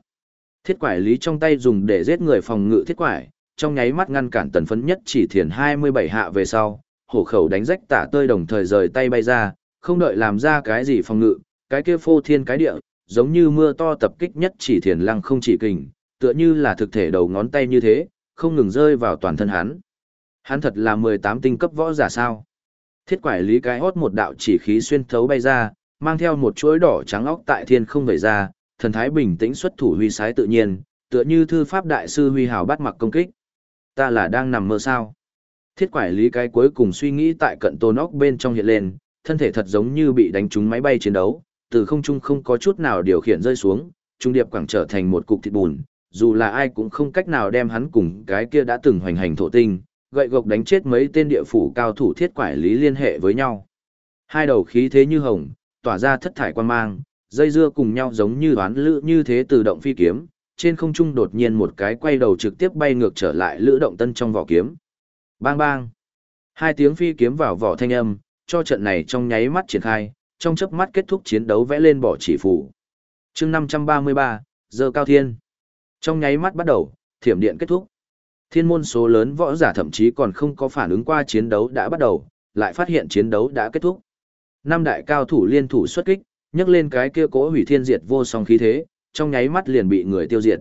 Thiết quải lý trong tay dùng để giết người phòng ngự thiết quải, trong nháy mắt ngăn cản tần phấn nhất chỉ thiền 27 hạ về sau, hổ khẩu đánh rách tả tơi đồng thời rời tay bay ra, không đợi làm ra cái gì phòng ngự, cái kia phô thiên cái địa, giống như mưa to tập kích nhất chỉ thiền lăng không chỉ kình, tựa như là thực thể đầu ngón tay như thế, không ngừng rơi vào toàn thân hắn. Hắn thật là 18 tinh cấp võ giả sao. Thiết quải lý cái hót một đạo chỉ khí xuyên thấu bay ra, mang theo một chuỗi đỏ trắng óc tại thiên không vẩy ra, thần thái bình tĩnh xuất thủ huy sái tự nhiên, tựa như thư pháp đại sư huy hào bắt mặc công kích. Ta là đang nằm mơ sao? Thiết quải lý cái cuối cùng suy nghĩ tại cận tôn óc bên trong hiện lên, thân thể thật giống như bị đánh trúng máy bay chiến đấu, từ không trung không có chút nào điều khiển rơi xuống, trung điệp quảng trở thành một cục thịt bùn, dù là ai cũng không cách nào đem hắn cùng cái kia đã từng hoành hành thổ tinh, gậy gộc đánh chết mấy tên địa phủ cao thủ thiết quải lý liên hệ với nhau. Hai đầu khí thế như hồng, tỏa ra thất thải quan mang, dây dưa cùng nhau giống như đoán lự như thế tự động phi kiếm, trên không trung đột nhiên một cái quay đầu trực tiếp bay ngược trở lại lữ động tân trong vỏ kiếm. Bang bang. Hai tiếng phi kiếm vào vỏ thanh âm, cho trận này trong nháy mắt triển khai, trong chớp mắt kết thúc chiến đấu vẽ lên bỏ chỉ phủ. chương 533, giờ cao thiên. Trong nháy mắt bắt đầu, thiểm điện kết thúc. Thiên môn số lớn võ giả thậm chí còn không có phản ứng qua chiến đấu đã bắt đầu, lại phát hiện chiến đấu đã kết thúc. Năm đại cao thủ liên thủ xuất kích, nhấc lên cái kia cỗ hủy thiên diệt vô song khí thế, trong nháy mắt liền bị người tiêu diệt.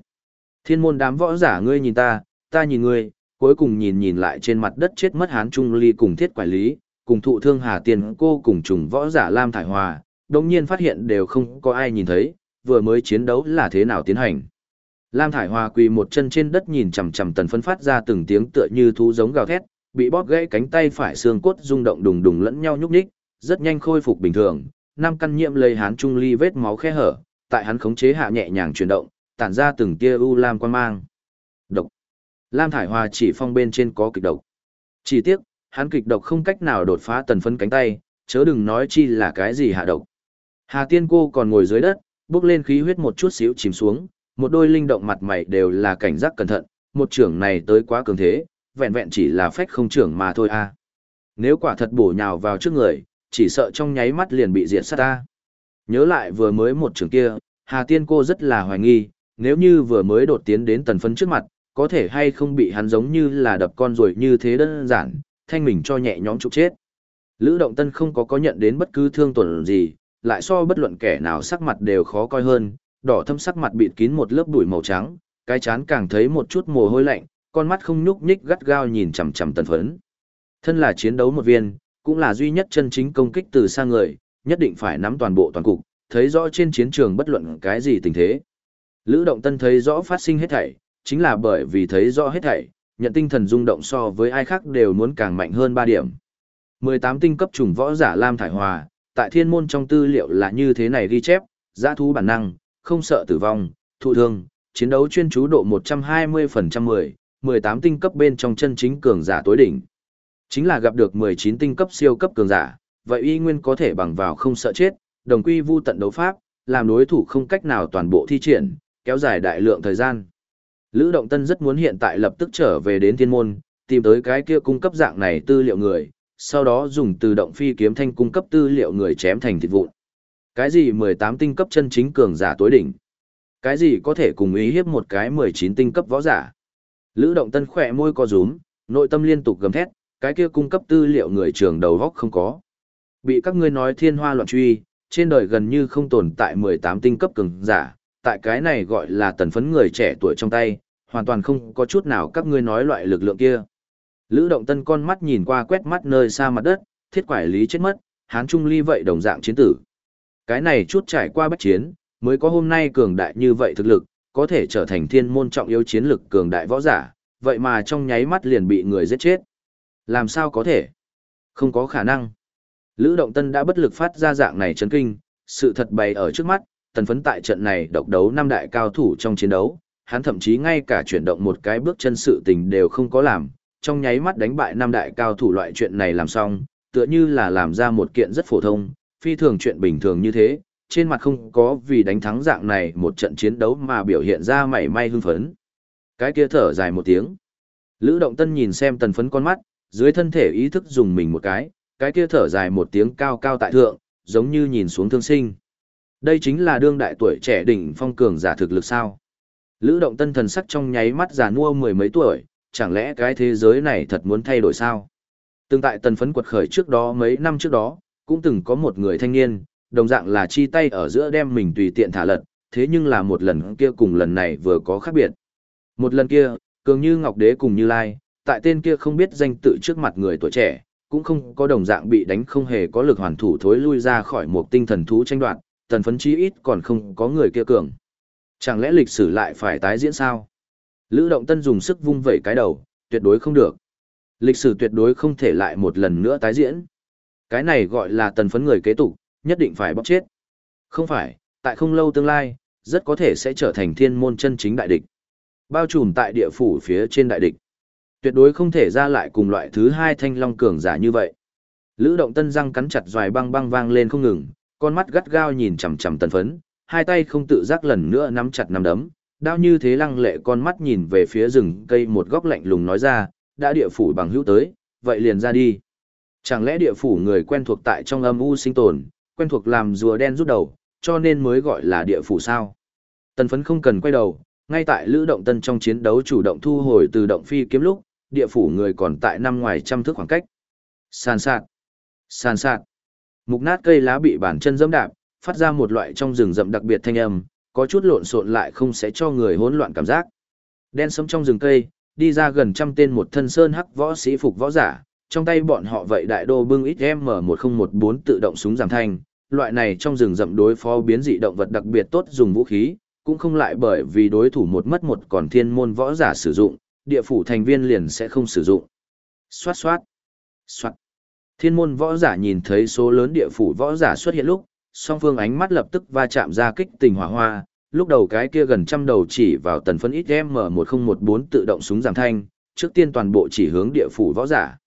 Thiên môn đám võ giả ngươi nhìn ta, ta nhìn ngươi, cuối cùng nhìn nhìn lại trên mặt đất chết mất hán trung ly cùng thiết quản lý, cùng thụ thương hà tiên cô cùng trùng võ giả Lam Thải Hòa, đồng nhiên phát hiện đều không có ai nhìn thấy, vừa mới chiến đấu là thế nào tiến hành. Lam Thải Hòa quỳ một chân trên đất nhìn chằm chằm tần phấn phát ra từng tiếng tựa như thú giống gào thét, bị bóp gãy cánh tay phải xương cốt rung động đùng đùng lẫn nhau nhúc nhích, rất nhanh khôi phục bình thường, năm căn nhiễm lây hán trung ly vết máu khe hở, tại hắn khống chế hạ nhẹ nhàng chuyển động, tản ra từng tia u lam quan mang. Độc. Lam Thải Hòa chỉ phong bên trên có kịch độc. Chỉ tiếc, hắn kịch độc không cách nào đột phá tần phấn cánh tay, chớ đừng nói chi là cái gì hạ độc. Hà Tiên cô còn ngồi dưới đất, bước lên khí huyết một chút xíu chìm xuống, một đôi linh động mặt mày đều là cảnh giác cẩn thận, một trưởng này tới quá cường thế, vẹn vẹn chỉ là phách không trưởng mà thôi a. À. Nếu quả thật bổ nhào vào trước người, chỉ sợ trong nháy mắt liền bị diệt sát ta. Nhớ lại vừa mới một trường kia, Hà Tiên cô rất là hoài nghi, nếu như vừa mới đột tiến đến tần phấn trước mặt, có thể hay không bị hắn giống như là đập con rồi như thế đơn giản, thanh mình cho nhẹ nhõm trục chết. Lữ Động Tân không có có nhận đến bất cứ thương tổn gì, lại so bất luận kẻ nào sắc mặt đều khó coi hơn, đỏ thâm sắc mặt bịt kín một lớp bụi màu trắng, cái chán càng thấy một chút mồ hôi lạnh, con mắt không nhúc nhích gắt gao nhìn chằm chằm tần phấn. Thân là chiến đấu một viên, cũng là duy nhất chân chính công kích từ xa người, nhất định phải nắm toàn bộ toàn cục, thấy rõ trên chiến trường bất luận cái gì tình thế. Lữ Động Tân thấy rõ phát sinh hết thảy, chính là bởi vì thấy rõ hết thảy, nhận tinh thần rung động so với ai khác đều muốn càng mạnh hơn 3 điểm. 18 tinh cấp trùng võ giả Lam Thải Hòa, tại thiên môn trong tư liệu là như thế này ghi chép, giã thú bản năng, không sợ tử vong, thụ thương, chiến đấu chuyên chú độ 120% 10, 18 tinh cấp bên trong chân chính cường giả tối đỉnh. Chính là gặp được 19 tinh cấp siêu cấp cường giả, vậy y nguyên có thể bằng vào không sợ chết, đồng quy vu tận đấu pháp, làm đối thủ không cách nào toàn bộ thi triển, kéo dài đại lượng thời gian. Lữ Động Tân rất muốn hiện tại lập tức trở về đến thiên môn, tìm tới cái kia cung cấp dạng này tư liệu người, sau đó dùng từ động phi kiếm thanh cung cấp tư liệu người chém thành thịt vụn. Cái gì 18 tinh cấp chân chính cường giả tối đỉnh? Cái gì có thể cùng ý hiếp một cái 19 tinh cấp võ giả? Lữ Động Tân khỏe môi co rúm, nội tâm liên tục gầm thét, cái kia cung cấp tư liệu người trường đầu góc không có. Bị các ngươi nói thiên hoa loạn truy, trên đời gần như không tồn tại 18 tinh cấp cường giả, tại cái này gọi là tần phấn người trẻ tuổi trong tay, hoàn toàn không có chút nào các ngươi nói loại lực lượng kia. Lữ động tân con mắt nhìn qua quét mắt nơi xa mặt đất, thiết quải lý chết mất, hán trung ly vậy đồng dạng chiến tử. Cái này chút trải qua bách chiến, mới có hôm nay cường đại như vậy thực lực, có thể trở thành thiên môn trọng yếu chiến lực cường đại võ giả, vậy mà trong nháy mắt liền bị người giết chết. Làm sao có thể? Không có khả năng. Lữ Động Tân đã bất lực phát ra dạng này chấn kinh, sự thật bày ở trước mắt, tần phấn tại trận này độc đấu năm đại cao thủ trong chiến đấu, hắn thậm chí ngay cả chuyển động một cái bước chân sự tình đều không có làm, trong nháy mắt đánh bại năm đại cao thủ loại chuyện này làm xong, tựa như là làm ra một kiện rất phổ thông, phi thường chuyện bình thường như thế, trên mặt không có vì đánh thắng dạng này một trận chiến đấu mà biểu hiện ra mảy may hưng phấn. Cái kia thở dài một tiếng. Lữ Động Tân nhìn xem tần phấn con mắt, dưới thân thể ý thức dùng mình một cái, cái kia thở dài một tiếng cao cao tại thượng, giống như nhìn xuống thương sinh. Đây chính là đương đại tuổi trẻ đỉnh phong cường giả thực lực sao. Lữ động tân thần sắc trong nháy mắt già nua mười mấy tuổi, chẳng lẽ cái thế giới này thật muốn thay đổi sao? Từng tại tần phấn quật khởi trước đó mấy năm trước đó, cũng từng có một người thanh niên, đồng dạng là chi tay ở giữa đem mình tùy tiện thả lật, thế nhưng là một lần kia cùng lần này vừa có khác biệt. Một lần kia, cường như Ngọc Đế cùng Như Lai, tại tên kia không biết danh tự trước mặt người tuổi trẻ, cũng không có đồng dạng bị đánh không hề có lực hoàn thủ thối lui ra khỏi một tinh thần thú tranh đoạt, tần phấn chí ít còn không có người kia cường. Chẳng lẽ lịch sử lại phải tái diễn sao? Lữ Động Tân dùng sức vung vẩy cái đầu, tuyệt đối không được. Lịch sử tuyệt đối không thể lại một lần nữa tái diễn. Cái này gọi là tần phấn người kế tục, nhất định phải bóc chết. Không phải, tại không lâu tương lai, rất có thể sẽ trở thành thiên môn chân chính đại địch. Bao trùm tại địa phủ phía trên đại địch. Tuyệt đối không thể ra lại cùng loại thứ hai thanh long cường giả như vậy. Lữ động tân răng cắn chặt doài băng băng vang lên không ngừng, con mắt gắt gao nhìn chằm chằm tần phấn, hai tay không tự giác lần nữa nắm chặt nắm đấm, đao như thế lăng lệ con mắt nhìn về phía rừng cây một góc lạnh lùng nói ra, đã địa phủ bằng hữu tới, vậy liền ra đi. Chẳng lẽ địa phủ người quen thuộc tại trong âm u sinh tồn, quen thuộc làm rùa đen rút đầu, cho nên mới gọi là địa phủ sao? Tần phấn không cần quay đầu, ngay tại lữ động tân trong chiến đấu chủ động thu hồi từ động phi kiếm lúc, địa phủ người còn tại năm ngoài trăm thước khoảng cách. Sàn sạt. Sàn sạt. Mục nát cây lá bị bàn chân dẫm đạp, phát ra một loại trong rừng rậm đặc biệt thanh âm, có chút lộn xộn lại không sẽ cho người hỗn loạn cảm giác. Đen sấm trong rừng cây, đi ra gần trăm tên một thân sơn hắc võ sĩ phục võ giả, trong tay bọn họ vậy đại đô bưng ít M1014 tự động súng giảm thanh, loại này trong rừng rậm đối phó biến dị động vật đặc biệt tốt dùng vũ khí, cũng không lại bởi vì đối thủ một mất một còn thiên môn võ giả sử dụng, địa phủ thành viên liền sẽ không sử dụng. Xoát xoát, xoát. Thiên môn võ giả nhìn thấy số lớn địa phủ võ giả xuất hiện lúc, song phương ánh mắt lập tức va chạm ra kích tình hỏa hoa, lúc đầu cái kia gần trăm đầu chỉ vào tần phân ít M1014 tự động súng giảm thanh, trước tiên toàn bộ chỉ hướng địa phủ võ giả.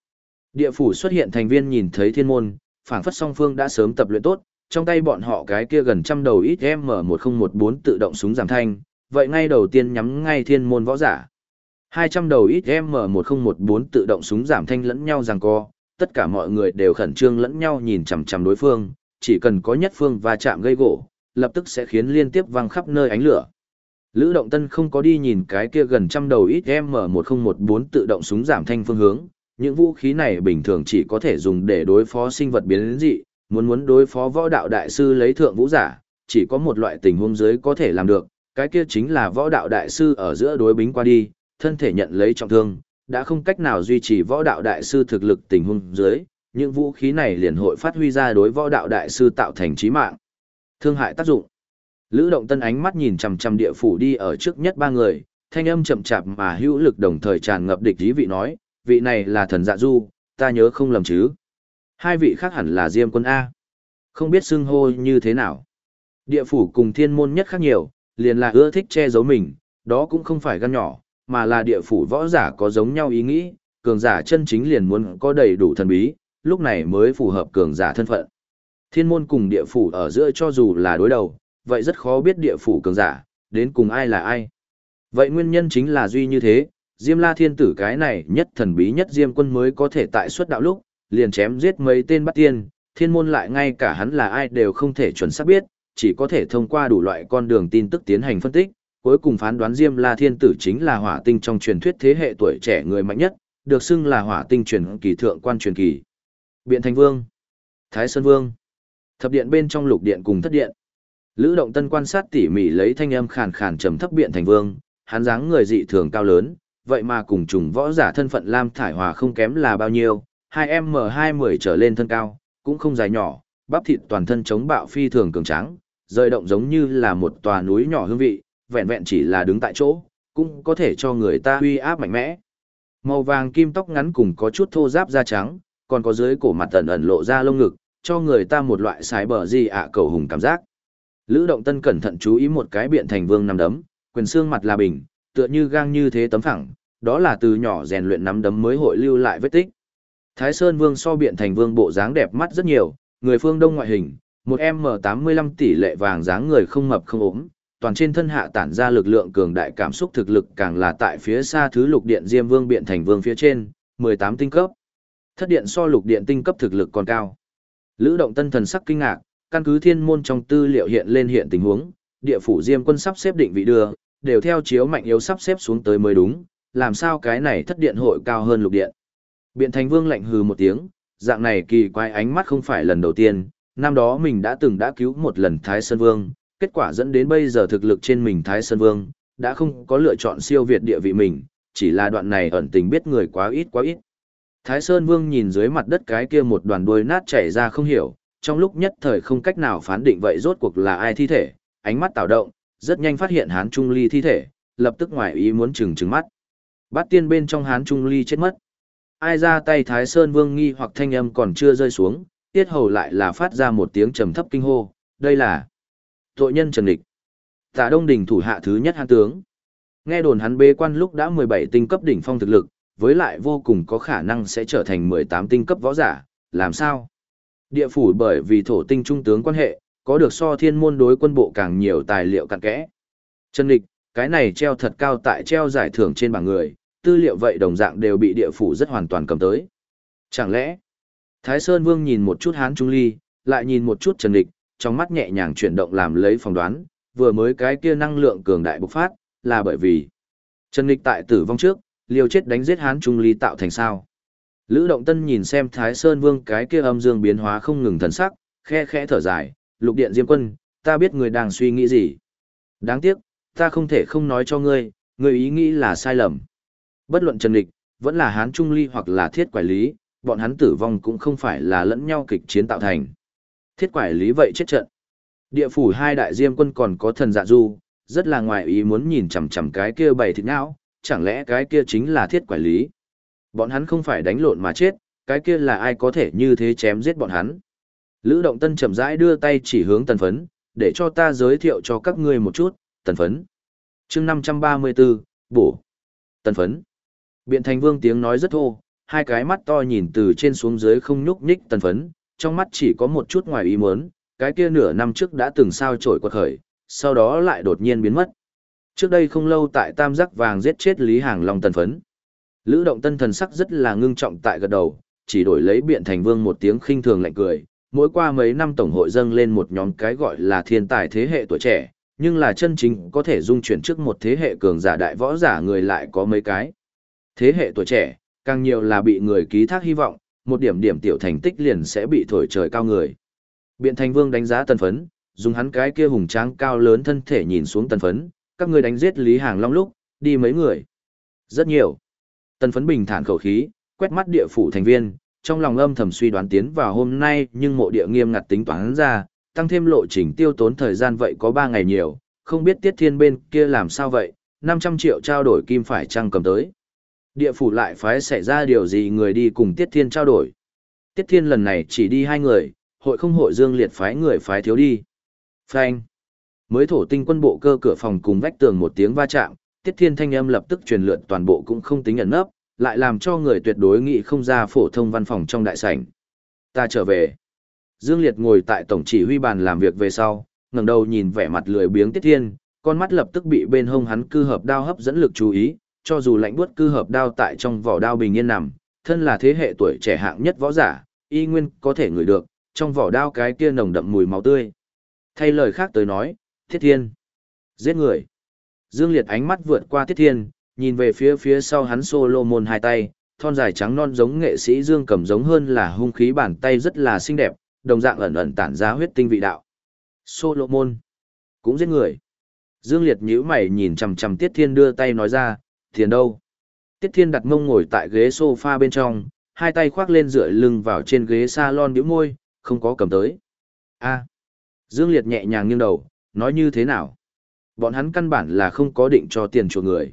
Địa phủ xuất hiện thành viên nhìn thấy thiên môn, phảng phất song phương đã sớm tập luyện tốt, trong tay bọn họ cái kia gần trăm đầu ít M1014 tự động súng giảm thanh, vậy ngay đầu tiên nhắm ngay thiên môn võ giả. 200 đầu ít M1014 tự động súng giảm thanh lẫn nhau giằng co, tất cả mọi người đều khẩn trương lẫn nhau nhìn chằm chằm đối phương, chỉ cần có nhất phương va chạm gây gỗ, lập tức sẽ khiến liên tiếp văng khắp nơi ánh lửa. Lữ Động Tân không có đi nhìn cái kia gần trăm đầu ít M1014 tự động súng giảm thanh phương hướng, những vũ khí này bình thường chỉ có thể dùng để đối phó sinh vật biến dị, muốn muốn đối phó võ đạo đại sư lấy thượng vũ giả, chỉ có một loại tình huống dưới có thể làm được, cái kia chính là võ đạo đại sư ở giữa đối bính qua đi, thân thể nhận lấy trọng thương, đã không cách nào duy trì võ đạo đại sư thực lực tình huống dưới, những vũ khí này liền hội phát huy ra đối võ đạo đại sư tạo thành chí mạng. Thương hại tác dụng. Lữ Động Tân ánh mắt nhìn chằm chằm địa phủ đi ở trước nhất ba người, thanh âm chậm chạp mà hữu lực đồng thời tràn ngập địch ý vị nói, vị này là thần dạ du, ta nhớ không lầm chứ. Hai vị khác hẳn là Diêm quân A. Không biết xưng hô như thế nào. Địa phủ cùng thiên môn nhất khác nhiều, liền là ưa thích che giấu mình, đó cũng không phải gan nhỏ, mà là địa phủ võ giả có giống nhau ý nghĩ, cường giả chân chính liền muốn có đầy đủ thần bí, lúc này mới phù hợp cường giả thân phận. Thiên môn cùng địa phủ ở giữa cho dù là đối đầu, vậy rất khó biết địa phủ cường giả, đến cùng ai là ai. Vậy nguyên nhân chính là duy như thế, Diêm La Thiên Tử cái này nhất thần bí nhất Diêm quân mới có thể tại xuất đạo lúc, liền chém giết mấy tên bắt tiên, thiên môn lại ngay cả hắn là ai đều không thể chuẩn xác biết, chỉ có thể thông qua đủ loại con đường tin tức tiến hành phân tích, cuối cùng phán đoán Diêm La Thiên Tử chính là hỏa tinh trong truyền thuyết thế hệ tuổi trẻ người mạnh nhất, được xưng là hỏa tinh truyền kỳ thượng quan truyền kỳ. Biện Thành Vương, Thái Sơn Vương, thập điện bên trong lục điện cùng thất điện. Lữ Động Tân quan sát tỉ mỉ lấy thanh âm khàn khàn trầm thấp Biện Thành Vương, hắn dáng người dị thường cao lớn, vậy mà cùng trùng võ giả thân phận Lam Thải Hòa không kém là bao nhiêu, 2M20 trở lên thân cao, cũng không dài nhỏ, bắp thịt toàn thân chống bạo phi thường cường tráng, rời động giống như là một tòa núi nhỏ hương vị, vẹn vẹn chỉ là đứng tại chỗ, cũng có thể cho người ta uy áp mạnh mẽ. Màu vàng kim tóc ngắn cùng có chút thô ráp da trắng, còn có dưới cổ mặt ẩn ẩn lộ ra lông ngực, cho người ta một loại sái bờ gì ạ cầu hùng cảm giác. Lữ Động Tân cẩn thận chú ý một cái biện thành vương nắm đấm, quyền xương mặt là bình, tựa như gang như thế tấm phẳng, đó là từ nhỏ rèn luyện nắm đấm mới hội lưu lại vết tích. Thái Sơn Vương so biện thành vương bộ dáng đẹp mắt rất nhiều, người phương đông ngoại hình, một M85 tỷ lệ vàng dáng người không mập không ốm, toàn trên thân hạ tản ra lực lượng cường đại cảm xúc thực lực càng là tại phía xa thứ lục điện Diêm Vương biện thành vương phía trên, 18 tinh cấp. Thất điện so lục điện tinh cấp thực lực còn cao. Lữ động tân thần sắc kinh ngạc, căn cứ thiên môn trong tư liệu hiện lên hiện tình huống, địa phủ Diêm quân sắp xếp định vị đưa, đều theo chiếu mạnh yếu sắp xếp xuống tới mới đúng, làm sao cái này thất điện hội cao hơn lục điện. Biện Thành Vương lạnh hừ một tiếng, dạng này kỳ quái ánh mắt không phải lần đầu tiên, năm đó mình đã từng đã cứu một lần Thái Sơn Vương, kết quả dẫn đến bây giờ thực lực trên mình Thái Sơn Vương, đã không có lựa chọn siêu việt địa vị mình, chỉ là đoạn này ẩn tình biết người quá ít quá ít. Thái Sơn Vương nhìn dưới mặt đất cái kia một đoàn đuôi nát chảy ra không hiểu, trong lúc nhất thời không cách nào phán định vậy rốt cuộc là ai thi thể, ánh mắt tạo động, rất nhanh phát hiện Hán Trung Ly thi thể, lập tức ngoài ý muốn chừng chừng mắt. Bát tiên bên trong Hán Trung Ly chết mất. Ai ra tay Thái Sơn Vương nghi hoặc thanh âm còn chưa rơi xuống, tiết hầu lại là phát ra một tiếng trầm thấp kinh hô, đây là tội nhân Trần Địch. Tạ Đông Đình thủ hạ thứ nhất hán tướng. Nghe đồn hắn bế quan lúc đã 17 tinh cấp đỉnh phong thực lực, với lại vô cùng có khả năng sẽ trở thành 18 tinh cấp võ giả, làm sao? Địa phủ bởi vì thổ tinh trung tướng quan hệ, có được so thiên môn đối quân bộ càng nhiều tài liệu cặn kẽ. Trần Địch, cái này treo thật cao tại treo giải thưởng trên bảng người, tư liệu vậy đồng dạng đều bị địa phủ rất hoàn toàn cầm tới. Chẳng lẽ, Thái Sơn Vương nhìn một chút Hán Trung Ly, lại nhìn một chút Trần Địch, trong mắt nhẹ nhàng chuyển động làm lấy phỏng đoán, vừa mới cái kia năng lượng cường đại bộc phát, là bởi vì Trần Lịch tại tử vong trước, liều chết đánh giết Hán Trung Ly tạo thành sao. Lữ Động Tân nhìn xem Thái Sơn Vương cái kia âm dương biến hóa không ngừng thần sắc, khe khẽ thở dài, lục điện diêm quân, ta biết người đang suy nghĩ gì. Đáng tiếc, ta không thể không nói cho ngươi, ngươi ý nghĩ là sai lầm. Bất luận Trần Lịch, vẫn là Hán Trung Ly hoặc là Thiết Quải Lý, bọn hắn tử vong cũng không phải là lẫn nhau kịch chiến tạo thành. Thiết Quải Lý vậy chết trận. Địa phủ hai đại diêm quân còn có thần dạ du, rất là ngoài ý muốn nhìn chằm chằm cái kia bày thịt não, chẳng lẽ cái kia chính là Thiết Quải Lý. Bọn hắn không phải đánh lộn mà chết, cái kia là ai có thể như thế chém giết bọn hắn. Lữ Động Tân chậm rãi đưa tay chỉ hướng tần phấn, để cho ta giới thiệu cho các ngươi một chút, tần phấn. chương 534, bổ. Tần phấn. Biện thành vương tiếng nói rất thô, hai cái mắt to nhìn từ trên xuống dưới không nhúc nhích tần phấn, trong mắt chỉ có một chút ngoài ý muốn, cái kia nửa năm trước đã từng sao trổi quật khởi, sau đó lại đột nhiên biến mất. Trước đây không lâu tại Tam Giác Vàng giết chết Lý Hàng Long tần phấn. Lữ động tân thần sắc rất là ngưng trọng tại gật đầu, chỉ đổi lấy biện thành vương một tiếng khinh thường lạnh cười. Mỗi qua mấy năm tổng hội dâng lên một nhóm cái gọi là thiên tài thế hệ tuổi trẻ, nhưng là chân chính có thể dung chuyển trước một thế hệ cường giả đại võ giả người lại có mấy cái. Thế hệ tuổi trẻ, càng nhiều là bị người ký thác hy vọng, một điểm điểm tiểu thành tích liền sẽ bị thổi trời cao người. Biện thành vương đánh giá tần phấn, dùng hắn cái kia hùng tráng cao lớn thân thể nhìn xuống tần phấn, các người đánh giết Lý Hàng Long lúc, đi mấy người. Rất nhiều. Tần phấn bình thản khẩu khí, quét mắt địa phủ thành viên, trong lòng âm thầm suy đoán tiến vào hôm nay nhưng mộ địa nghiêm ngặt tính toán ra, tăng thêm lộ trình tiêu tốn thời gian vậy có 3 ngày nhiều, không biết tiết thiên bên kia làm sao vậy, 500 triệu trao đổi kim phải chăng cầm tới. Địa phủ lại phái xảy ra điều gì người đi cùng tiết thiên trao đổi. Tiết thiên lần này chỉ đi hai người, hội không hội dương liệt phái người phái thiếu đi. Phanh. Mới thổ tinh quân bộ cơ cửa phòng cùng vách tường một tiếng va chạm, tiết thiên thanh âm lập tức truyền lượn toàn bộ cũng không tính ẩn nấp, lại làm cho người tuyệt đối nghĩ không ra phổ thông văn phòng trong đại sảnh. Ta trở về. Dương Liệt ngồi tại tổng chỉ huy bàn làm việc về sau, ngẩng đầu nhìn vẻ mặt lười biếng tiết thiên, con mắt lập tức bị bên hông hắn cư hợp đao hấp dẫn lực chú ý, cho dù lạnh buốt cư hợp đao tại trong vỏ đao bình yên nằm, thân là thế hệ tuổi trẻ hạng nhất võ giả, y nguyên có thể ngửi được, trong vỏ đao cái kia nồng đậm mùi máu tươi. Thay lời khác tới nói, Thiết Thiên giết người. Dương Liệt ánh mắt vượt qua Thiết Thiên, nhìn về phía phía sau hắn Solomon hai tay, thon dài trắng non giống nghệ sĩ Dương cầm giống hơn là hung khí bàn tay rất là xinh đẹp, đồng dạng ẩn ẩn tản ra huyết tinh vị đạo. Solomon cũng giết người. Dương Liệt nhíu mày nhìn chằm chằm Tiết Thiên đưa tay nói ra, "Tiền đâu?" Tiết Thiên đặt mông ngồi tại ghế sofa bên trong, hai tay khoác lên dựa lưng vào trên ghế salon bĩu môi, không có cầm tới. "A." Dương Liệt nhẹ nhàng nghiêng đầu, nói như thế nào? Bọn hắn căn bản là không có định cho tiền chuộc người.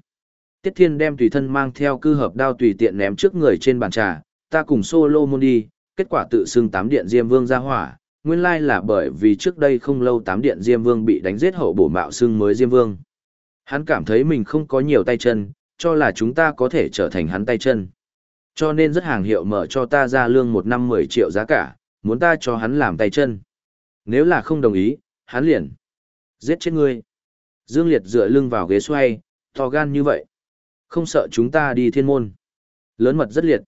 Tiết Thiên đem tùy thân mang theo cư hợp đao tùy tiện ném trước người trên bàn trà, ta cùng Solomon đi, kết quả tự xưng tám điện Diêm Vương ra hỏa, nguyên lai là bởi vì trước đây không lâu tám điện Diêm Vương bị đánh giết hậu bổ mạo xưng mới Diêm Vương. Hắn cảm thấy mình không có nhiều tay chân, cho là chúng ta có thể trở thành hắn tay chân. Cho nên rất hàng hiệu mở cho ta ra lương một năm 10 triệu giá cả, muốn ta cho hắn làm tay chân. Nếu là không đồng ý, hắn liền giết chết ngươi. Dương Liệt dựa lưng vào ghế xoay, to gan như vậy. Không sợ chúng ta đi thiên môn. Lớn mật rất liệt.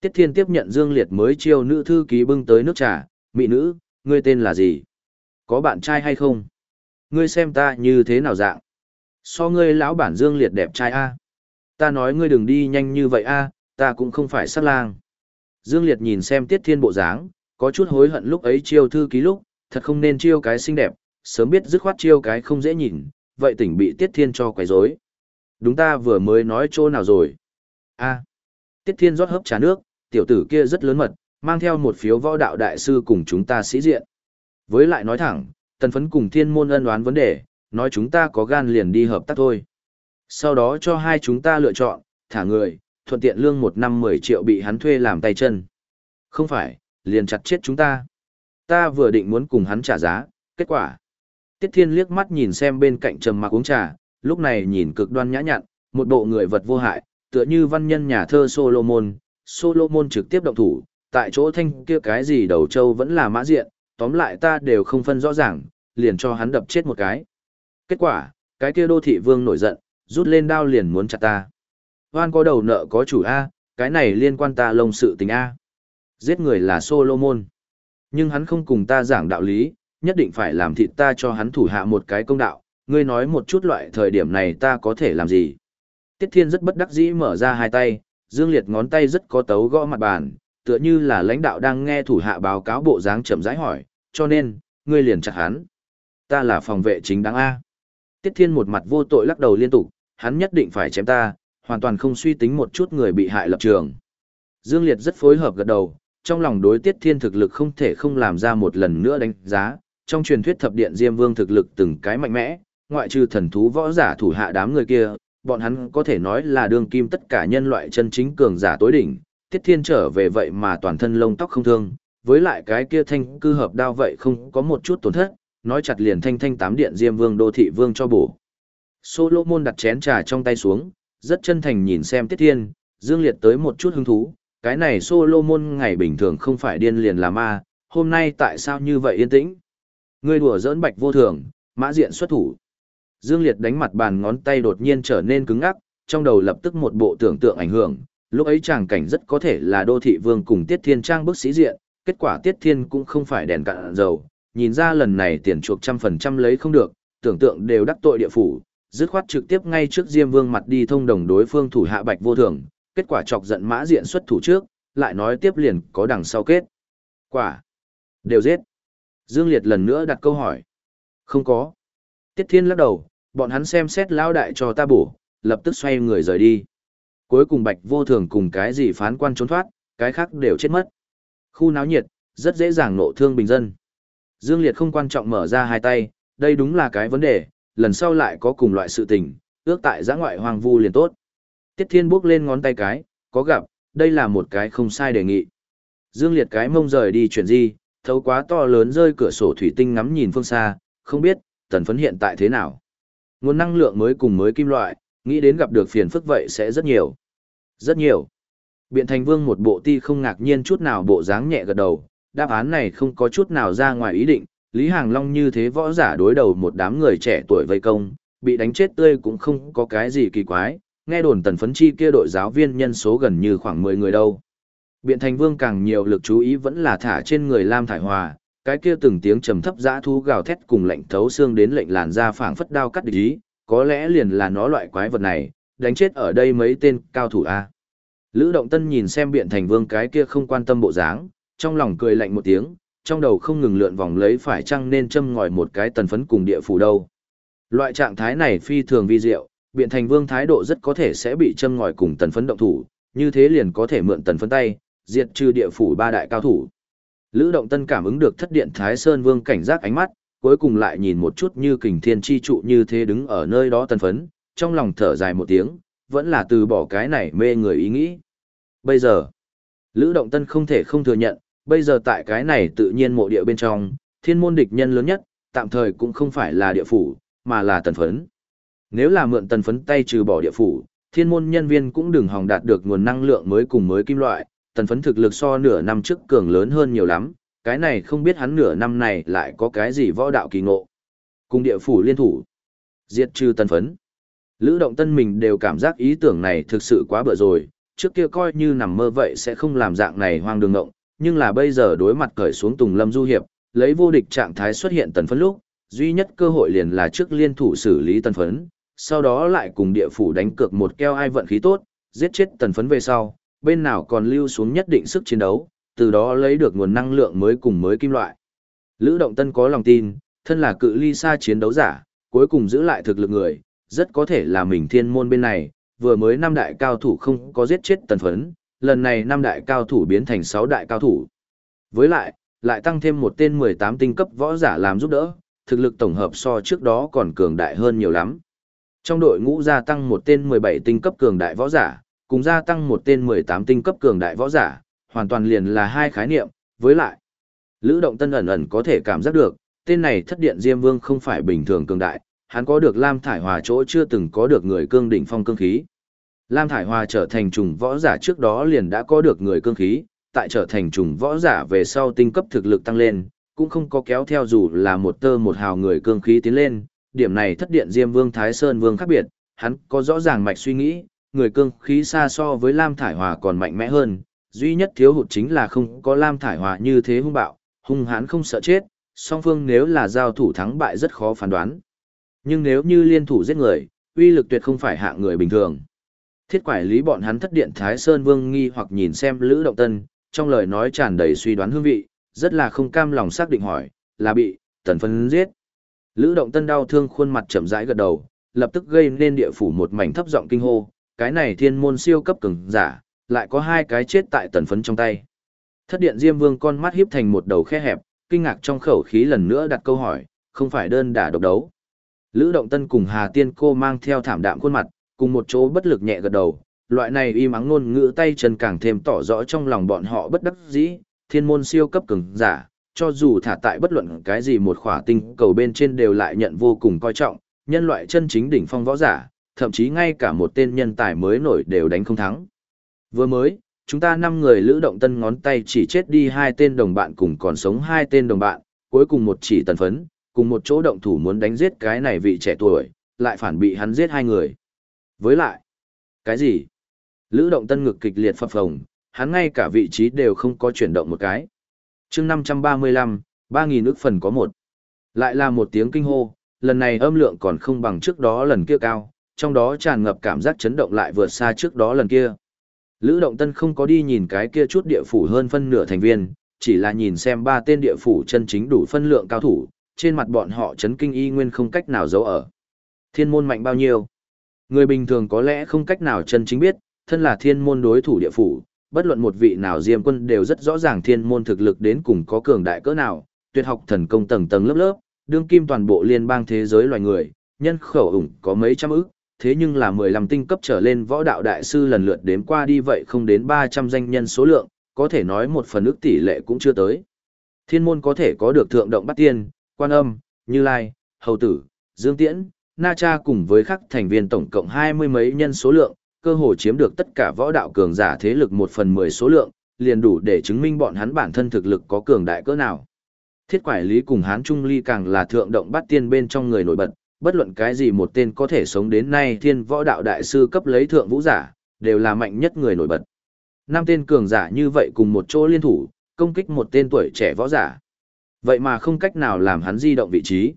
Tiết Thiên tiếp nhận Dương Liệt mới chiêu nữ thư ký bưng tới nước trà, mỹ nữ, ngươi tên là gì? Có bạn trai hay không? Ngươi xem ta như thế nào dạng? So ngươi lão bản Dương Liệt đẹp trai a. Ta nói ngươi đừng đi nhanh như vậy a, ta cũng không phải sát lang. Dương Liệt nhìn xem Tiết Thiên bộ dáng, có chút hối hận lúc ấy chiêu thư ký lúc, thật không nên chiêu cái xinh đẹp, sớm biết dứt khoát chiêu cái không dễ nhìn, vậy tỉnh bị Tiết Thiên cho quấy rối. Đúng ta vừa mới nói chỗ nào rồi? A. Tiết Thiên rót hấp trà nước, tiểu tử kia rất lớn mật, mang theo một phiếu võ đạo đại sư cùng chúng ta sĩ diện. Với lại nói thẳng, tần phấn cùng thiên môn ân oán vấn đề, nói chúng ta có gan liền đi hợp tác thôi. Sau đó cho hai chúng ta lựa chọn, thả người, thuận tiện lương một năm 10 triệu bị hắn thuê làm tay chân. Không phải, liền chặt chết chúng ta. Ta vừa định muốn cùng hắn trả giá, kết quả. Tiết Thiên liếc mắt nhìn xem bên cạnh trầm mặc uống trà, lúc này nhìn cực đoan nhã nhặn, một bộ người vật vô hại, tựa như văn nhân nhà thơ Solomon. Solomon trực tiếp động thủ, tại chỗ thanh kia cái gì đầu châu vẫn là mã diện, tóm lại ta đều không phân rõ ràng, liền cho hắn đập chết một cái. Kết quả, cái kia đô thị vương nổi giận, rút lên đao liền muốn chặt ta. Hoan có đầu nợ có chủ A, cái này liên quan ta lông sự tình A. Giết người là Solomon. Nhưng hắn không cùng ta giảng đạo lý, nhất định phải làm thịt ta cho hắn thủ hạ một cái công đạo, ngươi nói một chút loại thời điểm này ta có thể làm gì. Tiết Thiên rất bất đắc dĩ mở ra hai tay, Dương Liệt ngón tay rất có tấu gõ mặt bàn, tựa như là lãnh đạo đang nghe thủ hạ báo cáo bộ dáng chậm rãi hỏi, cho nên, ngươi liền chặt hắn. Ta là phòng vệ chính đáng A. Tiết Thiên một mặt vô tội lắc đầu liên tục, hắn nhất định phải chém ta, hoàn toàn không suy tính một chút người bị hại lập trường. Dương Liệt rất phối hợp gật đầu, trong lòng đối Tiết Thiên thực lực không thể không làm ra một lần nữa đánh giá, trong truyền thuyết thập điện Diêm Vương thực lực từng cái mạnh mẽ, ngoại trừ thần thú võ giả thủ hạ đám người kia, bọn hắn có thể nói là đương kim tất cả nhân loại chân chính cường giả tối đỉnh, Tiết Thiên trở về vậy mà toàn thân lông tóc không thương, với lại cái kia thanh cư hợp đao vậy không có một chút tổn thất, nói chặt liền thanh thanh tám điện Diêm Vương đô thị vương cho bổ. Solomon đặt chén trà trong tay xuống, rất chân thành nhìn xem Tiết Thiên, Dương Liệt tới một chút hứng thú, cái này Solomon ngày bình thường không phải điên liền là ma, hôm nay tại sao như vậy yên tĩnh? Ngươi đùa giỡn bạch vô thường, mã diện xuất thủ. Dương Liệt đánh mặt bàn ngón tay đột nhiên trở nên cứng ngắc, trong đầu lập tức một bộ tưởng tượng ảnh hưởng, lúc ấy chàng cảnh rất có thể là đô thị vương cùng Tiết Thiên trang bức sĩ diện, kết quả Tiết Thiên cũng không phải đèn cạn dầu, nhìn ra lần này tiền chuộc trăm phần trăm lấy không được, tưởng tượng đều đắc tội địa phủ, dứt khoát trực tiếp ngay trước Diêm Vương mặt đi thông đồng đối phương thủ hạ Bạch Vô Thường, kết quả chọc giận mã diện xuất thủ trước, lại nói tiếp liền có đằng sau kết. Quả. Đều giết. Dương Liệt lần nữa đặt câu hỏi. Không có. Tiết Thiên lắc đầu, bọn hắn xem xét lão đại cho ta bổ, lập tức xoay người rời đi. Cuối cùng Bạch Vô Thường cùng cái gì phán quan trốn thoát, cái khác đều chết mất. Khu náo nhiệt, rất dễ dàng nộ thương bình dân. Dương Liệt không quan trọng mở ra hai tay, đây đúng là cái vấn đề, lần sau lại có cùng loại sự tình, ước tại giã ngoại hoang vu liền tốt. Tiết Thiên bước lên ngón tay cái, có gặp, đây là một cái không sai đề nghị. Dương Liệt cái mông rời đi chuyển di, thấu quá to lớn rơi cửa sổ thủy tinh ngắm nhìn phương xa, không biết, tần phấn hiện tại thế nào. Nguồn năng lượng mới cùng mới kim loại, nghĩ đến gặp được phiền phức vậy sẽ rất nhiều. Rất nhiều. Biện thành vương một bộ ti không ngạc nhiên chút nào bộ dáng nhẹ gật đầu, đáp án này không có chút nào ra ngoài ý định, Lý Hàng Long như thế võ giả đối đầu một đám người trẻ tuổi vây công, bị đánh chết tươi cũng không có cái gì kỳ quái, nghe đồn tần phấn chi kia đội giáo viên nhân số gần như khoảng 10 người đâu. Biện thành vương càng nhiều lực chú ý vẫn là thả trên người Lam Thải Hòa, cái kia từng tiếng trầm thấp dã thu gào thét cùng lệnh thấu xương đến lệnh làn da phảng phất đao cắt địch ý, có lẽ liền là nó loại quái vật này, đánh chết ở đây mấy tên cao thủ A. Lữ Động Tân nhìn xem biện thành vương cái kia không quan tâm bộ dáng, trong lòng cười lạnh một tiếng, trong đầu không ngừng lượn vòng lấy phải chăng nên châm ngòi một cái tần phấn cùng địa phủ đâu. Loại trạng thái này phi thường vi diệu, biện thành vương thái độ rất có thể sẽ bị châm ngòi cùng tần phấn động thủ, như thế liền có thể mượn tần phấn tay, diệt trừ địa phủ ba đại cao thủ. Lữ động tân cảm ứng được thất điện Thái Sơn Vương cảnh giác ánh mắt, cuối cùng lại nhìn một chút như kình thiên chi trụ như thế đứng ở nơi đó tần phấn, trong lòng thở dài một tiếng, vẫn là từ bỏ cái này mê người ý nghĩ. Bây giờ, Lữ động tân không thể không thừa nhận, bây giờ tại cái này tự nhiên mộ địa bên trong, thiên môn địch nhân lớn nhất, tạm thời cũng không phải là địa phủ, mà là tần phấn. Nếu là mượn tần phấn tay trừ bỏ địa phủ, thiên môn nhân viên cũng đừng hòng đạt được nguồn năng lượng mới cùng mới kim loại, tần phấn thực lực so nửa năm trước cường lớn hơn nhiều lắm, cái này không biết hắn nửa năm này lại có cái gì võ đạo kỳ ngộ. Cùng địa phủ liên thủ, diệt trừ tần phấn. Lữ động tân mình đều cảm giác ý tưởng này thực sự quá bựa rồi, trước kia coi như nằm mơ vậy sẽ không làm dạng này hoang đường ngộng, nhưng là bây giờ đối mặt cởi xuống Tùng Lâm Du Hiệp, lấy vô địch trạng thái xuất hiện tần phấn lúc, duy nhất cơ hội liền là trước liên thủ xử lý tần phấn, sau đó lại cùng địa phủ đánh cược một keo ai vận khí tốt, giết chết tần phấn về sau, bên nào còn lưu xuống nhất định sức chiến đấu, từ đó lấy được nguồn năng lượng mới cùng mới kim loại. Lữ Động Tân có lòng tin, thân là cự ly xa chiến đấu giả, cuối cùng giữ lại thực lực người, rất có thể là mình thiên môn bên này, vừa mới năm đại cao thủ không có giết chết tần phấn, lần này năm đại cao thủ biến thành sáu đại cao thủ. Với lại, lại tăng thêm một tên 18 tinh cấp võ giả làm giúp đỡ, thực lực tổng hợp so trước đó còn cường đại hơn nhiều lắm. Trong đội ngũ gia tăng một tên 17 tinh cấp cường đại võ giả, cùng gia tăng một tên 18 tinh cấp cường đại võ giả, hoàn toàn liền là hai khái niệm, với lại. Lữ động tân ẩn ẩn có thể cảm giác được, tên này thất điện Diêm Vương không phải bình thường cường đại, hắn có được Lam Thải Hòa chỗ chưa từng có được người cương đỉnh phong cương khí. Lam Thải Hòa trở thành trùng võ giả trước đó liền đã có được người cương khí, tại trở thành trùng võ giả về sau tinh cấp thực lực tăng lên, cũng không có kéo theo dù là một tơ một hào người cương khí tiến lên, điểm này thất điện Diêm Vương Thái Sơn Vương khác biệt, hắn có rõ ràng mạch suy nghĩ, người cương khí xa so với Lam Thải Hòa còn mạnh mẽ hơn, duy nhất thiếu hụt chính là không có Lam Thải Hòa như thế hung bạo, hung hãn không sợ chết, song phương nếu là giao thủ thắng bại rất khó phán đoán. Nhưng nếu như liên thủ giết người, uy lực tuyệt không phải hạng người bình thường. Thiết quải lý bọn hắn thất điện Thái Sơn Vương nghi hoặc nhìn xem Lữ Động Tân, trong lời nói tràn đầy suy đoán hương vị, rất là không cam lòng xác định hỏi, là bị, tần phấn giết. Lữ Động Tân đau thương khuôn mặt chậm rãi gật đầu, lập tức gây nên địa phủ một mảnh thấp giọng kinh hô, cái này thiên môn siêu cấp cường giả, lại có hai cái chết tại tần phấn trong tay. Thất điện Diêm Vương con mắt híp thành một đầu khe hẹp, kinh ngạc trong khẩu khí lần nữa đặt câu hỏi, không phải đơn đả độc đấu. Lữ Động Tân cùng Hà Tiên cô mang theo thảm đạm khuôn mặt, cùng một chỗ bất lực nhẹ gật đầu, loại này y mắng ngôn ngữ tay chân càng thêm tỏ rõ trong lòng bọn họ bất đắc dĩ, thiên môn siêu cấp cường giả, cho dù thả tại bất luận cái gì một khỏa tinh cầu bên trên đều lại nhận vô cùng coi trọng, nhân loại chân chính đỉnh phong võ giả, thậm chí ngay cả một tên nhân tài mới nổi đều đánh không thắng. Vừa mới, chúng ta năm người lữ động tân ngón tay chỉ chết đi hai tên đồng bạn cùng còn sống hai tên đồng bạn, cuối cùng một chỉ tần phấn, cùng một chỗ động thủ muốn đánh giết cái này vị trẻ tuổi, lại phản bị hắn giết hai người. Với lại, cái gì? Lữ động tân ngực kịch liệt phập phồng, hắn ngay cả vị trí đều không có chuyển động một cái. chương 535, 3.000 ước phần có một. Lại là một tiếng kinh hô, lần này âm lượng còn không bằng trước đó lần kia cao, trong đó tràn ngập cảm giác chấn động lại vượt xa trước đó lần kia. Lữ Động Tân không có đi nhìn cái kia chút địa phủ hơn phân nửa thành viên, chỉ là nhìn xem ba tên địa phủ chân chính đủ phân lượng cao thủ, trên mặt bọn họ chấn kinh y nguyên không cách nào giấu ở. Thiên môn mạnh bao nhiêu? Người bình thường có lẽ không cách nào chân chính biết, thân là thiên môn đối thủ địa phủ, bất luận một vị nào diêm quân đều rất rõ ràng thiên môn thực lực đến cùng có cường đại cỡ nào, tuyệt học thần công tầng tầng lớp lớp, đương kim toàn bộ liên bang thế giới loài người, nhân khẩu ủng có mấy trăm ức, thế nhưng là 15 tinh cấp trở lên võ đạo đại sư lần lượt đếm qua đi vậy không đến 300 danh nhân số lượng, có thể nói một phần ức tỷ lệ cũng chưa tới. Thiên môn có thể có được thượng động bắt tiên, quan âm, như lai, hầu tử, dương tiễn, na cha cùng với các thành viên tổng cộng hai mươi mấy nhân số lượng, cơ hồ chiếm được tất cả võ đạo cường giả thế lực một phần mười số lượng, liền đủ để chứng minh bọn hắn bản thân thực lực có cường đại cỡ nào. Thiết quải lý cùng hán trung ly càng là thượng động bắt tiên bên trong người nổi bật, bất luận cái gì một tên có thể sống đến nay thiên võ đạo đại sư cấp lấy thượng vũ giả, đều là mạnh nhất người nổi bật. Năm tên cường giả như vậy cùng một chỗ liên thủ, công kích một tên tuổi trẻ võ giả. Vậy mà không cách nào làm hắn di động vị trí.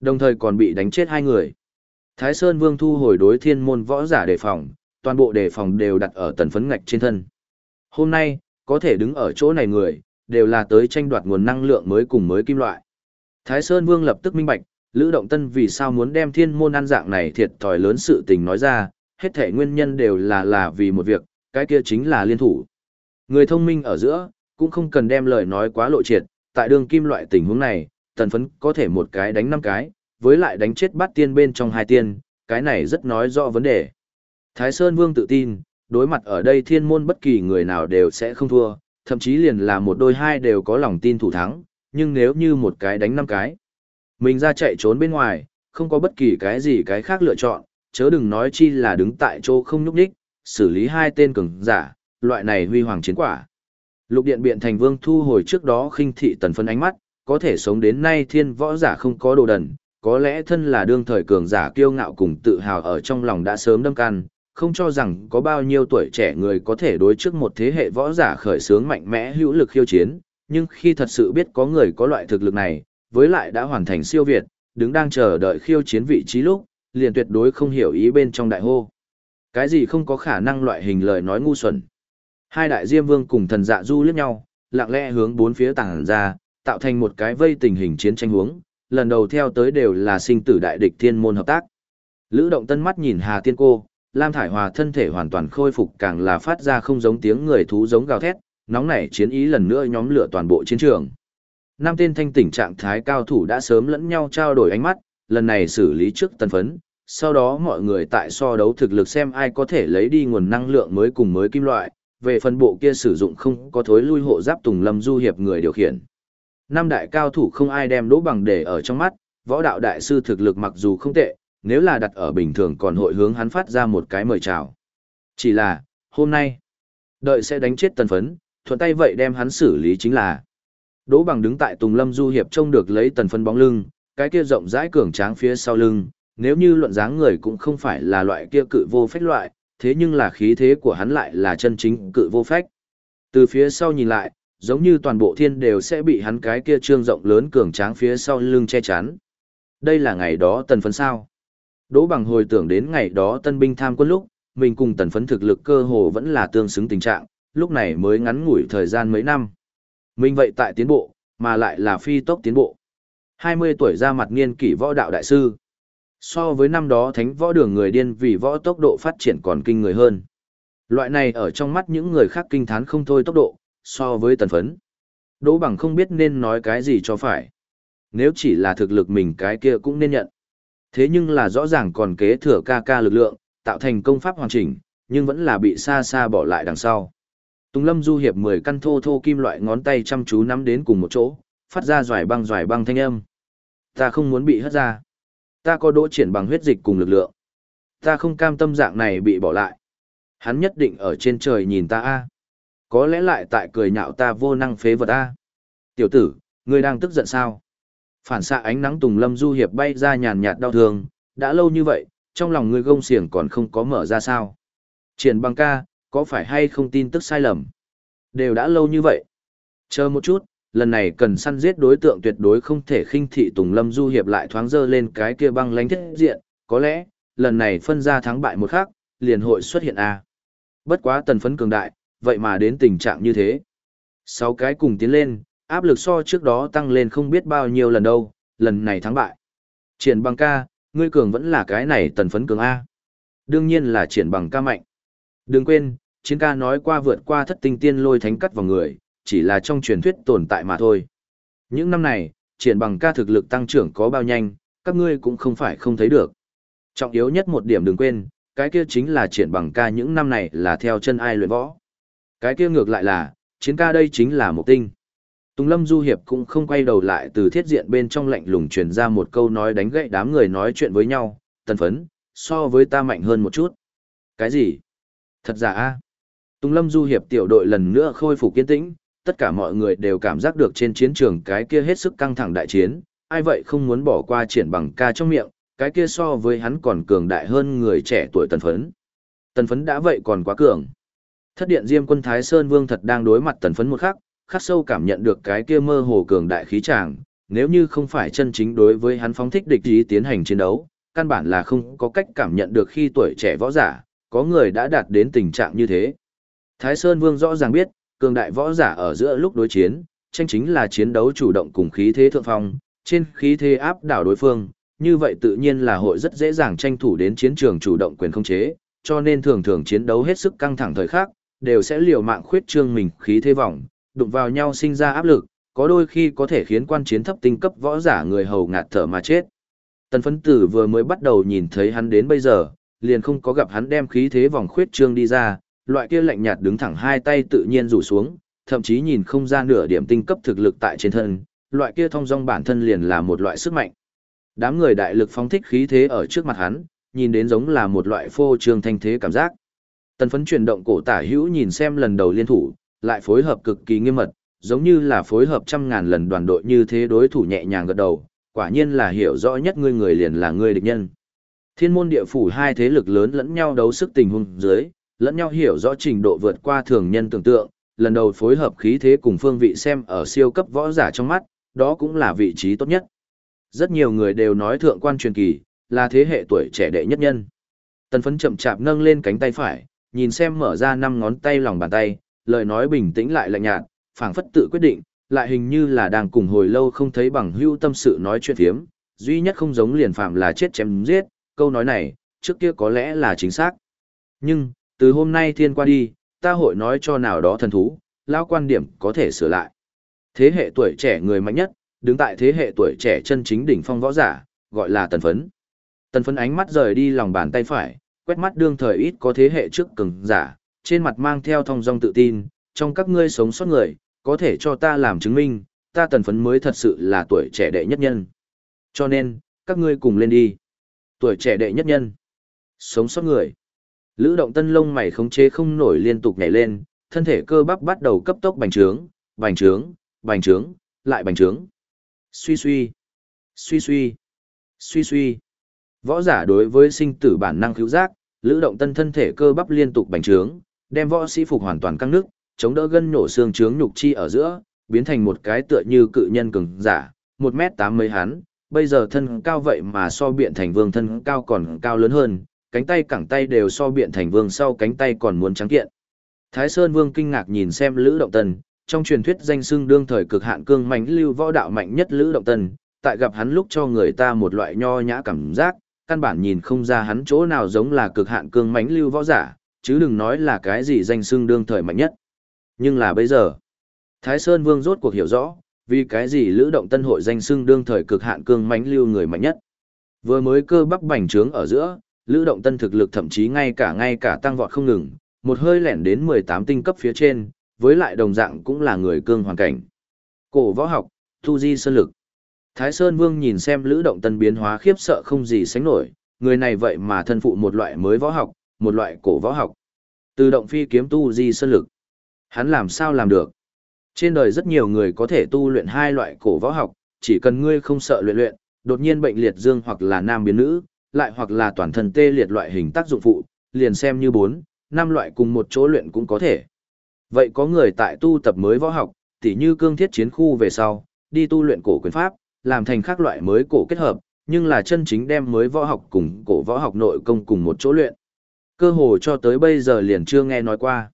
Đồng thời còn bị đánh chết hai người. Thái Sơn Vương thu hồi đối thiên môn võ giả đề phòng, toàn bộ đề phòng đều đặt ở tần phấn ngạch trên thân. Hôm nay, có thể đứng ở chỗ này người, đều là tới tranh đoạt nguồn năng lượng mới cùng mới kim loại. Thái Sơn Vương lập tức minh bạch, Lữ Động Tân vì sao muốn đem thiên môn ăn dạng này thiệt thòi lớn sự tình nói ra, hết thể nguyên nhân đều là là vì một việc, cái kia chính là liên thủ. Người thông minh ở giữa, cũng không cần đem lời nói quá lộ triệt, tại đường kim loại tình huống này, tần phấn có thể một cái đánh năm cái, với lại đánh chết bắt tiên bên trong hai tiên, cái này rất nói rõ vấn đề. Thái Sơn Vương tự tin, đối mặt ở đây thiên môn bất kỳ người nào đều sẽ không thua, thậm chí liền là một đôi hai đều có lòng tin thủ thắng, nhưng nếu như một cái đánh năm cái, mình ra chạy trốn bên ngoài, không có bất kỳ cái gì cái khác lựa chọn, chớ đừng nói chi là đứng tại chỗ không nhúc đích, xử lý hai tên cường giả, loại này huy hoàng chiến quả. Lục điện biện thành vương thu hồi trước đó khinh thị tần phân ánh mắt, có thể sống đến nay thiên võ giả không có đồ đần, có lẽ thân là đương thời cường giả kiêu ngạo cùng tự hào ở trong lòng đã sớm đâm can, không cho rằng có bao nhiêu tuổi trẻ người có thể đối trước một thế hệ võ giả khởi sướng mạnh mẽ hữu lực khiêu chiến, nhưng khi thật sự biết có người có loại thực lực này, với lại đã hoàn thành siêu việt, đứng đang chờ đợi khiêu chiến vị trí lúc, liền tuyệt đối không hiểu ý bên trong đại hô. Cái gì không có khả năng loại hình lời nói ngu xuẩn. Hai đại diêm vương cùng thần dạ du liếc nhau, lặng lẽ hướng bốn phía tàng ra, tạo thành một cái vây tình hình chiến tranh huống, lần đầu theo tới đều là sinh tử đại địch thiên môn hợp tác. Lữ động tân mắt nhìn Hà Tiên cô, Lam Thải Hòa thân thể hoàn toàn khôi phục càng là phát ra không giống tiếng người thú giống gào thét, nóng nảy chiến ý lần nữa nhóm lửa toàn bộ chiến trường. Năm tên thanh tỉnh trạng thái cao thủ đã sớm lẫn nhau trao đổi ánh mắt, lần này xử lý trước tân phấn, sau đó mọi người tại so đấu thực lực xem ai có thể lấy đi nguồn năng lượng mới cùng mới kim loại, về phần bộ kia sử dụng không có thối lui hộ giáp Tùng Lâm Du hiệp người điều khiển. Năm đại cao thủ không ai đem đỗ bằng để ở trong mắt, võ đạo đại sư thực lực mặc dù không tệ, nếu là đặt ở bình thường còn hội hướng hắn phát ra một cái mời chào. Chỉ là, hôm nay, đợi sẽ đánh chết tần phấn, thuận tay vậy đem hắn xử lý chính là. Đỗ bằng đứng tại Tùng Lâm Du hiệp trông được lấy tần phấn bóng lưng, cái kia rộng rãi cường tráng phía sau lưng, nếu như luận dáng người cũng không phải là loại kia cự vô phách loại, thế nhưng là khí thế của hắn lại là chân chính cự vô phách. Từ phía sau nhìn lại, giống như toàn bộ thiên đều sẽ bị hắn cái kia trương rộng lớn cường tráng phía sau lưng che chắn. Đây là ngày đó tần phấn sao. Đỗ bằng hồi tưởng đến ngày đó tân binh tham quân lúc, mình cùng tần phấn thực lực cơ hồ vẫn là tương xứng tình trạng, lúc này mới ngắn ngủi thời gian mấy năm. Mình vậy tại tiến bộ, mà lại là phi tốc tiến bộ. 20 tuổi ra mặt niên kỷ võ đạo đại sư. So với năm đó thánh võ đường người điên vì võ tốc độ phát triển còn kinh người hơn. Loại này ở trong mắt những người khác kinh thán không thôi tốc độ, so với tần phấn. Đỗ bằng không biết nên nói cái gì cho phải. Nếu chỉ là thực lực mình cái kia cũng nên nhận. Thế nhưng là rõ ràng còn kế thừa ca ca lực lượng, tạo thành công pháp hoàn chỉnh, nhưng vẫn là bị xa xa bỏ lại đằng sau. Tùng Lâm du hiệp 10 căn thô thô kim loại ngón tay chăm chú nắm đến cùng một chỗ, phát ra dòi băng dòi băng thanh âm. Ta không muốn bị hất ra. Ta có đỗ triển bằng huyết dịch cùng lực lượng. Ta không cam tâm dạng này bị bỏ lại. Hắn nhất định ở trên trời nhìn ta a. Có lẽ lại tại cười nhạo ta vô năng phế vật a. Tiểu tử, ngươi đang tức giận sao? Phản xạ ánh nắng Tùng Lâm du hiệp bay ra nhàn nhạt đau thương, đã lâu như vậy, trong lòng ngươi gông xiềng còn không có mở ra sao? Triển bằng ca, có phải hay không tin tức sai lầm? Đều đã lâu như vậy. Chờ một chút, lần này cần săn giết đối tượng tuyệt đối không thể khinh thị Tùng Lâm Du Hiệp lại thoáng dơ lên cái kia băng lánh thiết diện, có lẽ, lần này phân ra thắng bại một khác, liền hội xuất hiện A. Bất quá tần phấn cường đại, vậy mà đến tình trạng như thế. Sáu cái cùng tiến lên, áp lực so trước đó tăng lên không biết bao nhiêu lần đâu, lần này thắng bại. Triển bằng ca, ngươi cường vẫn là cái này tần phấn cường A. Đương nhiên là triển bằng ca mạnh. Đừng quên, chiến ca nói qua vượt qua thất tinh tiên lôi thánh cắt vào người, chỉ là trong truyền thuyết tồn tại mà thôi. Những năm này, triển bằng ca thực lực tăng trưởng có bao nhanh, các ngươi cũng không phải không thấy được. Trọng yếu nhất một điểm đừng quên, cái kia chính là triển bằng ca những năm này là theo chân ai luyện võ. Cái kia ngược lại là, chiến ca đây chính là một tinh. Tùng Lâm Du Hiệp cũng không quay đầu lại từ thiết diện bên trong lạnh lùng truyền ra một câu nói đánh gậy đám người nói chuyện với nhau, tần phấn, so với ta mạnh hơn một chút. Cái gì? Thật giả a Tùng Lâm Du Hiệp tiểu đội lần nữa khôi phục kiên tĩnh, tất cả mọi người đều cảm giác được trên chiến trường cái kia hết sức căng thẳng đại chiến, ai vậy không muốn bỏ qua triển bằng ca trong miệng, cái kia so với hắn còn cường đại hơn người trẻ tuổi tần phấn. Tần phấn đã vậy còn quá cường. Thất điện Diêm quân Thái Sơn Vương thật đang đối mặt tần phấn một khắc, khắc sâu cảm nhận được cái kia mơ hồ cường đại khí tràng, nếu như không phải chân chính đối với hắn phóng thích địch ý tiến hành chiến đấu, căn bản là không có cách cảm nhận được khi tuổi trẻ võ giả, có người đã đạt đến tình trạng như thế. Thái Sơn Vương rõ ràng biết, cường đại võ giả ở giữa lúc đối chiến, tranh chính là chiến đấu chủ động cùng khí thế thượng phong, trên khí thế áp đảo đối phương, như vậy tự nhiên là hội rất dễ dàng tranh thủ đến chiến trường chủ động quyền không chế, cho nên thường thường chiến đấu hết sức căng thẳng thời khắc, đều sẽ liều mạng khuyết trương mình khí thế vòng, đụng vào nhau sinh ra áp lực, có đôi khi có thể khiến quan chiến thấp tinh cấp võ giả người hầu ngạt thở mà chết. Tần phấn tử vừa mới bắt đầu nhìn thấy hắn đến bây giờ, liền không có gặp hắn đem khí thế vòng khuyết trương đi ra, loại kia lạnh nhạt đứng thẳng hai tay tự nhiên rủ xuống, thậm chí nhìn không ra nửa điểm tinh cấp thực lực tại trên thân, loại kia thông dong bản thân liền là một loại sức mạnh. Đám người đại lực phóng thích khí thế ở trước mặt hắn, nhìn đến giống là một loại phô trương thanh thế cảm giác. Tần phấn chuyển động cổ tả hữu nhìn xem lần đầu liên thủ, lại phối hợp cực kỳ nghiêm mật, giống như là phối hợp trăm ngàn lần đoàn đội như thế đối thủ nhẹ nhàng gật đầu, quả nhiên là hiểu rõ nhất ngươi người liền là ngươi địch nhân. Thiên môn địa phủ hai thế lực lớn lẫn nhau đấu sức tình huống dưới, lẫn nhau hiểu rõ trình độ vượt qua thường nhân tưởng tượng, lần đầu phối hợp khí thế cùng phương vị xem ở siêu cấp võ giả trong mắt, đó cũng là vị trí tốt nhất. Rất nhiều người đều nói thượng quan truyền kỳ, là thế hệ tuổi trẻ đệ nhất nhân. Tần phấn chậm chạp nâng lên cánh tay phải, nhìn xem mở ra năm ngón tay lòng bàn tay, lời nói bình tĩnh lại lạnh nhạt, phảng phất tự quyết định, lại hình như là đang cùng hồi lâu không thấy bằng hữu tâm sự nói chuyện thiếm duy nhất không giống liền phạm là chết chém giết, câu nói này, trước kia có lẽ là chính xác. Nhưng, từ hôm nay thiên qua đi, ta hội nói cho nào đó thần thú, lão quan điểm có thể sửa lại. Thế hệ tuổi trẻ người mạnh nhất, đứng tại thế hệ tuổi trẻ chân chính đỉnh phong võ giả, gọi là tần phấn. Tần phấn ánh mắt rời đi lòng bàn tay phải, quét mắt đương thời ít có thế hệ trước cường giả, trên mặt mang theo thong dong tự tin, trong các ngươi sống sót người, có thể cho ta làm chứng minh, ta tần phấn mới thật sự là tuổi trẻ đệ nhất nhân. Cho nên, các ngươi cùng lên đi. Tuổi trẻ đệ nhất nhân. Sống sót người. Lữ động tân lông mày khống chế không nổi liên tục nhảy lên, thân thể cơ bắp bắt đầu cấp tốc bành trướng, bành trướng, bành trướng, lại bành trướng. Suy suy, suy suy, suy suy. Võ giả đối với sinh tử bản năng cứu giác, lữ động tân thân thể cơ bắp liên tục bành trướng, đem võ sĩ phục hoàn toàn căng nước, chống đỡ gân nổ xương trướng nhục chi ở giữa, biến thành một cái tựa như cự nhân cường giả, một mét tám mấy hắn, bây giờ thân cao vậy mà so biện thành vương thân cao còn cao lớn hơn, cánh tay cẳng tay đều so biện thành vương sau cánh tay còn muốn trắng kiện. Thái Sơn Vương kinh ngạc nhìn xem Lữ Động Tân, trong truyền thuyết danh xưng đương thời cực hạn cương mạnh lưu võ đạo mạnh nhất Lữ Động Tân, tại gặp hắn lúc cho người ta một loại nho nhã cảm giác, căn bản nhìn không ra hắn chỗ nào giống là cực hạn cương mãnh lưu võ giả, chứ đừng nói là cái gì danh xưng đương thời mạnh nhất. Nhưng là bây giờ, Thái Sơn Vương rốt cuộc hiểu rõ, vì cái gì Lữ Động Tân hội danh xưng đương thời cực hạn cương mãnh lưu người mạnh nhất. Vừa mới cơ bắp bành trướng ở giữa, Lữ Động Tân thực lực thậm chí ngay cả ngay cả tăng vọt không ngừng, một hơi lẻn đến 18 tinh cấp phía trên, với lại đồng dạng cũng là người cương hoàn cảnh. Cổ võ học, tu di sơn lực. Thái Sơn Vương nhìn xem Lữ Động Tân biến hóa khiếp sợ không gì sánh nổi, người này vậy mà thân phụ một loại mới võ học, một loại cổ võ học. Từ động phi kiếm tu di sơn lực. Hắn làm sao làm được? Trên đời rất nhiều người có thể tu luyện hai loại cổ võ học, chỉ cần ngươi không sợ luyện luyện, đột nhiên bệnh liệt dương hoặc là nam biến nữ, lại hoặc là toàn thân tê liệt loại hình tác dụng phụ, liền xem như bốn, năm loại cùng một chỗ luyện cũng có thể. Vậy có người tại tu tập mới võ học, tỉ như cương thiết chiến khu về sau, đi tu luyện cổ quyền pháp, làm thành các loại mới cổ kết hợp, nhưng là chân chính đem mới võ học cùng cổ võ học nội công cùng một chỗ luyện. Cơ hồ cho tới bây giờ liền chưa nghe nói qua.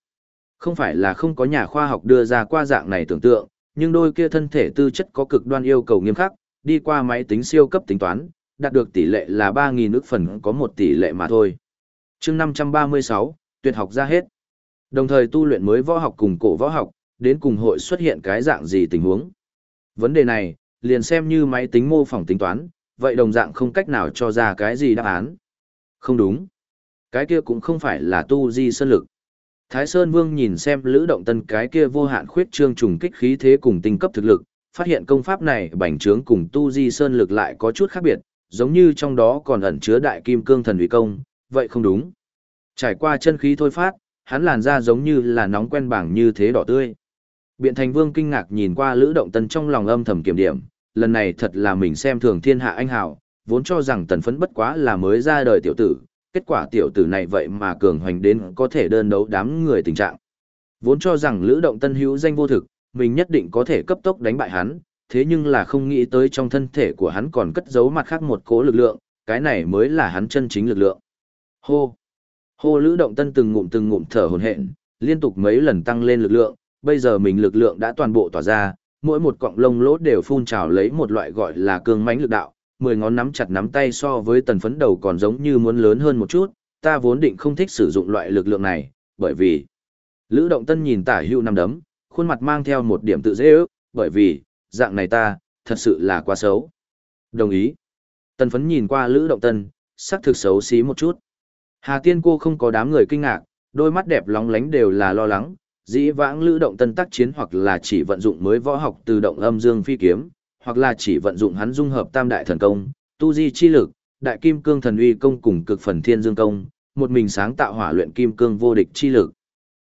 Không phải là không có nhà khoa học đưa ra qua dạng này tưởng tượng, nhưng đôi kia thân thể tư chất có cực đoan yêu cầu nghiêm khắc, đi qua máy tính siêu cấp tính toán, đạt được tỷ lệ là 3.000 ước phần có một tỷ lệ mà thôi. chương 536, tuyệt học ra hết. Đồng thời tu luyện mới võ học cùng cổ võ học, đến cùng hội xuất hiện cái dạng gì tình huống. Vấn đề này, liền xem như máy tính mô phỏng tính toán, vậy đồng dạng không cách nào cho ra cái gì đáp án. Không đúng. Cái kia cũng không phải là tu di sơn lực. Thái Sơn Vương nhìn xem Lữ Động Tân cái kia vô hạn khuyết trương trùng kích khí thế cùng tinh cấp thực lực, phát hiện công pháp này bành trướng cùng tu di sơn lực lại có chút khác biệt, giống như trong đó còn ẩn chứa đại kim cương thần uy công, vậy không đúng. Trải qua chân khí thôi phát, hắn làn da giống như là nóng quen bảng như thế đỏ tươi. Biện Thành Vương kinh ngạc nhìn qua Lữ Động Tân trong lòng âm thầm kiểm điểm, lần này thật là mình xem thường thiên hạ anh hào, vốn cho rằng tần phấn bất quá là mới ra đời tiểu tử, kết quả tiểu tử này vậy mà cường hoành đến có thể đơn đấu đám người tình trạng. Vốn cho rằng Lữ Động Tân hữu danh vô thực, mình nhất định có thể cấp tốc đánh bại hắn, thế nhưng là không nghĩ tới trong thân thể của hắn còn cất giấu mặt khác một cố lực lượng, cái này mới là hắn chân chính lực lượng. Hô! Hô Lữ Động Tân từng ngụm từng ngụm thở hồn hển, liên tục mấy lần tăng lên lực lượng, bây giờ mình lực lượng đã toàn bộ tỏa ra, mỗi một cọng lông lỗ đều phun trào lấy một loại gọi là cương mãnh lực đạo, mười ngón nắm chặt nắm tay so với tần phấn đầu còn giống như muốn lớn hơn một chút, ta vốn định không thích sử dụng loại lực lượng này, bởi vì Lữ Động Tân nhìn tả hưu năm đấm, khuôn mặt mang theo một điểm tự dễ ước, bởi vì, dạng này ta, thật sự là quá xấu. Đồng ý. Tần phấn nhìn qua Lữ Động Tân, sắc thực xấu xí một chút. Hà Tiên cô không có đám người kinh ngạc, đôi mắt đẹp lóng lánh đều là lo lắng, dĩ vãng Lữ Động Tân tác chiến hoặc là chỉ vận dụng mới võ học từ động âm dương phi kiếm, hoặc là chỉ vận dụng hắn dung hợp tam đại thần công, tu di chi lực, đại kim cương thần uy công cùng cực phần thiên dương công, một mình sáng tạo hỏa luyện kim cương vô địch chi lực.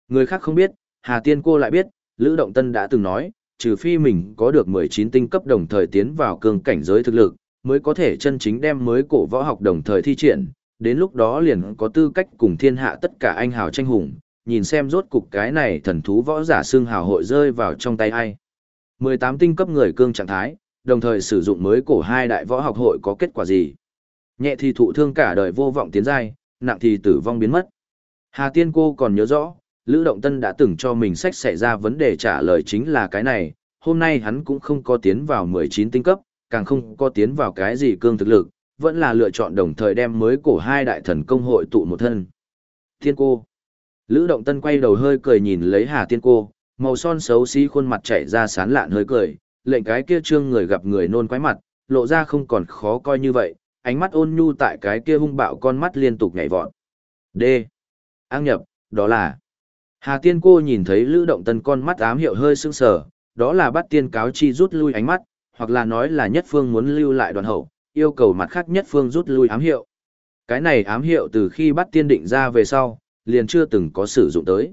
Người khác không biết, Hà Tiên cô lại biết, Lữ Động Tân đã từng nói, trừ phi mình có được 19 tinh cấp đồng thời tiến vào cương cảnh giới thực lực, mới có thể chân chính đem mới cổ võ học đồng thời thi triển, đến lúc đó liền có tư cách cùng thiên hạ tất cả anh hào tranh hùng, nhìn xem rốt cục cái này thần thú võ giả xương hào hội rơi vào trong tay ai. 18 tinh cấp người cương trạng thái, đồng thời sử dụng mới cổ hai đại võ học hội có kết quả gì? Nhẹ thì thụ thương cả đời vô vọng tiến giai, nặng thì tử vong biến mất. Hà Tiên cô còn nhớ rõ, Lữ Động Tân đã từng cho mình sách xảy ra vấn đề trả lời chính là cái này, hôm nay hắn cũng không có tiến vào 19 tinh cấp, càng không có tiến vào cái gì cương thực lực, vẫn là lựa chọn đồng thời đem mới cổ hai đại thần công hội tụ một thân. Thiên cô. Lữ Động Tân quay đầu hơi cười nhìn lấy Hà Tiên cô, màu son xấu xí khuôn mặt chảy ra sán lạn hơi cười, lệnh cái kia trương người gặp người nôn quái mặt, lộ ra không còn khó coi như vậy, ánh mắt ôn nhu tại cái kia hung bạo con mắt liên tục nhảy vọt. D. Áng nhập, đó là Hà Tiên cô nhìn thấy Lữ Động Tân con mắt ám hiệu hơi sưng sờ, đó là bắt tiên cáo chi rút lui ánh mắt, hoặc là nói là nhất phương muốn lưu lại đoàn hậu, yêu cầu mặt khác nhất phương rút lui ám hiệu. Cái này ám hiệu từ khi bắt tiên định ra về sau, liền chưa từng có sử dụng tới.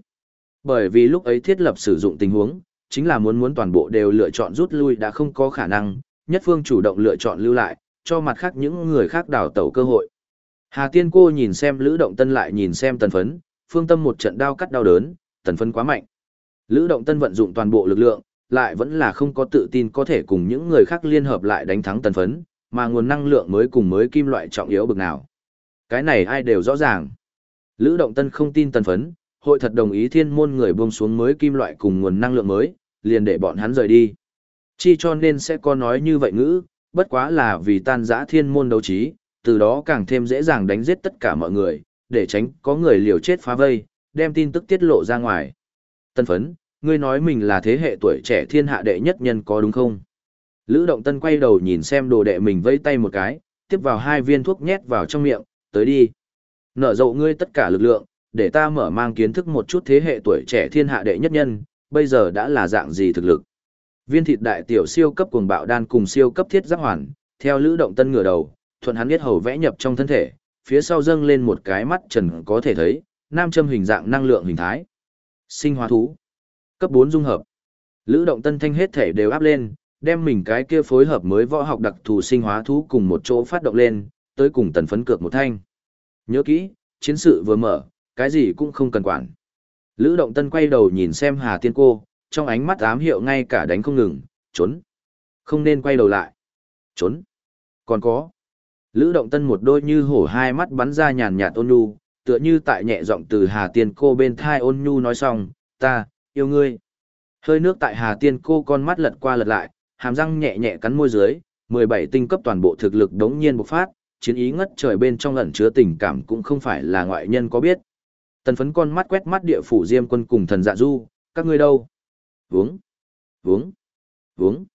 Bởi vì lúc ấy thiết lập sử dụng tình huống, chính là muốn muốn toàn bộ đều lựa chọn rút lui đã không có khả năng, nhất phương chủ động lựa chọn lưu lại, cho mặt khác những người khác đào tẩu cơ hội. Hà Tiên cô nhìn xem Lữ Động Tân lại nhìn xem tần phấn, phương tâm một trận đau cắt đau đớn, tần phấn quá mạnh. Lữ Động Tân vận dụng toàn bộ lực lượng, lại vẫn là không có tự tin có thể cùng những người khác liên hợp lại đánh thắng tần phấn, mà nguồn năng lượng mới cùng mới kim loại trọng yếu bực nào. Cái này ai đều rõ ràng. Lữ Động Tân không tin tần phấn, hội thật đồng ý thiên môn người buông xuống mới kim loại cùng nguồn năng lượng mới, liền để bọn hắn rời đi. Chi cho nên sẽ có nói như vậy ngữ, bất quá là vì tan giã thiên môn đấu trí, từ đó càng thêm dễ dàng đánh giết tất cả mọi người, để tránh có người liều chết phá vây, đem tin tức tiết lộ ra ngoài. Tân phấn, ngươi nói mình là thế hệ tuổi trẻ thiên hạ đệ nhất nhân có đúng không? Lữ Động Tân quay đầu nhìn xem đồ đệ mình vẫy tay một cái, tiếp vào hai viên thuốc nhét vào trong miệng, tới đi. Nở rộ ngươi tất cả lực lượng, để ta mở mang kiến thức một chút thế hệ tuổi trẻ thiên hạ đệ nhất nhân, bây giờ đã là dạng gì thực lực. Viên thịt đại tiểu siêu cấp cuồng bạo đan cùng siêu cấp thiết giáp hoàn, theo Lữ Động Tân ngửa đầu, thuận hắn biết hầu vẽ nhập trong thân thể, phía sau dâng lên một cái mắt trần có thể thấy, nam châm hình dạng năng lượng hình thái. Sinh hóa thú. Cấp 4 dung hợp. Lữ động tân thanh hết thể đều áp lên, đem mình cái kia phối hợp mới võ học đặc thù sinh hóa thú cùng một chỗ phát động lên, tới cùng tần phấn cược một thanh. Nhớ kỹ, chiến sự vừa mở, cái gì cũng không cần quản. Lữ động tân quay đầu nhìn xem Hà Tiên cô, trong ánh mắt ám hiệu ngay cả đánh không ngừng, trốn. Không nên quay đầu lại. Trốn. Còn có. Lữ động tân một đôi như hổ hai mắt bắn ra nhàn nhạt ôn nhu, tựa như tại nhẹ giọng từ Hà Tiên cô bên thai ôn nhu nói xong, ta, yêu ngươi. Hơi nước tại Hà Tiên cô con mắt lật qua lật lại, hàm răng nhẹ nhẹ cắn môi dưới, 17 tinh cấp toàn bộ thực lực đống nhiên bộc phát, chiến ý ngất trời bên trong ẩn chứa tình cảm cũng không phải là ngoại nhân có biết. Tần phấn con mắt quét mắt địa phủ diêm quân cùng thần dạ du, các ngươi đâu? Vướng, vướng, vướng.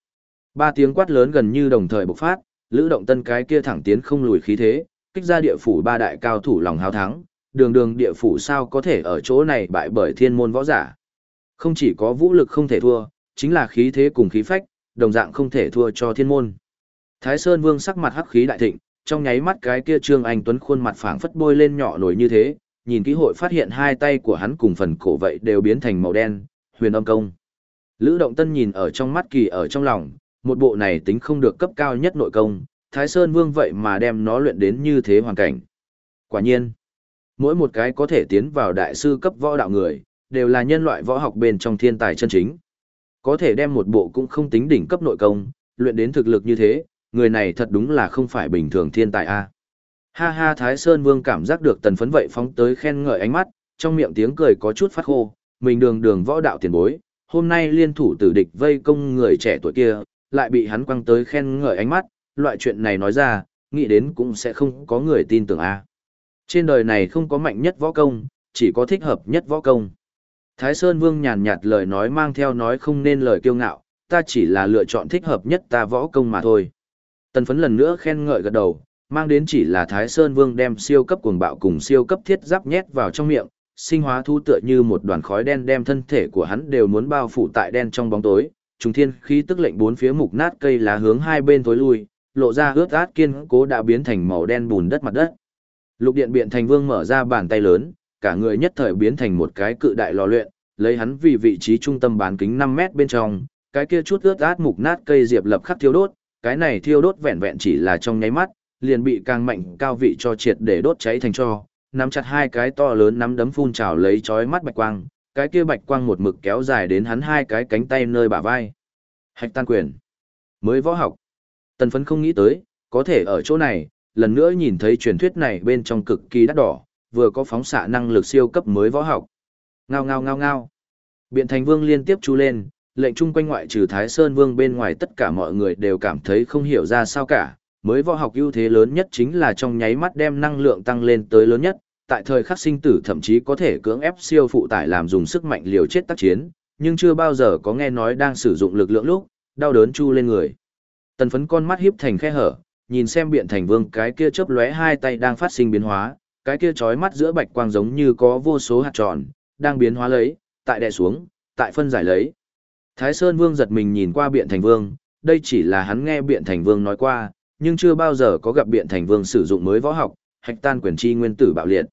Ba tiếng quát lớn gần như đồng thời bộc phát, lữ động tân cái kia thẳng tiến không lùi khí thế, kích ra địa phủ ba đại cao thủ lòng hào thắng, đường đường địa phủ sao có thể ở chỗ này bại bởi thiên môn võ giả. Không chỉ có vũ lực không thể thua, chính là khí thế cùng khí phách, đồng dạng không thể thua cho thiên môn. Thái Sơn Vương sắc mặt hắc khí đại thịnh, trong nháy mắt cái kia Trương Anh Tuấn khuôn mặt phảng phất bôi lên nhỏ nổi như thế, nhìn kỹ hội phát hiện hai tay của hắn cùng phần cổ vậy đều biến thành màu đen, huyền âm công. Lữ Động Tân nhìn ở trong mắt kỳ ở trong lòng, một bộ này tính không được cấp cao nhất nội công, Thái Sơn Vương vậy mà đem nó luyện đến như thế hoàn cảnh. Quả nhiên, mỗi một cái có thể tiến vào đại sư cấp võ đạo người, đều là nhân loại võ học bên trong thiên tài chân chính. Có thể đem một bộ cũng không tính đỉnh cấp nội công, luyện đến thực lực như thế, người này thật đúng là không phải bình thường thiên tài a. Ha ha Thái Sơn Vương cảm giác được tần phấn vậy phóng tới khen ngợi ánh mắt, trong miệng tiếng cười có chút phát khô, mình đường đường võ đạo tiền bối, hôm nay liên thủ tử địch vây công người trẻ tuổi kia, lại bị hắn quăng tới khen ngợi ánh mắt, loại chuyện này nói ra, nghĩ đến cũng sẽ không có người tin tưởng a. Trên đời này không có mạnh nhất võ công, chỉ có thích hợp nhất võ công. Thái Sơn Vương nhàn nhạt lời nói mang theo nói không nên lời kiêu ngạo, ta chỉ là lựa chọn thích hợp nhất ta võ công mà thôi. Tần phấn lần nữa khen ngợi gật đầu, mang đến chỉ là Thái Sơn Vương đem siêu cấp cuồng bạo cùng siêu cấp thiết giáp nhét vào trong miệng, sinh hóa thu tựa như một đoàn khói đen đem thân thể của hắn đều muốn bao phủ tại đen trong bóng tối. Trùng thiên khí tức lệnh bốn phía mục nát cây lá hướng hai bên tối lui, lộ ra ướt át kiên cố đã biến thành màu đen bùn đất mặt đất. Lục điện biện thành vương mở ra bàn tay lớn, cả người nhất thời biến thành một cái cự đại lò luyện, lấy hắn vì vị trí trung tâm bán kính 5 mét bên trong, cái kia chút ướt át mục nát cây diệp lập khắc thiêu đốt, cái này thiêu đốt vẹn vẹn chỉ là trong nháy mắt, liền bị càng mạnh cao vị cho triệt để đốt cháy thành cho, nắm chặt hai cái to lớn nắm đấm phun trào lấy chói mắt bạch quang, cái kia bạch quang một mực kéo dài đến hắn hai cái cánh tay nơi bả vai. Hạch tan quyền. Mới võ học. Tần phấn không nghĩ tới, có thể ở chỗ này, lần nữa nhìn thấy truyền thuyết này bên trong cực kỳ đắt đỏ, vừa có phóng xạ năng lực siêu cấp mới võ học. Ngao ngao ngao ngao. Biện thành vương liên tiếp chú lên, lệnh chung quanh ngoại trừ Thái Sơn vương bên ngoài tất cả mọi người đều cảm thấy không hiểu ra sao cả. Mới võ học ưu thế lớn nhất chính là trong nháy mắt đem năng lượng tăng lên tới lớn nhất, tại thời khắc sinh tử thậm chí có thể cưỡng ép siêu phụ tải làm dùng sức mạnh liều chết tác chiến, nhưng chưa bao giờ có nghe nói đang sử dụng lực lượng lúc, đau đớn chu lên người. Tần phấn con mắt hiếp thành khe hở, nhìn xem biện thành vương cái kia chớp lóe hai tay đang phát sinh biến hóa, cái kia chói mắt giữa bạch quang giống như có vô số hạt tròn, đang biến hóa lấy, tại đè xuống, tại phân giải lấy. Thái Sơn Vương giật mình nhìn qua biện thành vương, đây chỉ là hắn nghe biện thành vương nói qua, nhưng chưa bao giờ có gặp biện thành vương sử dụng mới võ học, hạch tan quyền chi nguyên tử bạo liệt.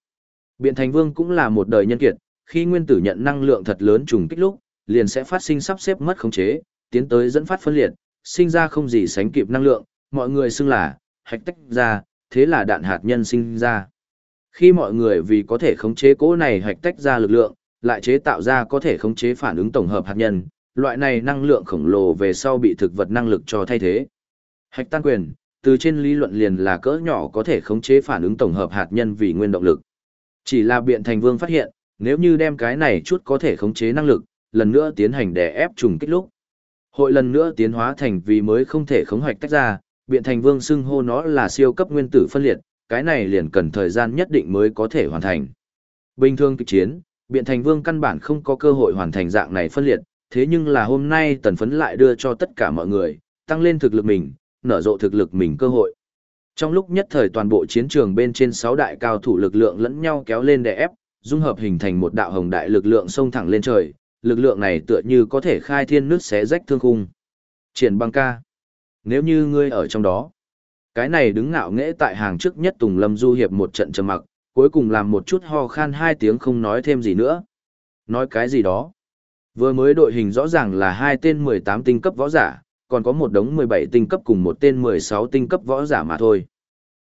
Biện thành vương cũng là một đời nhân kiệt, khi nguyên tử nhận năng lượng thật lớn trùng kích lúc, liền sẽ phát sinh sắp xếp mất khống chế, tiến tới dẫn phát phân liệt, sinh ra không gì sánh kịp năng lượng, mọi người xưng là hạch tách ra, thế là đạn hạt nhân sinh ra. Khi mọi người vì có thể khống chế cỗ này hạch tách ra lực lượng, lại chế tạo ra có thể khống chế phản ứng tổng hợp hạt nhân, loại này năng lượng khổng lồ về sau bị thực vật năng lực cho thay thế. Hạch tan quyền, từ trên lý luận liền là cỡ nhỏ có thể khống chế phản ứng tổng hợp hạt nhân vì nguyên động lực. Chỉ là biện thành vương phát hiện, nếu như đem cái này chút có thể khống chế năng lực, lần nữa tiến hành đè ép trùng kích lúc. Hội lần nữa tiến hóa thành vì mới không thể khống hoạch tách ra, biện thành vương xưng hô nó là siêu cấp nguyên tử phân liệt, cái này liền cần thời gian nhất định mới có thể hoàn thành. Bình thường kịch chiến, biện thành vương căn bản không có cơ hội hoàn thành dạng này phân liệt, thế nhưng là hôm nay tần phấn lại đưa cho tất cả mọi người, tăng lên thực lực mình, nở rộ thực lực mình cơ hội. Trong lúc nhất thời toàn bộ chiến trường bên trên 6 đại cao thủ lực lượng lẫn nhau kéo lên để ép, dung hợp hình thành một đạo hồng đại lực lượng xông thẳng lên trời, lực lượng này tựa như có thể khai thiên nước xé rách thương khung. Triển băng ca. Nếu như ngươi ở trong đó, cái này đứng ngạo nghễ tại hàng trước nhất Tùng Lâm Du Hiệp một trận trầm mặc, cuối cùng làm một chút ho khan hai tiếng không nói thêm gì nữa. Nói cái gì đó. Vừa mới đội hình rõ ràng là hai tên 18 tinh cấp võ giả, còn có một đống 17 tinh cấp cùng một tên 16 tinh cấp võ giả mà thôi.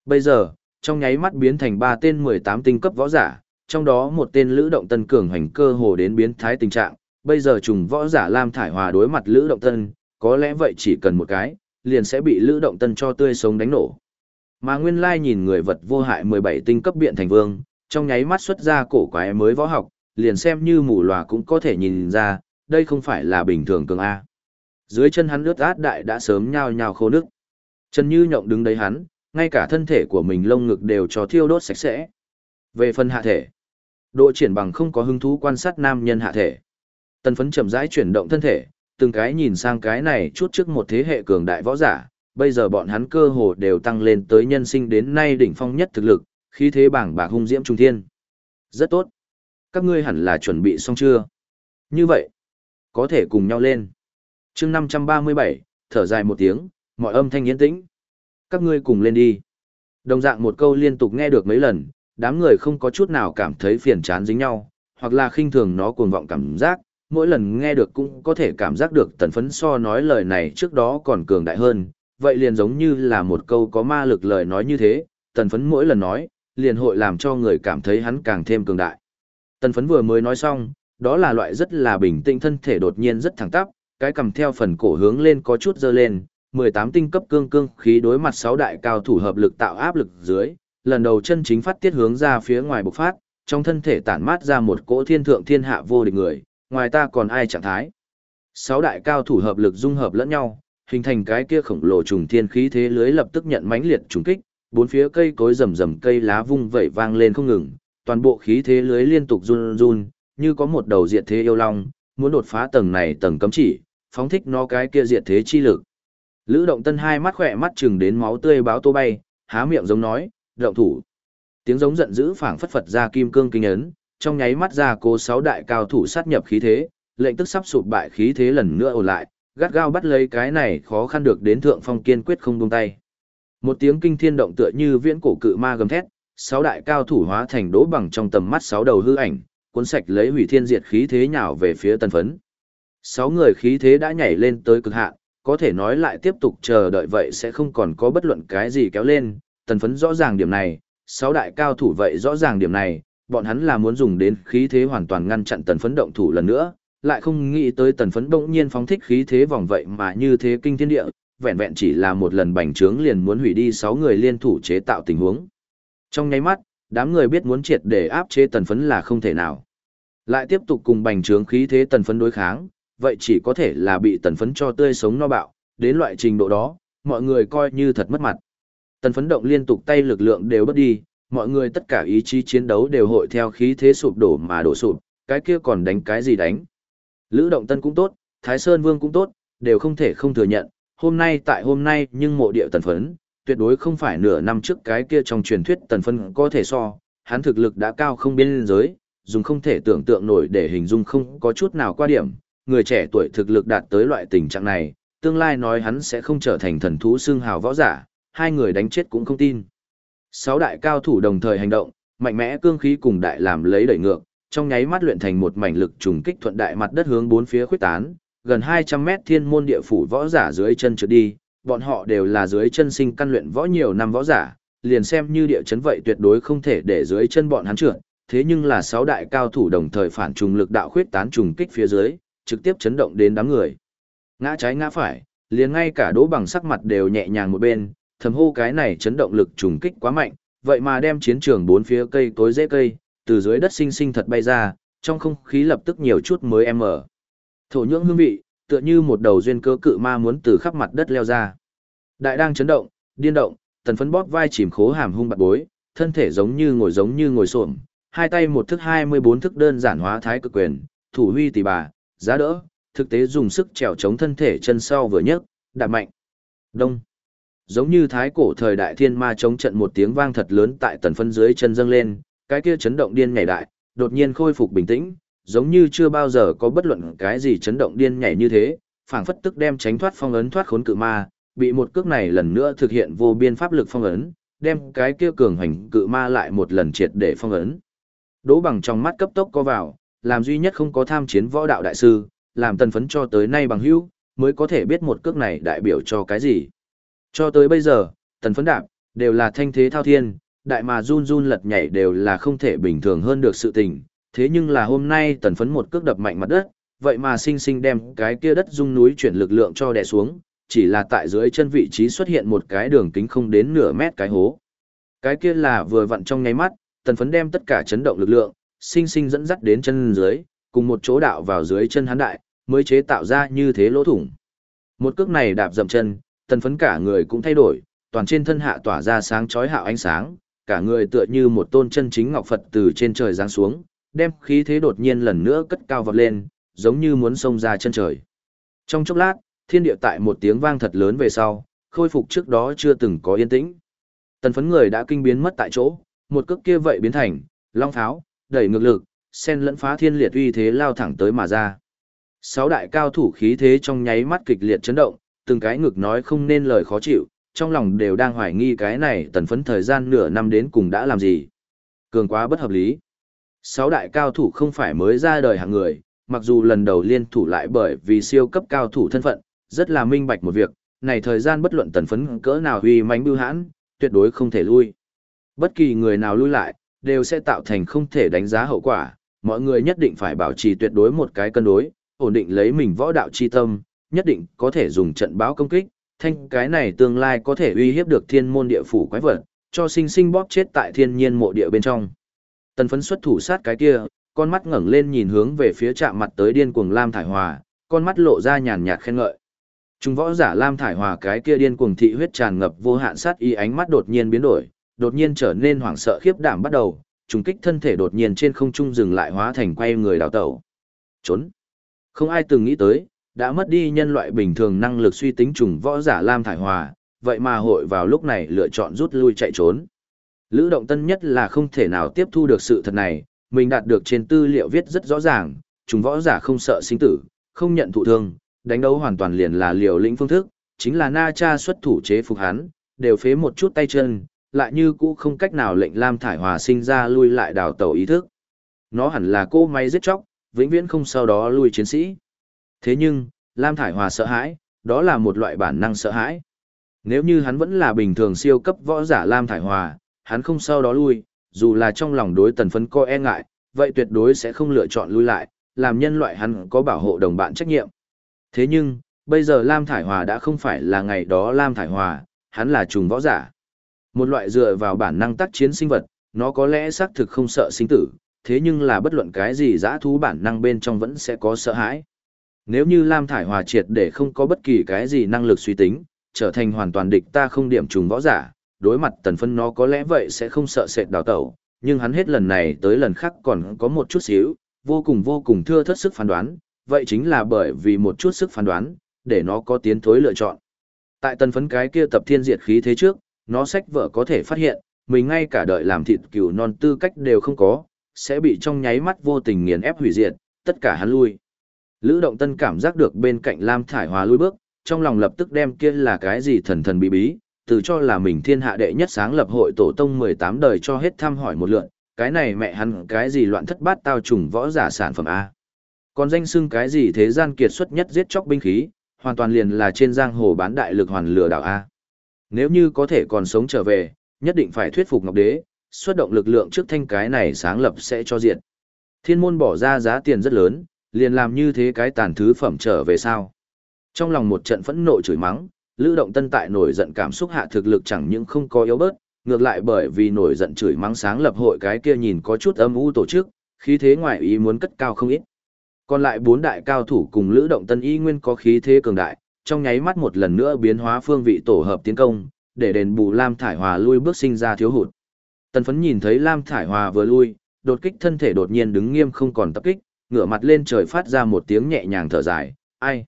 Bây giờ, trong nháy mắt biến thành ba tên 18 tinh cấp võ giả, trong đó một tên lữ động tân cường hành cơ hồ đến biến thái tình trạng, bây giờ trùng võ giả Lam Thải Hòa đối mặt lữ động tân, có lẽ vậy chỉ cần một cái, liền sẽ bị lữ động tân cho tươi sống đánh nổ. Mà nguyên lai nhìn người vật vô hại 17 tinh cấp biện thành vương, trong nháy mắt xuất ra cổ quái mới võ học, liền xem như mù lòa cũng có thể nhìn ra, đây không phải là bình thường cường A. Dưới chân hắn ướt át đại đã sớm nhao nhao khô nước. Chân như nhộng đứng đấy hắn, ngay cả thân thể của mình lông ngực đều cho thiêu đốt sạch sẽ. Về phần hạ thể, độ triển bằng không có hứng thú quan sát nam nhân hạ thể. Tần phấn chậm rãi chuyển động thân thể, từng cái nhìn sang cái này chút trước một thế hệ cường đại võ giả, bây giờ bọn hắn cơ hồ đều tăng lên tới nhân sinh đến nay đỉnh phong nhất thực lực, khí thế bảng bạc hung diễm trung thiên. Rất tốt. Các ngươi hẳn là chuẩn bị xong chưa? Như vậy, có thể cùng nhau lên. chương 537, thở dài một tiếng, mọi âm thanh yên tĩnh. Các ngươi cùng lên đi. Đồng dạng một câu liên tục nghe được mấy lần, đám người không có chút nào cảm thấy phiền chán dính nhau, hoặc là khinh thường nó cuồng vọng cảm giác, mỗi lần nghe được cũng có thể cảm giác được tần phấn so nói lời này trước đó còn cường đại hơn, vậy liền giống như là một câu có ma lực lời nói như thế, tần phấn mỗi lần nói, liền hội làm cho người cảm thấy hắn càng thêm cường đại. Tần phấn vừa mới nói xong, đó là loại rất là bình tĩnh thân thể đột nhiên rất thẳng tắp, cái cầm theo phần cổ hướng lên có chút dơ lên, 18 tinh cấp cương cương khí đối mặt 6 đại cao thủ hợp lực tạo áp lực dưới, lần đầu chân chính phát tiết hướng ra phía ngoài bộc phát, trong thân thể tản mát ra một cỗ thiên thượng thiên hạ vô địch người, ngoài ta còn ai trạng thái. 6 đại cao thủ hợp lực dung hợp lẫn nhau, hình thành cái kia khổng lồ trùng thiên khí thế lưới lập tức nhận mãnh liệt trùng kích, bốn phía cây cối rầm rầm cây lá vung vẩy vang lên không ngừng, toàn bộ khí thế lưới liên tục run run, như có một đầu diệt thế yêu long, muốn đột phá tầng này tầng cấm chỉ, phóng thích nó cái kia diệt thế chi lực. Lữ Động Tân hai mắt khỏe mắt chừng đến máu tươi báo tô bay, há miệng giống nói, "Động thủ." Tiếng giống giận dữ phảng phất phật ra kim cương kinh ấn, trong nháy mắt ra cố sáu đại cao thủ sát nhập khí thế, lệnh tức sắp sụp bại khí thế lần nữa ổn lại, gắt gao bắt lấy cái này khó khăn được đến thượng phong kiên quyết không buông tay. Một tiếng kinh thiên động tựa như viễn cổ cự ma gầm thét, sáu đại cao thủ hóa thành đỗ bằng trong tầm mắt sáu đầu hư ảnh, cuốn sạch lấy hủy thiên diệt khí thế nhào về phía tần phấn. Sáu người khí thế đã nhảy lên tới cực hạn, có thể nói lại tiếp tục chờ đợi vậy sẽ không còn có bất luận cái gì kéo lên, tần phấn rõ ràng điểm này, sáu đại cao thủ vậy rõ ràng điểm này, bọn hắn là muốn dùng đến khí thế hoàn toàn ngăn chặn tần phấn động thủ lần nữa, lại không nghĩ tới tần phấn bỗng nhiên phóng thích khí thế vòng vậy mà như thế kinh thiên địa, vẹn vẹn chỉ là một lần bành trướng liền muốn hủy đi sáu người liên thủ chế tạo tình huống. Trong nháy mắt, đám người biết muốn triệt để áp chế tần phấn là không thể nào. Lại tiếp tục cùng bành trướng khí thế tần phấn đối kháng, vậy chỉ có thể là bị tần phấn cho tươi sống no bạo, đến loại trình độ đó, mọi người coi như thật mất mặt. Tần phấn động liên tục tay lực lượng đều bất đi, mọi người tất cả ý chí chiến đấu đều hội theo khí thế sụp đổ mà đổ sụp, cái kia còn đánh cái gì đánh. Lữ Động Tân cũng tốt, Thái Sơn Vương cũng tốt, đều không thể không thừa nhận, hôm nay tại hôm nay nhưng mộ địa tần phấn, tuyệt đối không phải nửa năm trước cái kia trong truyền thuyết tần phân có thể so, hắn thực lực đã cao không biên giới, dùng không thể tưởng tượng nổi để hình dung không có chút nào qua điểm, người trẻ tuổi thực lực đạt tới loại tình trạng này, tương lai nói hắn sẽ không trở thành thần thú xương hào võ giả, hai người đánh chết cũng không tin. Sáu đại cao thủ đồng thời hành động, mạnh mẽ cương khí cùng đại làm lấy đẩy ngược, trong nháy mắt luyện thành một mảnh lực trùng kích thuận đại mặt đất hướng bốn phía khuếch tán, gần 200 mét thiên môn địa phủ võ giả dưới chân trượt đi, bọn họ đều là dưới chân sinh căn luyện võ nhiều năm võ giả, liền xem như địa chấn vậy tuyệt đối không thể để dưới chân bọn hắn trượt, thế nhưng là sáu đại cao thủ đồng thời phản trùng lực đạo khuyết tán trùng kích phía dưới, trực tiếp chấn động đến đám người. Ngã trái ngã phải, liền ngay cả đỗ bằng sắc mặt đều nhẹ nhàng một bên, thầm hô cái này chấn động lực trùng kích quá mạnh, vậy mà đem chiến trường bốn phía cây cối dễ cây, từ dưới đất sinh sinh thật bay ra, trong không khí lập tức nhiều chút mới em mở. Thổ nhưỡng hương vị, tựa như một đầu duyên cơ cự ma muốn từ khắp mặt đất leo ra. Đại đang chấn động, điên động, tần phấn bóp vai chìm khố hàm hung bạc bối, thân thể giống như ngồi giống như ngồi xổm, hai tay một thức 24 thức đơn giản hóa thái cực quyền, thủ huy tỷ bà, giá đỡ, thực tế dùng sức trèo chống thân thể chân sau vừa nhấc, đạp mạnh. Đông. Giống như thái cổ thời đại thiên ma chống trận một tiếng vang thật lớn tại tần phân dưới chân dâng lên, cái kia chấn động điên nhảy đại, đột nhiên khôi phục bình tĩnh, giống như chưa bao giờ có bất luận cái gì chấn động điên nhảy như thế, phảng phất tức đem tránh thoát phong ấn thoát khốn cự ma, bị một cước này lần nữa thực hiện vô biên pháp lực phong ấn, đem cái kia cường hành cự ma lại một lần triệt để phong ấn. Đỗ bằng trong mắt cấp tốc có vào, làm duy nhất không có tham chiến võ đạo đại sư, làm tần phấn cho tới nay bằng hữu, mới có thể biết một cước này đại biểu cho cái gì. Cho tới bây giờ, tần phấn đạp, đều là thanh thế thao thiên, đại mà run run lật nhảy đều là không thể bình thường hơn được sự tình. Thế nhưng là hôm nay tần phấn một cước đập mạnh mặt đất, vậy mà sinh sinh đem cái kia đất dung núi chuyển lực lượng cho đè xuống, chỉ là tại dưới chân vị trí xuất hiện một cái đường kính không đến nửa mét cái hố. Cái kia là vừa vặn trong nháy mắt, tần phấn đem tất cả chấn động lực lượng, sinh sinh dẫn dắt đến chân dưới, cùng một chỗ đạo vào dưới chân hắn đại, mới chế tạo ra như thế lỗ thủng. Một cước này đạp dậm chân, tần phấn cả người cũng thay đổi, toàn trên thân hạ tỏa ra sáng chói hạo ánh sáng, cả người tựa như một tôn chân chính ngọc Phật từ trên trời giáng xuống, đem khí thế đột nhiên lần nữa cất cao vọt lên, giống như muốn xông ra chân trời. Trong chốc lát, thiên địa tại một tiếng vang thật lớn về sau, khôi phục trước đó chưa từng có yên tĩnh. Tần phấn người đã kinh biến mất tại chỗ, một cước kia vậy biến thành, long pháo, đẩy ngược lực, sen lẫn phá thiên liệt uy thế lao thẳng tới mà ra. Sáu đại cao thủ khí thế trong nháy mắt kịch liệt chấn động, từng cái ngực nói không nên lời khó chịu, trong lòng đều đang hoài nghi cái này tần phấn thời gian nửa năm đến cùng đã làm gì. Cường quá bất hợp lý. Sáu đại cao thủ không phải mới ra đời hàng người, mặc dù lần đầu liên thủ lại bởi vì siêu cấp cao thủ thân phận, rất là minh bạch một việc, này thời gian bất luận tần phấn cỡ nào huy mánh bưu hãn, tuyệt đối không thể lui. Bất kỳ người nào lui lại, đều sẽ tạo thành không thể đánh giá hậu quả, mọi người nhất định phải bảo trì tuyệt đối một cái cân đối, ổn định lấy mình võ đạo chi tâm, nhất định có thể dùng trận báo công kích, thanh cái này tương lai có thể uy hiếp được thiên môn địa phủ quái vật, cho sinh sinh bóp chết tại thiên nhiên mộ địa bên trong. Tần phấn xuất thủ sát cái kia, con mắt ngẩng lên nhìn hướng về phía chạm mặt tới điên cuồng Lam Thải Hòa, con mắt lộ ra nhàn nhạt khen ngợi. Trung võ giả Lam Thải Hòa cái kia điên cuồng thị huyết tràn ngập vô hạn sát y ánh mắt đột nhiên biến đổi, đột nhiên trở nên hoảng sợ khiếp đảm bắt đầu, trùng kích thân thể đột nhiên trên không trung dừng lại hóa thành quay người đào tẩu. Trốn. Không ai từng nghĩ tới, đã mất đi nhân loại bình thường năng lực suy tính trùng võ giả Lam Thải Hòa, vậy mà hội vào lúc này lựa chọn rút lui chạy trốn. Lữ động tân nhất là không thể nào tiếp thu được sự thật này, mình đạt được trên tư liệu viết rất rõ ràng, chúng võ giả không sợ sinh tử, không nhận thụ thương, đánh đấu hoàn toàn liền là liều lĩnh phương thức, chính là Na Cha xuất thủ chế phục hắn, đều phế một chút tay chân, lại như cũ không cách nào lệnh Lam Thải Hòa sinh ra lui lại đào tẩu ý thức. Nó hẳn là cô máy giết chóc, vĩnh viễn không sau đó lui chiến sĩ. Thế nhưng, Lam Thải Hòa sợ hãi, đó là một loại bản năng sợ hãi. Nếu như hắn vẫn là bình thường siêu cấp võ giả Lam Thải Hòa, hắn không sau đó lui, dù là trong lòng đối tần phấn co e ngại, vậy tuyệt đối sẽ không lựa chọn lui lại, làm nhân loại hắn có bảo hộ đồng bạn trách nhiệm. Thế nhưng, bây giờ Lam Thải Hòa đã không phải là ngày đó Lam Thải Hòa, hắn là trùng võ giả. Một loại dựa vào bản năng tác chiến sinh vật, nó có lẽ xác thực không sợ sinh tử, thế nhưng là bất luận cái gì dã thú bản năng bên trong vẫn sẽ có sợ hãi. Nếu như Lam Thải Hòa triệt để không có bất kỳ cái gì năng lực suy tính, trở thành hoàn toàn địch ta không điểm trùng võ giả, đối mặt tần phân nó có lẽ vậy sẽ không sợ sệt đào tẩu, nhưng hắn hết lần này tới lần khác còn có một chút xíu, vô cùng vô cùng thưa thất sức phán đoán, vậy chính là bởi vì một chút sức phán đoán, để nó có tiến thối lựa chọn. Tại tần phấn cái kia tập thiên diệt khí thế trước, nó sách vợ có thể phát hiện, mình ngay cả đợi làm thịt cừu non tư cách đều không có, sẽ bị trong nháy mắt vô tình nghiền ép hủy diệt, tất cả hắn lui. Lữ Động Tân cảm giác được bên cạnh Lam Thải Hòa lui bước, trong lòng lập tức đem kia là cái gì thần thần bí bí, từ cho là mình thiên hạ đệ nhất sáng lập hội tổ tông 18 đời cho hết thăm hỏi một lượn, cái này mẹ hắn cái gì loạn thất bát tao trùng võ giả sản phẩm A. Còn danh xưng cái gì thế gian kiệt xuất nhất giết chóc binh khí, hoàn toàn liền là trên giang hồ bán đại lực hoàn lừa đảo A. Nếu như có thể còn sống trở về, nhất định phải thuyết phục Ngọc Đế, xuất động lực lượng trước thanh cái này sáng lập sẽ cho diện. Thiên môn bỏ ra giá tiền rất lớn, liền làm như thế cái tàn thứ phẩm trở về sao. Trong lòng một trận phẫn nộ chửi mắng, Lữ Động Tân tại nổi giận cảm xúc hạ thực lực chẳng những không có yếu bớt, ngược lại bởi vì nổi giận chửi mắng sáng lập hội cái kia nhìn có chút âm u tổ chức, khí thế ngoại ý muốn cất cao không ít. Còn lại bốn đại cao thủ cùng Lữ Động Tân y nguyên có khí thế cường đại, trong nháy mắt một lần nữa biến hóa phương vị tổ hợp tiến công, để đền bù Lam Thải Hòa lui bước sinh ra thiếu hụt. Tần phấn nhìn thấy Lam Thải Hòa vừa lui, đột kích thân thể đột nhiên đứng nghiêm không còn tập kích, ngửa mặt lên trời phát ra một tiếng nhẹ nhàng thở dài, ai?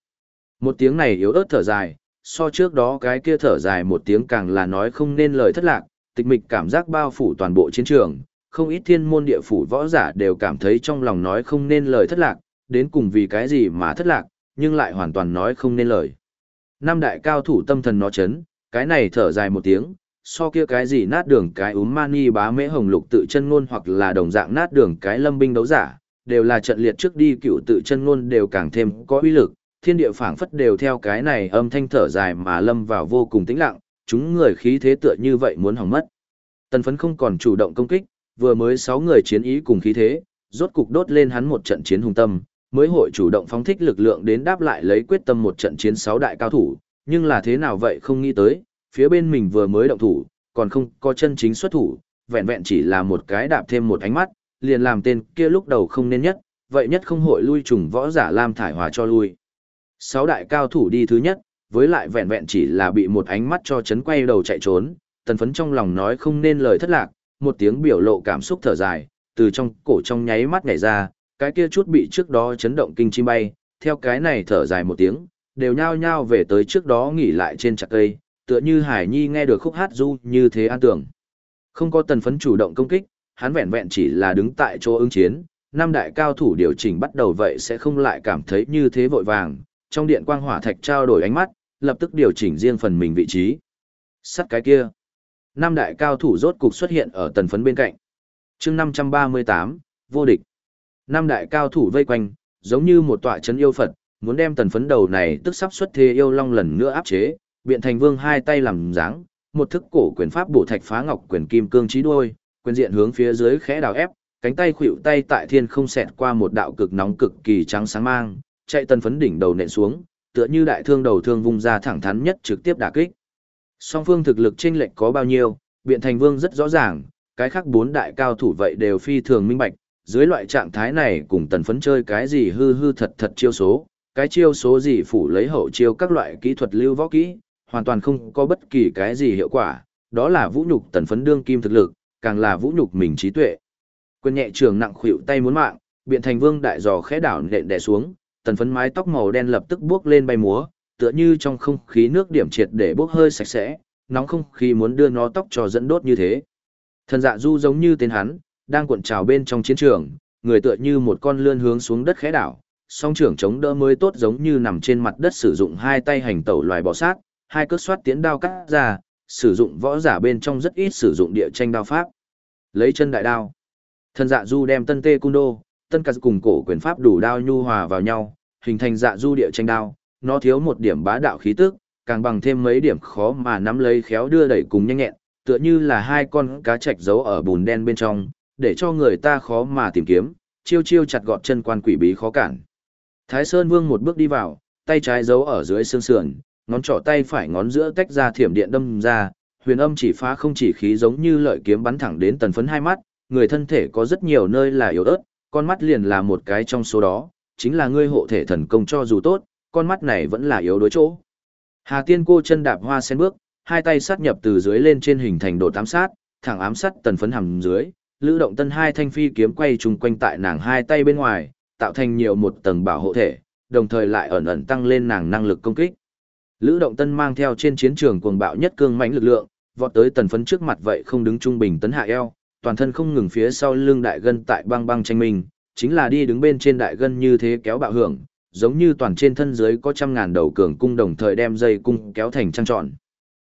Một tiếng này yếu ớt thở dài, so trước đó cái kia thở dài một tiếng càng là nói không nên lời thất lạc, tịch mịch cảm giác bao phủ toàn bộ chiến trường, không ít thiên môn địa phủ võ giả đều cảm thấy trong lòng nói không nên lời thất lạc, đến cùng vì cái gì mà thất lạc, nhưng lại hoàn toàn nói không nên lời. Năm đại cao thủ tâm thần nó chấn, cái này thở dài một tiếng, so kia cái gì nát đường cái úm mani bá mễ hồng lục tự chân ngôn hoặc là đồng dạng nát đường cái lâm binh đấu giả, đều là trận liệt trước đi cựu tự chân ngôn đều càng thêm có uy lực, thiên địa phảng phất đều theo cái này âm thanh thở dài mà lâm vào vô cùng tĩnh lặng, chúng người khí thế tựa như vậy muốn hỏng mất. Tần phấn không còn chủ động công kích, vừa mới 6 người chiến ý cùng khí thế, rốt cục đốt lên hắn một trận chiến hùng tâm, mới hội chủ động phóng thích lực lượng đến đáp lại lấy quyết tâm một trận chiến 6 đại cao thủ, nhưng là thế nào vậy không nghĩ tới, phía bên mình vừa mới động thủ, còn không có chân chính xuất thủ, vẹn vẹn chỉ là một cái đạp thêm một ánh mắt, liền làm tên kia lúc đầu không nên nhất, vậy nhất không hội lui trùng võ giả Lam Thải Hòa cho lui. Sáu đại cao thủ đi thứ nhất, với lại vẹn vẹn chỉ là bị một ánh mắt cho chấn quay đầu chạy trốn, tần phấn trong lòng nói không nên lời thất lạc, một tiếng biểu lộ cảm xúc thở dài, từ trong cổ trong nháy mắt nhảy ra, cái kia chút bị trước đó chấn động kinh chim bay, theo cái này thở dài một tiếng, đều nhao nhao về tới trước đó nghỉ lại trên chặt cây, tựa như Hải Nhi nghe được khúc hát du như thế an tưởng. Không có tần phấn chủ động công kích, hắn vẹn vẹn chỉ là đứng tại chỗ ứng chiến, năm đại cao thủ điều chỉnh bắt đầu vậy sẽ không lại cảm thấy như thế vội vàng, trong điện quang hỏa thạch trao đổi ánh mắt, lập tức điều chỉnh riêng phần mình vị trí. Sắt cái kia. Năm đại cao thủ rốt cục xuất hiện ở tần phấn bên cạnh. chương 538, vô địch. Năm đại cao thủ vây quanh, giống như một tọa trấn yêu Phật, muốn đem tần phấn đầu này tức sắp xuất thế yêu long lần nữa áp chế, biện thành vương hai tay làm dáng, một thức cổ quyền pháp bổ thạch phá ngọc quyền kim cương trí đuôi, quyền diện hướng phía dưới khẽ đào ép, cánh tay khuỵu tay tại thiên không xẹt qua một đạo cực nóng cực kỳ trắng sáng mang, chạy tần phấn đỉnh đầu nện xuống, tựa như đại thương đầu thương vung ra thẳng thắn nhất trực tiếp đả kích. Song phương thực lực chênh lệch có bao nhiêu, biện thành vương rất rõ ràng, cái khác bốn đại cao thủ vậy đều phi thường minh bạch, dưới loại trạng thái này cùng tần phấn chơi cái gì hư hư thật thật chiêu số, cái chiêu số gì phủ lấy hậu chiêu các loại kỹ thuật lưu võ kỹ, hoàn toàn không có bất kỳ cái gì hiệu quả, đó là vũ nhục tần phấn đương kim thực lực, càng là vũ nhục mình trí tuệ. Quyền nhẹ trường nặng khuỵu tay muốn mạng, biện thành vương đại giò khẽ đảo nện đè xuống, tần phấn mái tóc màu đen lập tức bước lên bay múa, tựa như trong không khí nước điểm triệt để bốc hơi sạch sẽ, nóng không khí muốn đưa nó tóc cho dẫn đốt như thế. Thần dạ du giống như tên hắn, đang cuộn trào bên trong chiến trường, người tựa như một con lươn hướng xuống đất khẽ đảo, song trưởng chống đỡ mới tốt giống như nằm trên mặt đất sử dụng hai tay hành tẩu loài bò sát, hai cước xoát tiến đao cắt ra, sử dụng võ giả bên trong rất ít sử dụng địa tranh đao pháp. Lấy chân đại đao. Thần dạ du đem tân tê cung đô, tân cắt cùng cổ quyền pháp đủ đao nhu hòa vào nhau, hình thành dạ du địa tranh đao, nó thiếu một điểm bá đạo khí tức, càng bằng thêm mấy điểm khó mà nắm lấy khéo đưa đẩy cùng nhanh nhẹn, tựa như là hai con cá trạch giấu ở bùn đen bên trong, để cho người ta khó mà tìm kiếm, chiêu chiêu chặt gọt chân quan quỷ bí khó cản. Thái Sơn Vương một bước đi vào, tay trái giấu ở dưới xương sườn, ngón trỏ tay phải ngón giữa tách ra thiểm điện đâm ra, huyền âm chỉ phá không chỉ khí giống như lợi kiếm bắn thẳng đến tần phấn hai mắt, người thân thể có rất nhiều nơi là yếu ớt, con mắt liền là một cái trong số đó, chính là ngươi hộ thể thần công cho dù tốt, con mắt này vẫn là yếu đối chỗ. Hà Tiên cô chân đạp hoa sen bước, hai tay sát nhập từ dưới lên trên hình thành đồ tám sát, thẳng ám sát tần phấn hầm dưới, lữ động tân hai thanh phi kiếm quay trùng quanh tại nàng hai tay bên ngoài, tạo thành nhiều một tầng bảo hộ thể, đồng thời lại ẩn ẩn tăng lên nàng năng lực công kích. Lữ động tân mang theo trên chiến trường cuồng bạo nhất cương mãnh lực lượng, vọt tới tần phấn trước mặt vậy không đứng trung bình tấn hạ eo, toàn thân không ngừng phía sau lưng đại gân tại băng băng tranh minh, chính là đi đứng bên trên đại gân như thế kéo bạo hưởng, giống như toàn trên thân dưới có trăm ngàn đầu cường cung đồng thời đem dây cung kéo thành trăng tròn.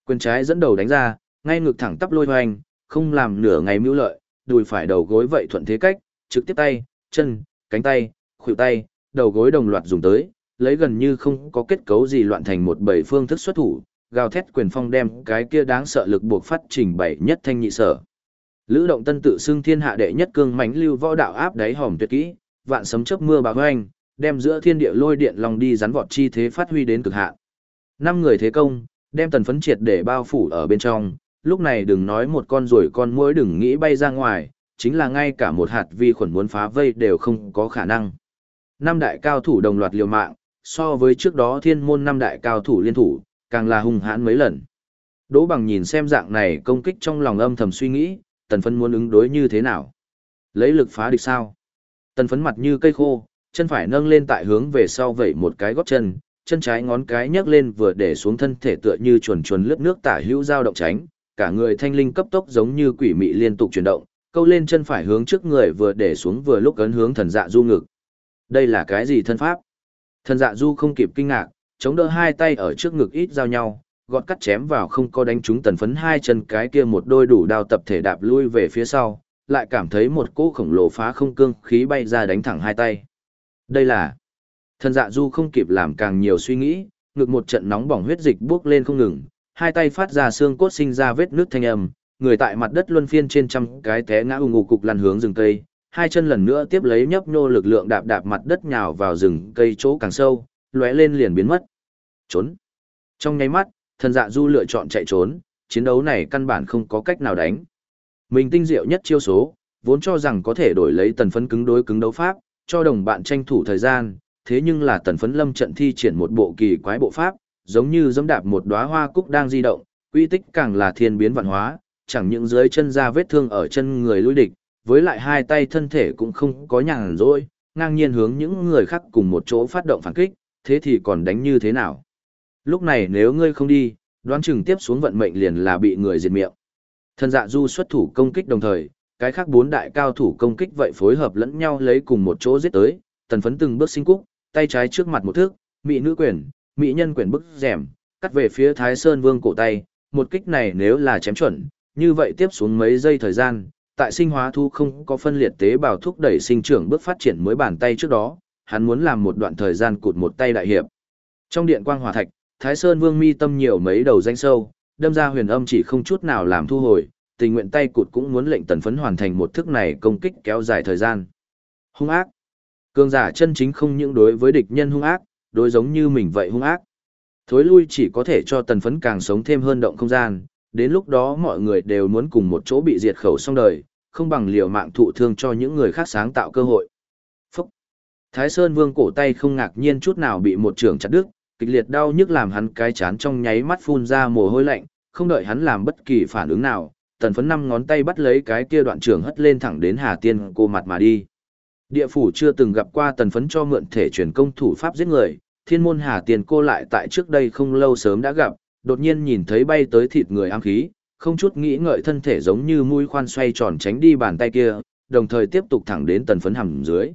Quyền trái dẫn đầu đánh ra, ngay ngực thẳng tắp lôi hoành, không làm nửa ngày mưu lợi, đùi phải đầu gối vậy thuận thế cách, trực tiếp tay, chân, cánh tay, khuỷu tay, đầu gối đồng loạt dùng tới, lấy gần như không có kết cấu gì loạn thành một bảy phương thức xuất thủ, gào thét quyền phong đem cái kia đáng sợ lực buộc phát trình bảy nhất thanh nhị sở. Lữ động tân tự xưng thiên hạ đệ nhất cương mãnh lưu võ đạo áp đáy hòm tuyệt kỹ, vạn sấm chớp mưa bão hoành, đem giữa thiên địa lôi điện long đi rắn vọt chi thế phát huy đến cực hạn. Năm người thế công, đem tần phấn triệt để bao phủ ở bên trong, lúc này đừng nói một con rồi con muỗi đừng nghĩ bay ra ngoài, chính là ngay cả một hạt vi khuẩn muốn phá vây đều không có khả năng. Năm đại cao thủ đồng loạt liều mạng, so với trước đó thiên môn năm đại cao thủ liên thủ, càng là hung hãn mấy lần. Đỗ bằng nhìn xem dạng này công kích trong lòng âm thầm suy nghĩ, tần phấn muốn ứng đối như thế nào. Lấy lực phá địch sao? Tần phấn mặt như cây khô, chân phải nâng lên tại hướng về sau vẩy một cái gót chân, chân trái ngón cái nhấc lên vừa để xuống thân thể tựa như chuồn chuồn lướt nước tả hữu dao động tránh, cả người thanh linh cấp tốc giống như quỷ mị liên tục chuyển động, câu lên chân phải hướng trước người vừa để xuống vừa lúc ấn hướng thần dạ du ngực. Đây là cái gì thân pháp? Thần dạ du không kịp kinh ngạc, chống đỡ hai tay ở trước ngực ít giao nhau, gọt cắt chém vào không có đánh trúng tần phấn hai chân cái kia một đôi đủ đao tập thể đạp lui về phía sau, lại cảm thấy một cỗ khổng lồ phá không cương khí bay ra đánh thẳng hai tay. Đây là thần dạ du không kịp làm càng nhiều suy nghĩ, ngực một trận nóng bỏng huyết dịch bước lên không ngừng, hai tay phát ra xương cốt sinh ra vết nước thanh âm, người tại mặt đất luân phiên trên trăm cái té ngã ù ngục cục lăn hướng rừng cây, hai chân lần nữa tiếp lấy nhấp nhô lực lượng đạp đạp mặt đất nhào vào rừng cây chỗ càng sâu, lóe lên liền biến mất. Trốn. Trong nháy mắt, thần dạ du lựa chọn chạy trốn, chiến đấu này căn bản không có cách nào đánh. Mình tinh diệu nhất chiêu số, vốn cho rằng có thể đổi lấy tần phấn cứng đối cứng đấu pháp, cho đồng bạn tranh thủ thời gian, thế nhưng là tần phấn lâm trận thi triển một bộ kỳ quái bộ pháp, giống như dẫm đạp một đóa hoa cúc đang di động, uy tích càng là thiên biến vạn hóa, chẳng những dưới chân ra vết thương ở chân người lui địch, với lại hai tay thân thể cũng không có nhàn rỗi, ngang nhiên hướng những người khác cùng một chỗ phát động phản kích, thế thì còn đánh như thế nào? Lúc này nếu ngươi không đi, đoán chừng tiếp xuống vận mệnh liền là bị người diệt miệng. Thần dạ du xuất thủ công kích đồng thời, cái khác bốn đại cao thủ công kích vậy phối hợp lẫn nhau lấy cùng một chỗ giết tới, tần phấn từng bước sinh cúc, tay trái trước mặt một thước, mỹ nữ quyền, mỹ nhân quyền bức rèm, cắt về phía Thái Sơn Vương cổ tay, một kích này nếu là chém chuẩn, như vậy tiếp xuống mấy giây thời gian, tại sinh hóa thu không có phân liệt tế bào thúc đẩy sinh trưởng bước phát triển mới bàn tay trước đó, hắn muốn làm một đoạn thời gian cụt một tay đại hiệp. Trong điện quang hòa thạch, Thái Sơn Vương mi tâm nhiều mấy đầu danh sâu, đâm ra huyền âm chỉ không chút nào làm thu hồi, tình nguyện tay cụt cũng muốn lệnh tần phấn hoàn thành một thức này công kích kéo dài thời gian. Hung ác. Cường giả chân chính không những đối với địch nhân hung ác, đối giống như mình vậy hung ác. Thối lui chỉ có thể cho tần phấn càng sống thêm hơn động không gian, đến lúc đó mọi người đều muốn cùng một chỗ bị diệt khẩu xong đời, không bằng liều mạng thụ thương cho những người khác sáng tạo cơ hội. Phúc! Thái Sơn Vương cổ tay không ngạc nhiên chút nào bị một trường chặt đứt, kịch liệt đau nhức làm hắn cái chán trong nháy mắt phun ra mồ hôi lạnh, không đợi hắn làm bất kỳ phản ứng nào, tần phấn năm ngón tay bắt lấy cái kia đoạn trường hất lên thẳng đến Hà Tiên cô mặt mà đi. Địa phủ chưa từng gặp qua tần phấn cho mượn thể truyền công thủ pháp giết người, thiên môn Hà Tiên cô lại tại trước đây không lâu sớm đã gặp, đột nhiên nhìn thấy bay tới thịt người ám khí, không chút nghĩ ngợi thân thể giống như mũi khoan xoay tròn tránh đi bàn tay kia, đồng thời tiếp tục thẳng đến tần phấn hầm dưới.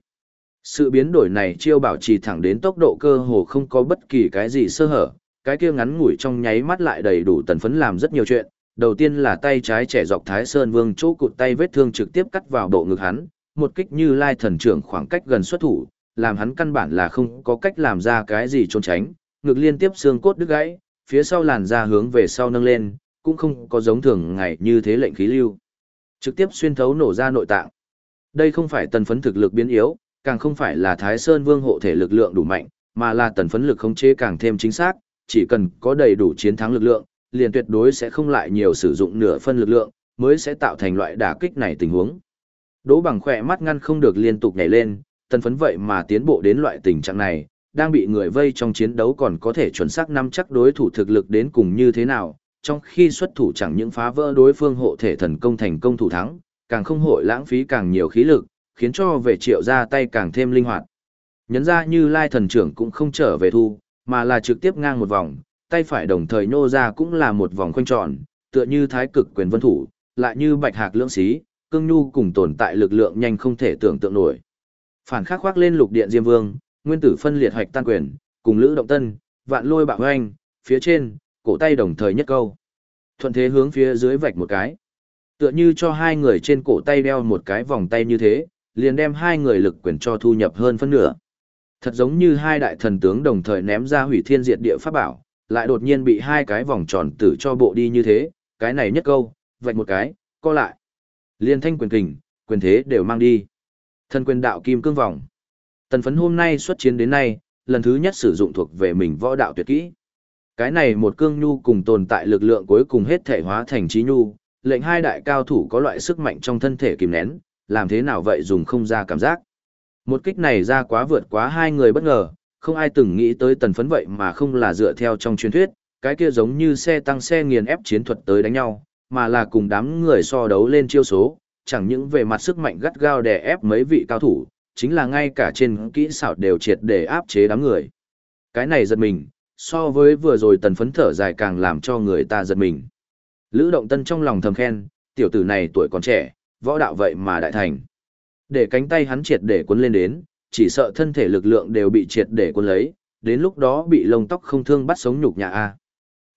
Sự biến đổi này chiêu bảo trì thẳng đến tốc độ cơ hồ không có bất kỳ cái gì sơ hở, cái kia ngắn ngủi trong nháy mắt lại đầy đủ tần phấn làm rất nhiều chuyện. Đầu tiên là tay trái trẻ dọc Thái Sơn Vương chỗ cụt tay vết thương trực tiếp cắt vào bộ ngực hắn, một kích như lai thần trưởng khoảng cách gần xuất thủ, làm hắn căn bản là không có cách làm ra cái gì trốn tránh, ngực liên tiếp xương cốt đứt gãy, phía sau làn da hướng về sau nâng lên, cũng không có giống thường ngày như thế lệnh khí lưu. Trực tiếp xuyên thấu nổ ra nội tạng. Đây không phải tần phấn thực lực biến yếu, càng không phải là Thái Sơn Vương hộ thể lực lượng đủ mạnh, mà là tần phấn lực khống chế càng thêm chính xác, chỉ cần có đầy đủ chiến thắng lực lượng, liền tuyệt đối sẽ không lại nhiều sử dụng nửa phân lực lượng, mới sẽ tạo thành loại đả kích này tình huống. Đỗ bằng khỏe mắt ngăn không được liên tục nhảy lên, tần phấn vậy mà tiến bộ đến loại tình trạng này, đang bị người vây trong chiến đấu còn có thể chuẩn xác nắm chắc đối thủ thực lực đến cùng như thế nào, trong khi xuất thủ chẳng những phá vỡ đối phương hộ thể thần công thành công thủ thắng, càng không hội lãng phí càng nhiều khí lực, khiến cho về triệu ra tay càng thêm linh hoạt. Nhấn ra như lai thần trưởng cũng không trở về thu, mà là trực tiếp ngang một vòng, tay phải đồng thời nô ra cũng là một vòng khoanh tròn, tựa như thái cực quyền vân thủ, lại như bạch hạc lưỡng xí, cương nhu cùng tồn tại lực lượng nhanh không thể tưởng tượng nổi. Phản khắc khoác lên lục điện Diêm Vương, nguyên tử phân liệt hoạch tan quyền, cùng Lữ Động Tân, vạn lôi bạo hoanh, phía trên, cổ tay đồng thời nhất câu. Thuận thế hướng phía dưới vạch một cái. Tựa như cho hai người trên cổ tay đeo một cái vòng tay như thế, liền đem hai người lực quyền cho thu nhập hơn phân nửa. Thật giống như hai đại thần tướng đồng thời ném ra hủy thiên diệt địa pháp bảo, lại đột nhiên bị hai cái vòng tròn tử cho bộ đi như thế, cái này nhất câu, vạch một cái, co lại. Liên thanh quyền kình, quyền thế đều mang đi. Thần quyền đạo kim cương vòng. Tần phấn hôm nay xuất chiến đến nay, lần thứ nhất sử dụng thuộc về mình võ đạo tuyệt kỹ. Cái này một cương nhu cùng tồn tại lực lượng cuối cùng hết thể hóa thành trí nhu, lệnh hai đại cao thủ có loại sức mạnh trong thân thể kìm nén, làm thế nào vậy dùng không ra cảm giác. Một kích này ra quá vượt quá hai người bất ngờ, không ai từng nghĩ tới tần phấn vậy mà không là dựa theo trong truyền thuyết, cái kia giống như xe tăng xe nghiền ép chiến thuật tới đánh nhau, mà là cùng đám người so đấu lên chiêu số, chẳng những về mặt sức mạnh gắt gao đè ép mấy vị cao thủ, chính là ngay cả trên kỹ xảo đều triệt để áp chế đám người. Cái này giật mình, so với vừa rồi tần phấn thở dài càng làm cho người ta giật mình. Lữ Động Tân trong lòng thầm khen, tiểu tử này tuổi còn trẻ, võ đạo vậy mà đại thành. Để cánh tay hắn triệt để cuốn lên đến, chỉ sợ thân thể lực lượng đều bị triệt để cuốn lấy, đến lúc đó bị lông tóc không thương bắt sống nhục nhà A.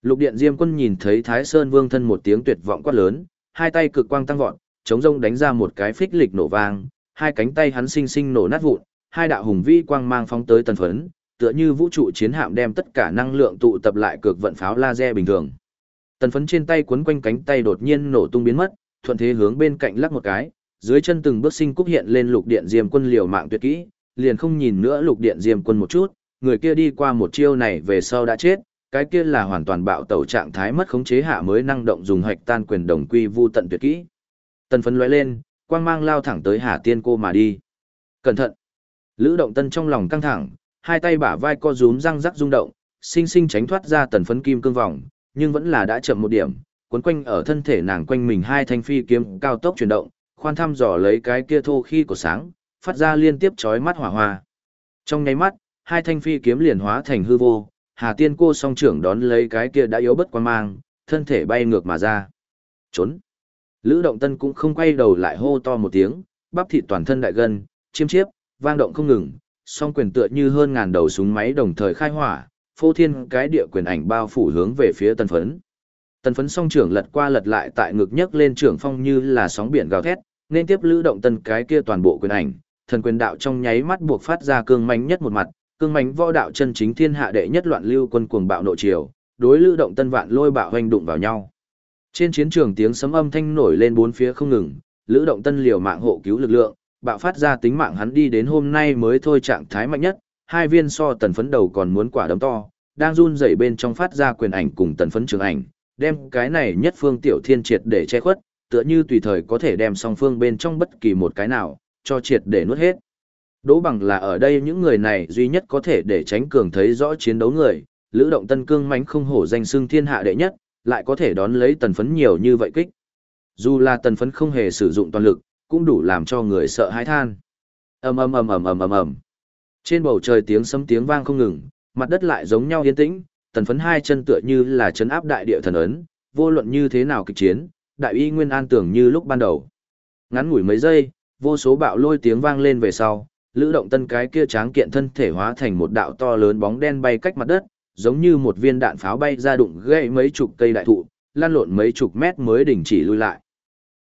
Lục điện Diêm quân nhìn thấy Thái Sơn Vương thân một tiếng tuyệt vọng quát lớn, hai tay cực quang tăng vọt, chống rông đánh ra một cái phích lịch nổ vang, hai cánh tay hắn sinh sinh nổ nát vụn, hai đạo hùng vĩ quang mang phóng tới tần phấn, tựa như vũ trụ chiến hạm đem tất cả năng lượng tụ tập lại cực vận pháo laser bình thường. Tần phấn trên tay quấn quanh cánh tay đột nhiên nổ tung biến mất, thuận thế hướng bên cạnh lắc một cái, dưới chân từng bước sinh cúc hiện lên lục điện diêm quân liều mạng tuyệt kỹ, liền không nhìn nữa lục điện diêm quân một chút, người kia đi qua một chiêu này về sau đã chết, cái kia là hoàn toàn bạo tẩu trạng thái mất khống chế hạ mới năng động dùng hạch tan quyền đồng quy vu tận tuyệt kỹ. Tần phấn lóe lên, quang mang lao thẳng tới Hà Tiên cô mà đi. Cẩn thận! Lữ động tân trong lòng căng thẳng, hai tay bả vai co rúm răng rắc rung động, sinh sinh tránh thoát ra tần phấn kim cương vòng, nhưng vẫn là đã chậm một điểm, cuốn quanh ở thân thể nàng quanh mình hai thanh phi kiếm cao tốc chuyển động, khoan thăm dò lấy cái kia thô khi của sáng, phát ra liên tiếp chói mắt hỏa hoa. Trong nháy mắt, hai thanh phi kiếm liền hóa thành hư vô, Hà Tiên cô song trưởng đón lấy cái kia đã yếu bất quan mang, thân thể bay ngược mà ra. Trốn. Lữ Động Tân cũng không quay đầu lại hô to một tiếng, bắp thịt toàn thân đại gân, chiêm chiếp, vang động không ngừng, song quyền tựa như hơn ngàn đầu súng máy đồng thời khai hỏa, phô thiên cái địa quyền ảnh bao phủ hướng về phía tân phấn. Tần phấn song trưởng lật qua lật lại tại ngực nhấc lên trưởng phong như là sóng biển gào thét, nên tiếp lữ động tần cái kia toàn bộ quyền ảnh, thần quyền đạo trong nháy mắt buộc phát ra cương mãnh nhất một mặt, cương mãnh võ đạo chân chính thiên hạ đệ nhất loạn lưu quân cuồng bạo nội triều, đối lữ động tân vạn lôi bạo hoành đụng vào nhau. Trên chiến trường tiếng sấm âm thanh nổi lên bốn phía không ngừng, lữ động tân liều mạng hộ cứu lực lượng, bạo phát ra tính mạng hắn đi đến hôm nay mới thôi trạng thái mạnh nhất, hai viên so tần phấn đầu còn muốn quả đấm to, đang run rẩy bên trong phát ra quyền ảnh cùng tần phấn trường ảnh, đem cái này nhất phương tiểu thiên triệt để che khuất, tựa như tùy thời có thể đem song phương bên trong bất kỳ một cái nào, cho triệt để nuốt hết. Đỗ bằng là ở đây những người này duy nhất có thể để tránh cường thấy rõ chiến đấu người, lữ động tân cương mánh không hổ danh xưng thiên hạ đệ nhất, lại có thể đón lấy tần phấn nhiều như vậy kích. Dù là tần phấn không hề sử dụng toàn lực, cũng đủ làm cho người sợ hãi than. ầm ầm ầm ầm ầm ầm ầm. Trên bầu trời tiếng sấm tiếng vang không ngừng, mặt đất lại giống nhau yên tĩnh, tần phấn hai chân tựa như là chấn áp đại địa thần ấn, vô luận như thế nào kịch chiến, đại y nguyên an tưởng như lúc ban đầu. Ngắn ngủi mấy giây, vô số bạo lôi tiếng vang lên về sau, lữ động tân cái kia tráng kiện thân thể hóa thành một đạo to lớn bóng đen bay cách mặt đất, giống như một viên đạn pháo bay ra đụng gãy mấy chục cây đại thụ, lan lộn mấy chục mét mới đình chỉ lui lại.